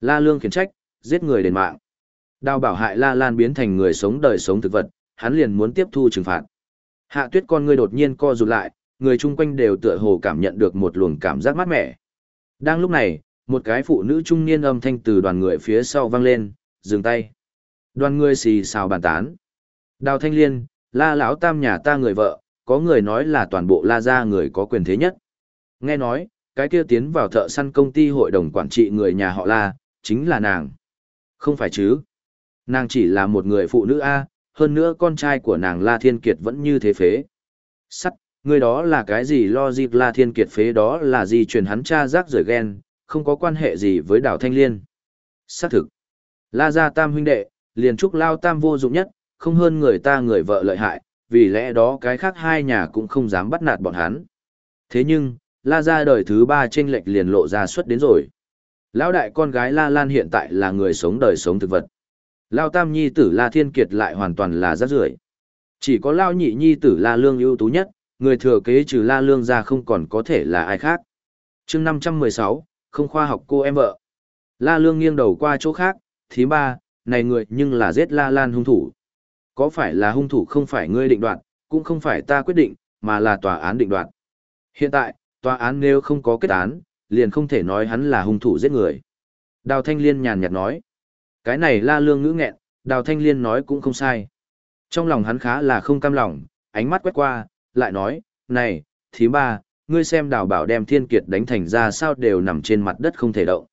A: La Lương khiển trách, giết người đền mạng. Đào bảo hại La Lan biến thành người sống đời sống thực vật, hắn liền muốn tiếp thu trừng phạt. Hạ tuyết con người đột nhiên co rụt lại, người chung quanh đều tựa hồ cảm nhận được một luồng cảm giác mát mẻ. Đang lúc này, một cái phụ nữ trung niên âm thanh từ đoàn người phía sau vang lên, dừng tay. Đoàn người xì xào bàn tán. Đào Thanh Liên, La lão tam nhà ta người vợ, có người nói là toàn bộ La gia người có quyền thế nhất. Nghe nói, cái kia tiến vào thợ săn công ty hội đồng quản trị người nhà họ La, chính là nàng. Không phải chứ? Nàng chỉ là một người phụ nữ A, hơn nữa con trai của nàng La Thiên Kiệt vẫn như thế phế. Sắt, người đó là cái gì lo dịp La Thiên Kiệt phế đó là gì truyền hắn cha rác rời ghen, không có quan hệ gì với Đào Thanh Liên. Xác thực. La gia tam huynh đệ, liền trúc lao tam vô dụng nhất, không hơn người ta người vợ lợi hại, vì lẽ đó cái khác hai nhà cũng không dám bắt nạt bọn hắn. Thế nhưng, La gia đời thứ ba trên lệch liền lộ ra xuất đến rồi. Lão đại con gái La Lan hiện tại là người sống đời sống thực vật. Lao tam nhi tử La Thiên Kiệt lại hoàn toàn là rác rưởi. Chỉ có Lao nhị nhi tử La Lương ưu tú nhất, người thừa kế trừ La Lương ra không còn có thể là ai khác. chương 516, không khoa học cô em vợ. La Lương nghiêng đầu qua chỗ khác, thí ba, này người nhưng là giết La Lan hung thủ. Có phải là hung thủ không phải ngươi định đoạt, cũng không phải ta quyết định, mà là tòa án định đoạt. Hiện tại, tòa án nếu không có kết án, liền không thể nói hắn là hung thủ giết người. Đào Thanh Liên nhàn nhạt nói. Cái này la lương ngữ nghẹn, Đào Thanh Liên nói cũng không sai. Trong lòng hắn khá là không cam lòng, ánh mắt quét qua, lại nói, này, thí ba, ngươi xem đào bảo đem thiên kiệt đánh thành ra sao đều nằm trên mặt đất không thể động.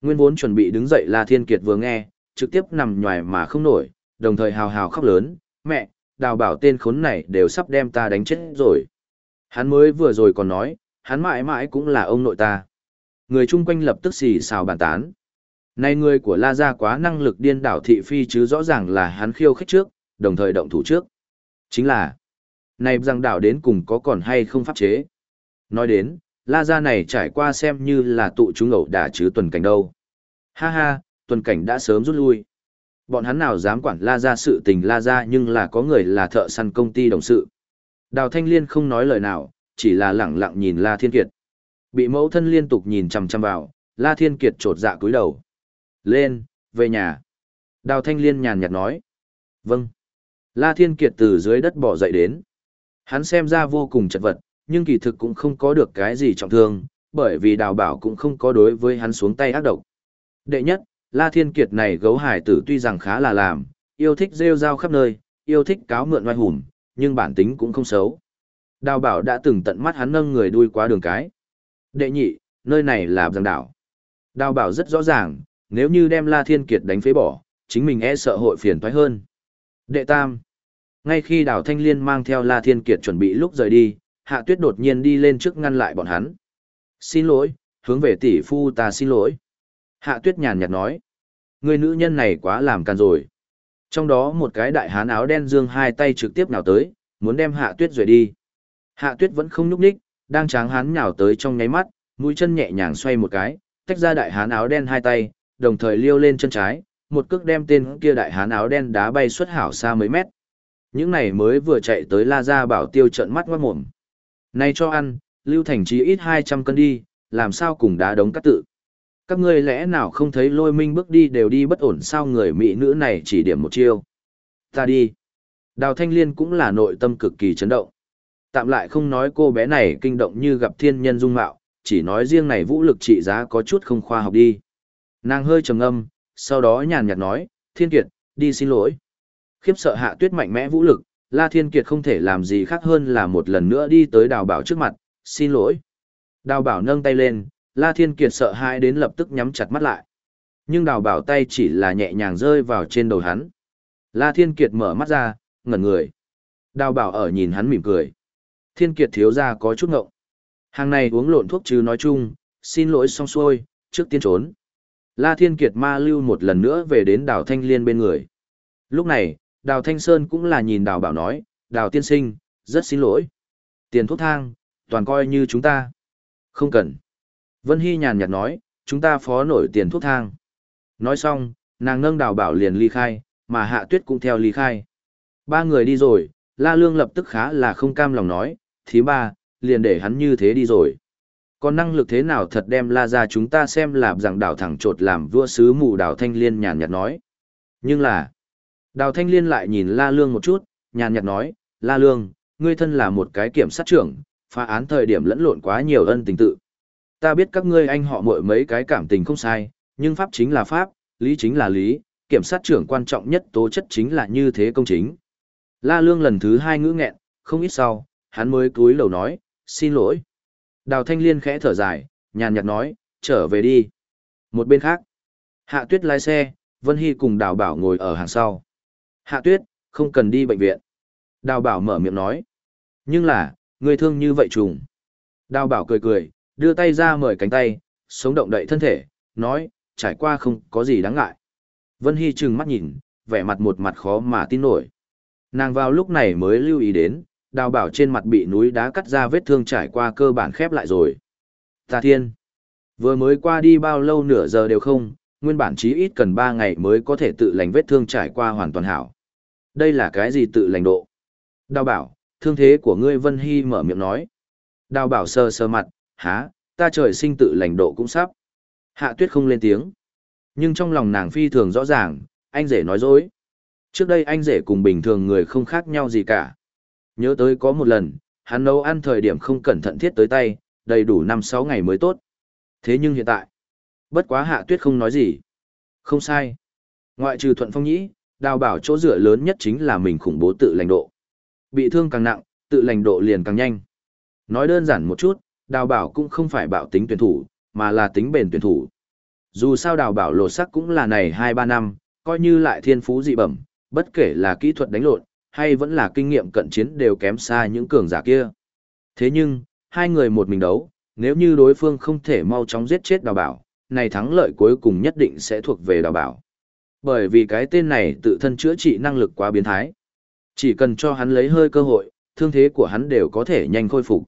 A: Nguyên vốn chuẩn bị đứng dậy La Thiên Kiệt vừa nghe, trực tiếp nằm nhòi mà không nổi, đồng thời hào hào khóc lớn, mẹ, đào bảo tên khốn này đều sắp đem ta đánh chết rồi. Hắn mới vừa rồi còn nói, hắn mãi mãi cũng là ông nội ta. Người chung quanh lập tức xì xào bàn tán. Này người của La Gia quá năng lực điên đảo thị phi chứ rõ ràng là hắn khiêu khích trước, đồng thời động thủ trước. Chính là, này rằng đảo đến cùng có còn hay không pháp chế. Nói đến, La Gia này trải qua xem như là tụ chúng ẩu đả chứ tuần cảnh đâu. Ha ha, tuần cảnh đã sớm rút lui. Bọn hắn nào dám quản La Gia sự tình La Gia nhưng là có người là thợ săn công ty đồng sự. Đào Thanh Liên không nói lời nào, chỉ là lẳng lặng nhìn La Thiên Kiệt. Bị mẫu thân liên tục nhìn chằm chằm vào, La Thiên Kiệt trột dạ cúi đầu. Lên, về nhà. Đào Thanh Liên nhàn nhạt nói. Vâng. La Thiên Kiệt từ dưới đất bỏ dậy đến. Hắn xem ra vô cùng chật vật, nhưng kỳ thực cũng không có được cái gì trọng thương, bởi vì đào bảo cũng không có đối với hắn xuống tay ác độc. Đệ nhất, La Thiên Kiệt này gấu hải tử tuy rằng khá là làm, yêu thích rêu rao khắp nơi, yêu thích cáo mượn oai hùng, nhưng bản tính cũng không xấu. Đào bảo đã từng tận mắt hắn nâng người đuôi qua đường cái. Đệ nhị, nơi này là giang đảo. Đào bảo rất rõ ràng, nếu như đem La Thiên Kiệt đánh phế bỏ, chính mình e sợ hội phiền toái hơn. Đệ tam, ngay khi đào Thanh Liên mang theo La Thiên Kiệt chuẩn bị lúc rời đi, Hạ Tuyết đột nhiên đi lên trước ngăn lại bọn hắn. Xin lỗi, hướng về tỷ phu ta xin lỗi. Hạ Tuyết nhàn nhạt nói, người nữ nhân này quá làm càn rồi. Trong đó một cái đại hán áo đen dương hai tay trực tiếp nào tới, muốn đem Hạ Tuyết rời đi. Hạ Tuyết vẫn không nhúc nhích, đang tráng hán nhào tới trong nháy mắt, mũi chân nhẹ nhàng xoay một cái, tách ra đại hán áo đen hai tay, đồng thời liêu lên chân trái, một cước đem tên kia đại hán áo đen đá bay xuất hảo xa mấy mét. Những này mới vừa chạy tới La Gia Bảo Tiêu trận mắt ngoát mồm. Này cho ăn, lưu thành chí ít 200 cân đi, làm sao cùng đá đống cắt tự. Các ngươi lẽ nào không thấy lôi minh bước đi đều đi bất ổn sao người mỹ nữ này chỉ điểm một chiêu. Ta đi. Đào Thanh Liên cũng là nội tâm cực kỳ chấn động. Tạm lại không nói cô bé này kinh động như gặp thiên nhân dung mạo, chỉ nói riêng này vũ lực trị giá có chút không khoa học đi. Nàng hơi trầm ngâm, sau đó nhàn nhạt nói, Thiên Kiệt, đi xin lỗi. Khiếp sợ hạ tuyết mạnh mẽ vũ lực, La Thiên Kiệt không thể làm gì khác hơn là một lần nữa đi tới đào bảo trước mặt, xin lỗi. Đào bảo nâng tay lên, La Thiên Kiệt sợ hãi đến lập tức nhắm chặt mắt lại. Nhưng đào bảo tay chỉ là nhẹ nhàng rơi vào trên đầu hắn. La Thiên Kiệt mở mắt ra, ngẩn người. Đào bảo ở nhìn hắn mỉm cười. Thiên Kiệt thiếu ra có chút ngộng. Hàng này uống lộn thuốc chứ nói chung, xin lỗi xong xuôi, trước tiên trốn. La Thiên Kiệt ma lưu một lần nữa về đến đào Thanh Liên bên người. Lúc này, đào Thanh Sơn cũng là nhìn đào bảo nói, đào tiên sinh, rất xin lỗi. Tiền thuốc thang, toàn coi như chúng ta. Không cần. Vân Hy nhàn nhạt nói, chúng ta phó nổi tiền thuốc thang. Nói xong, nàng nâng đào bảo liền ly khai, mà hạ tuyết cũng theo ly khai. Ba người đi rồi, La Lương lập tức khá là không cam lòng nói, thí ba, liền để hắn như thế đi rồi. Còn năng lực thế nào thật đem La ra chúng ta xem là rằng đào thẳng trột làm vua sứ mù đào thanh liên nhàn nhạt nói. Nhưng là, đào thanh liên lại nhìn La Lương một chút, nhàn nhạt nói, La Lương, ngươi thân là một cái kiểm sát trưởng, phá án thời điểm lẫn lộn quá nhiều ân tình tự. Ta biết các ngươi anh họ mội mấy cái cảm tình không sai, nhưng pháp chính là pháp, lý chính là lý, kiểm sát trưởng quan trọng nhất tố chất chính là như thế công chính. La Lương lần thứ hai ngữ nghẹn, không ít sau, hắn mới cúi đầu nói, xin lỗi. Đào Thanh Liên khẽ thở dài, nhàn nhạt nói, trở về đi. Một bên khác, Hạ Tuyết lái xe, Vân Hy cùng Đào Bảo ngồi ở hàng sau. Hạ Tuyết, không cần đi bệnh viện. Đào Bảo mở miệng nói. Nhưng là, người thương như vậy trùng. Đào Bảo cười cười, đưa tay ra mời cánh tay, sống động đậy thân thể, nói, trải qua không có gì đáng ngại. Vân Hy trừng mắt nhìn, vẻ mặt một mặt khó mà tin nổi. Nàng vào lúc này mới lưu ý đến, đào bảo trên mặt bị núi đá cắt ra vết thương trải qua cơ bản khép lại rồi. Tà thiên, vừa mới qua đi bao lâu nửa giờ đều không, nguyên bản chí ít cần 3 ngày mới có thể tự lành vết thương trải qua hoàn toàn hảo. Đây là cái gì tự lành độ? Đào bảo, thương thế của ngươi Vân Hy mở miệng nói. Đào bảo sơ sơ mặt, há, ta trời sinh tự lành độ cũng sắp. Hạ tuyết không lên tiếng. Nhưng trong lòng nàng phi thường rõ ràng, anh rể nói dối. Trước đây anh rể cùng bình thường người không khác nhau gì cả. Nhớ tới có một lần, hắn nấu ăn thời điểm không cẩn thận thiết tới tay, đầy đủ 5-6 ngày mới tốt. Thế nhưng hiện tại, bất quá hạ tuyết không nói gì. Không sai. Ngoại trừ thuận phong nhĩ, đào bảo chỗ dựa lớn nhất chính là mình khủng bố tự lành độ. Bị thương càng nặng, tự lành độ liền càng nhanh. Nói đơn giản một chút, đào bảo cũng không phải bảo tính tuyển thủ, mà là tính bền tuyển thủ. Dù sao đào bảo lột sắc cũng là này 2-3 năm, coi như lại thiên phú dị bẩm, bất kể là kỹ thuật đánh lộn, hay vẫn là kinh nghiệm cận chiến đều kém xa những cường giả kia. Thế nhưng, hai người một mình đấu, nếu như đối phương không thể mau chóng giết chết đào bảo, này thắng lợi cuối cùng nhất định sẽ thuộc về đào bảo. Bởi vì cái tên này tự thân chữa trị năng lực quá biến thái. Chỉ cần cho hắn lấy hơi cơ hội, thương thế của hắn đều có thể nhanh khôi phục.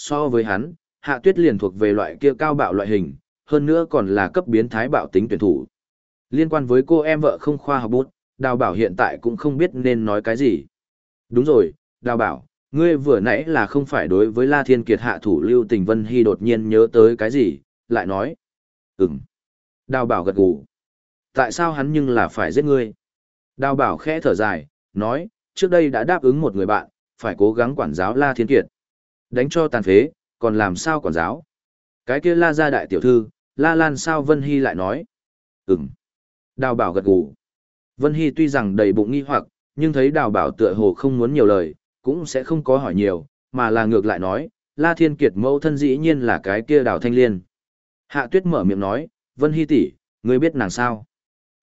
A: So với hắn, hạ tuyết liền thuộc về loại kia cao bạo loại hình, hơn nữa còn là cấp biến thái bạo tính tuyển thủ. Liên quan với cô em vợ không khoa học bút, đào bảo hiện tại cũng không biết nên nói cái gì. Đúng rồi, đào bảo, ngươi vừa nãy là không phải đối với La Thiên Kiệt hạ thủ lưu tình Vân Hy đột nhiên nhớ tới cái gì, lại nói. Ừm. Đào bảo gật gù. Tại sao hắn nhưng là phải giết ngươi? Đào bảo khẽ thở dài, nói, trước đây đã đáp ứng một người bạn, phải cố gắng quản giáo La Thiên Kiệt. Đánh cho tàn phế, còn làm sao quản giáo? Cái kia La gia đại tiểu thư, La Lan sao Vân Hy lại nói. Ừm. Đào bảo gật gù. Vân Hy tuy rằng đầy bụng nghi hoặc, nhưng thấy đào bảo tựa hồ không muốn nhiều lời, cũng sẽ không có hỏi nhiều, mà là ngược lại nói, La Thiên Kiệt mẫu thân dĩ nhiên là cái kia đào thanh liên. Hạ tuyết mở miệng nói, Vân Hy tỷ, ngươi biết nàng sao?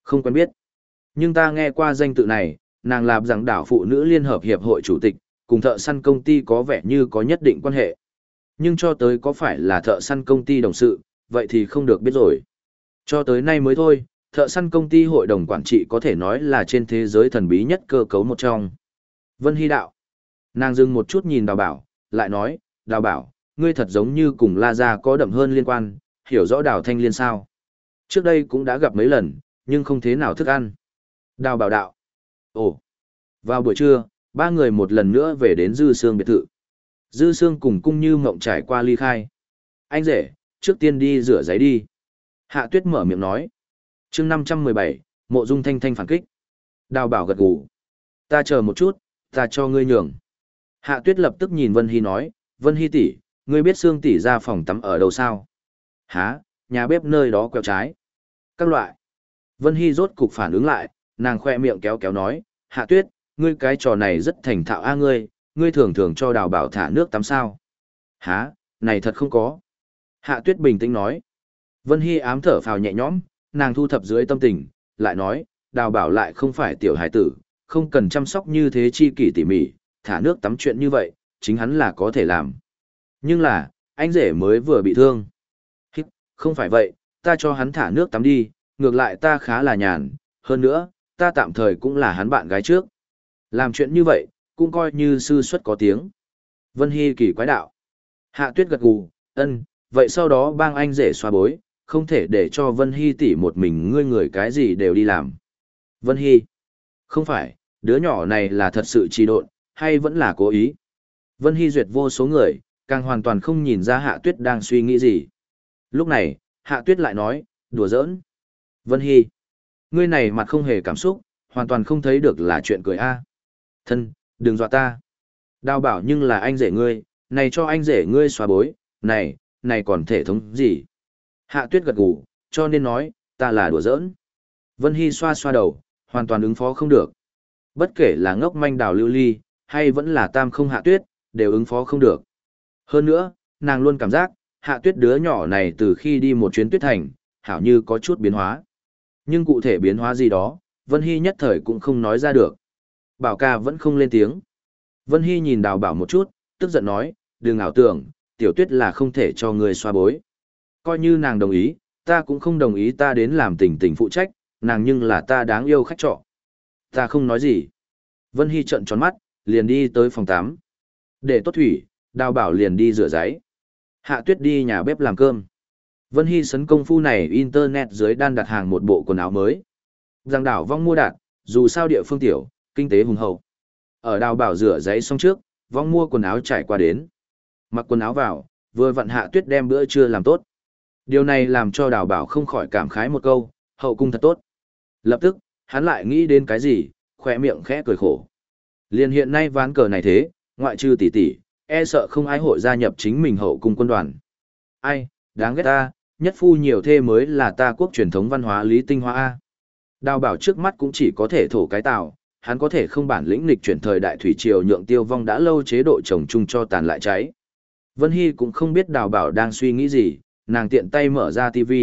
A: Không quen biết. Nhưng ta nghe qua danh tự này, nàng làm rằng đảo phụ nữ liên hợp hiệp hội chủ tịch, cùng thợ săn công ty có vẻ như có nhất định quan hệ. Nhưng cho tới có phải là thợ săn công ty đồng sự, vậy thì không được biết rồi. Cho tới nay mới thôi, thợ săn công ty hội đồng quản trị có thể nói là trên thế giới thần bí nhất cơ cấu một trong. Vân Hy đạo. Nàng dừng một chút nhìn đào bảo, lại nói, đào bảo, ngươi thật giống như cùng La Gia có đậm hơn liên quan, hiểu rõ đào thanh liên sao. Trước đây cũng đã gặp mấy lần, nhưng không thế nào thức ăn. Đào bảo đạo. Ồ. Vào buổi trưa, ba người một lần nữa về đến dư sương biệt thự. Dư xương cùng cung như mộng trải qua ly khai. Anh rể, trước tiên đi rửa giấy đi. Hạ tuyết mở miệng nói. chương 517, mộ dung thanh thanh phản kích. Đào bảo gật gù. Ta chờ một chút, ta cho ngươi nhường. Hạ tuyết lập tức nhìn Vân Hy nói, Vân Hy tỷ, ngươi biết xương tỷ ra phòng tắm ở đâu sao? Há, nhà bếp nơi đó quẹo trái. Các loại. Vân Hy rốt cục phản ứng lại, nàng khoe miệng kéo kéo nói, Hạ tuyết, ngươi cái trò này rất thành thạo a ngươi, ngươi thường thường cho đào bảo thả nước tắm sao. Hả, này thật không có. Hạ tuyết bình tĩnh nói. Vân Hy ám thở phào nhẹ nhõm, nàng thu thập dưới tâm tình, lại nói, đào bảo lại không phải tiểu hải tử, không cần chăm sóc như thế chi kỷ tỉ mỉ, thả nước tắm chuyện như vậy, chính hắn là có thể làm. Nhưng là, anh rể mới vừa bị thương. Hít, không phải vậy, ta cho hắn thả nước tắm đi, ngược lại ta khá là nhàn, hơn nữa, ta tạm thời cũng là hắn bạn gái trước. Làm chuyện như vậy, cũng coi như sư xuất có tiếng. Vân Hy kỳ quái đạo. Hạ tuyết gật gù, ân, vậy sau đó bang anh rể xoa bối, không thể để cho Vân Hy tỷ một mình ngươi người cái gì đều đi làm. Vân Hy. Không phải, đứa nhỏ này là thật sự trì độn, hay vẫn là cố ý. Vân Hy duyệt vô số người, càng hoàn toàn không nhìn ra Hạ Tuyết đang suy nghĩ gì. Lúc này, Hạ Tuyết lại nói, đùa giỡn. Vân Hy. Ngươi này mặt không hề cảm xúc, hoàn toàn không thấy được là chuyện cười a. Thân, đừng dọa ta. Đào bảo nhưng là anh rể ngươi, này cho anh rể ngươi xóa bối, này, này còn thể thống gì. Hạ tuyết gật gù, cho nên nói, ta là đùa giỡn. Vân Hy xoa xoa đầu, hoàn toàn ứng phó không được. Bất kể là ngốc manh đào lưu ly, hay vẫn là tam không hạ tuyết, đều ứng phó không được. Hơn nữa, nàng luôn cảm giác, hạ tuyết đứa nhỏ này từ khi đi một chuyến tuyết thành, hảo như có chút biến hóa. Nhưng cụ thể biến hóa gì đó, Vân Hy nhất thời cũng không nói ra được. Bảo ca vẫn không lên tiếng. Vân Hy nhìn đào bảo một chút, tức giận nói, đừng ảo tưởng, tiểu tuyết là không thể cho người xoa bối. Coi như nàng đồng ý, ta cũng không đồng ý ta đến làm tình tình phụ trách, nàng nhưng là ta đáng yêu khách trọ. Ta không nói gì. Vân Hy trận tròn mắt, liền đi tới phòng 8. Để tốt thủy, đào bảo liền đi rửa giấy. Hạ tuyết đi nhà bếp làm cơm. Vân Hy sấn công phu này internet dưới đan đặt hàng một bộ quần áo mới. Giang đảo vong mua đạt, dù sao địa phương tiểu, kinh tế hùng hậu. Ở đào bảo rửa giấy xong trước, vong mua quần áo trải qua đến. Mặc quần áo vào, vừa vặn hạ tuyết đem bữa trưa làm tốt. Điều này làm cho đào bảo không khỏi cảm khái một câu, hậu cung thật tốt. Lập tức, hắn lại nghĩ đến cái gì, khỏe miệng khẽ cười khổ. Liên hiện nay ván cờ này thế, ngoại trừ tỷ tỷ, e sợ không ai hội gia nhập chính mình hậu cung quân đoàn. Ai, đáng ghét ta, nhất phu nhiều thê mới là ta quốc truyền thống văn hóa lý tinh hoa A. Đào bảo trước mắt cũng chỉ có thể thổ cái tạo, hắn có thể không bản lĩnh lịch chuyển thời đại thủy triều nhượng tiêu vong đã lâu chế độ trồng chung cho tàn lại cháy. Vân Hy cũng không biết đào bảo đang suy nghĩ gì, nàng tiện tay mở ra TV.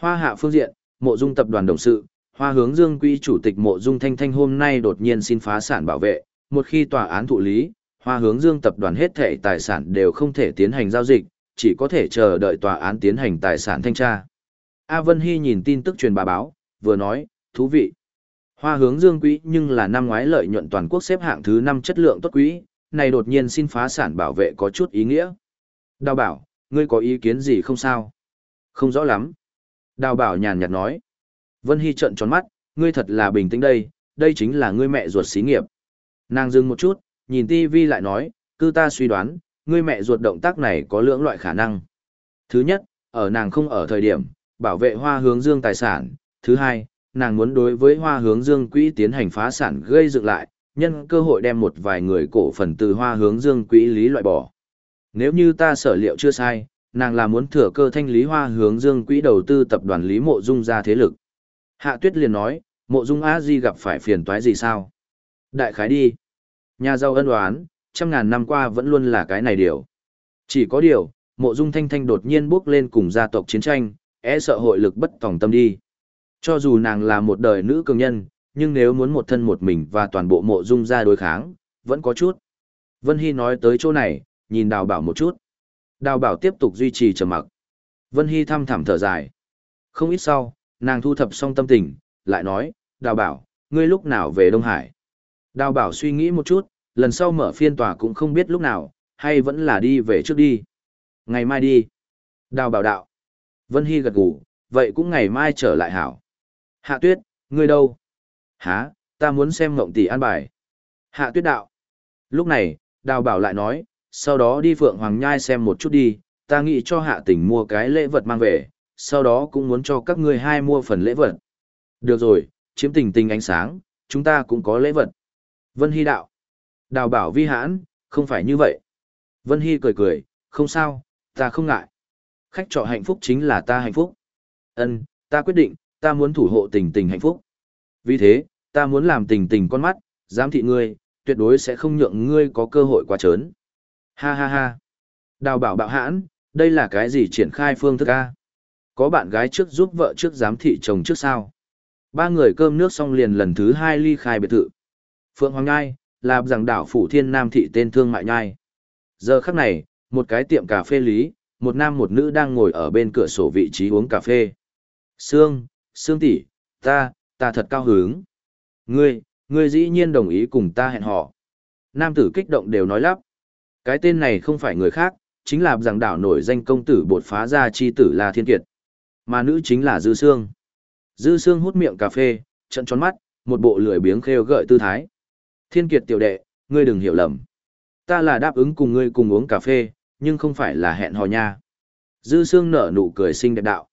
A: Hoa hạ phương diện, mộ dung tập đoàn đồng sự, hoa hướng dương quỹ chủ tịch mộ dung thanh thanh hôm nay đột nhiên xin phá sản bảo vệ, một khi tòa án thụ lý, hoa hướng dương tập đoàn hết thể tài sản đều không thể tiến hành giao dịch, chỉ có thể chờ đợi tòa án tiến hành tài sản thanh tra. A Vân Hy nhìn tin tức truyền bà báo, vừa nói, thú vị. Hoa hướng dương quỹ nhưng là năm ngoái lợi nhuận toàn quốc xếp hạng thứ 5 chất lượng tốt quỹ, này đột nhiên xin phá sản bảo vệ có chút ý nghĩa. Đào bảo, ngươi có ý kiến gì không sao? Không rõ lắm. Đào bảo nhàn nhạt nói. Vân Hy trợn tròn mắt, ngươi thật là bình tĩnh đây, đây chính là ngươi mẹ ruột xí nghiệp. Nàng dừng một chút, nhìn TV lại nói, cư ta suy đoán, ngươi mẹ ruột động tác này có lưỡng loại khả năng. Thứ nhất, ở nàng không ở thời điểm, bảo vệ hoa hướng dương tài sản. Thứ hai, nàng muốn đối với hoa hướng dương quỹ tiến hành phá sản gây dựng lại, nhân cơ hội đem một vài người cổ phần từ hoa hướng dương quỹ lý loại bỏ. Nếu như ta sở liệu chưa sai, nàng là muốn thừa cơ thanh lý hoa hướng dương quỹ đầu tư tập đoàn lý mộ dung ra thế lực. Hạ tuyết liền nói, mộ dung a di gặp phải phiền toái gì sao? Đại khái đi. Nhà giàu ân đoán, trăm ngàn năm qua vẫn luôn là cái này điều. Chỉ có điều, mộ dung thanh thanh đột nhiên bước lên cùng gia tộc chiến tranh, e sợ hội lực bất tòng tâm đi. Cho dù nàng là một đời nữ cường nhân, nhưng nếu muốn một thân một mình và toàn bộ mộ dung ra đối kháng, vẫn có chút. Vân Hy nói tới chỗ này, nhìn đào bảo một chút. Đào bảo tiếp tục duy trì trầm mặc. Vân Hy thăm thẳm thở dài. Không ít sau, nàng thu thập xong tâm tình, lại nói, đào bảo, ngươi lúc nào về Đông Hải. Đào bảo suy nghĩ một chút, lần sau mở phiên tòa cũng không biết lúc nào, hay vẫn là đi về trước đi. Ngày mai đi. Đào bảo đạo. Vân Hy gật gù, vậy cũng ngày mai trở lại hảo. Hạ tuyết, ngươi đâu? Hả, ta muốn xem ngộng tỷ an bài. Hạ tuyết đạo. Lúc này, đào bảo lại nói, sau đó đi Phượng Hoàng Nhai xem một chút đi, ta nghĩ cho hạ Tỉnh mua cái lễ vật mang về, sau đó cũng muốn cho các ngươi hai mua phần lễ vật. Được rồi, chiếm tình tình ánh sáng, chúng ta cũng có lễ vật. Vân Hy đạo. Đào bảo vi hãn, không phải như vậy. Vân Hy cười cười, không sao, ta không ngại. Khách trọ hạnh phúc chính là ta hạnh phúc. Ân, ta quyết định, ta muốn thủ hộ tình tình hạnh phúc. Vì thế, ta muốn làm tình tình con mắt, giám thị ngươi, tuyệt đối sẽ không nhượng ngươi có cơ hội quá trớn. Ha ha ha. Đào bảo bạo hãn, đây là cái gì triển khai phương thức A? Có bạn gái trước giúp vợ trước giám thị chồng trước sao? Ba người cơm nước xong liền lần thứ hai ly khai biệt thự. Phượng Hoàng Nhai, là rằng đảo phủ thiên nam thị tên thương mại nhai. Giờ khắc này, một cái tiệm cà phê lý, một nam một nữ đang ngồi ở bên cửa sổ vị trí uống cà phê. Sương, Sương tỷ, ta, ta thật cao hứng. Ngươi, ngươi dĩ nhiên đồng ý cùng ta hẹn hò. Nam tử kích động đều nói lắp. Cái tên này không phải người khác, chính là giảng đảo nổi danh công tử bột phá ra chi tử là thiên kiệt. Mà nữ chính là Dư Sương. Dư Sương hút miệng cà phê, trận tròn mắt, một bộ lười biếng khêu gợi tư thái. Thiên kiệt tiểu đệ, ngươi đừng hiểu lầm. Ta là đáp ứng cùng ngươi cùng uống cà phê, nhưng không phải là hẹn hò nha. Dư Sương nở nụ cười xinh đẹp đạo.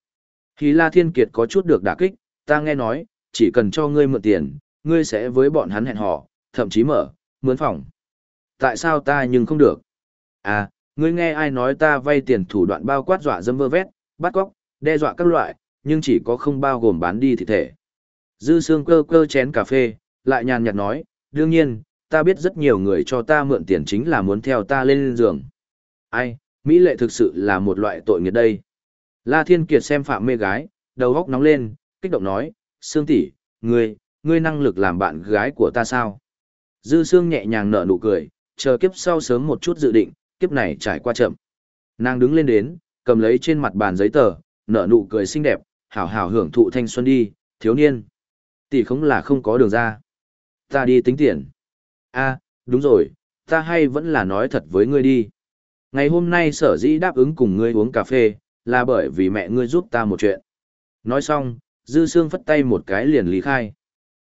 A: Hí La Thiên Kiệt có chút được đả kích, ta nghe nói, chỉ cần cho ngươi mượn tiền, ngươi sẽ với bọn hắn hẹn hò, thậm chí mở, mướn phòng. Tại sao ta nhưng không được? À, ngươi nghe ai nói ta vay tiền thủ đoạn bao quát dọa dâm vơ vét, bắt cóc, đe dọa các loại, nhưng chỉ có không bao gồm bán đi thị thể. Dư Sương cơ cơ chén cà phê, lại nhàn nhạt nói, đương nhiên, ta biết rất nhiều người cho ta mượn tiền chính là muốn theo ta lên giường. Ai, Mỹ lệ thực sự là một loại tội nghiệp đây. La Thiên Kiệt xem phạm mê gái, đầu óc nóng lên, kích động nói, Sương tỷ, ngươi, ngươi năng lực làm bạn gái của ta sao? Dư Sương nhẹ nhàng nở nụ cười, chờ kiếp sau sớm một chút dự định, kiếp này trải qua chậm. Nàng đứng lên đến, cầm lấy trên mặt bàn giấy tờ, nở nụ cười xinh đẹp, hảo hảo hưởng thụ thanh xuân đi, thiếu niên. Tỷ không là không có đường ra. Ta đi tính tiền. a đúng rồi, ta hay vẫn là nói thật với ngươi đi. Ngày hôm nay sở dĩ đáp ứng cùng ngươi uống cà phê, là bởi vì mẹ ngươi giúp ta một chuyện. Nói xong, Dư Sương phất tay một cái liền lý khai.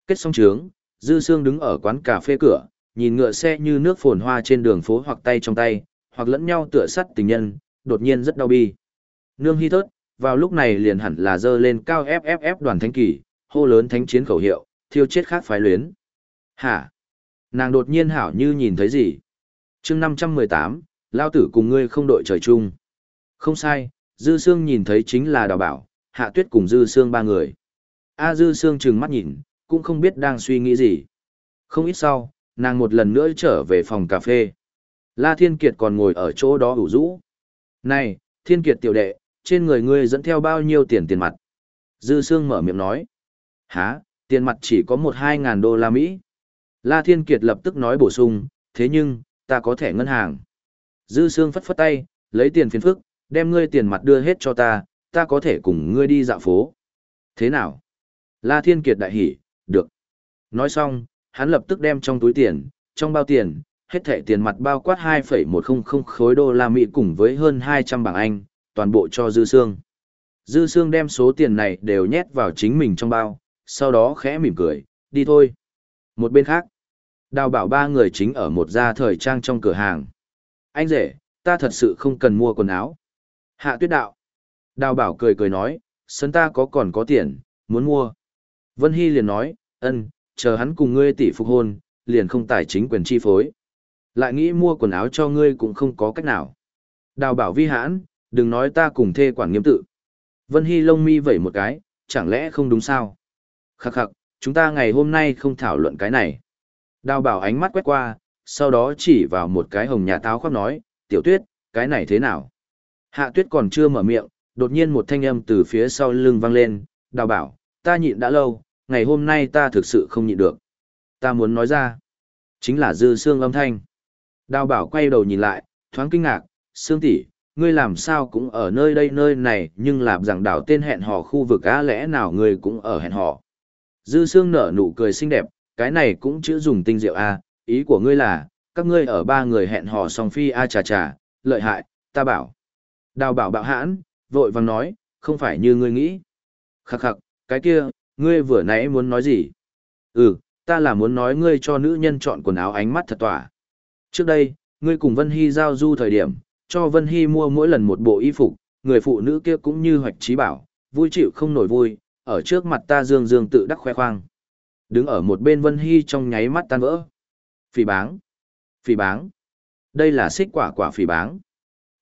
A: Kết xong trướng, Dư Sương đứng ở quán cà phê cửa, nhìn ngựa xe như nước phồn hoa trên đường phố hoặc tay trong tay, hoặc lẫn nhau tựa sắt tình nhân, đột nhiên rất đau bi. Nương hy thớt, vào lúc này liền hẳn là dơ lên cao FFF đoàn thánh kỳ, hô lớn thánh chiến khẩu hiệu, thiêu chết khác phái luyến. Hả? Nàng đột nhiên hảo như nhìn thấy gì? chương 518, lao tử cùng ngươi không đội trời chung. Không sai, Dư Sương nhìn thấy chính là đào bảo, hạ tuyết cùng Dư Sương ba người. A Dư Sương trừng mắt nhìn, cũng không biết đang suy nghĩ gì. Không ít sau, nàng một lần nữa trở về phòng cà phê. La Thiên Kiệt còn ngồi ở chỗ đó ủ rũ. Này, Thiên Kiệt tiểu đệ, trên người ngươi dẫn theo bao nhiêu tiền tiền mặt? Dư Sương mở miệng nói. Hả, tiền mặt chỉ có một hai ngàn đô la Mỹ. La Thiên Kiệt lập tức nói bổ sung, thế nhưng, ta có thẻ ngân hàng. Dư Sương phất phất tay, lấy tiền phiền phức, đem ngươi tiền mặt đưa hết cho ta, ta có thể cùng ngươi đi dạo phố. Thế nào? La Thiên Kiệt đại hỉ, được. Nói xong, hắn lập tức đem trong túi tiền, trong bao tiền, hết thẻ tiền mặt bao quát 2,100 khối đô la Mỹ cùng với hơn 200 bảng Anh, toàn bộ cho Dư Sương. Dư Sương đem số tiền này đều nhét vào chính mình trong bao, sau đó khẽ mỉm cười, đi thôi. Một bên khác, đào bảo ba người chính ở một gia thời trang trong cửa hàng. Anh rể, ta thật sự không cần mua quần áo. Hạ tuyết đạo. Đào bảo cười cười nói, sân ta có còn có tiền, muốn mua. Vân Hy liền nói, ân, chờ hắn cùng ngươi tỷ phục hôn, liền không tài chính quyền chi phối. Lại nghĩ mua quần áo cho ngươi cũng không có cách nào. Đào bảo vi hãn, đừng nói ta cùng thê quản nghiêm tự. Vân Hy lông mi vẩy một cái, chẳng lẽ không đúng sao? Khắc khắc, chúng ta ngày hôm nay không thảo luận cái này. Đào bảo ánh mắt quét qua, sau đó chỉ vào một cái hồng nhà táo khoác nói, tiểu tuyết, cái này thế nào? Hạ tuyết còn chưa mở miệng, đột nhiên một thanh âm từ phía sau lưng vang lên, đào bảo, ta nhịn đã lâu, ngày hôm nay ta thực sự không nhịn được. Ta muốn nói ra, chính là dư xương âm thanh. Đào bảo quay đầu nhìn lại, thoáng kinh ngạc, xương tỷ, ngươi làm sao cũng ở nơi đây nơi này nhưng làm rằng đảo tên hẹn hò khu vực á lẽ nào ngươi cũng ở hẹn hò. Dư xương nở nụ cười xinh đẹp, cái này cũng chữ dùng tinh diệu a, ý của ngươi là, các ngươi ở ba người hẹn hò song phi a chà chà, lợi hại, ta bảo. Đào bảo bạo hãn, vội vàng nói, không phải như ngươi nghĩ. Khắc khắc, cái kia, ngươi vừa nãy muốn nói gì? Ừ, ta là muốn nói ngươi cho nữ nhân chọn quần áo ánh mắt thật tỏa. Trước đây, ngươi cùng Vân Hy giao du thời điểm, cho Vân Hy mua mỗi lần một bộ y phục, người phụ nữ kia cũng như hoạch trí bảo, vui chịu không nổi vui, ở trước mặt ta dương dương tự đắc khoe khoang. Đứng ở một bên Vân Hy trong nháy mắt tan vỡ. Phỉ báng. Phỉ báng. Đây là xích quả quả phỉ báng.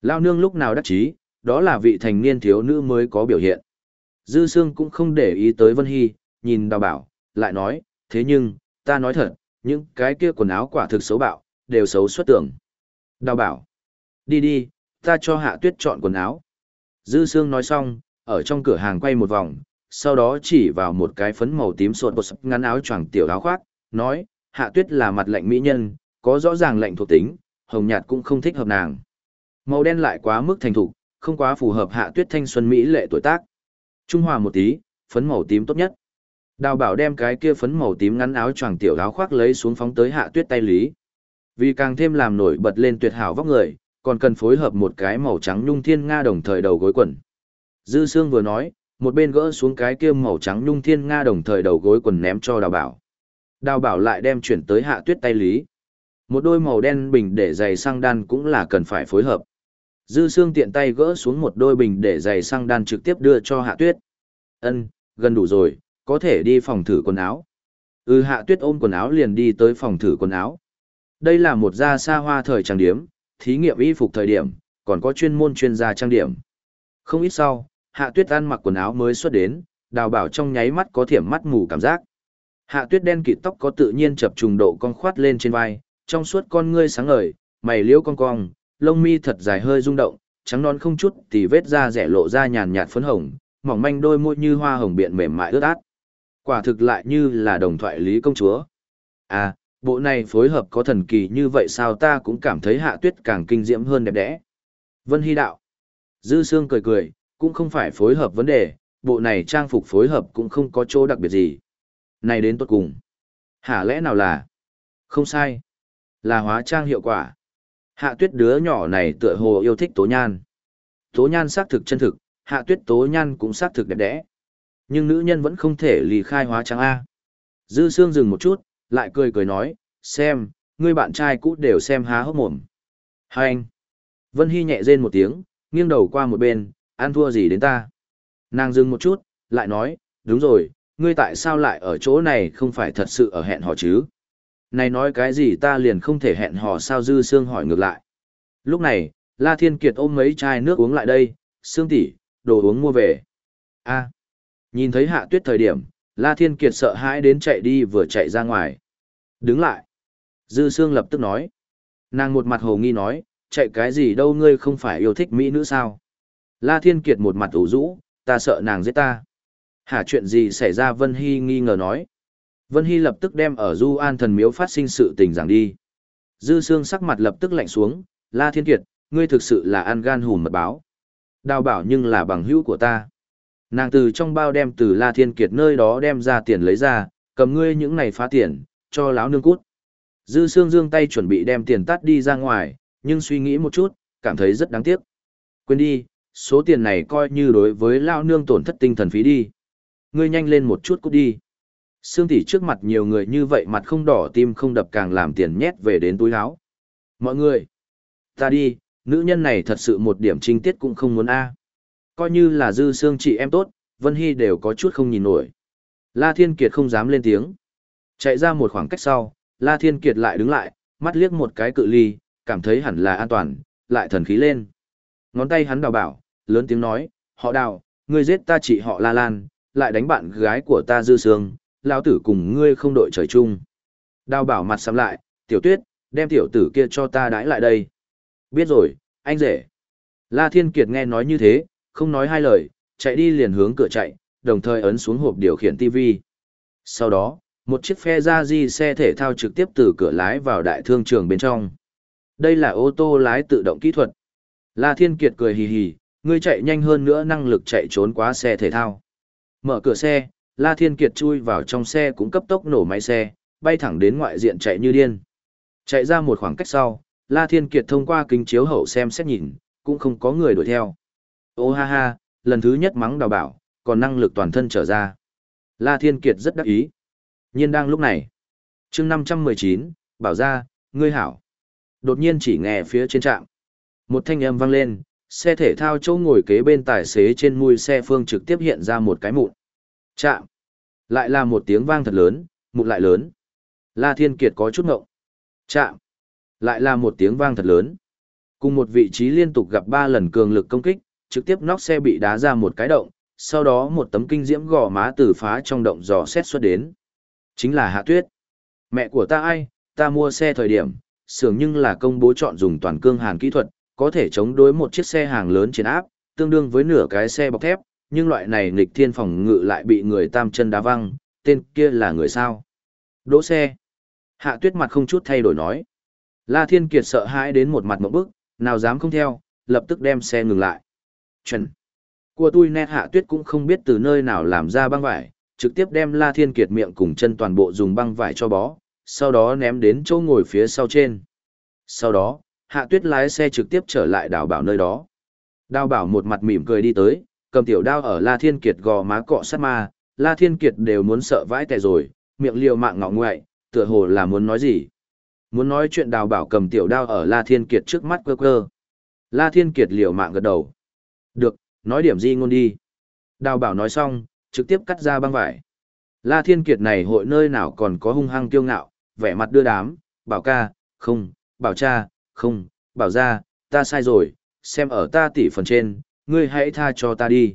A: Lao nương lúc nào đắc chí, đó là vị thành niên thiếu nữ mới có biểu hiện. Dư Sương cũng không để ý tới Vân Hy, nhìn đào bảo, lại nói, thế nhưng, ta nói thật, những cái kia quần áo quả thực xấu bạo, đều xấu xuất tưởng. Đào bảo, đi đi, ta cho hạ tuyết chọn quần áo. Dư Sương nói xong, ở trong cửa hàng quay một vòng, sau đó chỉ vào một cái phấn màu tím sột bột ngắn áo choàng tiểu áo khoác, nói, hạ tuyết là mặt lạnh mỹ nhân, có rõ ràng lạnh thuộc tính, hồng nhạt cũng không thích hợp nàng. Màu đen lại quá mức thành thục, không quá phù hợp hạ tuyết thanh xuân mỹ lệ tuổi tác. Trung hòa một tí, phấn màu tím tốt nhất. Đào bảo đem cái kia phấn màu tím ngắn áo choàng tiểu áo khoác lấy xuống phóng tới hạ tuyết tay lý. Vì càng thêm làm nổi bật lên tuyệt hảo vóc người, còn cần phối hợp một cái màu trắng nhung thiên nga đồng thời đầu gối quần. Dư Sương vừa nói, một bên gỡ xuống cái kia màu trắng nhung thiên nga đồng thời đầu gối quần ném cho đào bảo. Đào bảo lại đem chuyển tới hạ tuyết tay lý. Một đôi màu đen bình để giày sang đan cũng là cần phải phối hợp. Dư Sương tiện tay gỡ xuống một đôi bình để giày sang đan trực tiếp đưa cho hạ tuyết. Ân, gần đủ rồi, có thể đi phòng thử quần áo. Ừ hạ tuyết ôm quần áo liền đi tới phòng thử quần áo. Đây là một gia xa hoa thời trang điểm, thí nghiệm y phục thời điểm, còn có chuyên môn chuyên gia trang điểm. Không ít sau, hạ tuyết ăn mặc quần áo mới xuất đến, đào bảo trong nháy mắt có thiểm mắt mù cảm giác. Hạ tuyết đen kịt tóc có tự nhiên chập trùng độ con khoát lên trên vai, trong suốt con ngươi sáng ngời, mày liễu cong cong, lông mi thật dài hơi rung động, trắng non không chút thì vết da rẻ lộ ra nhàn nhạt phấn hồng, mỏng manh đôi môi như hoa hồng biện mềm mại ướt át. Quả thực lại như là đồng thoại lý công chúa. À, bộ này phối hợp có thần kỳ như vậy sao ta cũng cảm thấy hạ tuyết càng kinh diễm hơn đẹp đẽ. Vân Hy đạo. Dư Sương cười cười, cũng không phải phối hợp vấn đề, bộ này trang phục phối hợp cũng không có chỗ đặc biệt gì. Này đến tốt cùng. Hả lẽ nào là? Không sai. Là hóa trang hiệu quả. Hạ tuyết đứa nhỏ này tựa hồ yêu thích tố nhan. Tố nhan xác thực chân thực, hạ tuyết tố nhan cũng xác thực đẹp đẽ. Nhưng nữ nhân vẫn không thể lì khai hóa trắng A. Dư Sương dừng một chút, lại cười cười nói, xem, ngươi bạn trai cũ đều xem há hốc mồm. Hai anh. Vân Hy nhẹ rên một tiếng, nghiêng đầu qua một bên, ăn thua gì đến ta. Nàng dừng một chút, lại nói, đúng rồi, ngươi tại sao lại ở chỗ này không phải thật sự ở hẹn hò chứ? Này nói cái gì ta liền không thể hẹn hò sao Dư Sương hỏi ngược lại. Lúc này, La Thiên Kiệt ôm mấy chai nước uống lại đây, Sương tỷ, đồ uống mua về. A. Nhìn thấy Hạ Tuyết thời điểm, La Thiên Kiệt sợ hãi đến chạy đi vừa chạy ra ngoài. Đứng lại. Dư Sương lập tức nói. Nàng một mặt hồ nghi nói, chạy cái gì đâu ngươi không phải yêu thích mỹ nữ sao? La Thiên Kiệt một mặt ủ rũ, ta sợ nàng giết ta. Hả chuyện gì xảy ra Vân Hy nghi ngờ nói. Vân Hy lập tức đem ở Du An thần miếu phát sinh sự tình giảng đi. Dư Sương sắc mặt lập tức lạnh xuống, La Thiên Kiệt, ngươi thực sự là ăn gan hùm mật báo. Đào bảo nhưng là bằng hữu của ta. Nàng từ trong bao đem từ La Thiên Kiệt nơi đó đem ra tiền lấy ra, cầm ngươi những này phá tiền, cho láo nương cút. Dư Sương dương tay chuẩn bị đem tiền tắt đi ra ngoài, nhưng suy nghĩ một chút, cảm thấy rất đáng tiếc. Quên đi, số tiền này coi như đối với lao nương tổn thất tinh thần phí đi. Ngươi nhanh lên một chút cút đi. Sương tỷ trước mặt nhiều người như vậy mặt không đỏ tim không đập càng làm tiền nhét về đến túi áo. Mọi người, ta đi, nữ nhân này thật sự một điểm trinh tiết cũng không muốn a. Coi như là dư sương chị em tốt, Vân Hy đều có chút không nhìn nổi. La Thiên Kiệt không dám lên tiếng. Chạy ra một khoảng cách sau, La Thiên Kiệt lại đứng lại, mắt liếc một cái cự ly, cảm thấy hẳn là an toàn, lại thần khí lên. Ngón tay hắn đào bảo, lớn tiếng nói, họ đào, ngươi giết ta chị họ La Lan, lại đánh bạn gái của ta dư sương, lão tử cùng ngươi không đội trời chung. Đào bảo mặt sắm lại, tiểu tuyết, đem tiểu tử kia cho ta đãi lại đây. Biết rồi, anh rể. La Thiên Kiệt nghe nói như thế, không nói hai lời, chạy đi liền hướng cửa chạy, đồng thời ấn xuống hộp điều khiển TV. Sau đó, một chiếc phe ra di xe thể thao trực tiếp từ cửa lái vào đại thương trường bên trong. Đây là ô tô lái tự động kỹ thuật. La Thiên Kiệt cười hì hì, ngươi chạy nhanh hơn nữa năng lực chạy trốn quá xe thể thao. Mở cửa xe, La Thiên Kiệt chui vào trong xe cũng cấp tốc nổ máy xe, bay thẳng đến ngoại diện chạy như điên. Chạy ra một khoảng cách sau, La Thiên Kiệt thông qua kính chiếu hậu xem xét nhìn, cũng không có người đuổi theo. Ô ha ha, lần thứ nhất mắng đào bảo, còn năng lực toàn thân trở ra. La Thiên Kiệt rất đắc ý. nhiên đang lúc này. chương 519, bảo ra, ngươi hảo. Đột nhiên chỉ nghe phía trên trạm. Một thanh âm vang lên, xe thể thao chỗ ngồi kế bên tài xế trên mui xe phương trực tiếp hiện ra một cái mụn. Chạm. Lại là một tiếng vang thật lớn, mụn lại lớn. La Thiên Kiệt có chút ngộng. Chạm. Lại là một tiếng vang thật lớn. Cùng một vị trí liên tục gặp ba lần cường lực công kích, trực tiếp nóc xe bị đá ra một cái động, sau đó một tấm kinh diễm gò má từ phá trong động dò xét xuất đến. Chính là Hạ Tuyết. Mẹ của ta ai, ta mua xe thời điểm, sưởng nhưng là công bố chọn dùng toàn cương hàn kỹ thuật, có thể chống đối một chiếc xe hàng lớn chiến áp, tương đương với nửa cái xe bọc thép, nhưng loại này nghịch thiên phòng ngự lại bị người tam chân đá văng, tên kia là người sao? Đỗ xe. Hạ tuyết mặt không chút thay đổi nói. La Thiên Kiệt sợ hãi đến một mặt mộng bức, nào dám không theo, lập tức đem xe ngừng lại. Chuẩn. Của tôi nét hạ tuyết cũng không biết từ nơi nào làm ra băng vải, trực tiếp đem La Thiên Kiệt miệng cùng chân toàn bộ dùng băng vải cho bó, sau đó ném đến chỗ ngồi phía sau trên. Sau đó, hạ tuyết lái xe trực tiếp trở lại đào bảo nơi đó. Đào bảo một mặt mỉm cười đi tới, cầm tiểu đao ở La Thiên Kiệt gò má cọ sát ma, La Thiên Kiệt đều muốn sợ vãi tè rồi, miệng liều mạng ngọ ngoại, tựa hồ là muốn nói gì. Muốn nói chuyện đào bảo cầm tiểu đao ở La Thiên Kiệt trước mắt quơ quơ. La Thiên Kiệt liều mạng gật đầu. Được, nói điểm gì ngôn đi. Đào bảo nói xong, trực tiếp cắt ra băng vải. La Thiên Kiệt này hội nơi nào còn có hung hăng kiêu ngạo, vẻ mặt đưa đám, bảo ca, không, bảo cha, không, bảo ra, ta sai rồi, xem ở ta tỷ phần trên, ngươi hãy tha cho ta đi.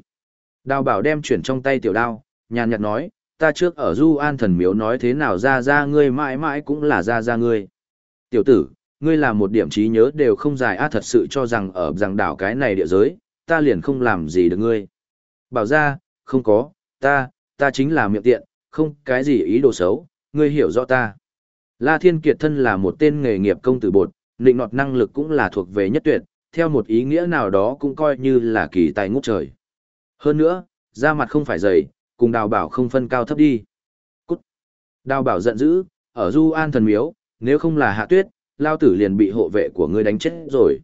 A: Đào bảo đem chuyển trong tay tiểu đao, nhàn nhạt nói, ta trước ở du an thần miếu nói thế nào ra ra ngươi mãi mãi cũng là ra ra ngươi. Tiểu tử, ngươi là một điểm trí nhớ đều không dài a thật sự cho rằng ở rằng đảo cái này địa giới, ta liền không làm gì được ngươi. Bảo ra, không có, ta, ta chính là miệng tiện, không cái gì ý đồ xấu, ngươi hiểu rõ ta. La Thiên Kiệt thân là một tên nghề nghiệp công tử bột, định nọt năng lực cũng là thuộc về nhất tuyệt, theo một ý nghĩa nào đó cũng coi như là kỳ tài ngút trời. Hơn nữa, da mặt không phải dày, cùng đào bảo không phân cao thấp đi. Cút! Đào bảo giận dữ, ở du an thần miếu, nếu không là hạ tuyết, lao tử liền bị hộ vệ của ngươi đánh chết rồi.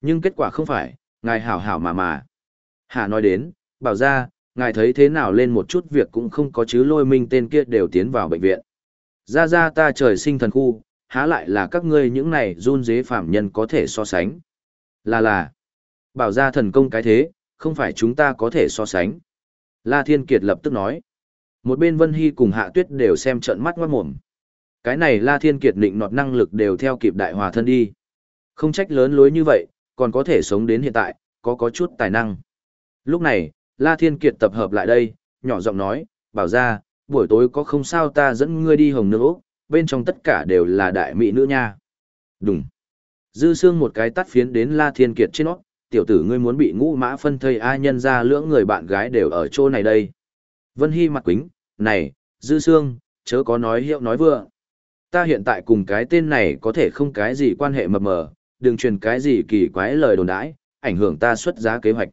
A: Nhưng kết quả không phải, ngài hảo hảo mà mà. Hạ nói đến, bảo ra, ngài thấy thế nào lên một chút việc cũng không có chứ lôi minh tên kia đều tiến vào bệnh viện. Ra ra ta trời sinh thần khu, há lại là các ngươi những này run dế phạm nhân có thể so sánh. Là là, bảo ra thần công cái thế, không phải chúng ta có thể so sánh. La Thiên Kiệt lập tức nói. Một bên Vân Hy cùng Hạ Tuyết đều xem trận mắt ngoát mồm. Cái này La Thiên Kiệt định nọt năng lực đều theo kịp đại hòa thân đi. Không trách lớn lối như vậy, còn có thể sống đến hiện tại, có có chút tài năng. Lúc này, La Thiên Kiệt tập hợp lại đây, nhỏ giọng nói, bảo ra, buổi tối có không sao ta dẫn ngươi đi hồng nước bên trong tất cả đều là đại mỹ nữ nha. Đúng. Dư xương một cái tắt phiến đến La Thiên Kiệt trên nó, tiểu tử ngươi muốn bị ngũ mã phân thây ai nhân ra lưỡng người bạn gái đều ở chỗ này đây. Vân Hy mặt quính, này, Dư xương, chớ có nói hiệu nói vừa. Ta hiện tại cùng cái tên này có thể không cái gì quan hệ mập mờ, đừng truyền cái gì kỳ quái lời đồn đãi, ảnh hưởng ta xuất giá kế hoạch.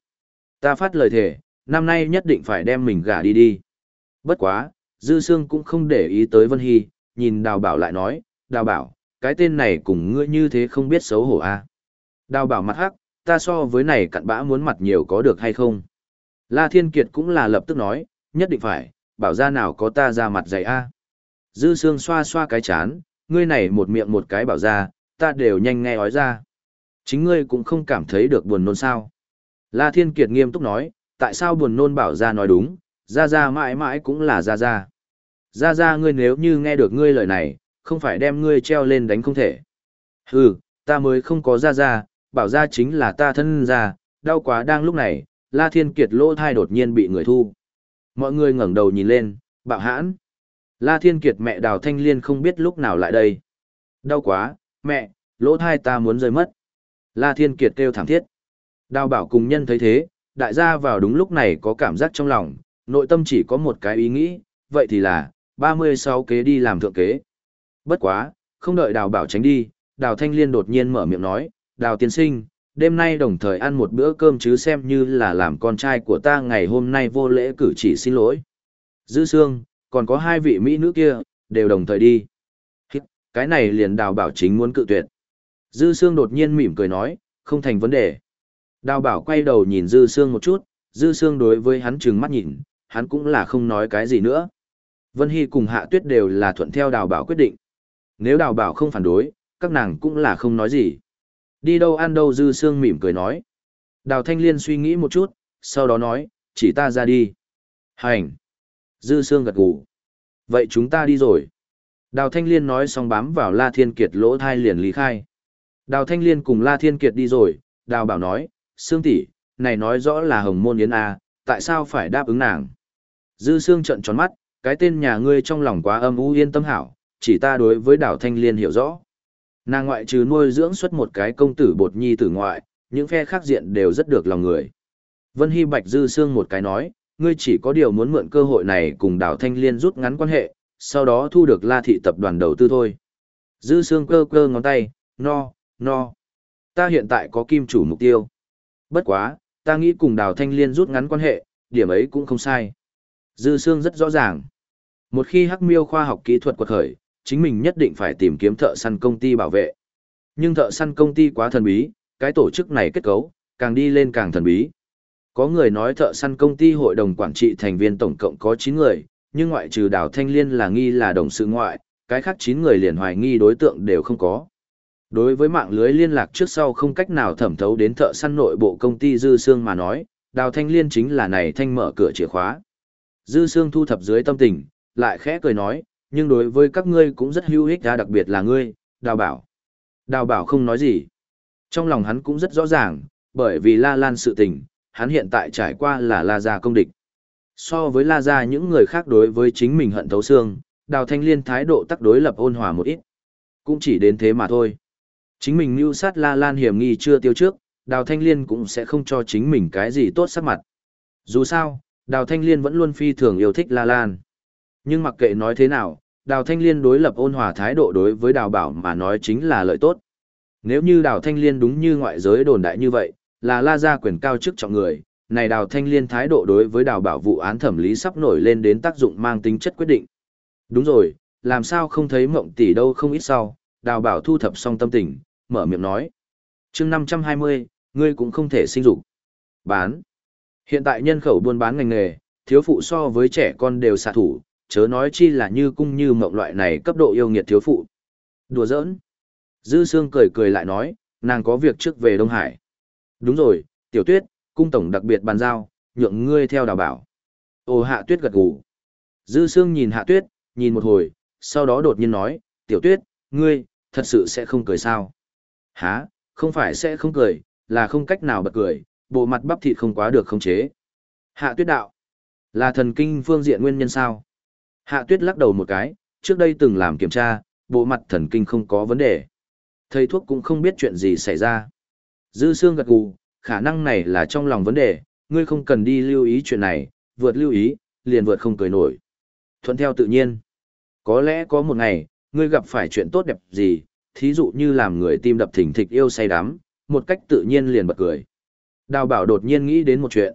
A: Ta phát lời thề, năm nay nhất định phải đem mình gả đi đi. Bất quá, Dư Sương cũng không để ý tới Vân Hy, nhìn Đào Bảo lại nói, Đào Bảo, cái tên này cùng ngươi như thế không biết xấu hổ à. Đào Bảo mặt hắc, ta so với này cặn bã muốn mặt nhiều có được hay không. La Thiên Kiệt cũng là lập tức nói, nhất định phải, bảo ra nào có ta ra mặt dày a. Dư Sương xoa xoa cái chán, ngươi này một miệng một cái bảo ra, ta đều nhanh nghe ói ra. Chính ngươi cũng không cảm thấy được buồn nôn sao. La Thiên Kiệt nghiêm túc nói, tại sao buồn nôn bảo ra nói đúng, ra ra mãi mãi cũng là ra ra. Ra ra ngươi nếu như nghe được ngươi lời này, không phải đem ngươi treo lên đánh không thể. Hừ, ta mới không có ra ra, bảo ra chính là ta thân ra, đau quá đang lúc này, La Thiên Kiệt lỗ thai đột nhiên bị người thu. Mọi người ngẩng đầu nhìn lên, bạo hãn. La Thiên Kiệt mẹ Đào Thanh Liên không biết lúc nào lại đây. Đau quá, mẹ, lỗ thai ta muốn rơi mất. La Thiên Kiệt kêu thảm thiết. Đào bảo cùng nhân thấy thế, đại gia vào đúng lúc này có cảm giác trong lòng, nội tâm chỉ có một cái ý nghĩ, vậy thì là, 36 kế đi làm thượng kế. Bất quá, không đợi đào bảo tránh đi, đào thanh liên đột nhiên mở miệng nói, đào tiên sinh, đêm nay đồng thời ăn một bữa cơm chứ xem như là làm con trai của ta ngày hôm nay vô lễ cử chỉ xin lỗi. Dư xương, còn có hai vị mỹ nữ kia, đều đồng thời đi. Cái này liền đào bảo chính muốn cự tuyệt. Dư xương đột nhiên mỉm cười nói, không thành vấn đề. Đào bảo quay đầu nhìn dư xương một chút, dư xương đối với hắn trừng mắt nhìn, hắn cũng là không nói cái gì nữa. Vân Hy cùng Hạ Tuyết đều là thuận theo đào bảo quyết định. Nếu đào bảo không phản đối, các nàng cũng là không nói gì. Đi đâu ăn đâu Dư Sương mỉm cười nói. Đào Thanh Liên suy nghĩ một chút, sau đó nói, chỉ ta ra đi. Hành. Dư Sương gật gù. Vậy chúng ta đi rồi. Đào Thanh Liên nói xong bám vào La Thiên Kiệt lỗ thai liền lý khai. Đào Thanh Liên cùng La Thiên Kiệt đi rồi, Đào bảo nói, Sương tỷ, này nói rõ là Hồng Môn Yến A, tại sao phải đáp ứng nàng? Dư Sương trợn tròn mắt, cái tên nhà ngươi trong lòng quá âm u yên tâm hảo, chỉ ta đối với Đào Thanh Liên hiểu rõ. Nàng ngoại trừ nuôi dưỡng xuất một cái công tử bột nhi tử ngoại, những phe khác diện đều rất được lòng người. Vân Hy Bạch Dư Sương một cái nói, ngươi chỉ có điều muốn mượn cơ hội này cùng Đào Thanh Liên rút ngắn quan hệ, sau đó thu được La Thị tập đoàn đầu tư thôi. Dư Sương cơ cơ ngón tay, no, no. Ta hiện tại có kim chủ mục tiêu. Bất quá, ta nghĩ cùng Đào Thanh Liên rút ngắn quan hệ, điểm ấy cũng không sai. Dư Sương rất rõ ràng. Một khi Hắc Miêu khoa học kỹ thuật quật khởi, chính mình nhất định phải tìm kiếm thợ săn công ty bảo vệ. Nhưng thợ săn công ty quá thần bí, cái tổ chức này kết cấu, càng đi lên càng thần bí. Có người nói thợ săn công ty hội đồng quản trị thành viên tổng cộng có 9 người, nhưng ngoại trừ Đào Thanh Liên là nghi là đồng sự ngoại, cái khác 9 người liền hoài nghi đối tượng đều không có. Đối với mạng lưới liên lạc trước sau không cách nào thẩm thấu đến thợ săn nội bộ công ty Dư Sương mà nói, Đào Thanh Liên chính là này thanh mở cửa chìa khóa. Dư Sương thu thập dưới tâm tình, lại khẽ cười nói, nhưng đối với các ngươi cũng rất hữu ích ra đặc biệt là ngươi, Đào Bảo. Đào Bảo không nói gì. Trong lòng hắn cũng rất rõ ràng, bởi vì La Lan sự tình, hắn hiện tại trải qua là La Gia công địch. So với La Gia những người khác đối với chính mình hận thấu xương, Đào Thanh Liên thái độ tắc đối lập ôn hòa một ít. Cũng chỉ đến thế mà thôi. Chính mình mưu sát La Lan hiểm nghi chưa tiêu trước, Đào Thanh Liên cũng sẽ không cho chính mình cái gì tốt sắc mặt. Dù sao, Đào Thanh Liên vẫn luôn phi thường yêu thích La Lan. Nhưng mặc kệ nói thế nào, Đào Thanh Liên đối lập ôn hòa thái độ đối với Đào Bảo mà nói chính là lợi tốt. Nếu như Đào Thanh Liên đúng như ngoại giới đồn đại như vậy, là La Gia quyền cao chức trọng người, này Đào Thanh Liên thái độ đối với Đào Bảo vụ án thẩm lý sắp nổi lên đến tác dụng mang tính chất quyết định. Đúng rồi, làm sao không thấy mộng tỷ đâu không ít sau, Đào Bảo thu thập xong tâm tình, mở miệng nói. chương 520, ngươi cũng không thể sinh dục. Bán. Hiện tại nhân khẩu buôn bán ngành nghề, thiếu phụ so với trẻ con đều xạ thủ, chớ nói chi là như cung như mộng loại này cấp độ yêu nghiệt thiếu phụ. Đùa giỡn. Dư Sương cười cười lại nói, nàng có việc trước về Đông Hải. Đúng rồi, tiểu tuyết, cung tổng đặc biệt bàn giao, nhượng ngươi theo đào bảo. ô hạ tuyết gật gù. Dư Sương nhìn hạ tuyết, nhìn một hồi, sau đó đột nhiên nói, tiểu tuyết, ngươi, thật sự sẽ không cười sao? Hả, không phải sẽ không cười, là không cách nào bật cười, bộ mặt bắp thịt không quá được khống chế. Hạ tuyết đạo, là thần kinh phương diện nguyên nhân sao? Hạ tuyết lắc đầu một cái, trước đây từng làm kiểm tra, bộ mặt thần kinh không có vấn đề. Thầy thuốc cũng không biết chuyện gì xảy ra. Dư xương gật gù, khả năng này là trong lòng vấn đề, ngươi không cần đi lưu ý chuyện này, vượt lưu ý, liền vượt không cười nổi. Thuận theo tự nhiên. Có lẽ có một ngày, ngươi gặp phải chuyện tốt đẹp gì, thí dụ như làm người tim đập thỉnh thịch yêu say đắm, một cách tự nhiên liền bật cười. Đào bảo đột nhiên nghĩ đến một chuyện.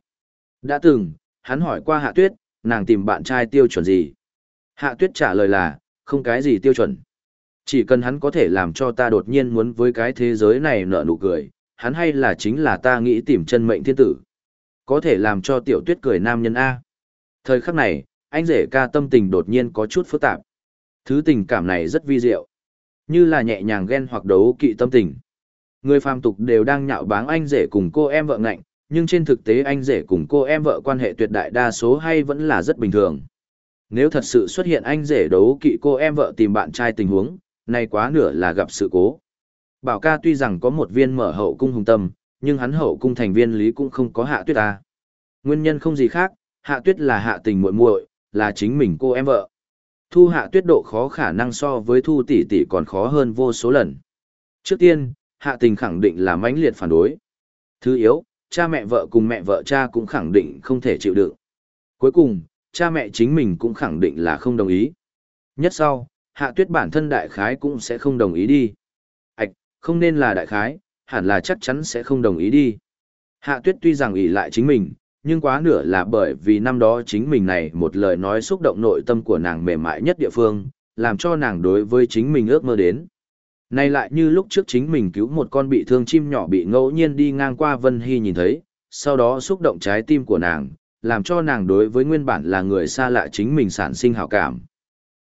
A: Đã từng, hắn hỏi qua hạ tuyết, nàng tìm bạn trai tiêu chuẩn gì? Hạ tuyết trả lời là, không cái gì tiêu chuẩn. Chỉ cần hắn có thể làm cho ta đột nhiên muốn với cái thế giới này nở nụ cười, hắn hay là chính là ta nghĩ tìm chân mệnh thiên tử. Có thể làm cho tiểu tuyết cười nam nhân A. Thời khắc này, anh rể ca tâm tình đột nhiên có chút phức tạp. Thứ tình cảm này rất vi diệu. Như là nhẹ nhàng ghen hoặc đấu kỵ tâm tình. Người phàm tục đều đang nhạo báng anh rể cùng cô em vợ ngạnh, nhưng trên thực tế anh rể cùng cô em vợ quan hệ tuyệt đại đa số hay vẫn là rất bình thường. Nếu thật sự xuất hiện anh rể đấu kỵ cô em vợ tìm bạn trai tình huống, nay quá nửa là gặp sự cố. Bảo ca tuy rằng có một viên mở hậu cung hùng tâm, nhưng hắn hậu cung thành viên lý cũng không có hạ tuyết ta. Nguyên nhân không gì khác, hạ tuyết là hạ tình muội muội, là chính mình cô em vợ. Thu hạ tuyết độ khó khả năng so với thu tỷ tỷ còn khó hơn vô số lần. Trước tiên, hạ tình khẳng định là mãnh liệt phản đối. Thứ yếu, cha mẹ vợ cùng mẹ vợ cha cũng khẳng định không thể chịu đựng. Cuối cùng, cha mẹ chính mình cũng khẳng định là không đồng ý. Nhất sau, hạ tuyết bản thân đại khái cũng sẽ không đồng ý đi. Ảch, không nên là đại khái, hẳn là chắc chắn sẽ không đồng ý đi. Hạ tuyết tuy rằng ý lại chính mình, nhưng quá nửa là bởi vì năm đó chính mình này một lời nói xúc động nội tâm của nàng mềm mại nhất địa phương, làm cho nàng đối với chính mình ước mơ đến. Này lại như lúc trước chính mình cứu một con bị thương chim nhỏ bị ngẫu nhiên đi ngang qua Vân Hy nhìn thấy, sau đó xúc động trái tim của nàng, làm cho nàng đối với nguyên bản là người xa lạ chính mình sản sinh hảo cảm.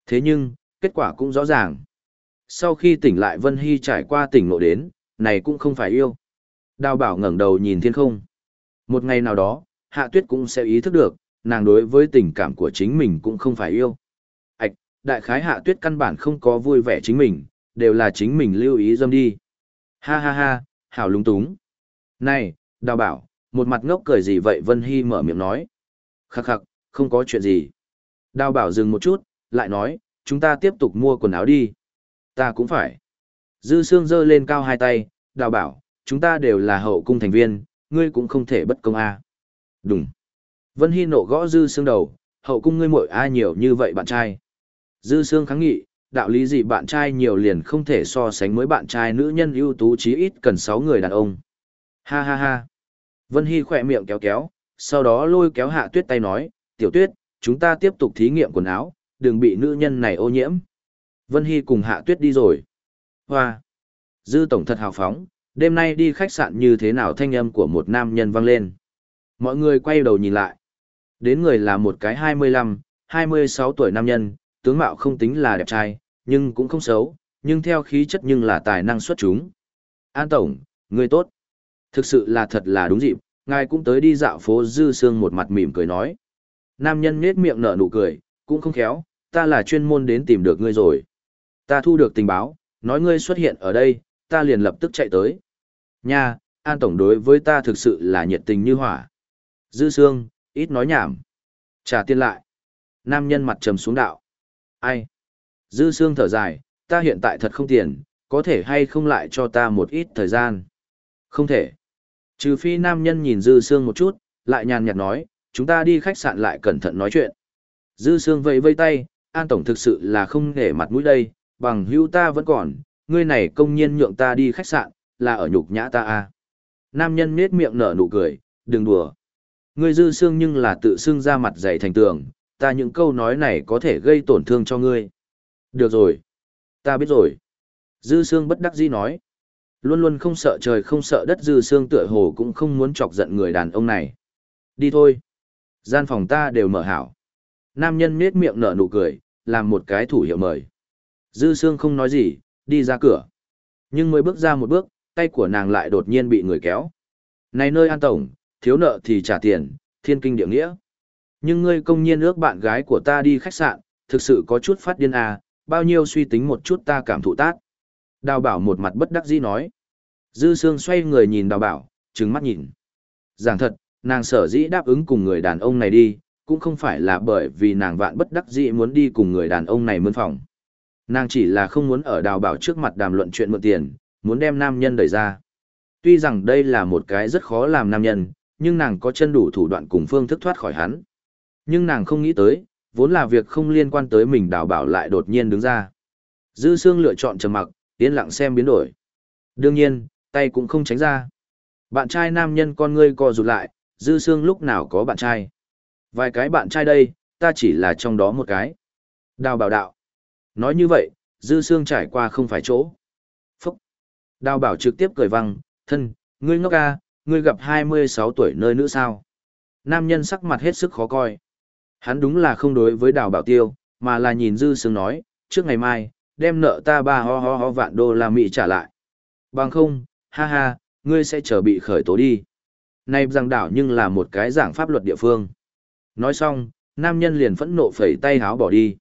A: Thế nhưng, kết quả cũng rõ ràng. Sau khi tỉnh lại Vân Hy trải qua tỉnh ngộ đến, này cũng không phải yêu. Đào bảo ngẩng đầu nhìn thiên không. Một ngày nào đó, Hạ Tuyết cũng sẽ ý thức được, nàng đối với tình cảm của chính mình cũng không phải yêu. Ảch, đại khái Hạ Tuyết căn bản không có vui vẻ chính mình, đều là chính mình lưu ý dâm đi. Ha ha ha, hảo lúng túng. Này, đào bảo, một mặt ngốc cười gì vậy Vân Hy mở miệng nói. Khắc khắc, không có chuyện gì. Đào bảo dừng một chút, lại nói, chúng ta tiếp tục mua quần áo đi. Ta cũng phải. Dư Sương giơ lên cao hai tay, đào bảo, chúng ta đều là hậu cung thành viên, ngươi cũng không thể bất công a. À. Đúng. Vân Hy nộ gõ Dư Sương đầu, hậu cung ngươi muội ai nhiều như vậy bạn trai. Dư Sương kháng nghị, đạo lý gì bạn trai nhiều liền không thể so sánh với bạn trai nữ nhân ưu tú chí ít cần 6 người đàn ông. Ha ha ha. Vân Hy khỏe miệng kéo kéo, sau đó lôi kéo hạ tuyết tay nói, tiểu tuyết, chúng ta tiếp tục thí nghiệm quần áo, đừng bị nữ nhân này ô nhiễm. Vân Hy cùng hạ tuyết đi rồi. Hoa! Dư tổng thật hào phóng, đêm nay đi khách sạn như thế nào thanh âm của một nam nhân vang lên. Mọi người quay đầu nhìn lại. Đến người là một cái 25, 26 tuổi nam nhân, tướng mạo không tính là đẹp trai, nhưng cũng không xấu, nhưng theo khí chất nhưng là tài năng xuất chúng. An Tổng, người tốt. Thực sự là thật là đúng dịp, ngài cũng tới đi dạo phố Dư Sương một mặt mỉm cười nói. Nam nhân nết miệng nở nụ cười, cũng không khéo, ta là chuyên môn đến tìm được ngươi rồi. Ta thu được tình báo, nói ngươi xuất hiện ở đây, ta liền lập tức chạy tới. Nha, An Tổng đối với ta thực sự là nhiệt tình như hỏa. Dư Sương, ít nói nhảm. Trả tiền lại. Nam nhân mặt trầm xuống đạo. Ai? Dư Sương thở dài, ta hiện tại thật không tiền, có thể hay không lại cho ta một ít thời gian. Không thể. Trừ phi nam nhân nhìn Dư Sương một chút, lại nhàn nhạt nói, chúng ta đi khách sạn lại cẩn thận nói chuyện. Dư Sương vẫy vây tay, An Tổng thực sự là không để mặt mũi đây, bằng hữu ta vẫn còn, ngươi này công nhiên nhượng ta đi khách sạn, là ở nhục nhã ta à. Nam nhân nết miệng nở nụ cười, đừng đùa. Ngươi Dư Sương nhưng là tự xưng ra mặt dày thành tường, ta những câu nói này có thể gây tổn thương cho ngươi. Được rồi. Ta biết rồi. Dư Sương bất đắc dĩ nói. Luôn luôn không sợ trời không sợ đất Dư xương tựa hồ cũng không muốn chọc giận người đàn ông này. Đi thôi. Gian phòng ta đều mở hảo. Nam nhân nết miệng nở nụ cười, làm một cái thủ hiệu mời. Dư xương không nói gì, đi ra cửa. Nhưng mới bước ra một bước, tay của nàng lại đột nhiên bị người kéo. Này nơi an tổng, thiếu nợ thì trả tiền, thiên kinh địa nghĩa. Nhưng ngươi công nhiên ước bạn gái của ta đi khách sạn, thực sự có chút phát điên à, bao nhiêu suy tính một chút ta cảm thụ tác. Đào bảo một mặt bất đắc dĩ nói. Dư Sương xoay người nhìn đào bảo, trừng mắt nhìn. Giảng thật, nàng sở dĩ đáp ứng cùng người đàn ông này đi, cũng không phải là bởi vì nàng vạn bất đắc dĩ muốn đi cùng người đàn ông này mướn phòng. Nàng chỉ là không muốn ở đào bảo trước mặt đàm luận chuyện mượn tiền, muốn đem nam nhân đẩy ra. Tuy rằng đây là một cái rất khó làm nam nhân, nhưng nàng có chân đủ thủ đoạn cùng phương thức thoát khỏi hắn. Nhưng nàng không nghĩ tới, vốn là việc không liên quan tới mình đào bảo lại đột nhiên đứng ra. Dư Sương lựa chọn trầm mặc, yên lặng xem biến đổi. Đương nhiên, tay cũng không tránh ra. Bạn trai nam nhân con ngươi co rụt lại, Dư Sương lúc nào có bạn trai. Vài cái bạn trai đây, ta chỉ là trong đó một cái. Đào bảo đạo. Nói như vậy, Dư Sương trải qua không phải chỗ. Phúc. Đào bảo trực tiếp cười văng, thân, ngươi ngốc ca, ngươi gặp 26 tuổi nơi nữ sao. Nam nhân sắc mặt hết sức khó coi. Hắn đúng là không đối với đào bảo tiêu, mà là nhìn Dư Sương nói, trước ngày mai, đem nợ ta ba ho ho ho vạn đô la Mỹ trả lại. Bằng không, ha ha, ngươi sẽ chờ bị khởi tố đi. Này giang đảo nhưng là một cái giảng pháp luật địa phương. Nói xong, nam nhân liền phẫn nộ phẩy tay háo bỏ đi.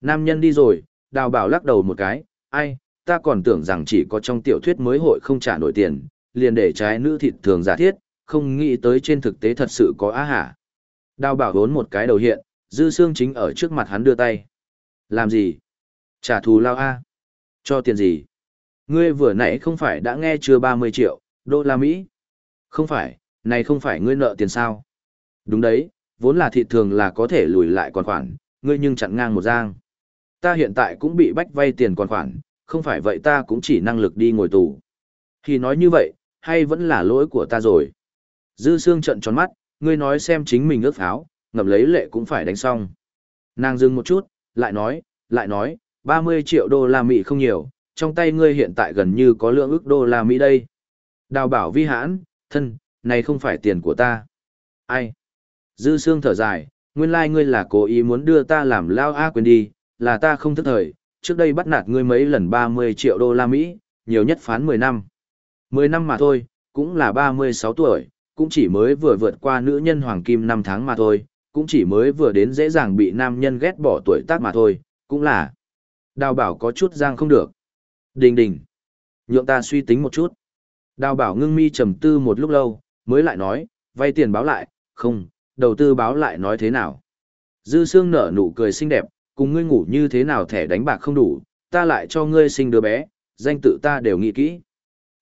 A: Nam nhân đi rồi, đào bảo lắc đầu một cái, ai, ta còn tưởng rằng chỉ có trong tiểu thuyết mới hội không trả nổi tiền, liền để trái nữ thịt thường giả thiết, không nghĩ tới trên thực tế thật sự có á hả. Đào bảo vốn một cái đầu hiện, dư xương chính ở trước mặt hắn đưa tay. Làm gì? Trả thù lao A. Cho tiền gì? Ngươi vừa nãy không phải đã nghe chưa 30 triệu, đô la Mỹ? Không phải, này không phải ngươi nợ tiền sao? Đúng đấy, vốn là thị thường là có thể lùi lại còn khoản, ngươi nhưng chặn ngang một giang. Ta hiện tại cũng bị bách vay tiền còn khoản, không phải vậy ta cũng chỉ năng lực đi ngồi tù. thì nói như vậy, hay vẫn là lỗi của ta rồi. Dư xương trận tròn mắt, ngươi nói xem chính mình ước pháo, ngập lấy lệ cũng phải đánh xong. Nàng dừng một chút, lại nói, lại nói, 30 triệu đô la Mỹ không nhiều, trong tay ngươi hiện tại gần như có lượng ước đô la Mỹ đây. Đào bảo vi hãn, thân, này không phải tiền của ta. Ai? Dư Sương thở dài, nguyên lai like ngươi là cố ý muốn đưa ta làm lao a quên đi, là ta không thức thời, trước đây bắt nạt ngươi mấy lần 30 triệu đô la Mỹ, nhiều nhất phán 10 năm. 10 năm mà thôi, cũng là 36 tuổi, cũng chỉ mới vừa vượt qua nữ nhân hoàng kim 5 tháng mà thôi, cũng chỉ mới vừa đến dễ dàng bị nam nhân ghét bỏ tuổi tác mà thôi, cũng là. Đào bảo có chút giang không được. Đình đình. Nhượng ta suy tính một chút. Đào bảo ngưng mi trầm tư một lúc lâu, mới lại nói, vay tiền báo lại, không, đầu tư báo lại nói thế nào. Dư Sương nở nụ cười xinh đẹp, cùng ngươi ngủ như thế nào thẻ đánh bạc không đủ, ta lại cho ngươi sinh đứa bé, danh tự ta đều nghĩ kỹ.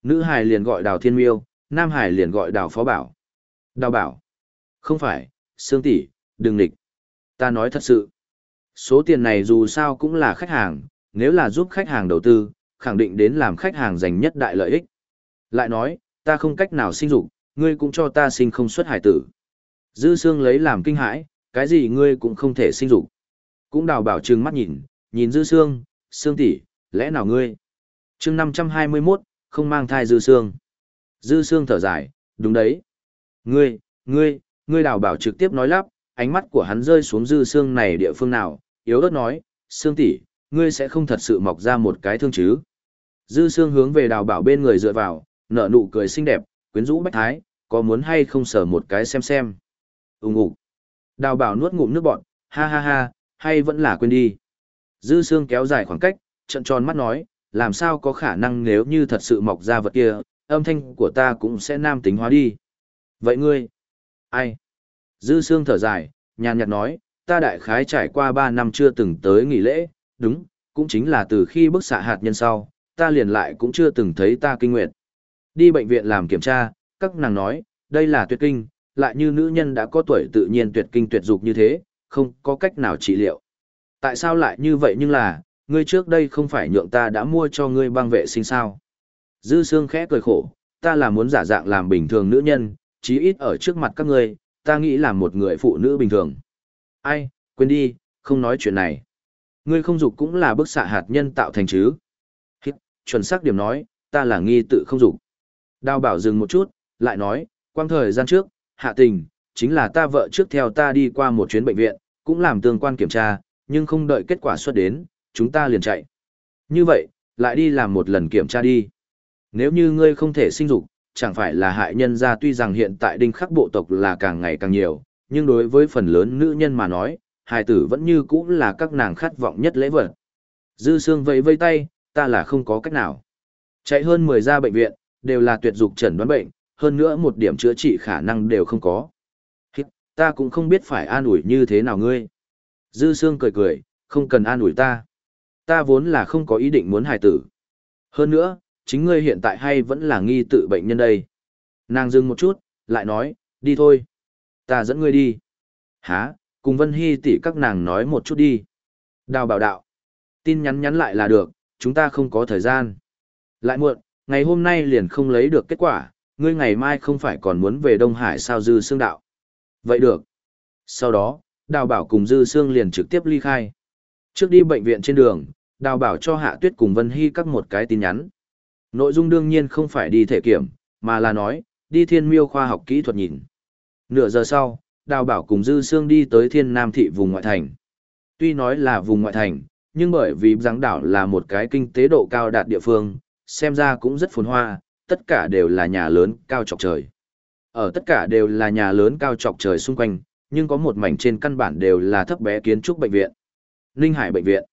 A: Nữ hải liền gọi đào thiên miêu, nam hải liền gọi đào phó bảo. Đào bảo. Không phải, Sương tỷ, đừng nghịch. Ta nói thật sự. Số tiền này dù sao cũng là khách hàng, nếu là giúp khách hàng đầu tư, khẳng định đến làm khách hàng giành nhất đại lợi ích. Lại nói, ta không cách nào sinh dục, ngươi cũng cho ta sinh không xuất hải tử. Dư Sương lấy làm kinh hãi, cái gì ngươi cũng không thể sinh dục. Cũng đào bảo trừng mắt nhìn, nhìn Dư Sương, Sương tỷ, lẽ nào ngươi? Chương 521, không mang thai Dư Sương. Dư Sương thở dài, đúng đấy. Ngươi, ngươi, ngươi đào bảo trực tiếp nói lắp, ánh mắt của hắn rơi xuống Dư Sương này địa phương nào, yếu ớt nói, Sương tỷ, ngươi sẽ không thật sự mọc ra một cái thương chứ. Dư Sương hướng về đào bảo bên người dựa vào, nở nụ cười xinh đẹp, quyến rũ bách thái, có muốn hay không sở một cái xem xem. Úng ủ. Đào bảo nuốt ngụm nước bọn, ha ha ha, hay vẫn là quên đi. Dư Sương kéo dài khoảng cách, trận tròn mắt nói, làm sao có khả năng nếu như thật sự mọc ra vật kia, âm thanh của ta cũng sẽ nam tính hóa đi. Vậy ngươi? Ai? Dư Sương thở dài, nhàn nhạt nói, ta đại khái trải qua 3 năm chưa từng tới nghỉ lễ, đúng, cũng chính là từ khi bức xạ hạt nhân sau, ta liền lại cũng chưa từng thấy ta kinh nguyệt. Đi bệnh viện làm kiểm tra, các nàng nói, đây là tuyệt kinh, lại như nữ nhân đã có tuổi tự nhiên tuyệt kinh tuyệt dục như thế, không có cách nào trị liệu. Tại sao lại như vậy nhưng là, ngươi trước đây không phải nhượng ta đã mua cho ngươi băng vệ sinh sao? Dư Sương khẽ cười khổ, ta là muốn giả dạng làm bình thường nữ nhân, chí ít ở trước mặt các ngươi, ta nghĩ là một người phụ nữ bình thường. Ai, quên đi, không nói chuyện này. Ngươi không dục cũng là bức xạ hạt nhân tạo thành chứ. Hít, chuẩn xác điểm nói, ta là nghi tự không dục. Đào bảo dừng một chút, lại nói, quang thời gian trước, hạ tình, chính là ta vợ trước theo ta đi qua một chuyến bệnh viện, cũng làm tương quan kiểm tra, nhưng không đợi kết quả xuất đến, chúng ta liền chạy. Như vậy, lại đi làm một lần kiểm tra đi. Nếu như ngươi không thể sinh dục, chẳng phải là hại nhân ra tuy rằng hiện tại đinh khắc bộ tộc là càng ngày càng nhiều, nhưng đối với phần lớn nữ nhân mà nói, hài tử vẫn như cũ là các nàng khát vọng nhất lễ vật. Dư Sương vẫy vây tay, ta là không có cách nào. Chạy hơn 10 ra bệnh viện, đều là tuyệt dục chẩn đoán bệnh, hơn nữa một điểm chữa trị khả năng đều không có. Hít, ta cũng không biết phải an ủi như thế nào ngươi. Dư Sương cười cười, không cần an ủi ta. Ta vốn là không có ý định muốn hài tử. Hơn nữa, chính ngươi hiện tại hay vẫn là nghi tự bệnh nhân đây. Nàng dừng một chút, lại nói, đi thôi. Ta dẫn ngươi đi. Hả, cùng Vân Hy tỷ các nàng nói một chút đi. Đào bảo đạo. Tin nhắn nhắn lại là được, chúng ta không có thời gian. Lại muộn, ngày hôm nay liền không lấy được kết quả, ngươi ngày mai không phải còn muốn về Đông Hải sao Dư Sương đạo. Vậy được. Sau đó, Đào Bảo cùng Dư Sương liền trực tiếp ly khai. Trước đi bệnh viện trên đường, Đào Bảo cho Hạ Tuyết cùng Vân Hy các một cái tin nhắn. Nội dung đương nhiên không phải đi thể kiểm, mà là nói, đi thiên miêu khoa học kỹ thuật nhìn. Nửa giờ sau, Đào Bảo cùng Dư Sương đi tới thiên nam thị vùng ngoại thành. Tuy nói là vùng ngoại thành, nhưng bởi vì giáng đảo là một cái kinh tế độ cao đạt địa phương, xem ra cũng rất phồn hoa, tất cả đều là nhà lớn cao chọc trời. Ở tất cả đều là nhà lớn cao chọc trời xung quanh, nhưng có một mảnh trên căn bản đều là thấp bé kiến trúc bệnh viện. Ninh Hải bệnh viện.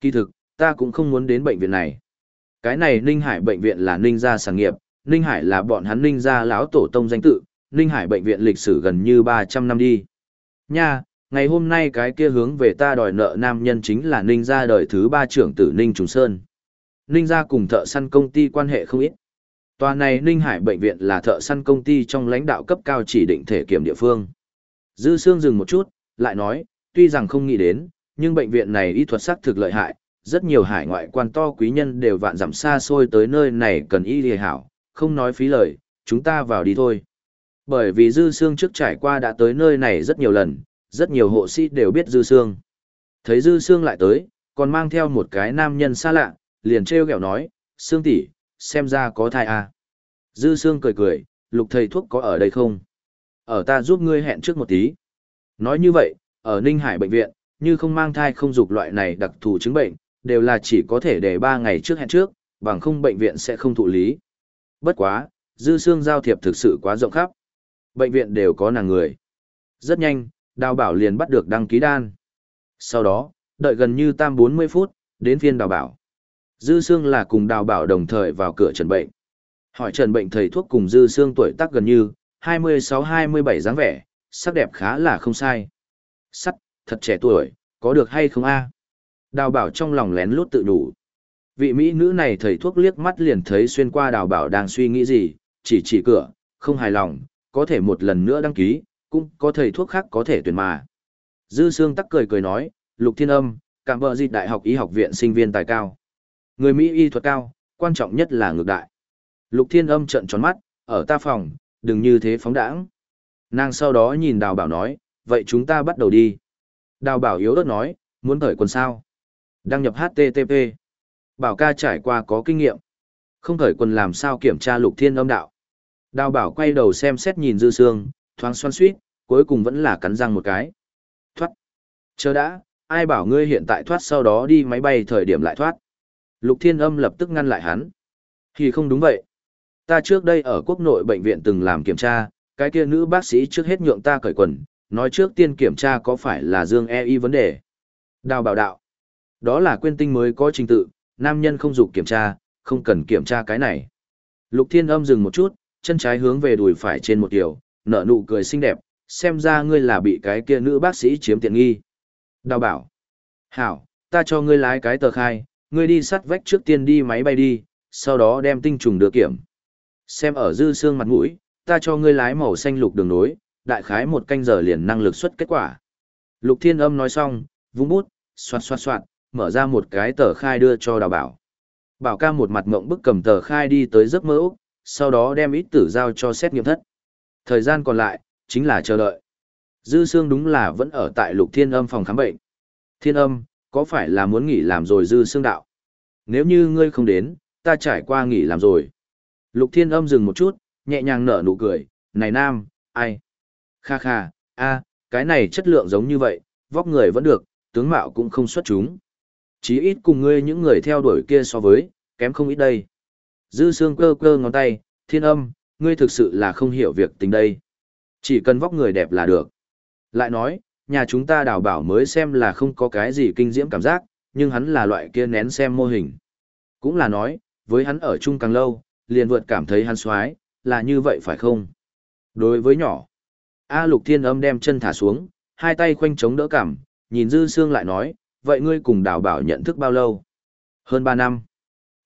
A: Kỳ thực, ta cũng không muốn đến bệnh viện này. Cái này Ninh Hải bệnh viện là Ninh gia sản nghiệp, Ninh Hải là bọn hắn Ninh gia lão tổ tông danh tự, Ninh Hải bệnh viện lịch sử gần như 300 năm đi. Nha, ngày hôm nay cái kia hướng về ta đòi nợ nam nhân chính là Ninh gia đời thứ ba trưởng tử Ninh Trùng Sơn. Ninh gia cùng thợ săn công ty quan hệ không ít. Tòa này Ninh Hải bệnh viện là thợ săn công ty trong lãnh đạo cấp cao chỉ định thể kiểm địa phương. Dư Sương dừng một chút, lại nói, tuy rằng không nghĩ đến, nhưng bệnh viện này y thuật sắc thực lợi hại, rất nhiều hải ngoại quan to quý nhân đều vạn dặm xa xôi tới nơi này cần y lìa hảo, không nói phí lời, chúng ta vào đi thôi. Bởi vì Dư Sương trước trải qua đã tới nơi này rất nhiều lần, rất nhiều hộ sĩ đều biết Dư Sương. Thấy Dư Sương lại tới, còn mang theo một cái nam nhân xa lạ, liền treo gẹo nói, Sương tỷ, xem ra có thai à. Dư Sương cười cười, lục thầy thuốc có ở đây không? Ở ta giúp ngươi hẹn trước một tí. Nói như vậy, ở Ninh Hải bệnh viện, như không mang thai không dục loại này đặc thù chứng bệnh, đều là chỉ có thể để 3 ngày trước hẹn trước, bằng không bệnh viện sẽ không thụ lý. Bất quá, dư xương giao thiệp thực sự quá rộng khắp. Bệnh viện đều có nàng người. Rất nhanh, đào bảo liền bắt được đăng ký đan. Sau đó, đợi gần như tam 40 phút, đến phiên đào bảo. Dư Sương là cùng đào bảo đồng thời vào cửa trần bệnh. Hỏi trần bệnh thầy thuốc cùng dư Sương tuổi tác gần như, 26-27 dáng vẻ, sắc đẹp khá là không sai. Sắt, thật trẻ tuổi, có được hay không a? Đào bảo trong lòng lén lút tự đủ. Vị Mỹ nữ này thầy thuốc liếc mắt liền thấy xuyên qua đào bảo đang suy nghĩ gì, chỉ chỉ cửa, không hài lòng, có thể một lần nữa đăng ký, cũng có thầy thuốc khác có thể tuyển mà. Dư Sương tắc cười cười nói, Lục Thiên Âm, cảm vợ dịch đại học y học viện sinh viên tài cao. Người Mỹ y thuật cao, quan trọng nhất là ngược đại. Lục Thiên Âm trợn tròn mắt, ở ta phòng, đừng như thế phóng đãng. Nàng sau đó nhìn đào bảo nói, vậy chúng ta bắt đầu đi. Đào bảo yếu ớt nói, muốn cởi quần sao. Đăng nhập HTTP. Bảo ca trải qua có kinh nghiệm. Không cởi quần làm sao kiểm tra lục thiên âm đạo. Đào bảo quay đầu xem xét nhìn dư sương, thoáng xoan suýt, cuối cùng vẫn là cắn răng một cái. Thoát. Chờ đã, ai bảo ngươi hiện tại thoát sau đó đi máy bay thời điểm lại thoát. Lục thiên âm lập tức ngăn lại hắn. Thì không đúng vậy. Ta trước đây ở quốc nội bệnh viện từng làm kiểm tra, cái kia nữ bác sĩ trước hết nhượng ta cởi quần, nói trước tiên kiểm tra có phải là dương e y vấn đề. Đào bảo đạo. Đó là quên tinh mới có trình tự, nam nhân không dục kiểm tra, không cần kiểm tra cái này. Lục thiên âm dừng một chút, chân trái hướng về đùi phải trên một kiểu, nở nụ cười xinh đẹp, xem ra ngươi là bị cái kia nữ bác sĩ chiếm tiện nghi. Đào bảo. Hảo, ta cho ngươi lái cái tờ khai, ngươi đi sắt vách trước tiên đi máy bay đi, sau đó đem tinh trùng đưa kiểm. Xem ở dư xương mặt mũi, ta cho ngươi lái màu xanh lục đường nối, đại khái một canh giờ liền năng lực xuất kết quả. Lục thiên âm nói xong, vung bút, xoạt xoạt xoạt, mở ra một cái tờ khai đưa cho đào bảo. Bảo ca một mặt ngộng bức cầm tờ khai đi tới giấc mơ Úc, sau đó đem ít tử giao cho xét nghiệm thất. Thời gian còn lại, chính là chờ đợi. Dư Sương đúng là vẫn ở tại lục thiên âm phòng khám bệnh. Thiên âm, có phải là muốn nghỉ làm rồi Dư Sương đạo? Nếu như ngươi không đến, ta trải qua nghỉ làm rồi. Lục thiên âm dừng một chút, nhẹ nhàng nở nụ cười, này nam, ai? Kha kha, a, cái này chất lượng giống như vậy, vóc người vẫn được, tướng mạo cũng không xuất chúng. Chí ít cùng ngươi những người theo đuổi kia so với, kém không ít đây. Dư Sương cơ cơ ngón tay, thiên âm, ngươi thực sự là không hiểu việc tình đây. Chỉ cần vóc người đẹp là được. Lại nói, nhà chúng ta đào bảo mới xem là không có cái gì kinh diễm cảm giác, nhưng hắn là loại kia nén xem mô hình. Cũng là nói, với hắn ở chung càng lâu, liền vượt cảm thấy hắn xoái, là như vậy phải không? Đối với nhỏ, A lục thiên âm đem chân thả xuống, hai tay khoanh chống đỡ cảm, nhìn dư Sương lại nói, vậy ngươi cùng đào bảo nhận thức bao lâu? Hơn ba năm.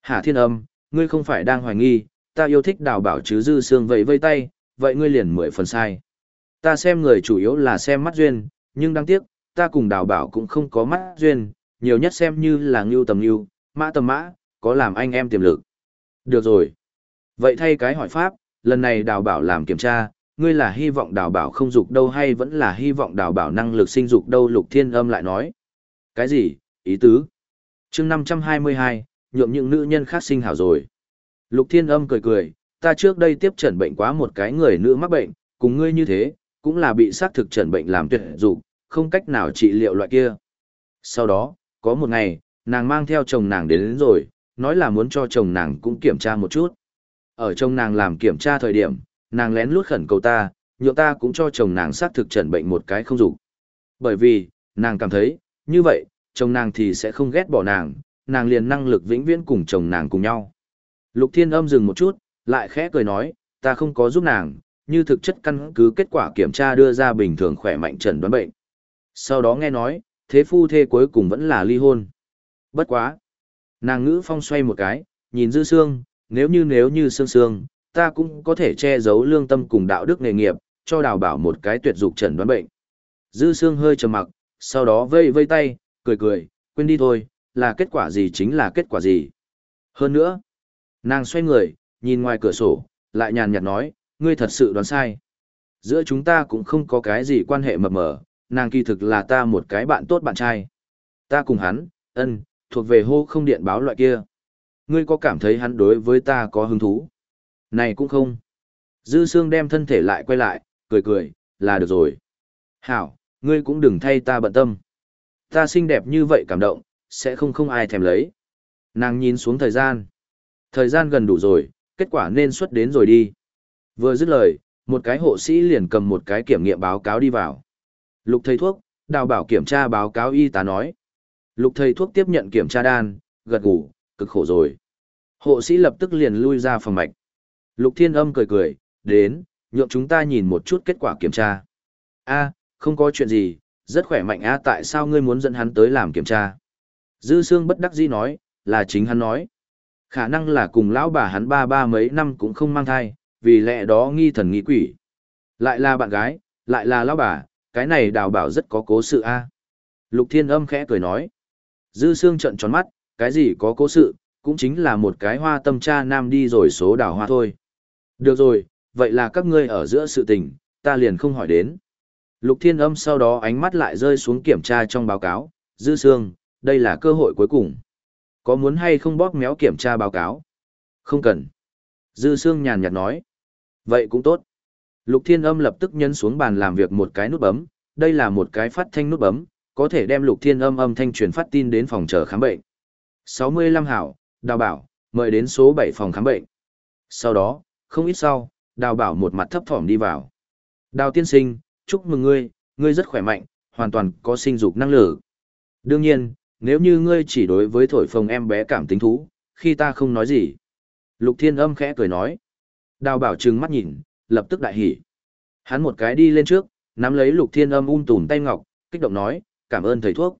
A: Hà thiên âm, ngươi không phải đang hoài nghi, ta yêu thích đào bảo chứ dư xương vậy vây tay, vậy ngươi liền mười phần sai. Ta xem người chủ yếu là xem mắt duyên, nhưng đáng tiếc, ta cùng đào bảo cũng không có mắt duyên, nhiều nhất xem như là ngưu tầm ngưu, mã tầm mã, có làm anh em tiềm lực. Được rồi. Vậy thay cái hỏi pháp, lần này đào bảo làm kiểm tra, ngươi là hy vọng đào bảo không dục đâu hay vẫn là hy vọng đào bảo năng lực sinh dục đâu lục thiên âm lại nói. Cái gì, ý tứ? chương 522, nhượng những nữ nhân khác sinh hảo rồi. Lục thiên âm cười cười, ta trước đây tiếp trần bệnh quá một cái người nữ mắc bệnh, cùng ngươi như thế, cũng là bị xác thực trần bệnh làm tuyệt dục, không cách nào trị liệu loại kia. Sau đó, có một ngày, nàng mang theo chồng nàng đến, đến rồi, nói là muốn cho chồng nàng cũng kiểm tra một chút. Ở chồng nàng làm kiểm tra thời điểm, nàng lén lút khẩn cầu ta, nhượng ta cũng cho chồng nàng xác thực trần bệnh một cái không dục. Bởi vì, nàng cảm thấy, như vậy, chồng nàng thì sẽ không ghét bỏ nàng, nàng liền năng lực vĩnh viễn cùng chồng nàng cùng nhau. Lục Thiên Âm dừng một chút, lại khẽ cười nói, ta không có giúp nàng, như thực chất căn cứ kết quả kiểm tra đưa ra bình thường khỏe mạnh trần đoán bệnh. Sau đó nghe nói, thế phu thê cuối cùng vẫn là ly hôn. Bất quá. Nàng ngữ phong xoay một cái, nhìn dư xương, nếu như nếu như xương xương, ta cũng có thể che giấu lương tâm cùng đạo đức nghề nghiệp, cho đào bảo một cái tuyệt dục trần đoán bệnh. Dư xương hơi trầm mặc, sau đó vây vây tay, cười cười, quên đi thôi, là kết quả gì chính là kết quả gì. Hơn nữa, nàng xoay người, nhìn ngoài cửa sổ, lại nhàn nhạt nói, ngươi thật sự đoán sai. Giữa chúng ta cũng không có cái gì quan hệ mập mờ, nàng kỳ thực là ta một cái bạn tốt bạn trai. Ta cùng hắn, ân, thuộc về hô không điện báo loại kia. Ngươi có cảm thấy hắn đối với ta có hứng thú? Này cũng không. Dư Sương đem thân thể lại quay lại, cười cười, là được rồi. Hảo, ngươi cũng đừng thay ta bận tâm. Ta xinh đẹp như vậy cảm động, sẽ không không ai thèm lấy. Nàng nhìn xuống thời gian. Thời gian gần đủ rồi, kết quả nên xuất đến rồi đi. Vừa dứt lời, một cái hộ sĩ liền cầm một cái kiểm nghiệm báo cáo đi vào. Lục thầy thuốc, đào bảo kiểm tra báo cáo y tá nói. Lục thầy thuốc tiếp nhận kiểm tra đan, gật gù, cực khổ rồi. Hộ sĩ lập tức liền lui ra phòng mạch. Lục thiên âm cười cười, đến, nhượng chúng ta nhìn một chút kết quả kiểm tra. a không có chuyện gì, rất khỏe mạnh a tại sao ngươi muốn dẫn hắn tới làm kiểm tra? Dư Sương bất đắc dĩ nói, là chính hắn nói. Khả năng là cùng lão bà hắn ba ba mấy năm cũng không mang thai, vì lẽ đó nghi thần nghi quỷ. Lại là bạn gái, lại là lão bà, cái này đào bảo rất có cố sự a. À? Lục Thiên Âm khẽ cười nói. Dư Sương trợn tròn mắt, cái gì có cố sự, cũng chính là một cái hoa tâm cha nam đi rồi số đào hoa thôi. Được rồi, vậy là các ngươi ở giữa sự tình, ta liền không hỏi đến. Lục Thiên Âm sau đó ánh mắt lại rơi xuống kiểm tra trong báo cáo, Dư Sương, đây là cơ hội cuối cùng. Có muốn hay không bóp méo kiểm tra báo cáo? Không cần. Dư Sương nhàn nhạt nói. Vậy cũng tốt. Lục Thiên Âm lập tức nhấn xuống bàn làm việc một cái nút bấm, đây là một cái phát thanh nút bấm, có thể đem Lục Thiên Âm âm thanh truyền phát tin đến phòng chờ khám bệnh. 65 hảo, đào bảo, mời đến số 7 phòng khám bệnh. Sau đó, không ít sau, đào bảo một mặt thấp thỏm đi vào. Đào tiên sinh, chúc mừng ngươi, ngươi rất khỏe mạnh, hoàn toàn có sinh dục năng lực. Đương nhiên, nếu như ngươi chỉ đối với thổi phồng em bé cảm tính thú, khi ta không nói gì. Lục thiên âm khẽ cười nói. Đào bảo trừng mắt nhìn, lập tức đại hỉ. Hắn một cái đi lên trước, nắm lấy lục thiên âm um tùm tay ngọc, kích động nói, cảm ơn thầy thuốc.